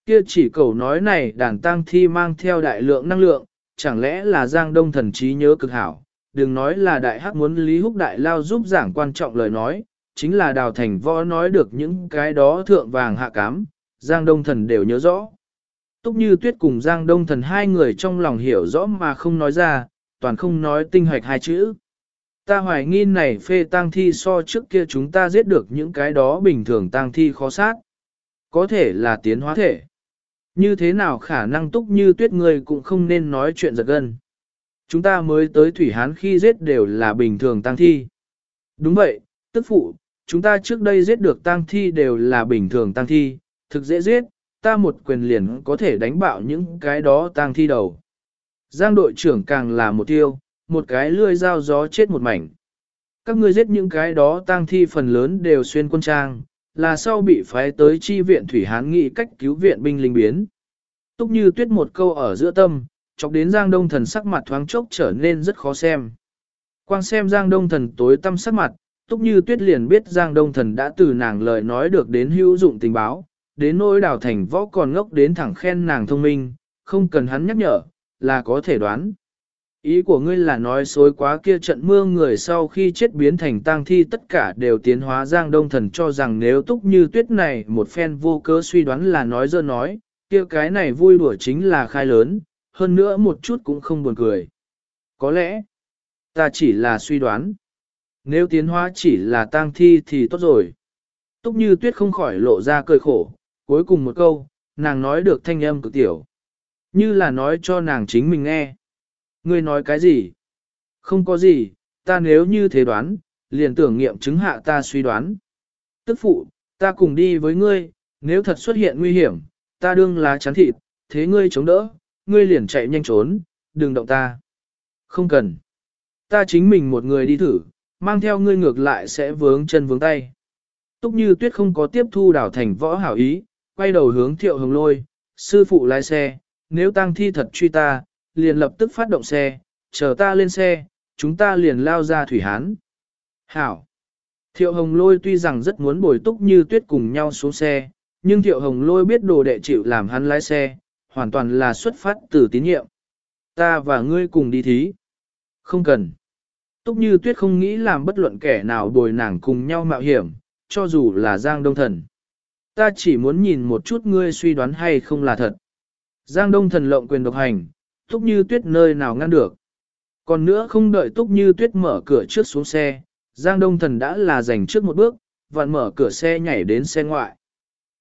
Kia chỉ cầu nói này đàn tang thi mang theo đại lượng năng lượng, chẳng lẽ là Giang Đông thần trí nhớ cực hảo, đừng nói là đại hắc muốn Lý Húc đại lao giúp giảng quan trọng lời nói, chính là đào thành võ nói được những cái đó thượng vàng hạ cám, Giang Đông Thần đều nhớ rõ. Túc như tuyết cùng Giang Đông Thần hai người trong lòng hiểu rõ mà không nói ra, toàn không nói tinh hoạch hai chữ. Ta hoài nghi này phê tang thi so trước kia chúng ta giết được những cái đó bình thường tang thi khó sát. Có thể là tiến hóa thể. Như thế nào khả năng túc như tuyết người cũng không nên nói chuyện giật gân. Chúng ta mới tới Thủy Hán khi giết đều là bình thường tang thi. Đúng vậy, tức phụ, chúng ta trước đây giết được tang thi đều là bình thường tang thi, thực dễ giết, ta một quyền liền có thể đánh bạo những cái đó tang thi đầu. Giang đội trưởng càng là một tiêu, một cái lươi dao gió chết một mảnh. Các ngươi giết những cái đó tang thi phần lớn đều xuyên quân trang, là sau bị phái tới chi viện Thủy Hán nghị cách cứu viện binh linh biến. Túc như tuyết một câu ở giữa tâm, chọc đến Giang Đông Thần sắc mặt thoáng chốc trở nên rất khó xem. Quang xem Giang Đông Thần tối tâm sắc mặt, Túc như tuyết liền biết Giang Đông Thần đã từ nàng lời nói được đến hữu dụng tình báo, đến nỗi đào thành võ còn ngốc đến thẳng khen nàng thông minh, không cần hắn nhắc nhở, là có thể đoán. Ý của ngươi là nói xối quá kia trận mưa người sau khi chết biến thành tang thi tất cả đều tiến hóa Giang Đông Thần cho rằng nếu túc như tuyết này một phen vô cớ suy đoán là nói dơ nói, kia cái này vui đùa chính là khai lớn, hơn nữa một chút cũng không buồn cười. Có lẽ, ta chỉ là suy đoán. Nếu tiến hóa chỉ là tang thi thì tốt rồi. Túc như tuyết không khỏi lộ ra cười khổ, cuối cùng một câu, nàng nói được thanh âm cực tiểu. Như là nói cho nàng chính mình nghe. Ngươi nói cái gì? Không có gì, ta nếu như thế đoán, liền tưởng nghiệm chứng hạ ta suy đoán. Tức phụ, ta cùng đi với ngươi, nếu thật xuất hiện nguy hiểm, ta đương lá chắn thịt, thế ngươi chống đỡ, ngươi liền chạy nhanh trốn, đừng động ta. Không cần. Ta chính mình một người đi thử, mang theo ngươi ngược lại sẽ vướng chân vướng tay. Túc như tuyết không có tiếp thu đảo thành võ hảo ý, quay đầu hướng thiệu hồng lôi, sư phụ lái xe, nếu tăng thi thật truy ta, liền lập tức phát động xe, chờ ta lên xe, chúng ta liền lao ra thủy hán. Hảo! Thiệu hồng lôi tuy rằng rất muốn bồi túc như tuyết cùng nhau xuống xe, nhưng thiệu hồng lôi biết đồ đệ chịu làm hắn lái xe, hoàn toàn là xuất phát từ tín nhiệm. Ta và ngươi cùng đi thí. Không cần. Túc như tuyết không nghĩ làm bất luận kẻ nào bồi nàng cùng nhau mạo hiểm, cho dù là Giang Đông Thần. Ta chỉ muốn nhìn một chút ngươi suy đoán hay không là thật. Giang Đông Thần lộng quyền độc hành, Túc Như Tuyết nơi nào ngăn được. Còn nữa không đợi Túc Như Tuyết mở cửa trước xuống xe, Giang Đông Thần đã là giành trước một bước, vặn mở cửa xe nhảy đến xe ngoại.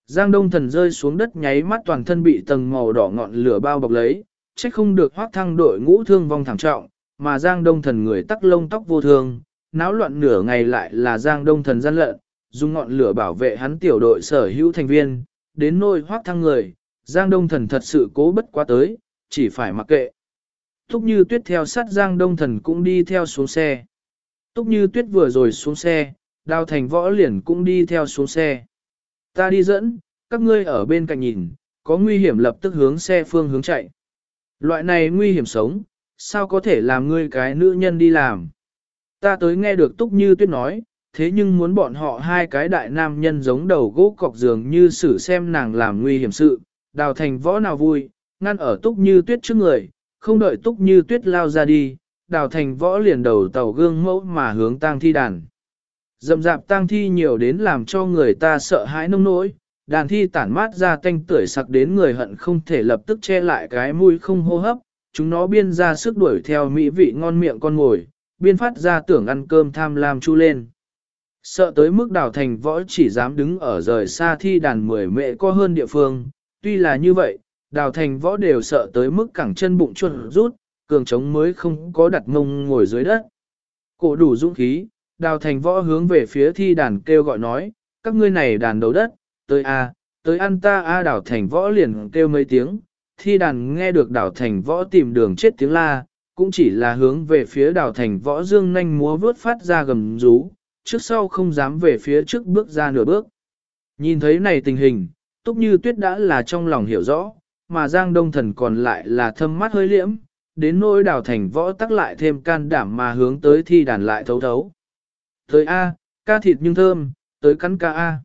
Giang Đông Thần rơi xuống đất nháy mắt toàn thân bị tầng màu đỏ ngọn lửa bao bọc lấy, trách không được hoác thăng đội ngũ thương vong thảm trọng, mà Giang Đông Thần người tắc lông tóc vô thương, náo loạn nửa ngày lại là Giang Đông Thần gian lận, dùng ngọn lửa bảo vệ hắn tiểu đội sở hữu thành viên, đến nôi hoác thăng người, Giang Đông Thần thật sự cố bất quá tới, chỉ phải mặc kệ. Túc như tuyết theo sát Giang Đông Thần cũng đi theo xuống xe. Túc như tuyết vừa rồi xuống xe, đào thành võ liền cũng đi theo xuống xe. Ta đi dẫn, các ngươi ở bên cạnh nhìn, có nguy hiểm lập tức hướng xe phương hướng chạy. Loại này nguy hiểm sống, sao có thể làm ngươi cái nữ nhân đi làm. Ta tới nghe được Túc Như Tuyết nói, thế nhưng muốn bọn họ hai cái đại nam nhân giống đầu gỗ cọc giường như xử xem nàng làm nguy hiểm sự, đào thành võ nào vui, ngăn ở túc như tuyết trước người, không đợi túc như tuyết lao ra đi, đào thành võ liền đầu tàu gương mẫu mà hướng tang thi đàn. Dậm dạp tang thi nhiều đến làm cho người ta sợ hãi nông nỗi, đàn thi tản mát ra tanh tưởi sặc đến người hận không thể lập tức che lại cái mũi không hô hấp, chúng nó biên ra sức đuổi theo mỹ vị ngon miệng con ngồi, biên phát ra tưởng ăn cơm tham lam chu lên. Sợ tới mức đào thành võ chỉ dám đứng ở rời xa thi đàn mười mẹ có hơn địa phương, tuy là như vậy, đào thành võ đều sợ tới mức cẳng chân bụng chuột rút, cường trống mới không có đặt ngông ngồi dưới đất. Cổ đủ dũng khí, đào thành võ hướng về phía thi đàn kêu gọi nói, các ngươi này đàn đầu đất, tới a, tới ăn ta a đào thành võ liền kêu mấy tiếng, thi đàn nghe được đào thành võ tìm đường chết tiếng la, cũng chỉ là hướng về phía đào thành võ dương nhanh múa vướt phát ra gầm rú, trước sau không dám về phía trước bước ra nửa bước. Nhìn thấy này tình hình, túc như tuyết đã là trong lòng hiểu rõ, mà Giang Đông Thần còn lại là thâm mắt hơi liễm, đến nỗi đào thành võ tắc lại thêm can đảm mà hướng tới thi đàn lại thấu thấu. Tới A, ca thịt nhưng thơm, tới cắn ca A.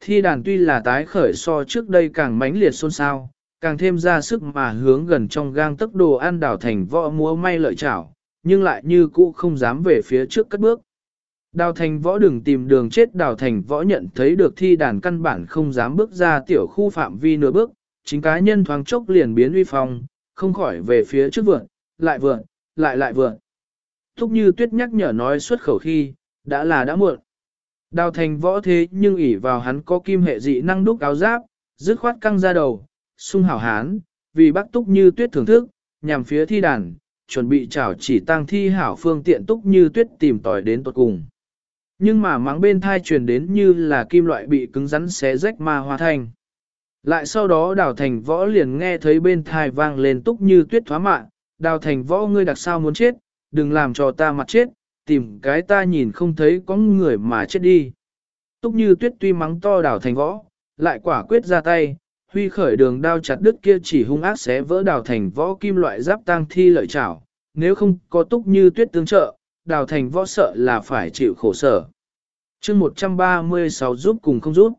Thi đàn tuy là tái khởi so trước đây càng mãnh liệt xôn xao, càng thêm ra sức mà hướng gần trong gang tốc đồ ăn đào thành võ múa may lợi chảo, nhưng lại như cũ không dám về phía trước cất bước. Đào thành võ đừng tìm đường chết đào thành võ nhận thấy được thi đàn căn bản không dám bước ra tiểu khu phạm vi nửa bước, chính cá nhân thoáng chốc liền biến uy phong, không khỏi về phía trước vượn, lại vượn, lại lại vượn. Thúc như tuyết nhắc nhở nói xuất khẩu khi, đã là đã muộn. Đào thành võ thế nhưng ỷ vào hắn có kim hệ dị năng đúc áo giáp, dứt khoát căng ra đầu, sung hảo hán, vì bác túc như tuyết thưởng thức, nhằm phía thi đàn, chuẩn bị chảo chỉ tăng thi hảo phương tiện túc như tuyết tìm tỏi đến tột cùng. Nhưng mà mắng bên thai truyền đến như là kim loại bị cứng rắn xé rách ma hoa thanh. Lại sau đó đào thành võ liền nghe thấy bên thai vang lên túc như tuyết thoá mạ, đào thành võ ngươi đặc sao muốn chết, đừng làm cho ta mặt chết, tìm cái ta nhìn không thấy có người mà chết đi. Túc như tuyết tuy mắng to đào thành võ, lại quả quyết ra tay, huy khởi đường đao chặt đứt kia chỉ hung ác xé vỡ đào thành võ kim loại giáp tang thi lợi chảo, nếu không có túc như tuyết tương trợ, đào thành võ sợ là phải chịu khổ sở. chương 136 giúp cùng không giúp.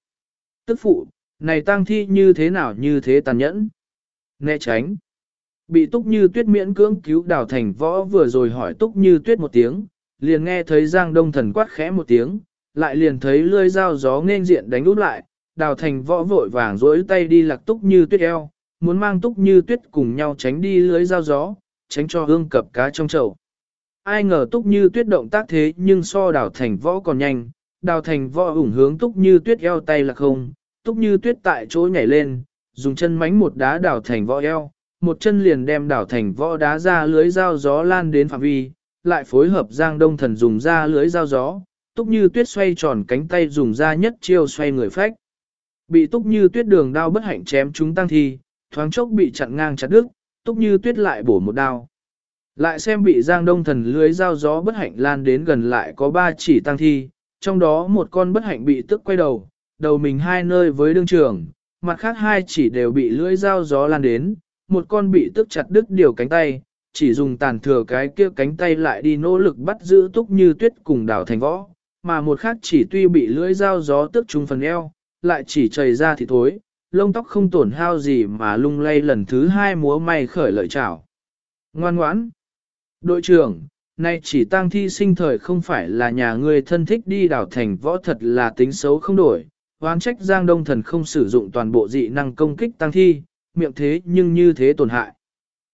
Tức phụ, này tang thi như thế nào như thế tàn nhẫn. Né tránh. Bị túc như tuyết miễn cưỡng cứu đào thành võ vừa rồi hỏi túc như tuyết một tiếng, liền nghe thấy giang đông thần quát khẽ một tiếng, lại liền thấy lưỡi dao gió nên diện đánh út lại, đào thành võ vội vàng rỗi tay đi lạc túc như tuyết eo, muốn mang túc như tuyết cùng nhau tránh đi lưới dao gió, tránh cho hương cập cá trong chậu. Ai ngờ túc như tuyết động tác thế nhưng so đào thành võ còn nhanh, đào thành võ ủng hướng túc như tuyết eo tay là không, túc như tuyết tại chỗ nhảy lên, dùng chân mánh một đá đào thành võ eo, một chân liền đem đào thành võ đá ra lưới dao gió lan đến phạm vi, lại phối hợp giang đông thần dùng ra lưới dao gió, túc như tuyết xoay tròn cánh tay dùng ra nhất chiêu xoay người phách. Bị túc như tuyết đường đao bất hạnh chém chúng tăng thi, thoáng chốc bị chặn ngang chặt đứt, túc như tuyết lại bổ một đao. Lại xem bị giang đông thần lưới dao gió bất hạnh lan đến gần lại có ba chỉ tăng thi, trong đó một con bất hạnh bị tức quay đầu, đầu mình hai nơi với đương trường, mặt khác hai chỉ đều bị lưỡi dao gió lan đến, một con bị tức chặt đứt điều cánh tay, chỉ dùng tàn thừa cái kia cánh tay lại đi nỗ lực bắt giữ túc như tuyết cùng đảo thành võ, mà một khác chỉ tuy bị lưỡi dao gió tức trúng phần eo, lại chỉ chảy ra thì thối, lông tóc không tổn hao gì mà lung lay lần thứ hai múa may khởi lợi chảo. Ngoan ngoãn! Đội trưởng, nay chỉ tang thi sinh thời không phải là nhà ngươi thân thích đi đảo thành võ thật là tính xấu không đổi, oán trách Giang Đông Thần không sử dụng toàn bộ dị năng công kích tăng thi, miệng thế nhưng như thế tổn hại.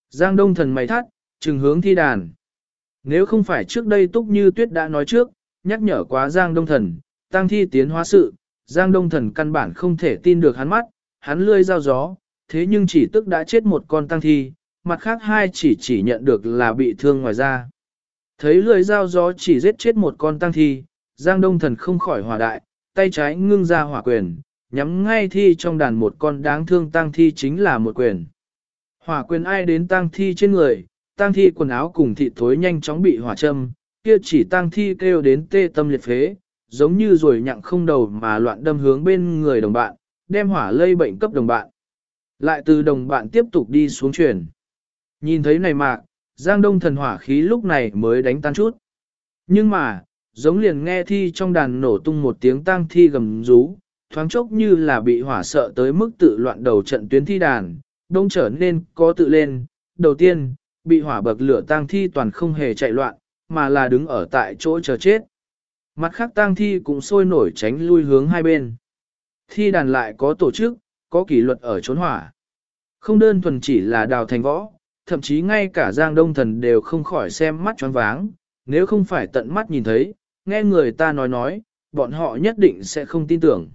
Giang Đông Thần mày thắt, trừng hướng thi đàn. Nếu không phải trước đây Túc Như Tuyết đã nói trước, nhắc nhở quá Giang Đông Thần, tăng thi tiến hóa sự, Giang Đông Thần căn bản không thể tin được hắn mắt, hắn lươi dao gió, thế nhưng chỉ tức đã chết một con tăng thi, mặt khác hai chỉ chỉ nhận được là bị thương ngoài ra. Thấy lưỡi dao gió chỉ giết chết một con tăng thi, Giang Đông Thần không khỏi hòa đại, tay trái ngưng ra hỏa quyền, nhắm ngay thi trong đàn một con đáng thương tang thi chính là một quyền. Hỏa quyền ai đến tang thi trên người, tang thi quần áo cùng thịt thối nhanh chóng bị hỏa châm, kia chỉ tang thi kêu đến tê tâm liệt phế, giống như rồi nhặng không đầu mà loạn đâm hướng bên người đồng bạn, đem hỏa lây bệnh cấp đồng bạn. Lại từ đồng bạn tiếp tục đi xuống chuyển. Nhìn thấy này mà Giang Đông thần hỏa khí lúc này mới đánh tan chút. Nhưng mà, giống liền nghe thi trong đàn nổ tung một tiếng tang thi gầm rú, thoáng chốc như là bị hỏa sợ tới mức tự loạn đầu trận tuyến thi đàn, đông trở nên có tự lên. Đầu tiên, bị hỏa bậc lửa tang thi toàn không hề chạy loạn, mà là đứng ở tại chỗ chờ chết. Mặt khác tang thi cũng sôi nổi tránh lui hướng hai bên. Thi đàn lại có tổ chức, có kỷ luật ở trốn hỏa. Không đơn thuần chỉ là đào thành võ, thậm chí ngay cả Giang Đông Thần đều không khỏi xem mắt choáng váng, nếu không phải tận mắt nhìn thấy, nghe người ta nói nói, bọn họ nhất định sẽ không tin tưởng.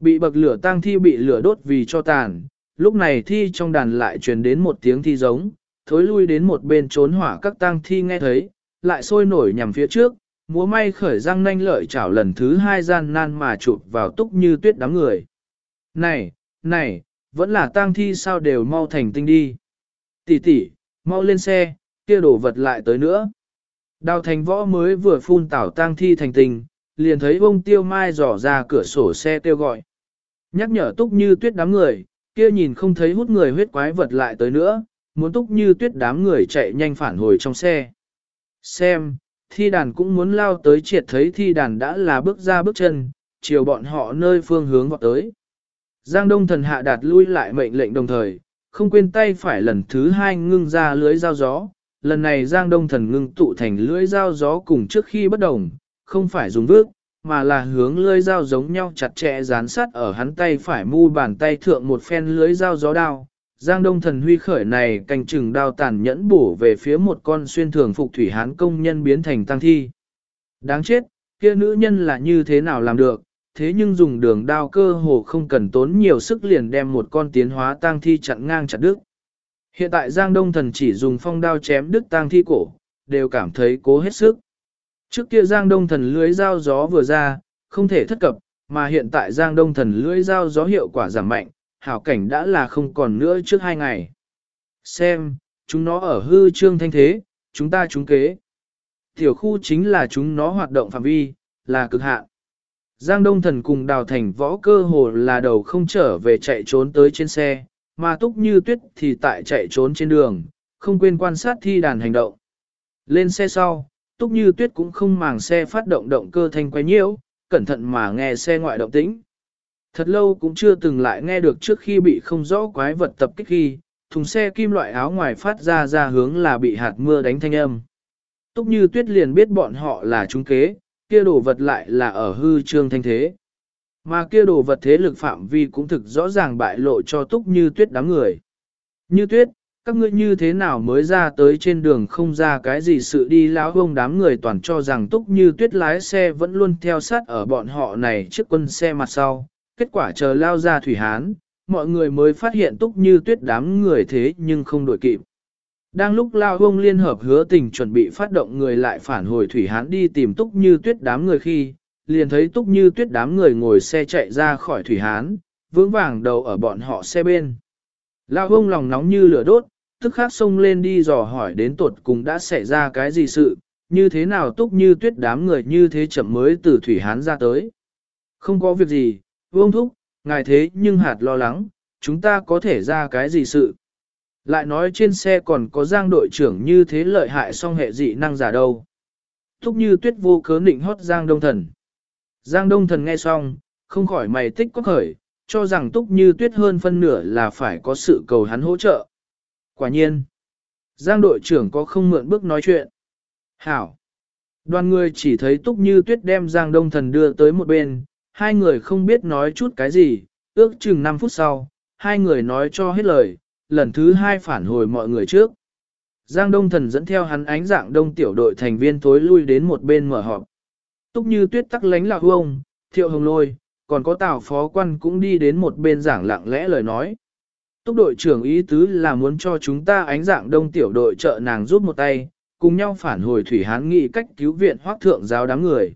Bị bậc lửa tang thi bị lửa đốt vì cho tàn, lúc này thi trong đàn lại truyền đến một tiếng thi giống, thối lui đến một bên trốn hỏa các tang thi nghe thấy, lại sôi nổi nhằm phía trước, múa may khởi răng nanh lợi chảo lần thứ hai gian nan mà chụp vào túc như tuyết đám người. Này, này, vẫn là tang thi sao đều mau thành tinh đi. Tỷ tỷ, mau lên xe, kia đổ vật lại tới nữa. Đào thành võ mới vừa phun tảo tang thi thành tình, liền thấy bông tiêu mai dò ra cửa sổ xe kêu gọi. Nhắc nhở túc như tuyết đám người, kia nhìn không thấy hút người huyết quái vật lại tới nữa, muốn túc như tuyết đám người chạy nhanh phản hồi trong xe. Xem, thi đàn cũng muốn lao tới triệt thấy thi đàn đã là bước ra bước chân, chiều bọn họ nơi phương hướng vọt tới. Giang Đông thần hạ đạt lui lại mệnh lệnh đồng thời, không quên tay phải lần thứ hai ngưng ra lưới dao gió. Lần này Giang Đông thần ngưng tụ thành lưới dao gió cùng trước khi bất đồng, không phải dùng vước, mà là hướng lưới dao giống nhau chặt chẽ dán sát ở hắn tay phải mu bàn tay thượng một phen lưới dao gió đao. Giang Đông Thần Huy khởi này canh chừng đao tàn nhẫn bổ về phía một con xuyên thường phục thủy hán công nhân biến thành tăng thi. Đáng chết, kia nữ nhân là như thế nào làm được, thế nhưng dùng đường đao cơ hồ không cần tốn nhiều sức liền đem một con tiến hóa tang thi chặn ngang chặt đứt. Hiện tại Giang Đông Thần chỉ dùng phong đao chém đứt tang thi cổ, đều cảm thấy cố hết sức. Trước kia Giang Đông Thần lưới dao gió vừa ra, không thể thất cập, mà hiện tại Giang Đông Thần lưới dao gió hiệu quả giảm mạnh, hảo cảnh đã là không còn nữa trước hai ngày. Xem, chúng nó ở hư trương thanh thế, chúng ta trúng kế. Tiểu khu chính là chúng nó hoạt động phạm vi, là cực hạn. Giang Đông Thần cùng đào thành võ cơ hồ là đầu không trở về chạy trốn tới trên xe, mà túc như tuyết thì tại chạy trốn trên đường, không quên quan sát thi đàn hành động. Lên xe sau, túc như tuyết cũng không màng xe phát động động cơ thanh quay nhiễu, cẩn thận mà nghe xe ngoại động tĩnh. Thật lâu cũng chưa từng lại nghe được trước khi bị không rõ quái vật tập kích khi, thùng xe kim loại áo ngoài phát ra ra hướng là bị hạt mưa đánh thanh âm. Túc như tuyết liền biết bọn họ là trung kế, kia đồ vật lại là ở hư trương thanh thế. Mà kia đồ vật thế lực phạm vi cũng thực rõ ràng bại lộ cho túc như tuyết đám người. Như tuyết, các ngươi như thế nào mới ra tới trên đường không ra cái gì sự đi lão hông đám người toàn cho rằng túc như tuyết lái xe vẫn luôn theo sát ở bọn họ này trước quân xe mặt sau. Kết quả chờ lao ra thủy hán, mọi người mới phát hiện túc như tuyết đám người thế nhưng không đổi kịp. Đang lúc Lao Hông liên hợp hứa tình chuẩn bị phát động người lại phản hồi Thủy Hán đi tìm Túc Như Tuyết đám người khi, liền thấy Túc Như Tuyết đám người ngồi xe chạy ra khỏi Thủy Hán, vững vàng đầu ở bọn họ xe bên. Lao Hông lòng nóng như lửa đốt, tức khắc xông lên đi dò hỏi đến tuột cùng đã xảy ra cái gì sự, như thế nào Túc Như Tuyết đám người như thế chậm mới từ Thủy Hán ra tới. Không có việc gì, Vương Thúc, ngài thế nhưng hạt lo lắng, chúng ta có thể ra cái gì sự. Lại nói trên xe còn có giang đội trưởng như thế lợi hại song hệ dị năng giả đâu. Thúc như tuyết vô cớ nịnh hót giang đông thần. Giang đông thần nghe xong, không khỏi mày tích có khởi, cho rằng túc như tuyết hơn phân nửa là phải có sự cầu hắn hỗ trợ. Quả nhiên, Giang đội trưởng có không mượn bước nói chuyện. Hảo. Đoàn người chỉ thấy túc như tuyết đem Giang đông thần đưa tới một bên, hai người không biết nói chút cái gì, ước chừng 5 phút sau, hai người nói cho hết lời, lần thứ hai phản hồi mọi người trước. Giang Đông Thần dẫn theo hắn ánh dạng đông tiểu đội thành viên tối lui đến một bên mở họp. Túc như tuyết tắc lánh lạc hông, thiệu hồng lôi, còn có tào phó quan cũng đi đến một bên giảng lặng lẽ lời nói. Túc đội trưởng ý tứ là muốn cho chúng ta ánh dạng đông tiểu đội trợ nàng giúp một tay, cùng nhau phản hồi thủy hán nghị cách cứu viện hoác thượng giáo đám người.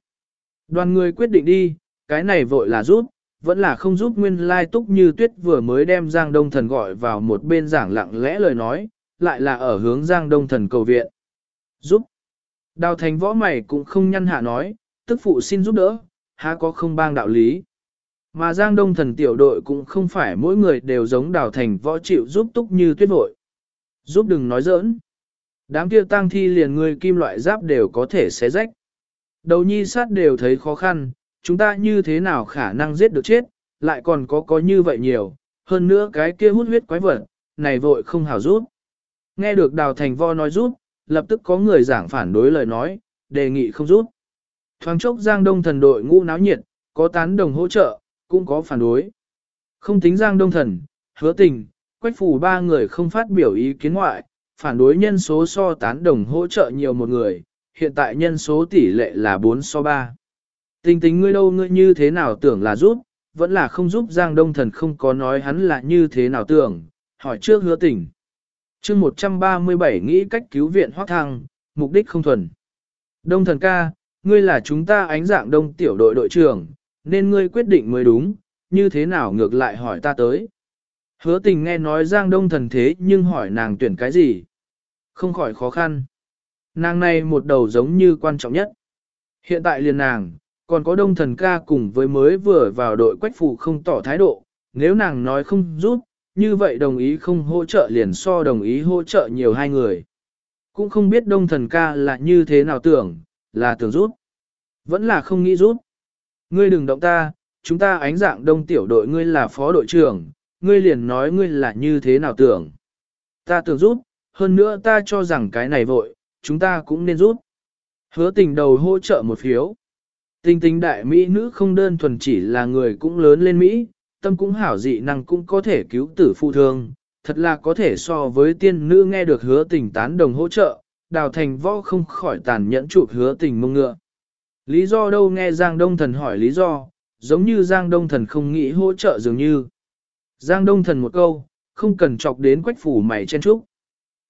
Đoàn người quyết định đi, cái này vội là giúp, vẫn là không giúp nguyên lai túc như tuyết vừa mới đem Giang Đông Thần gọi vào một bên giảng lặng lẽ lời nói, lại là ở hướng Giang Đông Thần cầu viện. Giúp. Đào thành võ mày cũng không nhăn hạ nói, tức phụ xin giúp đỡ, há có không bang đạo lý. Mà Giang Đông Thần tiểu đội cũng không phải mỗi người đều giống đào thành võ chịu giúp túc như tuyết vội. Giúp đừng nói giỡn. Đám kia tang thi liền người kim loại giáp đều có thể xé rách. Đầu nhi sát đều thấy khó khăn, chúng ta như thế nào khả năng giết được chết, lại còn có có như vậy nhiều, hơn nữa cái kia hút huyết quái vật, này vội không hảo rút. Nghe được đào thành vo nói rút, lập tức có người giảng phản đối lời nói, đề nghị không rút. Thoáng chốc Giang Đông thần đội ngũ náo nhiệt, có tán đồng hỗ trợ, cũng có phản đối. Không tính Giang Đông thần, hứa tình, quách phủ ba người không phát biểu ý kiến ngoại, phản đối nhân số so tán đồng hỗ trợ nhiều một người, hiện tại nhân số tỷ lệ là 4 so 3. Tình tình ngươi đâu ngươi như thế nào tưởng là giúp, vẫn là không giúp Giang Đông Thần không có nói hắn là như thế nào tưởng, hỏi trước hứa tình. chương 137 nghĩ cách cứu viện hoác thăng, mục đích không thuần. Đông Thần ca, ngươi là chúng ta ánh dạng đông tiểu đội đội trưởng, nên ngươi quyết định mới đúng, như thế nào ngược lại hỏi ta tới. Hứa tình nghe nói Giang Đông Thần thế nhưng hỏi nàng tuyển cái gì. Không khỏi khó khăn. Nàng này một đầu giống như quan trọng nhất. Hiện tại liền nàng, còn có đông thần ca cùng với mới vừa vào đội quách phụ không tỏ thái độ, nếu nàng nói không giúp, như vậy đồng ý không hỗ trợ liền so đồng ý hỗ trợ nhiều hai người. Cũng không biết đông thần ca là như thế nào tưởng, là tưởng rút, vẫn là không nghĩ rút. Ngươi đừng động ta, chúng ta ánh dạng đông tiểu đội ngươi là phó đội trưởng, ngươi liền nói ngươi là như thế nào tưởng. Ta tưởng rút, hơn nữa ta cho rằng cái này vội, chúng ta cũng nên rút. Hứa tình đầu hỗ trợ một phiếu. Tình Tình đại Mỹ nữ không đơn thuần chỉ là người cũng lớn lên Mỹ, tâm cũng hảo dị năng cũng có thể cứu tử phụ thương, thật là có thể so với tiên nữ nghe được hứa tình tán đồng hỗ trợ, đào thành võ không khỏi tàn nhẫn chụp hứa tình mông ngựa. Lý do đâu nghe Giang Đông Thần hỏi lý do, giống như Giang Đông Thần không nghĩ hỗ trợ dường như. Giang Đông Thần một câu, không cần chọc đến quách phủ mày chen trúc.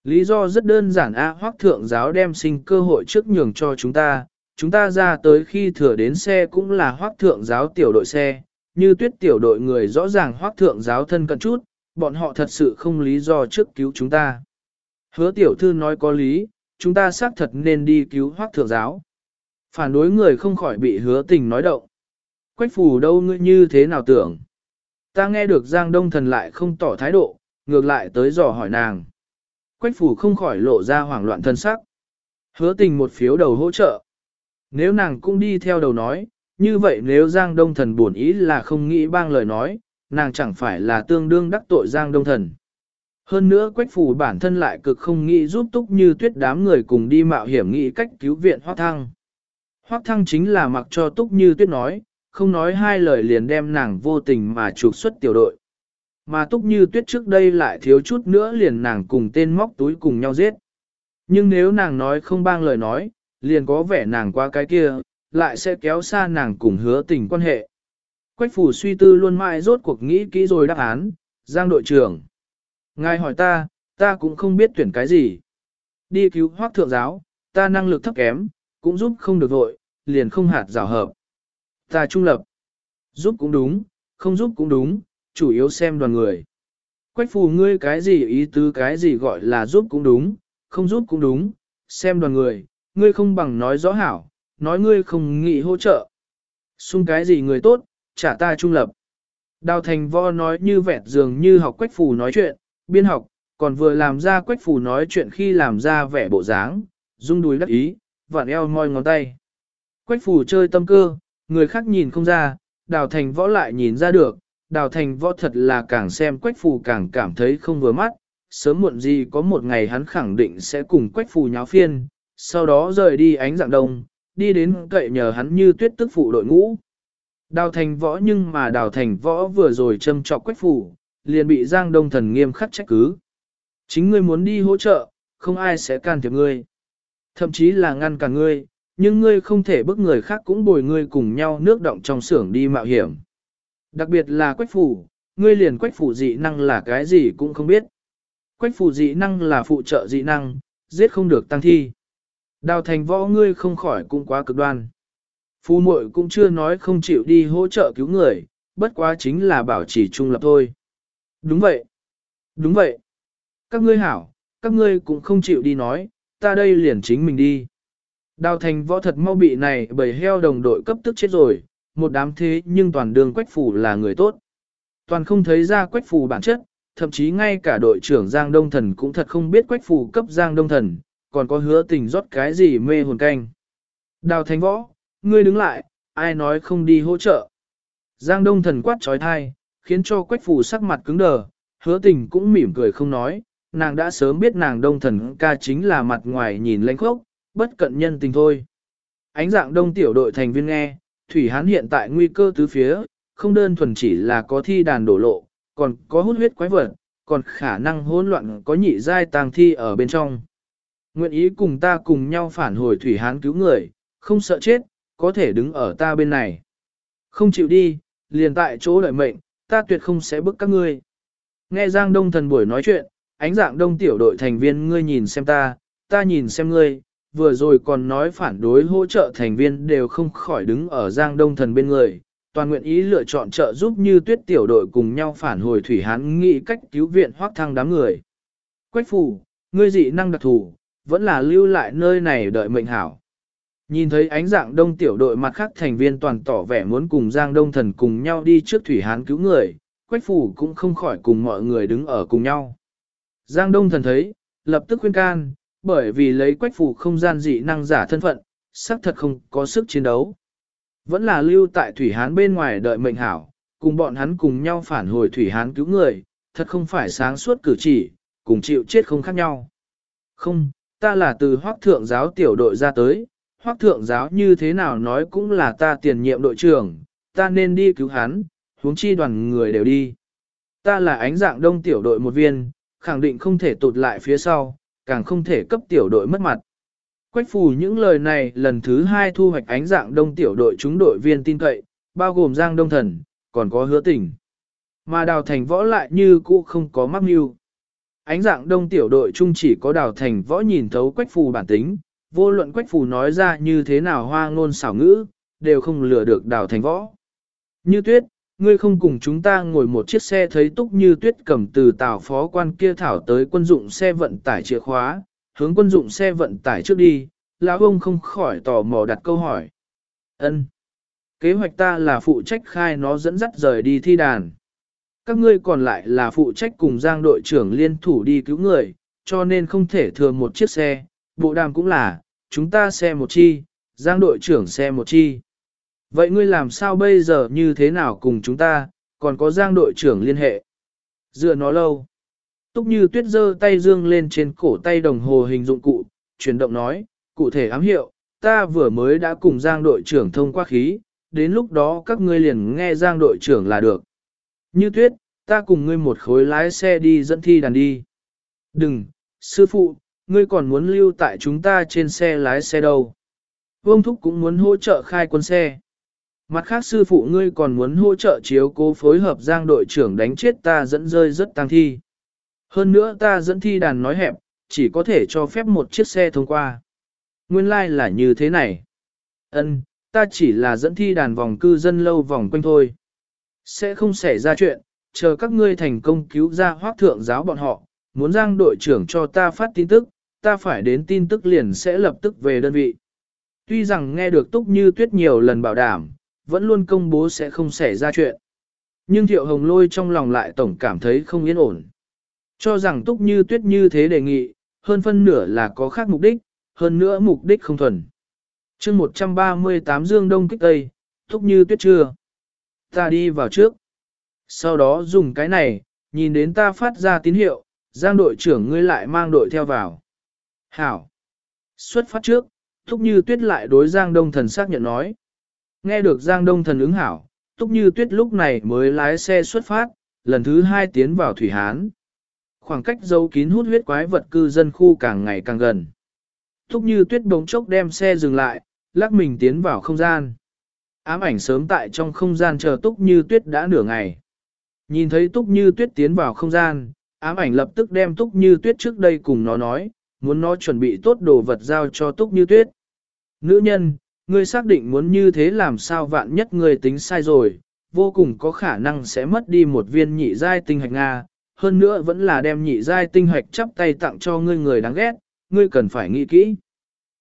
Lý do rất đơn giản a hoác thượng giáo đem sinh cơ hội trước nhường cho chúng ta, chúng ta ra tới khi thừa đến xe cũng là hoác thượng giáo tiểu đội xe, như tuyết tiểu đội người rõ ràng hoác thượng giáo thân cận chút, bọn họ thật sự không lý do trước cứu chúng ta. Hứa tiểu thư nói có lý, chúng ta xác thật nên đi cứu hoác thượng giáo. Phản đối người không khỏi bị hứa tình nói động. Quách phủ đâu ngươi như thế nào tưởng? Ta nghe được Giang Đông Thần lại không tỏ thái độ, ngược lại tới dò hỏi nàng. Quách phủ không khỏi lộ ra hoảng loạn thân sắc. Hứa tình một phiếu đầu hỗ trợ. Nếu nàng cũng đi theo đầu nói, như vậy nếu Giang Đông Thần buồn ý là không nghĩ bang lời nói, nàng chẳng phải là tương đương đắc tội Giang Đông Thần. Hơn nữa quách phủ bản thân lại cực không nghĩ giúp túc như tuyết đám người cùng đi mạo hiểm nghĩ cách cứu viện Hoác Thăng. Hoác Thăng chính là mặc cho túc như tuyết nói, không nói hai lời liền đem nàng vô tình mà trục xuất tiểu đội. Mà túc như tuyết trước đây lại thiếu chút nữa liền nàng cùng tên móc túi cùng nhau giết. Nhưng nếu nàng nói không bang lời nói, liền có vẻ nàng qua cái kia, lại sẽ kéo xa nàng cùng hứa tình quan hệ. Quách phủ suy tư luôn mãi rốt cuộc nghĩ kỹ rồi đáp án, Giang đội trưởng. Ngài hỏi ta, ta cũng không biết tuyển cái gì. Đi cứu hoác thượng giáo, ta năng lực thấp kém, cũng giúp không được vội, liền không hạt rào hợp. Ta trung lập. Giúp cũng đúng, không giúp cũng đúng, chủ yếu xem đoàn người. Quách phù ngươi cái gì ý tứ cái gì gọi là giúp cũng đúng, không giúp cũng đúng, xem đoàn người, ngươi không bằng nói rõ hảo, nói ngươi không nghĩ hỗ trợ. Xung cái gì người tốt, trả ta trung lập. Đào thành vo nói như vẹt dường như học quách phù nói chuyện, biên học, còn vừa làm ra quách phù nói chuyện khi làm ra vẻ bộ dáng, rung đuôi đắc ý, vặn eo môi ngón tay. Quách phù chơi tâm cơ, người khác nhìn không ra, đào thành võ lại nhìn ra được, đào thành võ thật là càng xem quách phù càng cảm thấy không vừa mắt, sớm muộn gì có một ngày hắn khẳng định sẽ cùng quách phù nháo phiên, sau đó rời đi ánh dạng đông, đi đến cậy nhờ hắn như tuyết tức phụ đội ngũ. Đào thành võ nhưng mà đào thành võ vừa rồi châm trọc quách phù, liền bị Giang Đông Thần nghiêm khắc trách cứ. Chính ngươi muốn đi hỗ trợ, không ai sẽ can thiệp ngươi. Thậm chí là ngăn cả ngươi, nhưng ngươi không thể bức người khác cũng bồi ngươi cùng nhau nước động trong xưởng đi mạo hiểm. Đặc biệt là quách phủ, ngươi liền quách phủ dị năng là cái gì cũng không biết. Quách phủ dị năng là phụ trợ dị năng, giết không được tăng thi. Đào thành võ ngươi không khỏi cũng quá cực đoan. Phu muội cũng chưa nói không chịu đi hỗ trợ cứu người, bất quá chính là bảo trì trung lập thôi. Đúng vậy. Đúng vậy. Các ngươi hảo, các ngươi cũng không chịu đi nói, ta đây liền chính mình đi. Đào thành võ thật mau bị này bởi heo đồng đội cấp tức chết rồi, một đám thế nhưng toàn đường quách phủ là người tốt. Toàn không thấy ra quách phủ bản chất, thậm chí ngay cả đội trưởng Giang Đông Thần cũng thật không biết quách phủ cấp Giang Đông Thần, còn có hứa tình rót cái gì mê hồn canh. Đào thành võ, ngươi đứng lại, ai nói không đi hỗ trợ. Giang Đông Thần quát trói thai, khiến cho quách phủ sắc mặt cứng đờ, hứa tình cũng mỉm cười không nói, nàng đã sớm biết nàng Đông Thần ca chính là mặt ngoài nhìn lãnh khốc, bất cận nhân tình thôi. Ánh dạng đông tiểu đội thành viên nghe, Thủy Hán hiện tại nguy cơ tứ phía, không đơn thuần chỉ là có thi đàn đổ lộ, còn có hút huyết quái vật, còn khả năng hỗn loạn có nhị giai tàng thi ở bên trong. Nguyện ý cùng ta cùng nhau phản hồi Thủy Hán cứu người, không sợ chết, có thể đứng ở ta bên này. Không chịu đi, liền tại chỗ đợi mệnh, ta tuyệt không sẽ bức các ngươi. Nghe Giang Đông thần buổi nói chuyện, ánh dạng đông tiểu đội thành viên ngươi nhìn xem ta, ta nhìn xem ngươi, vừa rồi còn nói phản đối hỗ trợ thành viên đều không khỏi đứng ở Giang Đông Thần bên người, toàn nguyện ý lựa chọn trợ giúp như tuyết tiểu đội cùng nhau phản hồi Thủy Hán nghĩ cách cứu viện hoác thăng đám người. Quách phủ, ngươi dị năng đặc thù, vẫn là lưu lại nơi này đợi mệnh hảo. Nhìn thấy ánh dạng đông tiểu đội mặt khác thành viên toàn tỏ vẻ muốn cùng Giang Đông Thần cùng nhau đi trước Thủy Hán cứu người, Quách phủ cũng không khỏi cùng mọi người đứng ở cùng nhau. Giang Đông Thần thấy, lập tức khuyên can, bởi vì lấy quách phủ không gian dị năng giả thân phận, xác thật không có sức chiến đấu. Vẫn là lưu tại Thủy Hán bên ngoài đợi mệnh hảo, cùng bọn hắn cùng nhau phản hồi Thủy Hán cứu người, thật không phải sáng suốt cử chỉ, cùng chịu chết không khác nhau. Không, ta là từ hoác thượng giáo tiểu đội ra tới, hoác thượng giáo như thế nào nói cũng là ta tiền nhiệm đội trưởng, ta nên đi cứu hắn, huống chi đoàn người đều đi. Ta là ánh dạng đông tiểu đội một viên, khẳng định không thể tụt lại phía sau, càng không thể cấp tiểu đội mất mặt. Quách phù những lời này lần thứ hai thu hoạch ánh dạng đông tiểu đội chúng đội viên tin cậy, bao gồm Giang Đông Thần, còn có hứa tình. Mà đào thành võ lại như cũ không có mắc mưu. Ánh dạng đông tiểu đội chung chỉ có đào thành võ nhìn thấu quách phù bản tính, vô luận quách phù nói ra như thế nào hoa ngôn xảo ngữ, đều không lừa được đào thành võ. Như tuyết, ngươi không cùng chúng ta ngồi một chiếc xe thấy túc như tuyết cầm từ tàu phó quan kia thảo tới quân dụng xe vận tải chìa khóa, hướng quân dụng xe vận tải trước đi, lão ông không khỏi tò mò đặt câu hỏi. ân Kế hoạch ta là phụ trách khai nó dẫn dắt rời đi thi đàn. Các ngươi còn lại là phụ trách cùng giang đội trưởng liên thủ đi cứu người, cho nên không thể thừa một chiếc xe, bộ đàm cũng là, chúng ta xe một chi, giang đội trưởng xe một chi. Vậy ngươi làm sao bây giờ như thế nào cùng chúng ta, còn có giang đội trưởng liên hệ? Dựa nó lâu. Túc như tuyết giơ tay dương lên trên cổ tay đồng hồ hình dụng cụ, chuyển động nói, cụ thể ám hiệu, ta vừa mới đã cùng giang đội trưởng thông qua khí, đến lúc đó các ngươi liền nghe giang đội trưởng là được. Như tuyết, ta cùng ngươi một khối lái xe đi dẫn thi đàn đi. Đừng, sư phụ, ngươi còn muốn lưu tại chúng ta trên xe lái xe đâu. Vương Thúc cũng muốn hỗ trợ khai quân xe. Mặt khác sư phụ ngươi còn muốn hỗ trợ chiếu cố phối hợp giang đội trưởng đánh chết ta dẫn rơi rất tăng thi. Hơn nữa ta dẫn thi đàn nói hẹp, chỉ có thể cho phép một chiếc xe thông qua. Nguyên lai like là như thế này. Ân, ta chỉ là dẫn thi đàn vòng cư dân lâu vòng quanh thôi. Sẽ không xảy ra chuyện, chờ các ngươi thành công cứu ra hoác thượng giáo bọn họ, muốn giang đội trưởng cho ta phát tin tức, ta phải đến tin tức liền sẽ lập tức về đơn vị. Tuy rằng nghe được túc như tuyết nhiều lần bảo đảm, vẫn luôn công bố sẽ không xảy ra chuyện. Nhưng thiệu hồng lôi trong lòng lại tổng cảm thấy không yên ổn. Cho rằng túc như tuyết như thế đề nghị, hơn phân nửa là có khác mục đích, hơn nữa mục đích không thuần. chương 138 Dương Đông Kích Tây, túc như tuyết chưa. Ta đi vào trước. Sau đó dùng cái này, nhìn đến ta phát ra tín hiệu, giang đội trưởng ngươi lại mang đội theo vào. Hảo. Xuất phát trước, Túc Như Tuyết lại đối Giang Đông Thần xác nhận nói. Nghe được Giang Đông Thần ứng hảo, Túc Như Tuyết lúc này mới lái xe xuất phát, lần thứ hai tiến vào Thủy Hán. Khoảng cách dấu kín hút huyết quái vật cư dân khu càng ngày càng gần. Túc Như Tuyết bỗng chốc đem xe dừng lại, lắc mình tiến vào không gian. Ám ảnh sớm tại trong không gian chờ Túc Như Tuyết đã nửa ngày. Nhìn thấy Túc Như Tuyết tiến vào không gian, ám ảnh lập tức đem Túc Như Tuyết trước đây cùng nó nói, muốn nó chuẩn bị tốt đồ vật giao cho Túc Như Tuyết. Nữ nhân, ngươi xác định muốn như thế làm sao vạn nhất ngươi tính sai rồi, vô cùng có khả năng sẽ mất đi một viên nhị giai tinh hạch Nga, hơn nữa vẫn là đem nhị giai tinh hạch chắp tay tặng cho ngươi người đáng ghét, ngươi cần phải nghĩ kỹ.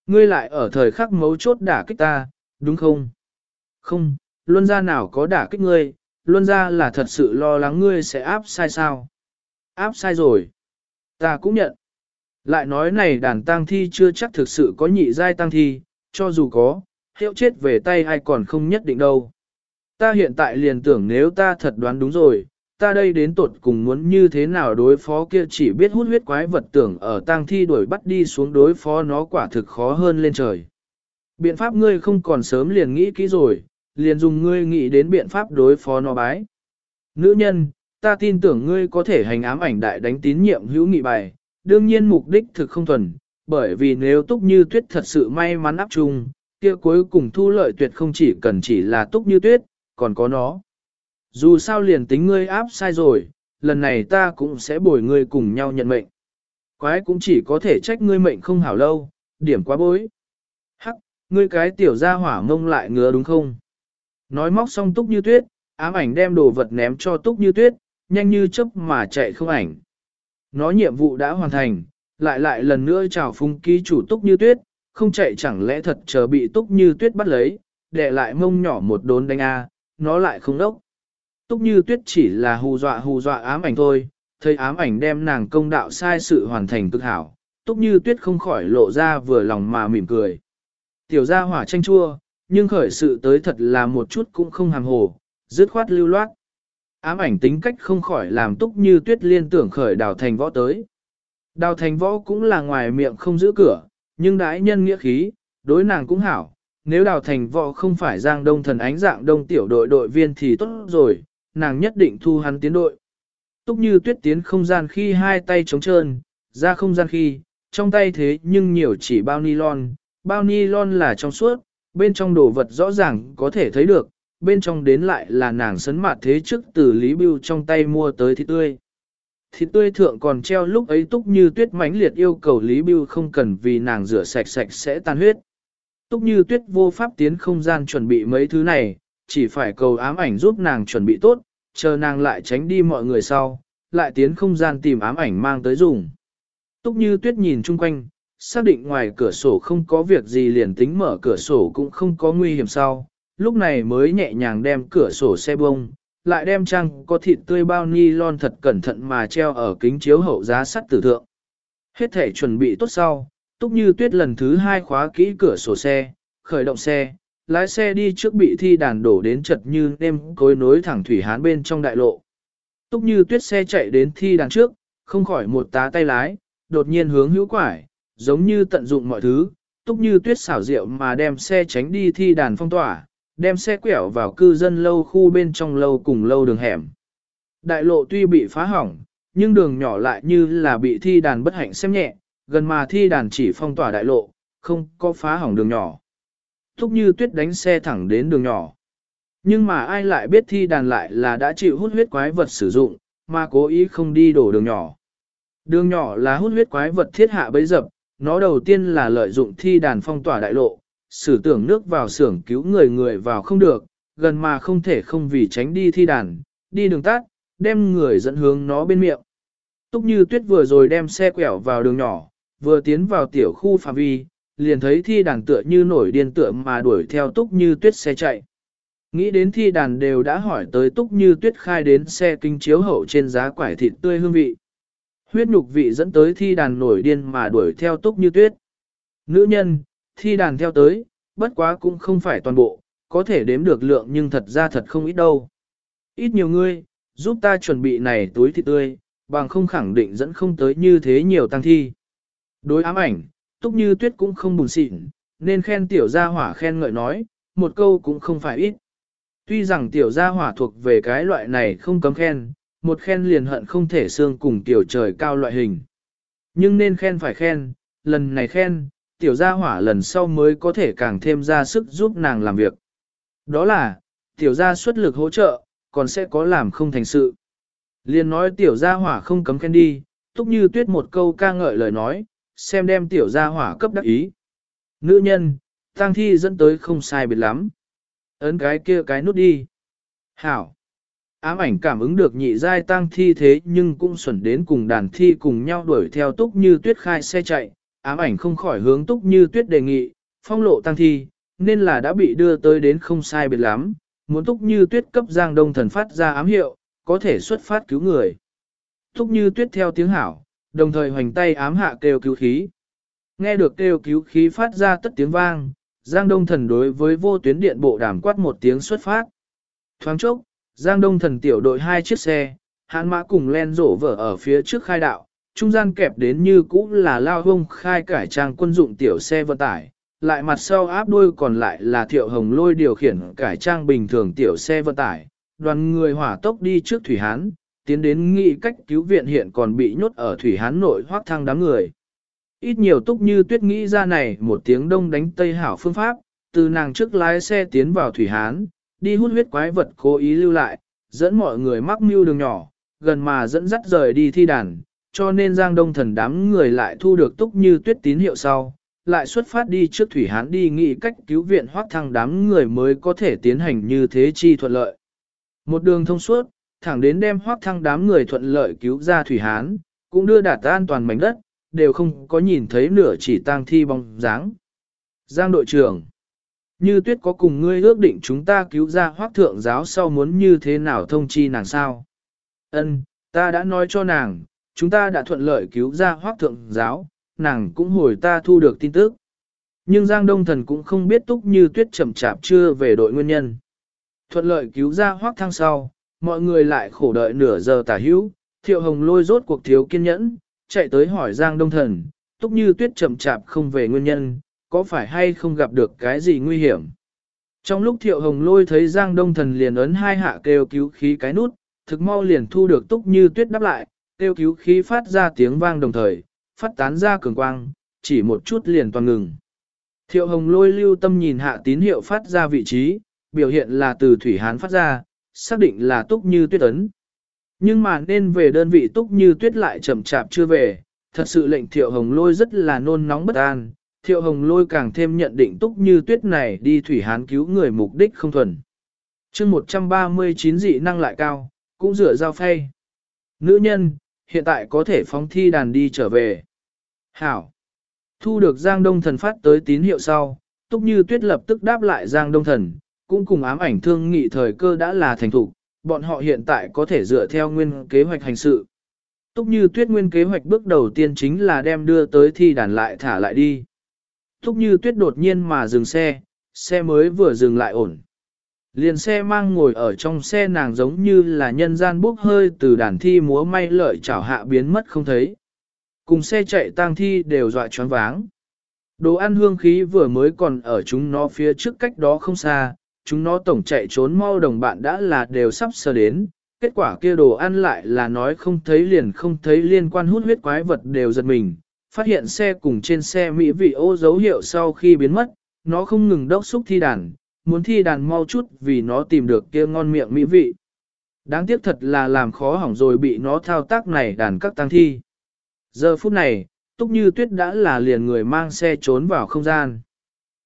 Ngươi lại ở thời khắc mấu chốt đả kích ta, đúng không? Không, luân ra nào có đả kích ngươi, luân ra là thật sự lo lắng ngươi sẽ áp sai sao. Áp sai rồi. Ta cũng nhận. Lại nói này đàn tang thi chưa chắc thực sự có nhị giai tang thi, cho dù có, hiệu chết về tay ai còn không nhất định đâu. Ta hiện tại liền tưởng nếu ta thật đoán đúng rồi, ta đây đến tột cùng muốn như thế nào đối phó kia chỉ biết hút huyết quái vật tưởng ở tang thi đuổi bắt đi xuống đối phó nó quả thực khó hơn lên trời. Biện pháp ngươi không còn sớm liền nghĩ kỹ rồi, liền dùng ngươi nghĩ đến biện pháp đối phó nó bái. Nữ nhân, ta tin tưởng ngươi có thể hành ám ảnh đại đánh tín nhiệm hữu nghị bài, đương nhiên mục đích thực không thuần, bởi vì nếu túc như tuyết thật sự may mắn áp chung, kia cuối cùng thu lợi tuyệt không chỉ cần chỉ là túc như tuyết, còn có nó. Dù sao liền tính ngươi áp sai rồi, lần này ta cũng sẽ bồi ngươi cùng nhau nhận mệnh. Quái cũng chỉ có thể trách ngươi mệnh không hảo lâu, điểm quá bối. Hắc, ngươi cái tiểu gia hỏa mông lại ngứa đúng không? Nói móc xong túc như tuyết, ám ảnh đem đồ vật ném cho túc như tuyết, nhanh như chớp mà chạy không ảnh. Nó nhiệm vụ đã hoàn thành, lại lại lần nữa chào phung ký chủ túc như tuyết, không chạy chẳng lẽ thật chờ bị túc như tuyết bắt lấy, để lại mông nhỏ một đốn đánh A, nó lại không đốc. Túc như tuyết chỉ là hù dọa hù dọa ám ảnh thôi, thấy ám ảnh đem nàng công đạo sai sự hoàn thành cực hảo, túc như tuyết không khỏi lộ ra vừa lòng mà mỉm cười. Tiểu gia hỏa tranh chua, nhưng khởi sự tới thật là một chút cũng không hàng hồ, dứt khoát lưu loát. Ám ảnh tính cách không khỏi làm túc như tuyết liên tưởng khởi đào thành võ tới. Đào thành võ cũng là ngoài miệng không giữ cửa, nhưng đãi nhân nghĩa khí, đối nàng cũng hảo, nếu đào thành võ không phải giang đông thần ánh dạng đông tiểu đội đội viên thì tốt rồi, nàng nhất định thu hắn tiến đội. Túc như tuyết tiến không gian khi hai tay trống trơn, ra không gian khi, trong tay thế nhưng nhiều chỉ bao nylon, bao nylon là trong suốt, bên trong đồ vật rõ ràng có thể thấy được, bên trong đến lại là nàng sấn mạt thế trước từ Lý Bưu trong tay mua tới thịt tươi. Thịt tươi thượng còn treo lúc ấy túc như tuyết mãnh liệt yêu cầu Lý Bưu không cần vì nàng rửa sạch sạch sẽ tan huyết. Túc như tuyết vô pháp tiến không gian chuẩn bị mấy thứ này, chỉ phải cầu ám ảnh giúp nàng chuẩn bị tốt, chờ nàng lại tránh đi mọi người sau, lại tiến không gian tìm ám ảnh mang tới dùng. Túc như tuyết nhìn chung quanh, xác định ngoài cửa sổ không có việc gì liền tính mở cửa sổ cũng không có nguy hiểm sau, lúc này mới nhẹ nhàng đem cửa sổ xe bông, lại đem trang có thịt tươi bao ni lon thật cẩn thận mà treo ở kính chiếu hậu giá sắt tử thượng. Hết thể chuẩn bị tốt sau, túc như tuyết lần thứ hai khóa kỹ cửa sổ xe, khởi động xe, lái xe đi trước bị thi đàn đổ đến chật như nêm cối nối thẳng thủy hán bên trong đại lộ. Túc như tuyết xe chạy đến thi đàn trước, không khỏi một tá tay lái, đột nhiên hướng hữu quải, giống như tận dụng mọi thứ, túc như tuyết xảo diệu mà đem xe tránh đi thi đàn phong tỏa, đem xe quẹo vào cư dân lâu khu bên trong lâu cùng lâu đường hẻm. Đại lộ tuy bị phá hỏng, nhưng đường nhỏ lại như là bị thi đàn bất hạnh xem nhẹ, gần mà thi đàn chỉ phong tỏa đại lộ, không có phá hỏng đường nhỏ. Thúc như tuyết đánh xe thẳng đến đường nhỏ. Nhưng mà ai lại biết thi đàn lại là đã chịu hút huyết quái vật sử dụng, mà cố ý không đi đổ đường nhỏ. Đường nhỏ là hút huyết quái vật thiết hạ bấy dập, nó đầu tiên là lợi dụng thi đàn phong tỏa đại lộ, sử tưởng nước vào xưởng cứu người người vào không được, gần mà không thể không vì tránh đi thi đàn, đi đường tắt, đem người dẫn hướng nó bên miệng. Túc như tuyết vừa rồi đem xe quẹo vào đường nhỏ, vừa tiến vào tiểu khu phạm vi, liền thấy thi đàn tựa như nổi điên tựa mà đuổi theo túc như tuyết xe chạy. Nghĩ đến thi đàn đều đã hỏi tới túc như tuyết khai đến xe kinh chiếu hậu trên giá quải thịt tươi hương vị. Huyết nhục vị dẫn tới thi đàn nổi điên mà đuổi theo túc như tuyết. Nữ nhân, thi đàn theo tới, bất quá cũng không phải toàn bộ, có thể đếm được lượng nhưng thật ra thật không ít đâu. Ít nhiều ngươi, giúp ta chuẩn bị này túi thịt tươi, bằng không khẳng định dẫn không tới như thế nhiều tăng thi. Đối ám ảnh, túc như tuyết cũng không buồn xịn, nên khen tiểu gia hỏa khen ngợi nói, một câu cũng không phải ít. Tuy rằng tiểu gia hỏa thuộc về cái loại này không cấm khen, một khen liền hận không thể xương cùng tiểu trời cao loại hình. Nhưng nên khen phải khen, lần này khen, tiểu gia hỏa lần sau mới có thể càng thêm ra sức giúp nàng làm việc. Đó là, tiểu gia xuất lực hỗ trợ, còn sẽ có làm không thành sự. Liên nói tiểu gia hỏa không cấm khen đi, túc như tuyết một câu ca ngợi lời nói, xem đem tiểu gia hỏa cấp đắc ý. Nữ nhân, tăng thi dẫn tới không sai biệt lắm. Ấn cái kia cái nút đi. Hảo. Ám ảnh cảm ứng được nhị giai tăng thi thế nhưng cũng xuẩn đến cùng đàn thi cùng nhau đuổi theo túc như tuyết khai xe chạy, ám ảnh không khỏi hướng túc như tuyết đề nghị, phong lộ tăng thi, nên là đã bị đưa tới đến không sai biệt lắm, muốn túc như tuyết cấp giang đông thần phát ra ám hiệu, có thể xuất phát cứu người. Túc như tuyết theo tiếng hảo, đồng thời hoành tay ám hạ kêu cứu khí. Nghe được kêu cứu khí phát ra tất tiếng vang, Giang Đông Thần đối với vô tuyến điện bộ đàm quát một tiếng xuất phát. Thoáng chốc, Giang Đông Thần tiểu đội hai chiếc xe, hãn mã cùng len rổ vở ở phía trước khai đạo, trung gian kẹp đến như cũ là lao hông khai cải trang quân dụng tiểu xe vận tải, lại mặt sau áp đuôi còn lại là thiệu hồng lôi điều khiển cải trang bình thường tiểu xe vận tải, đoàn người hỏa tốc đi trước Thủy Hán, tiến đến nghị cách cứu viện hiện còn bị nhốt ở Thủy Hán nội hoác thăng đám người. Ít nhiều túc như tuyết nghĩ ra này một tiếng đông đánh tây hảo phương pháp, từ nàng trước lái xe tiến vào Thủy Hán, đi hút huyết quái vật cố ý lưu lại, dẫn mọi người mắc mưu đường nhỏ, gần mà dẫn dắt rời đi thi đàn, cho nên Giang Đông Thần đám người lại thu được túc như tuyết tín hiệu sau, lại xuất phát đi trước Thủy Hán đi nghĩ cách cứu viện hoác thăng đám người mới có thể tiến hành như thế chi thuận lợi. Một đường thông suốt, thẳng đến đem hoác thăng đám người thuận lợi cứu ra Thủy Hán, cũng đưa đạt an toàn mảnh đất, đều không có nhìn thấy nửa chỉ tang thi bóng dáng. Giang đội trưởng, như tuyết có cùng ngươi ước định chúng ta cứu ra hoác thượng giáo sau muốn như thế nào thông chi nàng sao? Ân, ta đã nói cho nàng, chúng ta đã thuận lợi cứu ra hoác thượng giáo, nàng cũng hồi ta thu được tin tức. Nhưng Giang Đông Thần cũng không biết túc như tuyết chậm chạp chưa về đội nguyên nhân. Thuận lợi cứu ra hoác thăng sau, mọi người lại khổ đợi nửa giờ tả hữu, thiệu hồng lôi rốt cuộc thiếu kiên nhẫn, chạy tới hỏi Giang Đông Thần, túc như tuyết chậm chạp không về nguyên nhân, có phải hay không gặp được cái gì nguy hiểm. Trong lúc thiệu hồng lôi thấy Giang Đông Thần liền ấn hai hạ kêu cứu khí cái nút, thực mau liền thu được túc như tuyết đáp lại, kêu cứu khí phát ra tiếng vang đồng thời, phát tán ra cường quang, chỉ một chút liền toàn ngừng. Thiệu hồng lôi lưu tâm nhìn hạ tín hiệu phát ra vị trí, biểu hiện là từ Thủy Hán phát ra, xác định là túc như tuyết ấn. Nhưng mà nên về đơn vị túc như tuyết lại chậm chạp chưa về, thật sự lệnh thiệu hồng lôi rất là nôn nóng bất an, thiệu hồng lôi càng thêm nhận định túc như tuyết này đi Thủy Hán cứu người mục đích không thuần. chương 139 dị năng lại cao, cũng rửa dao phay. Nữ nhân, hiện tại có thể phóng thi đàn đi trở về. Hảo. Thu được Giang Đông Thần phát tới tín hiệu sau, Túc Như Tuyết lập tức đáp lại Giang Đông Thần, cũng cùng ám ảnh thương nghị thời cơ đã là thành thủ, bọn họ hiện tại có thể dựa theo nguyên kế hoạch hành sự. Túc Như Tuyết nguyên kế hoạch bước đầu tiên chính là đem đưa tới thi đàn lại thả lại đi. Túc Như Tuyết đột nhiên mà dừng xe, xe mới vừa dừng lại ổn. Liền xe mang ngồi ở trong xe nàng giống như là nhân gian bốc hơi từ đàn thi múa may lợi chảo hạ biến mất không thấy. Cùng xe chạy tang thi đều dọa choáng váng. Đồ ăn hương khí vừa mới còn ở chúng nó phía trước cách đó không xa, chúng nó tổng chạy trốn mau đồng bạn đã là đều sắp sơ đến. Kết quả kia đồ ăn lại là nói không thấy liền không thấy liên quan hút huyết quái vật đều giật mình. Phát hiện xe cùng trên xe mỹ vị ô dấu hiệu sau khi biến mất, nó không ngừng đốc xúc thi đàn, muốn thi đàn mau chút vì nó tìm được kia ngon miệng mỹ vị. Đáng tiếc thật là làm khó hỏng rồi bị nó thao tác này đàn các tăng thi. Giờ phút này, Túc Như Tuyết đã là liền người mang xe trốn vào không gian.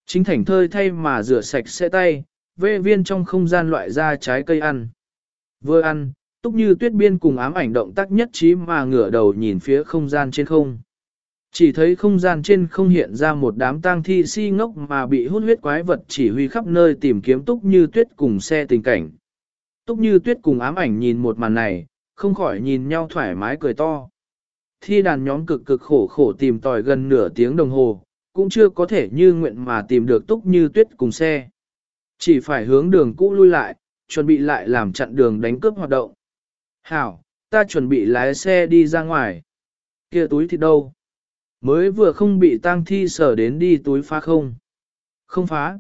Chính thành thơi thay mà rửa sạch xe tay, vệ viên trong không gian loại ra trái cây ăn. Vừa ăn, Túc Như Tuyết biên cùng ám ảnh động tác nhất trí mà ngửa đầu nhìn phía không gian trên không. Chỉ thấy không gian trên không hiện ra một đám tang thi si ngốc mà bị hút huyết quái vật chỉ huy khắp nơi tìm kiếm Túc Như Tuyết cùng xe tình cảnh. Túc Như Tuyết cùng ám ảnh nhìn một màn này, không khỏi nhìn nhau thoải mái cười to. Thi đàn nhóm cực cực khổ khổ tìm tòi gần nửa tiếng đồng hồ, cũng chưa có thể như nguyện mà tìm được Túc Như Tuyết cùng xe. Chỉ phải hướng đường cũ lui lại, chuẩn bị lại làm chặn đường đánh cướp hoạt động. Hảo, ta chuẩn bị lái xe đi ra ngoài. kia túi thì đâu? Mới vừa không bị tang thi sở đến đi túi phá không. Không phá.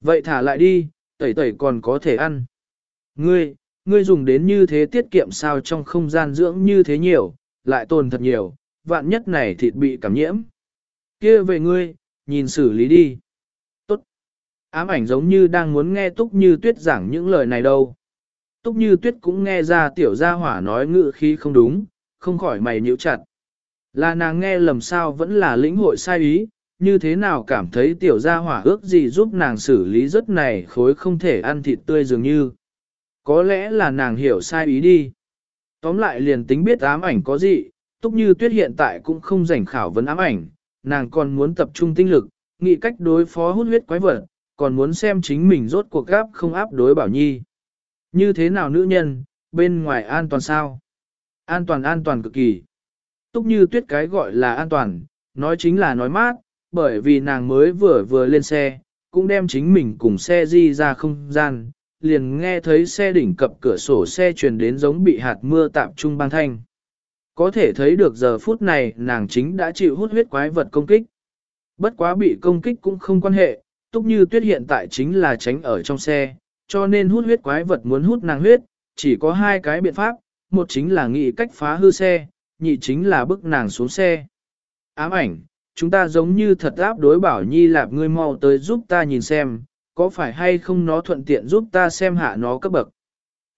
Vậy thả lại đi, tẩy tẩy còn có thể ăn. Ngươi, ngươi dùng đến như thế tiết kiệm sao trong không gian dưỡng như thế nhiều, lại tồn thật nhiều, vạn nhất này thịt bị cảm nhiễm. kia về ngươi, nhìn xử lý đi. Tốt. Ám ảnh giống như đang muốn nghe Túc Như Tuyết giảng những lời này đâu. Túc Như Tuyết cũng nghe ra tiểu gia hỏa nói ngự khí không đúng, không khỏi mày nhíu chặt. Là nàng nghe lầm sao vẫn là lĩnh hội sai ý, như thế nào cảm thấy tiểu gia hỏa ước gì giúp nàng xử lý rất này khối không thể ăn thịt tươi dường như. Có lẽ là nàng hiểu sai ý đi. Tóm lại liền tính biết ám ảnh có gì, túc như tuyết hiện tại cũng không rảnh khảo vấn ám ảnh, nàng còn muốn tập trung tinh lực, nghĩ cách đối phó hút huyết quái vật, còn muốn xem chính mình rốt cuộc gáp không áp đối bảo nhi. Như thế nào nữ nhân, bên ngoài an toàn sao? An toàn an toàn cực kỳ. Túc như tuyết cái gọi là an toàn, nói chính là nói mát, bởi vì nàng mới vừa vừa lên xe, cũng đem chính mình cùng xe di ra không gian, liền nghe thấy xe đỉnh cập cửa sổ xe truyền đến giống bị hạt mưa tạm trung băng thanh. Có thể thấy được giờ phút này nàng chính đã chịu hút huyết quái vật công kích. Bất quá bị công kích cũng không quan hệ, túc như tuyết hiện tại chính là tránh ở trong xe, cho nên hút huyết quái vật muốn hút nàng huyết, chỉ có hai cái biện pháp, một chính là nghĩ cách phá hư xe, nhị chính là bức nàng xuống xe. Ám ảnh, chúng ta giống như thật áp đối bảo nhi lạp ngươi mau tới giúp ta nhìn xem, có phải hay không nó thuận tiện giúp ta xem hạ nó cấp bậc.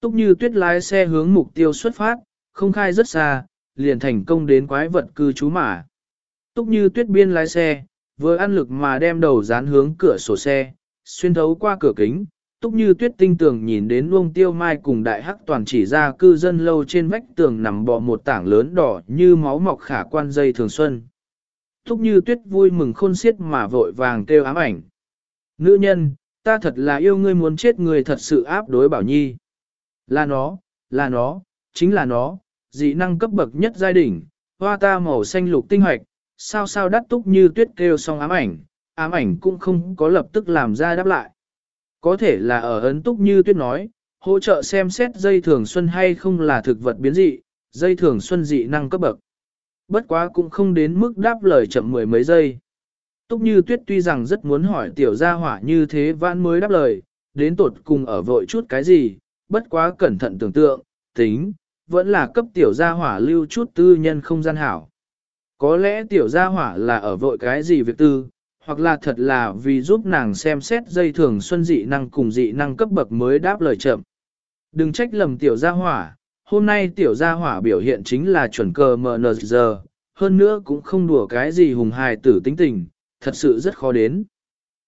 Túc như tuyết lái xe hướng mục tiêu xuất phát, không khai rất xa, liền thành công đến quái vật cư trú mà. Túc như tuyết biên lái xe, vừa ăn lực mà đem đầu dán hướng cửa sổ xe, xuyên thấu qua cửa kính, túc như tuyết tinh tường nhìn đến luông tiêu mai cùng đại hắc toàn chỉ ra cư dân lâu trên vách tường nằm bò một tảng lớn đỏ như máu mọc khả quan dây thường xuân. Túc như tuyết vui mừng khôn xiết mà vội vàng kêu ám ảnh. Nữ nhân, ta thật là yêu ngươi muốn chết người thật sự áp đối bảo nhi. Là nó, là nó, chính là nó, dị năng cấp bậc nhất giai đỉnh, hoa ta màu xanh lục tinh hoạch, sao sao đắt túc như tuyết kêu xong ám ảnh, ám ảnh cũng không có lập tức làm ra đáp lại. Có thể là ở ấn túc như tuyết nói, hỗ trợ xem xét dây thường xuân hay không là thực vật biến dị, dây thường xuân dị năng cấp bậc. Bất quá cũng không đến mức đáp lời chậm mười mấy giây. Túc như tuyết tuy rằng rất muốn hỏi tiểu gia hỏa như thế vãn mới đáp lời, đến tột cùng ở vội chút cái gì, bất quá cẩn thận tưởng tượng, tính, vẫn là cấp tiểu gia hỏa lưu chút tư nhân không gian hảo. Có lẽ tiểu gia hỏa là ở vội cái gì việc tư, hoặc là thật là vì giúp nàng xem xét dây thường xuân dị năng cùng dị năng cấp bậc mới đáp lời chậm. Đừng trách lầm tiểu gia hỏa, hôm nay tiểu gia hỏa biểu hiện chính là chuẩn cờ giờ. hơn nữa cũng không đùa cái gì hùng hài tử tính tình, thật sự rất khó đến.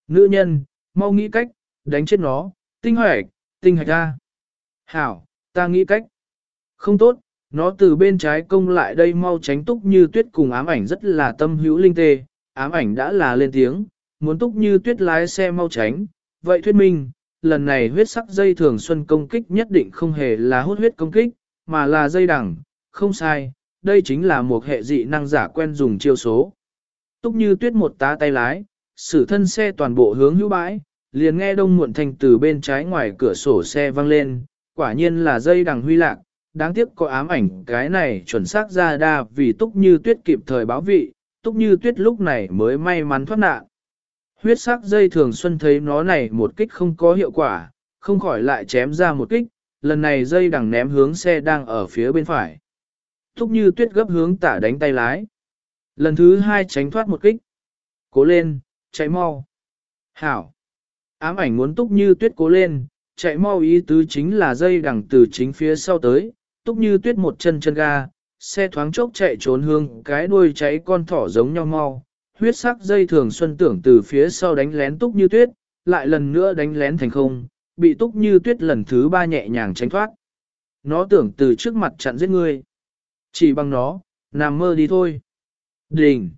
Nữ nhân, mau nghĩ cách, đánh chết nó, tinh hoạch, tinh hạch ra. Hảo, ta nghĩ cách. Không tốt, nó từ bên trái công lại đây mau tránh túc như tuyết cùng ám ảnh rất là tâm hữu linh tê, ám ảnh đã là lên tiếng, muốn túc như tuyết lái xe mau tránh, vậy thuyết minh, lần này huyết sắc dây thường xuân công kích nhất định không hề là hút huyết công kích, mà là dây đằng, không sai, đây chính là một hệ dị năng giả quen dùng chiêu số. Túc như tuyết một tá tay lái, sử thân xe toàn bộ hướng hữu bãi, liền nghe đông muộn thành từ bên trái ngoài cửa sổ xe vang lên, quả nhiên là dây đằng huy lạc, đáng tiếc có ám ảnh cái này chuẩn xác ra đa vì túc như tuyết kịp thời báo vị, túc như tuyết lúc này mới may mắn thoát nạn. Huyết sắc dây thường xuân thấy nó này một kích không có hiệu quả, không khỏi lại chém ra một kích, lần này dây đằng ném hướng xe đang ở phía bên phải. Túc như tuyết gấp hướng tả đánh tay lái. Lần thứ hai tránh thoát một kích. Cố lên, chạy mau. Hảo. Ám ảnh muốn túc như tuyết cố lên, chạy mau ý tứ chính là dây đằng từ chính phía sau tới, túc như tuyết một chân chân ga, xe thoáng chốc chạy trốn hương cái đuôi cháy con thỏ giống nhau mau, huyết sắc dây thường xuân tưởng từ phía sau đánh lén túc như tuyết, lại lần nữa đánh lén thành không, bị túc như tuyết lần thứ ba nhẹ nhàng tránh thoát. Nó tưởng từ trước mặt chặn giết ngươi. Chỉ bằng nó, nằm mơ đi thôi. Đình.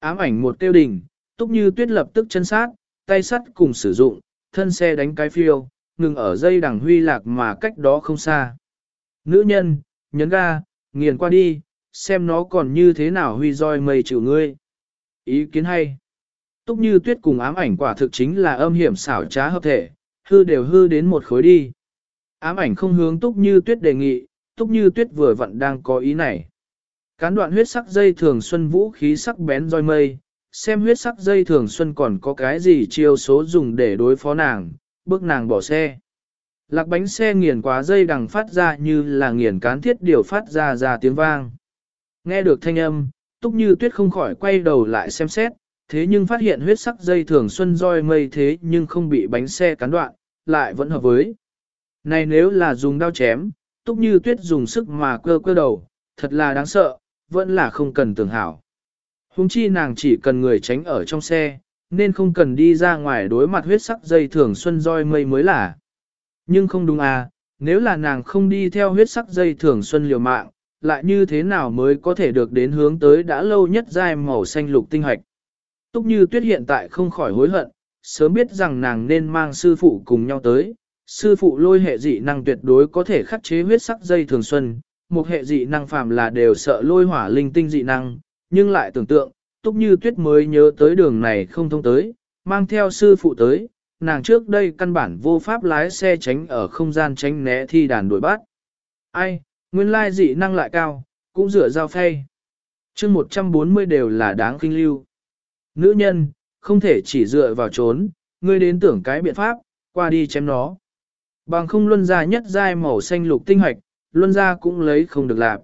Ám ảnh một tiêu đình, túc như tuyết lập tức chân sát, tay sắt cùng sử dụng, thân xe đánh cái phiêu, ngừng ở dây đằng huy lạc mà cách đó không xa. Nữ nhân, nhấn ga, nghiền qua đi, xem nó còn như thế nào huy roi mây chịu ngươi. Ý kiến hay. Túc như tuyết cùng ám ảnh quả thực chính là âm hiểm xảo trá hợp thể, hư đều hư đến một khối đi. Ám ảnh không hướng túc như tuyết đề nghị, túc như tuyết vừa vặn đang có ý này. Cán đoạn huyết sắc dây thường xuân vũ khí sắc bén roi mây, xem huyết sắc dây thường xuân còn có cái gì chiêu số dùng để đối phó nàng, bước nàng bỏ xe. Lạc bánh xe nghiền quá dây đằng phát ra như là nghiền cán thiết điều phát ra ra tiếng vang. Nghe được thanh âm, túc như tuyết không khỏi quay đầu lại xem xét, thế nhưng phát hiện huyết sắc dây thường xuân roi mây thế nhưng không bị bánh xe cán đoạn, lại vẫn hợp với. Này nếu là dùng đao chém, túc như tuyết dùng sức mà cơ cơ đầu, thật là đáng sợ, vẫn là không cần tưởng hảo. Hùng chi nàng chỉ cần người tránh ở trong xe, nên không cần đi ra ngoài đối mặt huyết sắc dây thường xuân roi mây mới là. Nhưng không đúng à, nếu là nàng không đi theo huyết sắc dây thường xuân liều mạng, lại như thế nào mới có thể được đến hướng tới đã lâu nhất giai màu xanh lục tinh hoạch. Túc như tuyết hiện tại không khỏi hối hận, sớm biết rằng nàng nên mang sư phụ cùng nhau tới. Sư phụ lôi hệ dị năng tuyệt đối có thể khắc chế huyết sắc dây thường xuân, một hệ dị năng phàm là đều sợ lôi hỏa linh tinh dị năng, nhưng lại tưởng tượng, túc như tuyết mới nhớ tới đường này không thông tới, mang theo sư phụ tới, nàng trước đây căn bản vô pháp lái xe tránh ở không gian tránh né thi đàn đuổi bắt. Ai, nguyên lai dị năng lại cao, cũng dựa giao phay. chương 140 đều là đáng kinh lưu. Nữ nhân, không thể chỉ dựa vào trốn, ngươi đến tưởng cái biện pháp, qua đi chém nó. Bằng không luân ra nhất giai màu xanh lục tinh hoạch, luân ra cũng lấy không được lạp.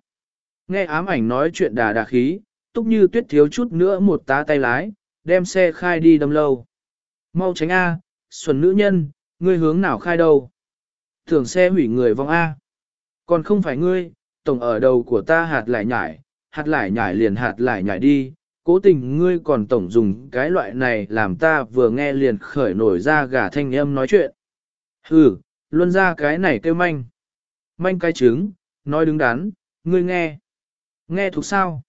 Nghe ám ảnh nói chuyện đà đà khí, túc như tuyết thiếu chút nữa một tá tay lái, đem xe khai đi đâm lâu. Mau tránh A, xuân nữ nhân, ngươi hướng nào khai đâu? Thường xe hủy người vong A. Còn không phải ngươi, tổng ở đầu của ta hạt lại nhải, hạt lại nhải liền hạt lại nhải đi, cố tình ngươi còn tổng dùng cái loại này làm ta vừa nghe liền khởi nổi ra gà thanh âm nói chuyện. Hừ, luôn ra cái này kêu manh. Manh cái trứng, nói đứng đắn, ngươi nghe. Nghe thuộc sao?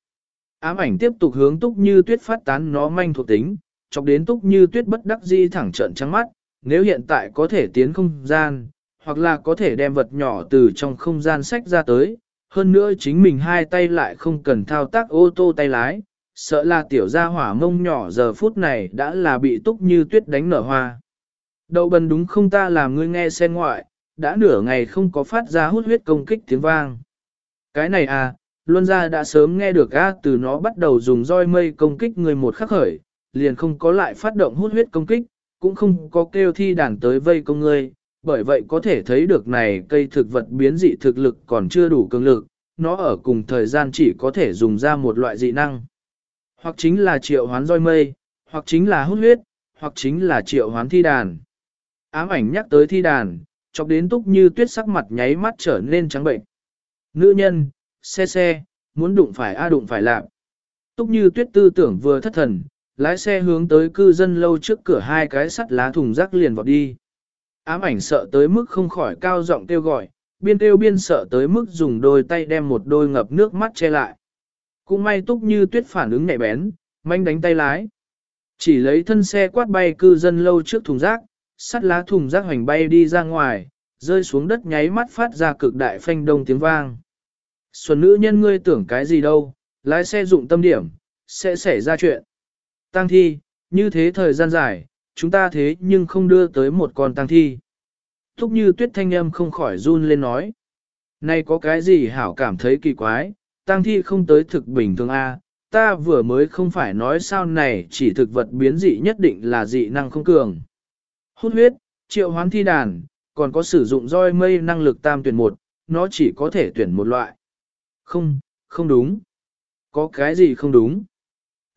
Ám ảnh tiếp tục hướng túc như tuyết phát tán nó manh thuộc tính, chọc đến túc như tuyết bất đắc di thẳng trợn trắng mắt, nếu hiện tại có thể tiến không gian, hoặc là có thể đem vật nhỏ từ trong không gian sách ra tới, hơn nữa chính mình hai tay lại không cần thao tác ô tô tay lái, sợ là tiểu gia hỏa mông nhỏ giờ phút này đã là bị túc như tuyết đánh nở hoa. Đậu bần đúng không ta làm ngươi nghe sen ngoại, đã nửa ngày không có phát ra hút huyết công kích tiếng vang. Cái này à, Luân gia đã sớm nghe được A từ nó bắt đầu dùng roi mây công kích người một khắc khởi, liền không có lại phát động hút huyết công kích, cũng không có kêu thi đàn tới vây công ngươi, bởi vậy có thể thấy được này cây thực vật biến dị thực lực còn chưa đủ cường lực, nó ở cùng thời gian chỉ có thể dùng ra một loại dị năng. Hoặc chính là triệu hoán roi mây, hoặc chính là hút huyết, hoặc chính là triệu hoán thi đàn. Ám ảnh nhắc tới thi đàn, chọc đến túc như tuyết sắc mặt nháy mắt trở nên trắng bệnh. Nữ nhân, xe xe, muốn đụng phải a đụng phải làm. Túc như tuyết tư tưởng vừa thất thần, lái xe hướng tới cư dân lâu trước cửa hai cái sắt lá thùng rác liền vọt đi. Ám ảnh sợ tới mức không khỏi cao giọng kêu gọi, biên kêu biên sợ tới mức dùng đôi tay đem một đôi ngập nước mắt che lại. Cũng may túc như tuyết phản ứng nhạy bén, manh đánh tay lái. Chỉ lấy thân xe quát bay cư dân lâu trước thùng rác, sắt lá thùng rác hoành bay đi ra ngoài, rơi xuống đất nháy mắt phát ra cực đại phanh đông tiếng vang. Xuân nữ nhân ngươi tưởng cái gì đâu, lái xe dụng tâm điểm, sẽ xảy ra chuyện. Tang thi, như thế thời gian dài, chúng ta thế nhưng không đưa tới một con tang thi. Thúc như tuyết thanh âm không khỏi run lên nói. Này có cái gì hảo cảm thấy kỳ quái, tang thi không tới thực bình thường A, ta vừa mới không phải nói sao này chỉ thực vật biến dị nhất định là dị năng không cường. Hút huyết, triệu hoán thi đàn, còn có sử dụng roi mây năng lực tam tuyển một, nó chỉ có thể tuyển một loại. Không, không đúng. Có cái gì không đúng?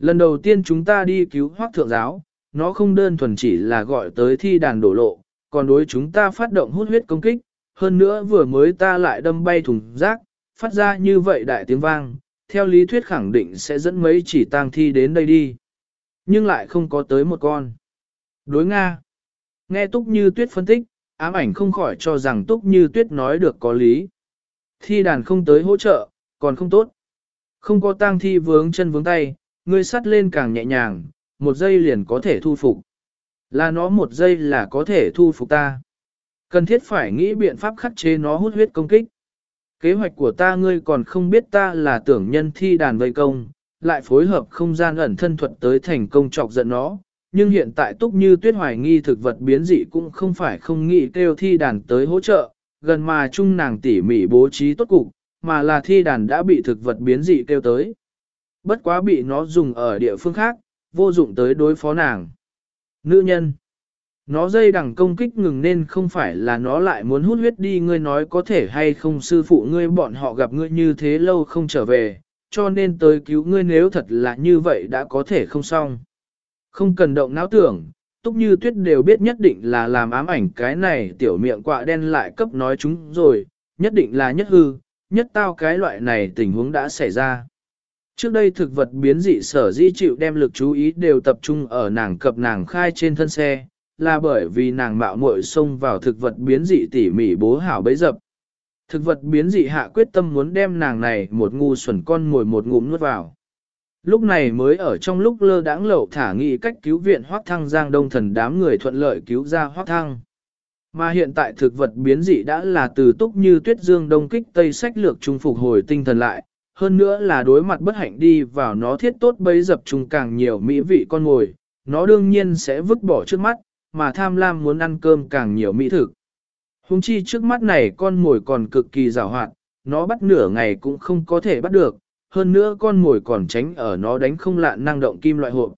Lần đầu tiên chúng ta đi cứu hoác thượng giáo, nó không đơn thuần chỉ là gọi tới thi đàn đổ lộ, còn đối chúng ta phát động hút huyết công kích, hơn nữa vừa mới ta lại đâm bay thùng rác, phát ra như vậy đại tiếng vang, theo lý thuyết khẳng định sẽ dẫn mấy chỉ tang thi đến đây đi. Nhưng lại không có tới một con. Đối Nga. Nghe Túc Như Tuyết phân tích, ám ảnh không khỏi cho rằng Túc Như Tuyết nói được có lý. Thi đàn không tới hỗ trợ, còn không tốt. Không có tang thi vướng chân vướng tay, ngươi sắt lên càng nhẹ nhàng, một giây liền có thể thu phục. Là nó một giây là có thể thu phục ta. Cần thiết phải nghĩ biện pháp khắc chế nó hút huyết công kích. Kế hoạch của ta ngươi còn không biết ta là tưởng nhân thi đàn vây công, lại phối hợp không gian ẩn thân thuật tới thành công chọc giận nó. Nhưng hiện tại túc như tuyết hoài nghi thực vật biến dị cũng không phải không nghĩ kêu thi đàn tới hỗ trợ, gần mà chung nàng tỉ mỉ bố trí tốt cục, mà là thi đàn đã bị thực vật biến dị kêu tới. Bất quá bị nó dùng ở địa phương khác, vô dụng tới đối phó nàng. Nữ nhân. Nó dây đằng công kích ngừng nên không phải là nó lại muốn hút huyết đi ngươi nói có thể hay không sư phụ ngươi bọn họ gặp ngươi như thế lâu không trở về, cho nên tới cứu ngươi nếu thật là như vậy đã có thể không xong. Không cần động não tưởng, túc như tuyết đều biết nhất định là làm ám ảnh cái này tiểu miệng quạ đen lại cấp nói chúng rồi, nhất định là nhất hư, nhất tao cái loại này tình huống đã xảy ra. Trước đây thực vật biến dị sở di chịu đem lực chú ý đều tập trung ở nàng cập nàng khai trên thân xe, là bởi vì nàng mạo muội xông vào thực vật biến dị tỉ mỉ bố hảo bấy dập. Thực vật biến dị hạ quyết tâm muốn đem nàng này một ngu xuẩn con mồi một ngụm nuốt vào. Lúc này mới ở trong lúc lơ đãng lậu thả nghị cách cứu viện hoác thăng giang đông thần đám người thuận lợi cứu ra hoác thăng. Mà hiện tại thực vật biến dị đã là từ túc như tuyết dương đông kích tây sách lược trung phục hồi tinh thần lại, hơn nữa là đối mặt bất hạnh đi vào nó thiết tốt bấy dập trùng càng nhiều mỹ vị con ngồi, nó đương nhiên sẽ vứt bỏ trước mắt, mà tham lam muốn ăn cơm càng nhiều mỹ thực. Hùng chi trước mắt này con mồi còn cực kỳ rào hoạt, nó bắt nửa ngày cũng không có thể bắt được, hơn nữa con mồi còn tránh ở nó đánh không lạn năng động kim loại hộp.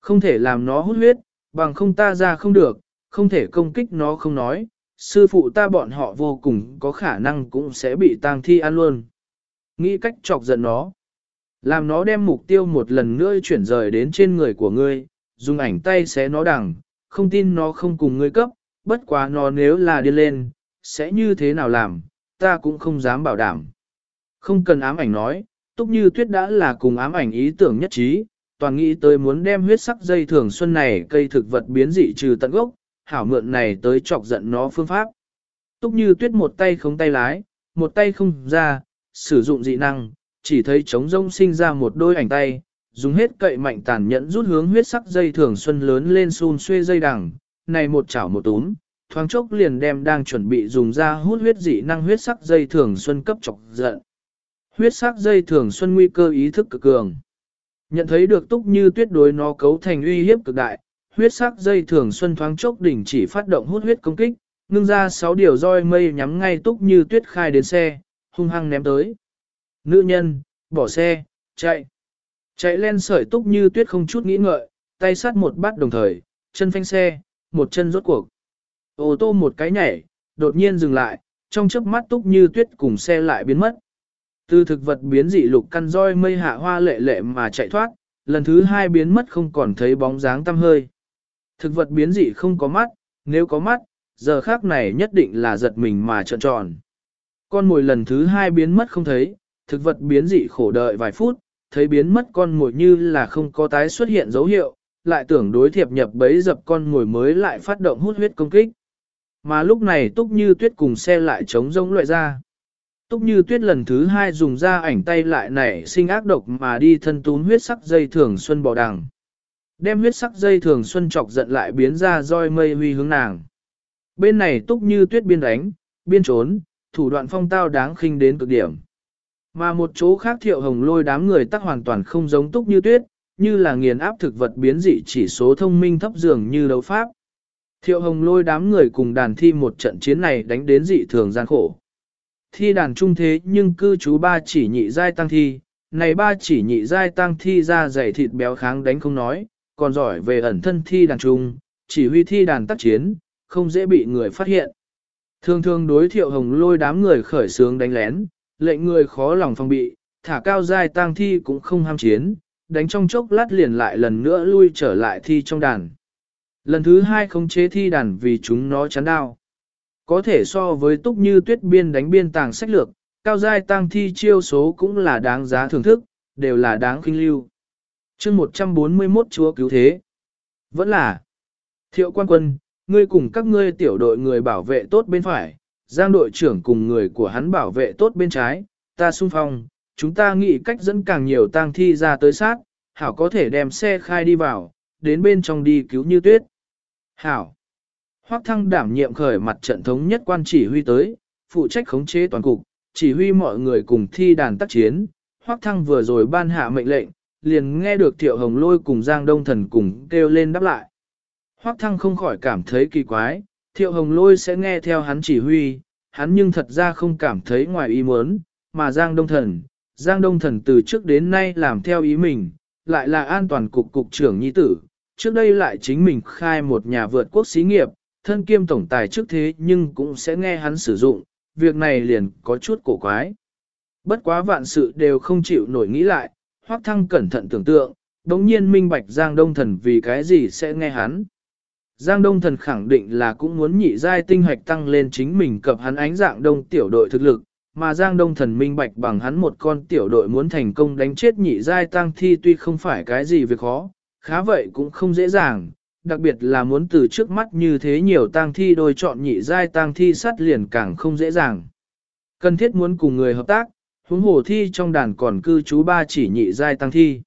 Không thể làm nó hút huyết, bằng không ta ra không được, không thể công kích nó không nói, sư phụ ta bọn họ vô cùng có khả năng cũng sẽ bị tang thi ăn luôn. Nghĩ cách chọc giận nó. Làm nó đem mục tiêu một lần nữa chuyển rời đến trên người của ngươi, dùng ảnh tay xé nó đằng, không tin nó không cùng ngươi cấp, bất quá nó nếu là đi lên, sẽ như thế nào làm, ta cũng không dám bảo đảm. Không cần ám ảnh nói, túc như tuyết đã là cùng ám ảnh ý tưởng nhất trí, toàn nghĩ tới muốn đem huyết sắc dây thường xuân này cây thực vật biến dị trừ tận gốc, hảo mượn này tới chọc giận nó phương pháp. Túc như tuyết một tay không tay lái, một tay không ra, sử dụng dị năng, chỉ thấy trống rông sinh ra một đôi ảnh tay, dùng hết cậy mạnh tàn nhẫn rút hướng huyết sắc dây thường xuân lớn lên xun xuê dây đằng, này một chảo một túm, thoáng chốc liền đem đang chuẩn bị dùng ra hút huyết dị năng huyết sắc dây thường xuân cấp chọc giận. Huyết sắc dây thường xuân nguy cơ ý thức cực cường. Nhận thấy được túc như tuyết đối nó cấu thành uy hiếp cực đại, huyết sắc dây thường xuân thoáng chốc đỉnh chỉ phát động hút huyết công kích, ngưng ra sáu điều roi mây nhắm ngay túc như tuyết khai đến xe, hung hăng ném tới. Nữ nhân, bỏ xe, chạy. Chạy lên sợi túc như tuyết không chút nghĩ ngợi, tay sát một bát đồng thời, chân phanh xe, một chân rốt cuộc. Ô tô một cái nhảy, đột nhiên dừng lại, trong chớp mắt túc như tuyết cùng xe lại biến mất. Từ thực vật biến dị lục căn roi mây hạ hoa lệ lệ mà chạy thoát, lần thứ hai biến mất không còn thấy bóng dáng tăm hơi. Thực vật biến dị không có mắt, nếu có mắt, giờ khác này nhất định là giật mình mà trợn tròn. Con mồi lần thứ hai biến mất không thấy, thực vật biến dị khổ đợi vài phút, thấy biến mất con mồi như là không có tái xuất hiện dấu hiệu, lại tưởng đối thiệp nhập bấy dập con mồi mới lại phát động hút huyết công kích. Mà lúc này túc như tuyết cùng xe lại chống rông loại ra. Túc như tuyết lần thứ hai dùng ra ảnh tay lại nảy sinh ác độc mà đi thân tún huyết sắc dây thường xuân bò đằng. Đem huyết sắc dây thường xuân chọc giận lại biến ra roi mây huy hướng nàng. Bên này túc như tuyết biên đánh, biên trốn, thủ đoạn phong tao đáng khinh đến cực điểm. Mà một chỗ khác thiệu hồng lôi đám người tắc hoàn toàn không giống túc như tuyết, như là nghiền áp thực vật biến dị chỉ số thông minh thấp dường như đấu pháp. Thiệu hồng lôi đám người cùng đàn thi một trận chiến này đánh đến dị thường gian khổ. Thi đàn trung thế nhưng cư chú ba chỉ nhị giai tăng thi, này ba chỉ nhị giai tăng thi ra dày thịt béo kháng đánh không nói, còn giỏi về ẩn thân thi đàn trung, chỉ huy thi đàn tác chiến, không dễ bị người phát hiện. Thường thường đối thiệu hồng lôi đám người khởi sướng đánh lén, lệnh người khó lòng phòng bị, thả cao giai tang thi cũng không ham chiến, đánh trong chốc lát liền lại lần nữa lui trở lại thi trong đàn. Lần thứ hai không chế thi đàn vì chúng nó chán đau. Có thể so với túc như tuyết biên đánh biên tàng sách lược, cao giai tang thi chiêu số cũng là đáng giá thưởng thức, đều là đáng khinh lưu. chương 141 chúa cứu thế. Vẫn là thiệu quan quân, ngươi cùng các ngươi tiểu đội người bảo vệ tốt bên phải, giang đội trưởng cùng người của hắn bảo vệ tốt bên trái, ta xung phong, chúng ta nghĩ cách dẫn càng nhiều tang thi ra tới sát, hảo có thể đem xe khai đi vào, đến bên trong đi cứu như tuyết. Hảo. Hoắc thăng đảm nhiệm khởi mặt trận thống nhất quan chỉ huy tới, phụ trách khống chế toàn cục, chỉ huy mọi người cùng thi đàn tác chiến. Hoắc thăng vừa rồi ban hạ mệnh lệnh, liền nghe được Thiệu Hồng Lôi cùng Giang Đông Thần cùng kêu lên đáp lại. Hoắc thăng không khỏi cảm thấy kỳ quái, Thiệu Hồng Lôi sẽ nghe theo hắn chỉ huy, hắn nhưng thật ra không cảm thấy ngoài ý muốn, mà Giang Đông Thần, Giang Đông Thần từ trước đến nay làm theo ý mình, lại là an toàn cục cục trưởng nhi tử, trước đây lại chính mình khai một nhà vượt quốc xí nghiệp, thân kiêm tổng tài trước thế nhưng cũng sẽ nghe hắn sử dụng, việc này liền có chút cổ quái. Bất quá vạn sự đều không chịu nổi nghĩ lại, hoác thăng cẩn thận tưởng tượng, đống nhiên minh bạch Giang Đông Thần vì cái gì sẽ nghe hắn. Giang Đông Thần khẳng định là cũng muốn nhị giai tinh hoạch tăng lên chính mình cập hắn ánh dạng đông tiểu đội thực lực, mà Giang Đông Thần minh bạch bằng hắn một con tiểu đội muốn thành công đánh chết nhị giai tăng thi tuy không phải cái gì việc khó, khá vậy cũng không dễ dàng, đặc biệt là muốn từ trước mắt như thế nhiều tăng thi đôi chọn nhị giai tăng thi sắt liền càng không dễ dàng. Cần thiết muốn cùng người hợp tác, huống hồ thi trong đàn còn cư trú ba chỉ nhị giai tăng thi.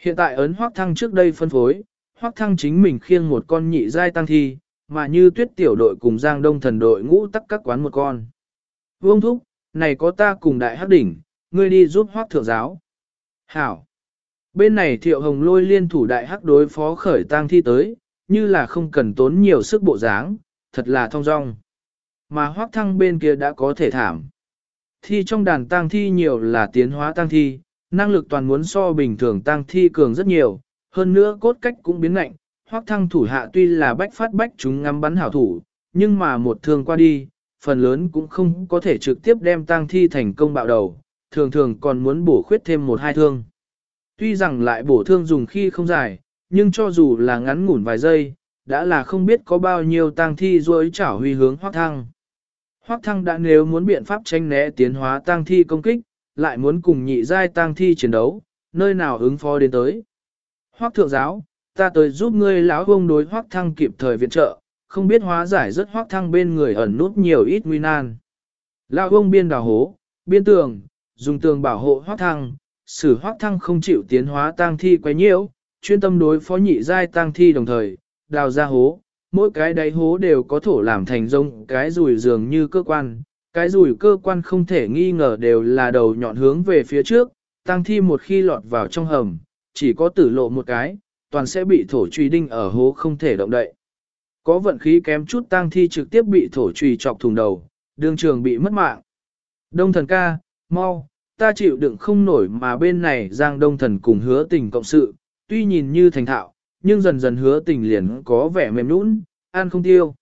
Hiện tại ấn hoác thăng trước đây phân phối, hoác thăng chính mình khiêng một con nhị giai tăng thi, mà như tuyết tiểu đội cùng giang đông thần đội ngũ tắc các quán một con. Vương thúc, này có ta cùng đại hắc đỉnh, ngươi đi giúp hoác thượng giáo. Hảo. Bên này thiệu hồng lôi liên thủ đại hắc đối phó khởi tang thi tới, như là không cần tốn nhiều sức bộ dáng, thật là thong dong. Mà hoác thăng bên kia đã có thể thảm. Thi trong đàn tang thi nhiều là tiến hóa tang thi, năng lực toàn muốn so bình thường tang thi cường rất nhiều, hơn nữa cốt cách cũng biến lạnh, Hoác thăng thủ hạ tuy là bách phát bách chúng ngắm bắn hảo thủ, nhưng mà một thương qua đi, phần lớn cũng không có thể trực tiếp đem tang thi thành công bạo đầu, thường thường còn muốn bổ khuyết thêm một hai thương. Tuy rằng lại bổ thương dùng khi không dài, nhưng cho dù là ngắn ngủn vài giây, đã là không biết có bao nhiêu tang thi rối chảo huy hướng hoác thăng. Hoác thăng đã nếu muốn biện pháp tranh né tiến hóa tang thi công kích, lại muốn cùng nhị giai tang thi chiến đấu, nơi nào ứng phó đến tới. Hoác thượng giáo, ta tới giúp ngươi lão ông đối hoác thăng kịp thời viện trợ, không biết hóa giải rất hoác thăng bên người ẩn nút nhiều ít nguy nan. Lão ông biên đào hố, biên tường, dùng tường bảo hộ hoác thăng, sử hoác thăng không chịu tiến hóa tang thi quấy nhiễu, chuyên tâm đối phó nhị giai tang thi đồng thời, đào ra hố, mỗi cái đáy hố đều có thổ làm thành rông cái rùi dường như cơ quan, cái rùi cơ quan không thể nghi ngờ đều là đầu nhọn hướng về phía trước, tang thi một khi lọt vào trong hầm, chỉ có tử lộ một cái, toàn sẽ bị thổ truy đinh ở hố không thể động đậy. Có vận khí kém chút tang thi trực tiếp bị thổ truy chọc thùng đầu, đường trường bị mất mạng. Đông thần ca, mau, ta chịu đựng không nổi mà bên này Giang Đông Thần cùng hứa tình cộng sự, tuy nhìn như thành thạo, nhưng dần dần hứa tình liền có vẻ mềm nũng, ăn không tiêu.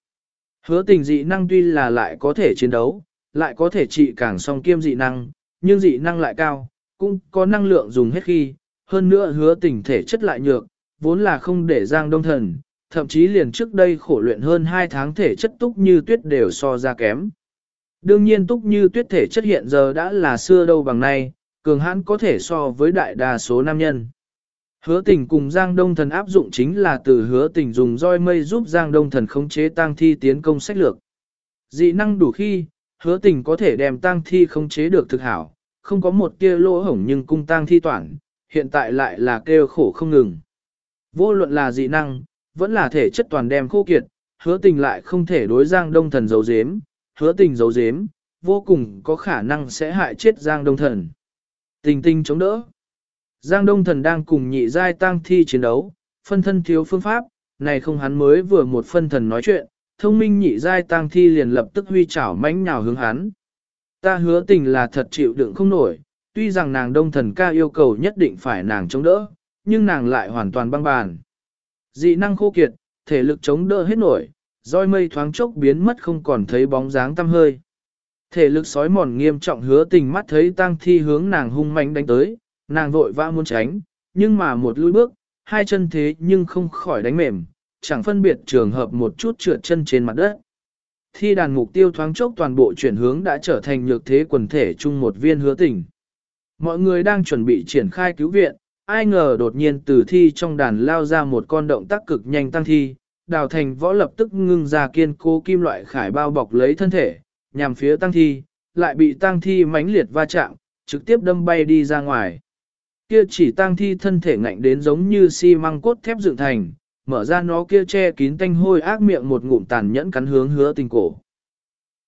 Hứa tình dị năng tuy là lại có thể chiến đấu, lại có thể trị càng song kiêm dị năng, nhưng dị năng lại cao, cũng có năng lượng dùng hết khi, hơn nữa hứa tình thể chất lại nhược, vốn là không để giang đông thần, thậm chí liền trước đây khổ luyện hơn 2 tháng thể chất túc như tuyết đều so ra kém. Đương nhiên túc như tuyết thể chất hiện giờ đã là xưa đâu bằng nay, cường hãn có thể so với đại đa số nam nhân. Hứa tình cùng Giang Đông Thần áp dụng chính là từ hứa tình dùng roi mây giúp Giang Đông Thần khống chế Tang thi tiến công sách lược. Dị năng đủ khi, hứa tình có thể đem Tang thi khống chế được thực hảo, không có một tia lỗ hổng nhưng cung Tang thi toàn hiện tại lại là kêu khổ không ngừng. Vô luận là dị năng, vẫn là thể chất toàn đem khô kiệt, hứa tình lại không thể đối Giang Đông Thần giấu giếm, hứa tình giấu giếm, vô cùng có khả năng sẽ hại chết Giang Đông Thần. Tình tình chống đỡ. Giang Đông Thần đang cùng nhị giai tăng thi chiến đấu, phân thân thiếu phương pháp, này không hắn mới vừa một phân thần nói chuyện, thông minh nhị giai tăng thi liền lập tức huy chảo mãnh nhào hướng hắn. Ta hứa tình là thật chịu đựng không nổi, tuy rằng nàng Đông Thần ca yêu cầu nhất định phải nàng chống đỡ, nhưng nàng lại hoàn toàn băng bàn. Dị năng khô kiệt, thể lực chống đỡ hết nổi, roi mây thoáng chốc biến mất không còn thấy bóng dáng tăm hơi. Thể lực sói mòn nghiêm trọng hứa tình mắt thấy tang thi hướng nàng hung mạnh đánh tới, nàng vội vã muốn tránh, nhưng mà một lùi bước, hai chân thế nhưng không khỏi đánh mềm, chẳng phân biệt trường hợp một chút trượt chân trên mặt đất. Thi đàn mục tiêu thoáng chốc toàn bộ chuyển hướng đã trở thành nhược thế quần thể chung một viên hứa tình. Mọi người đang chuẩn bị triển khai cứu viện, ai ngờ đột nhiên từ thi trong đàn lao ra một con động tác cực nhanh tăng thi, đào thành võ lập tức ngưng ra kiên cố kim loại khải bao bọc lấy thân thể, nhằm phía tăng thi, lại bị tăng thi mãnh liệt va chạm, trực tiếp đâm bay đi ra ngoài. Kia chỉ tăng thi thân thể ngạnh đến giống như xi măng cốt thép dựng thành, mở ra nó kia che kín tanh hôi ác miệng một ngụm tàn nhẫn cắn hướng hứa tình cổ,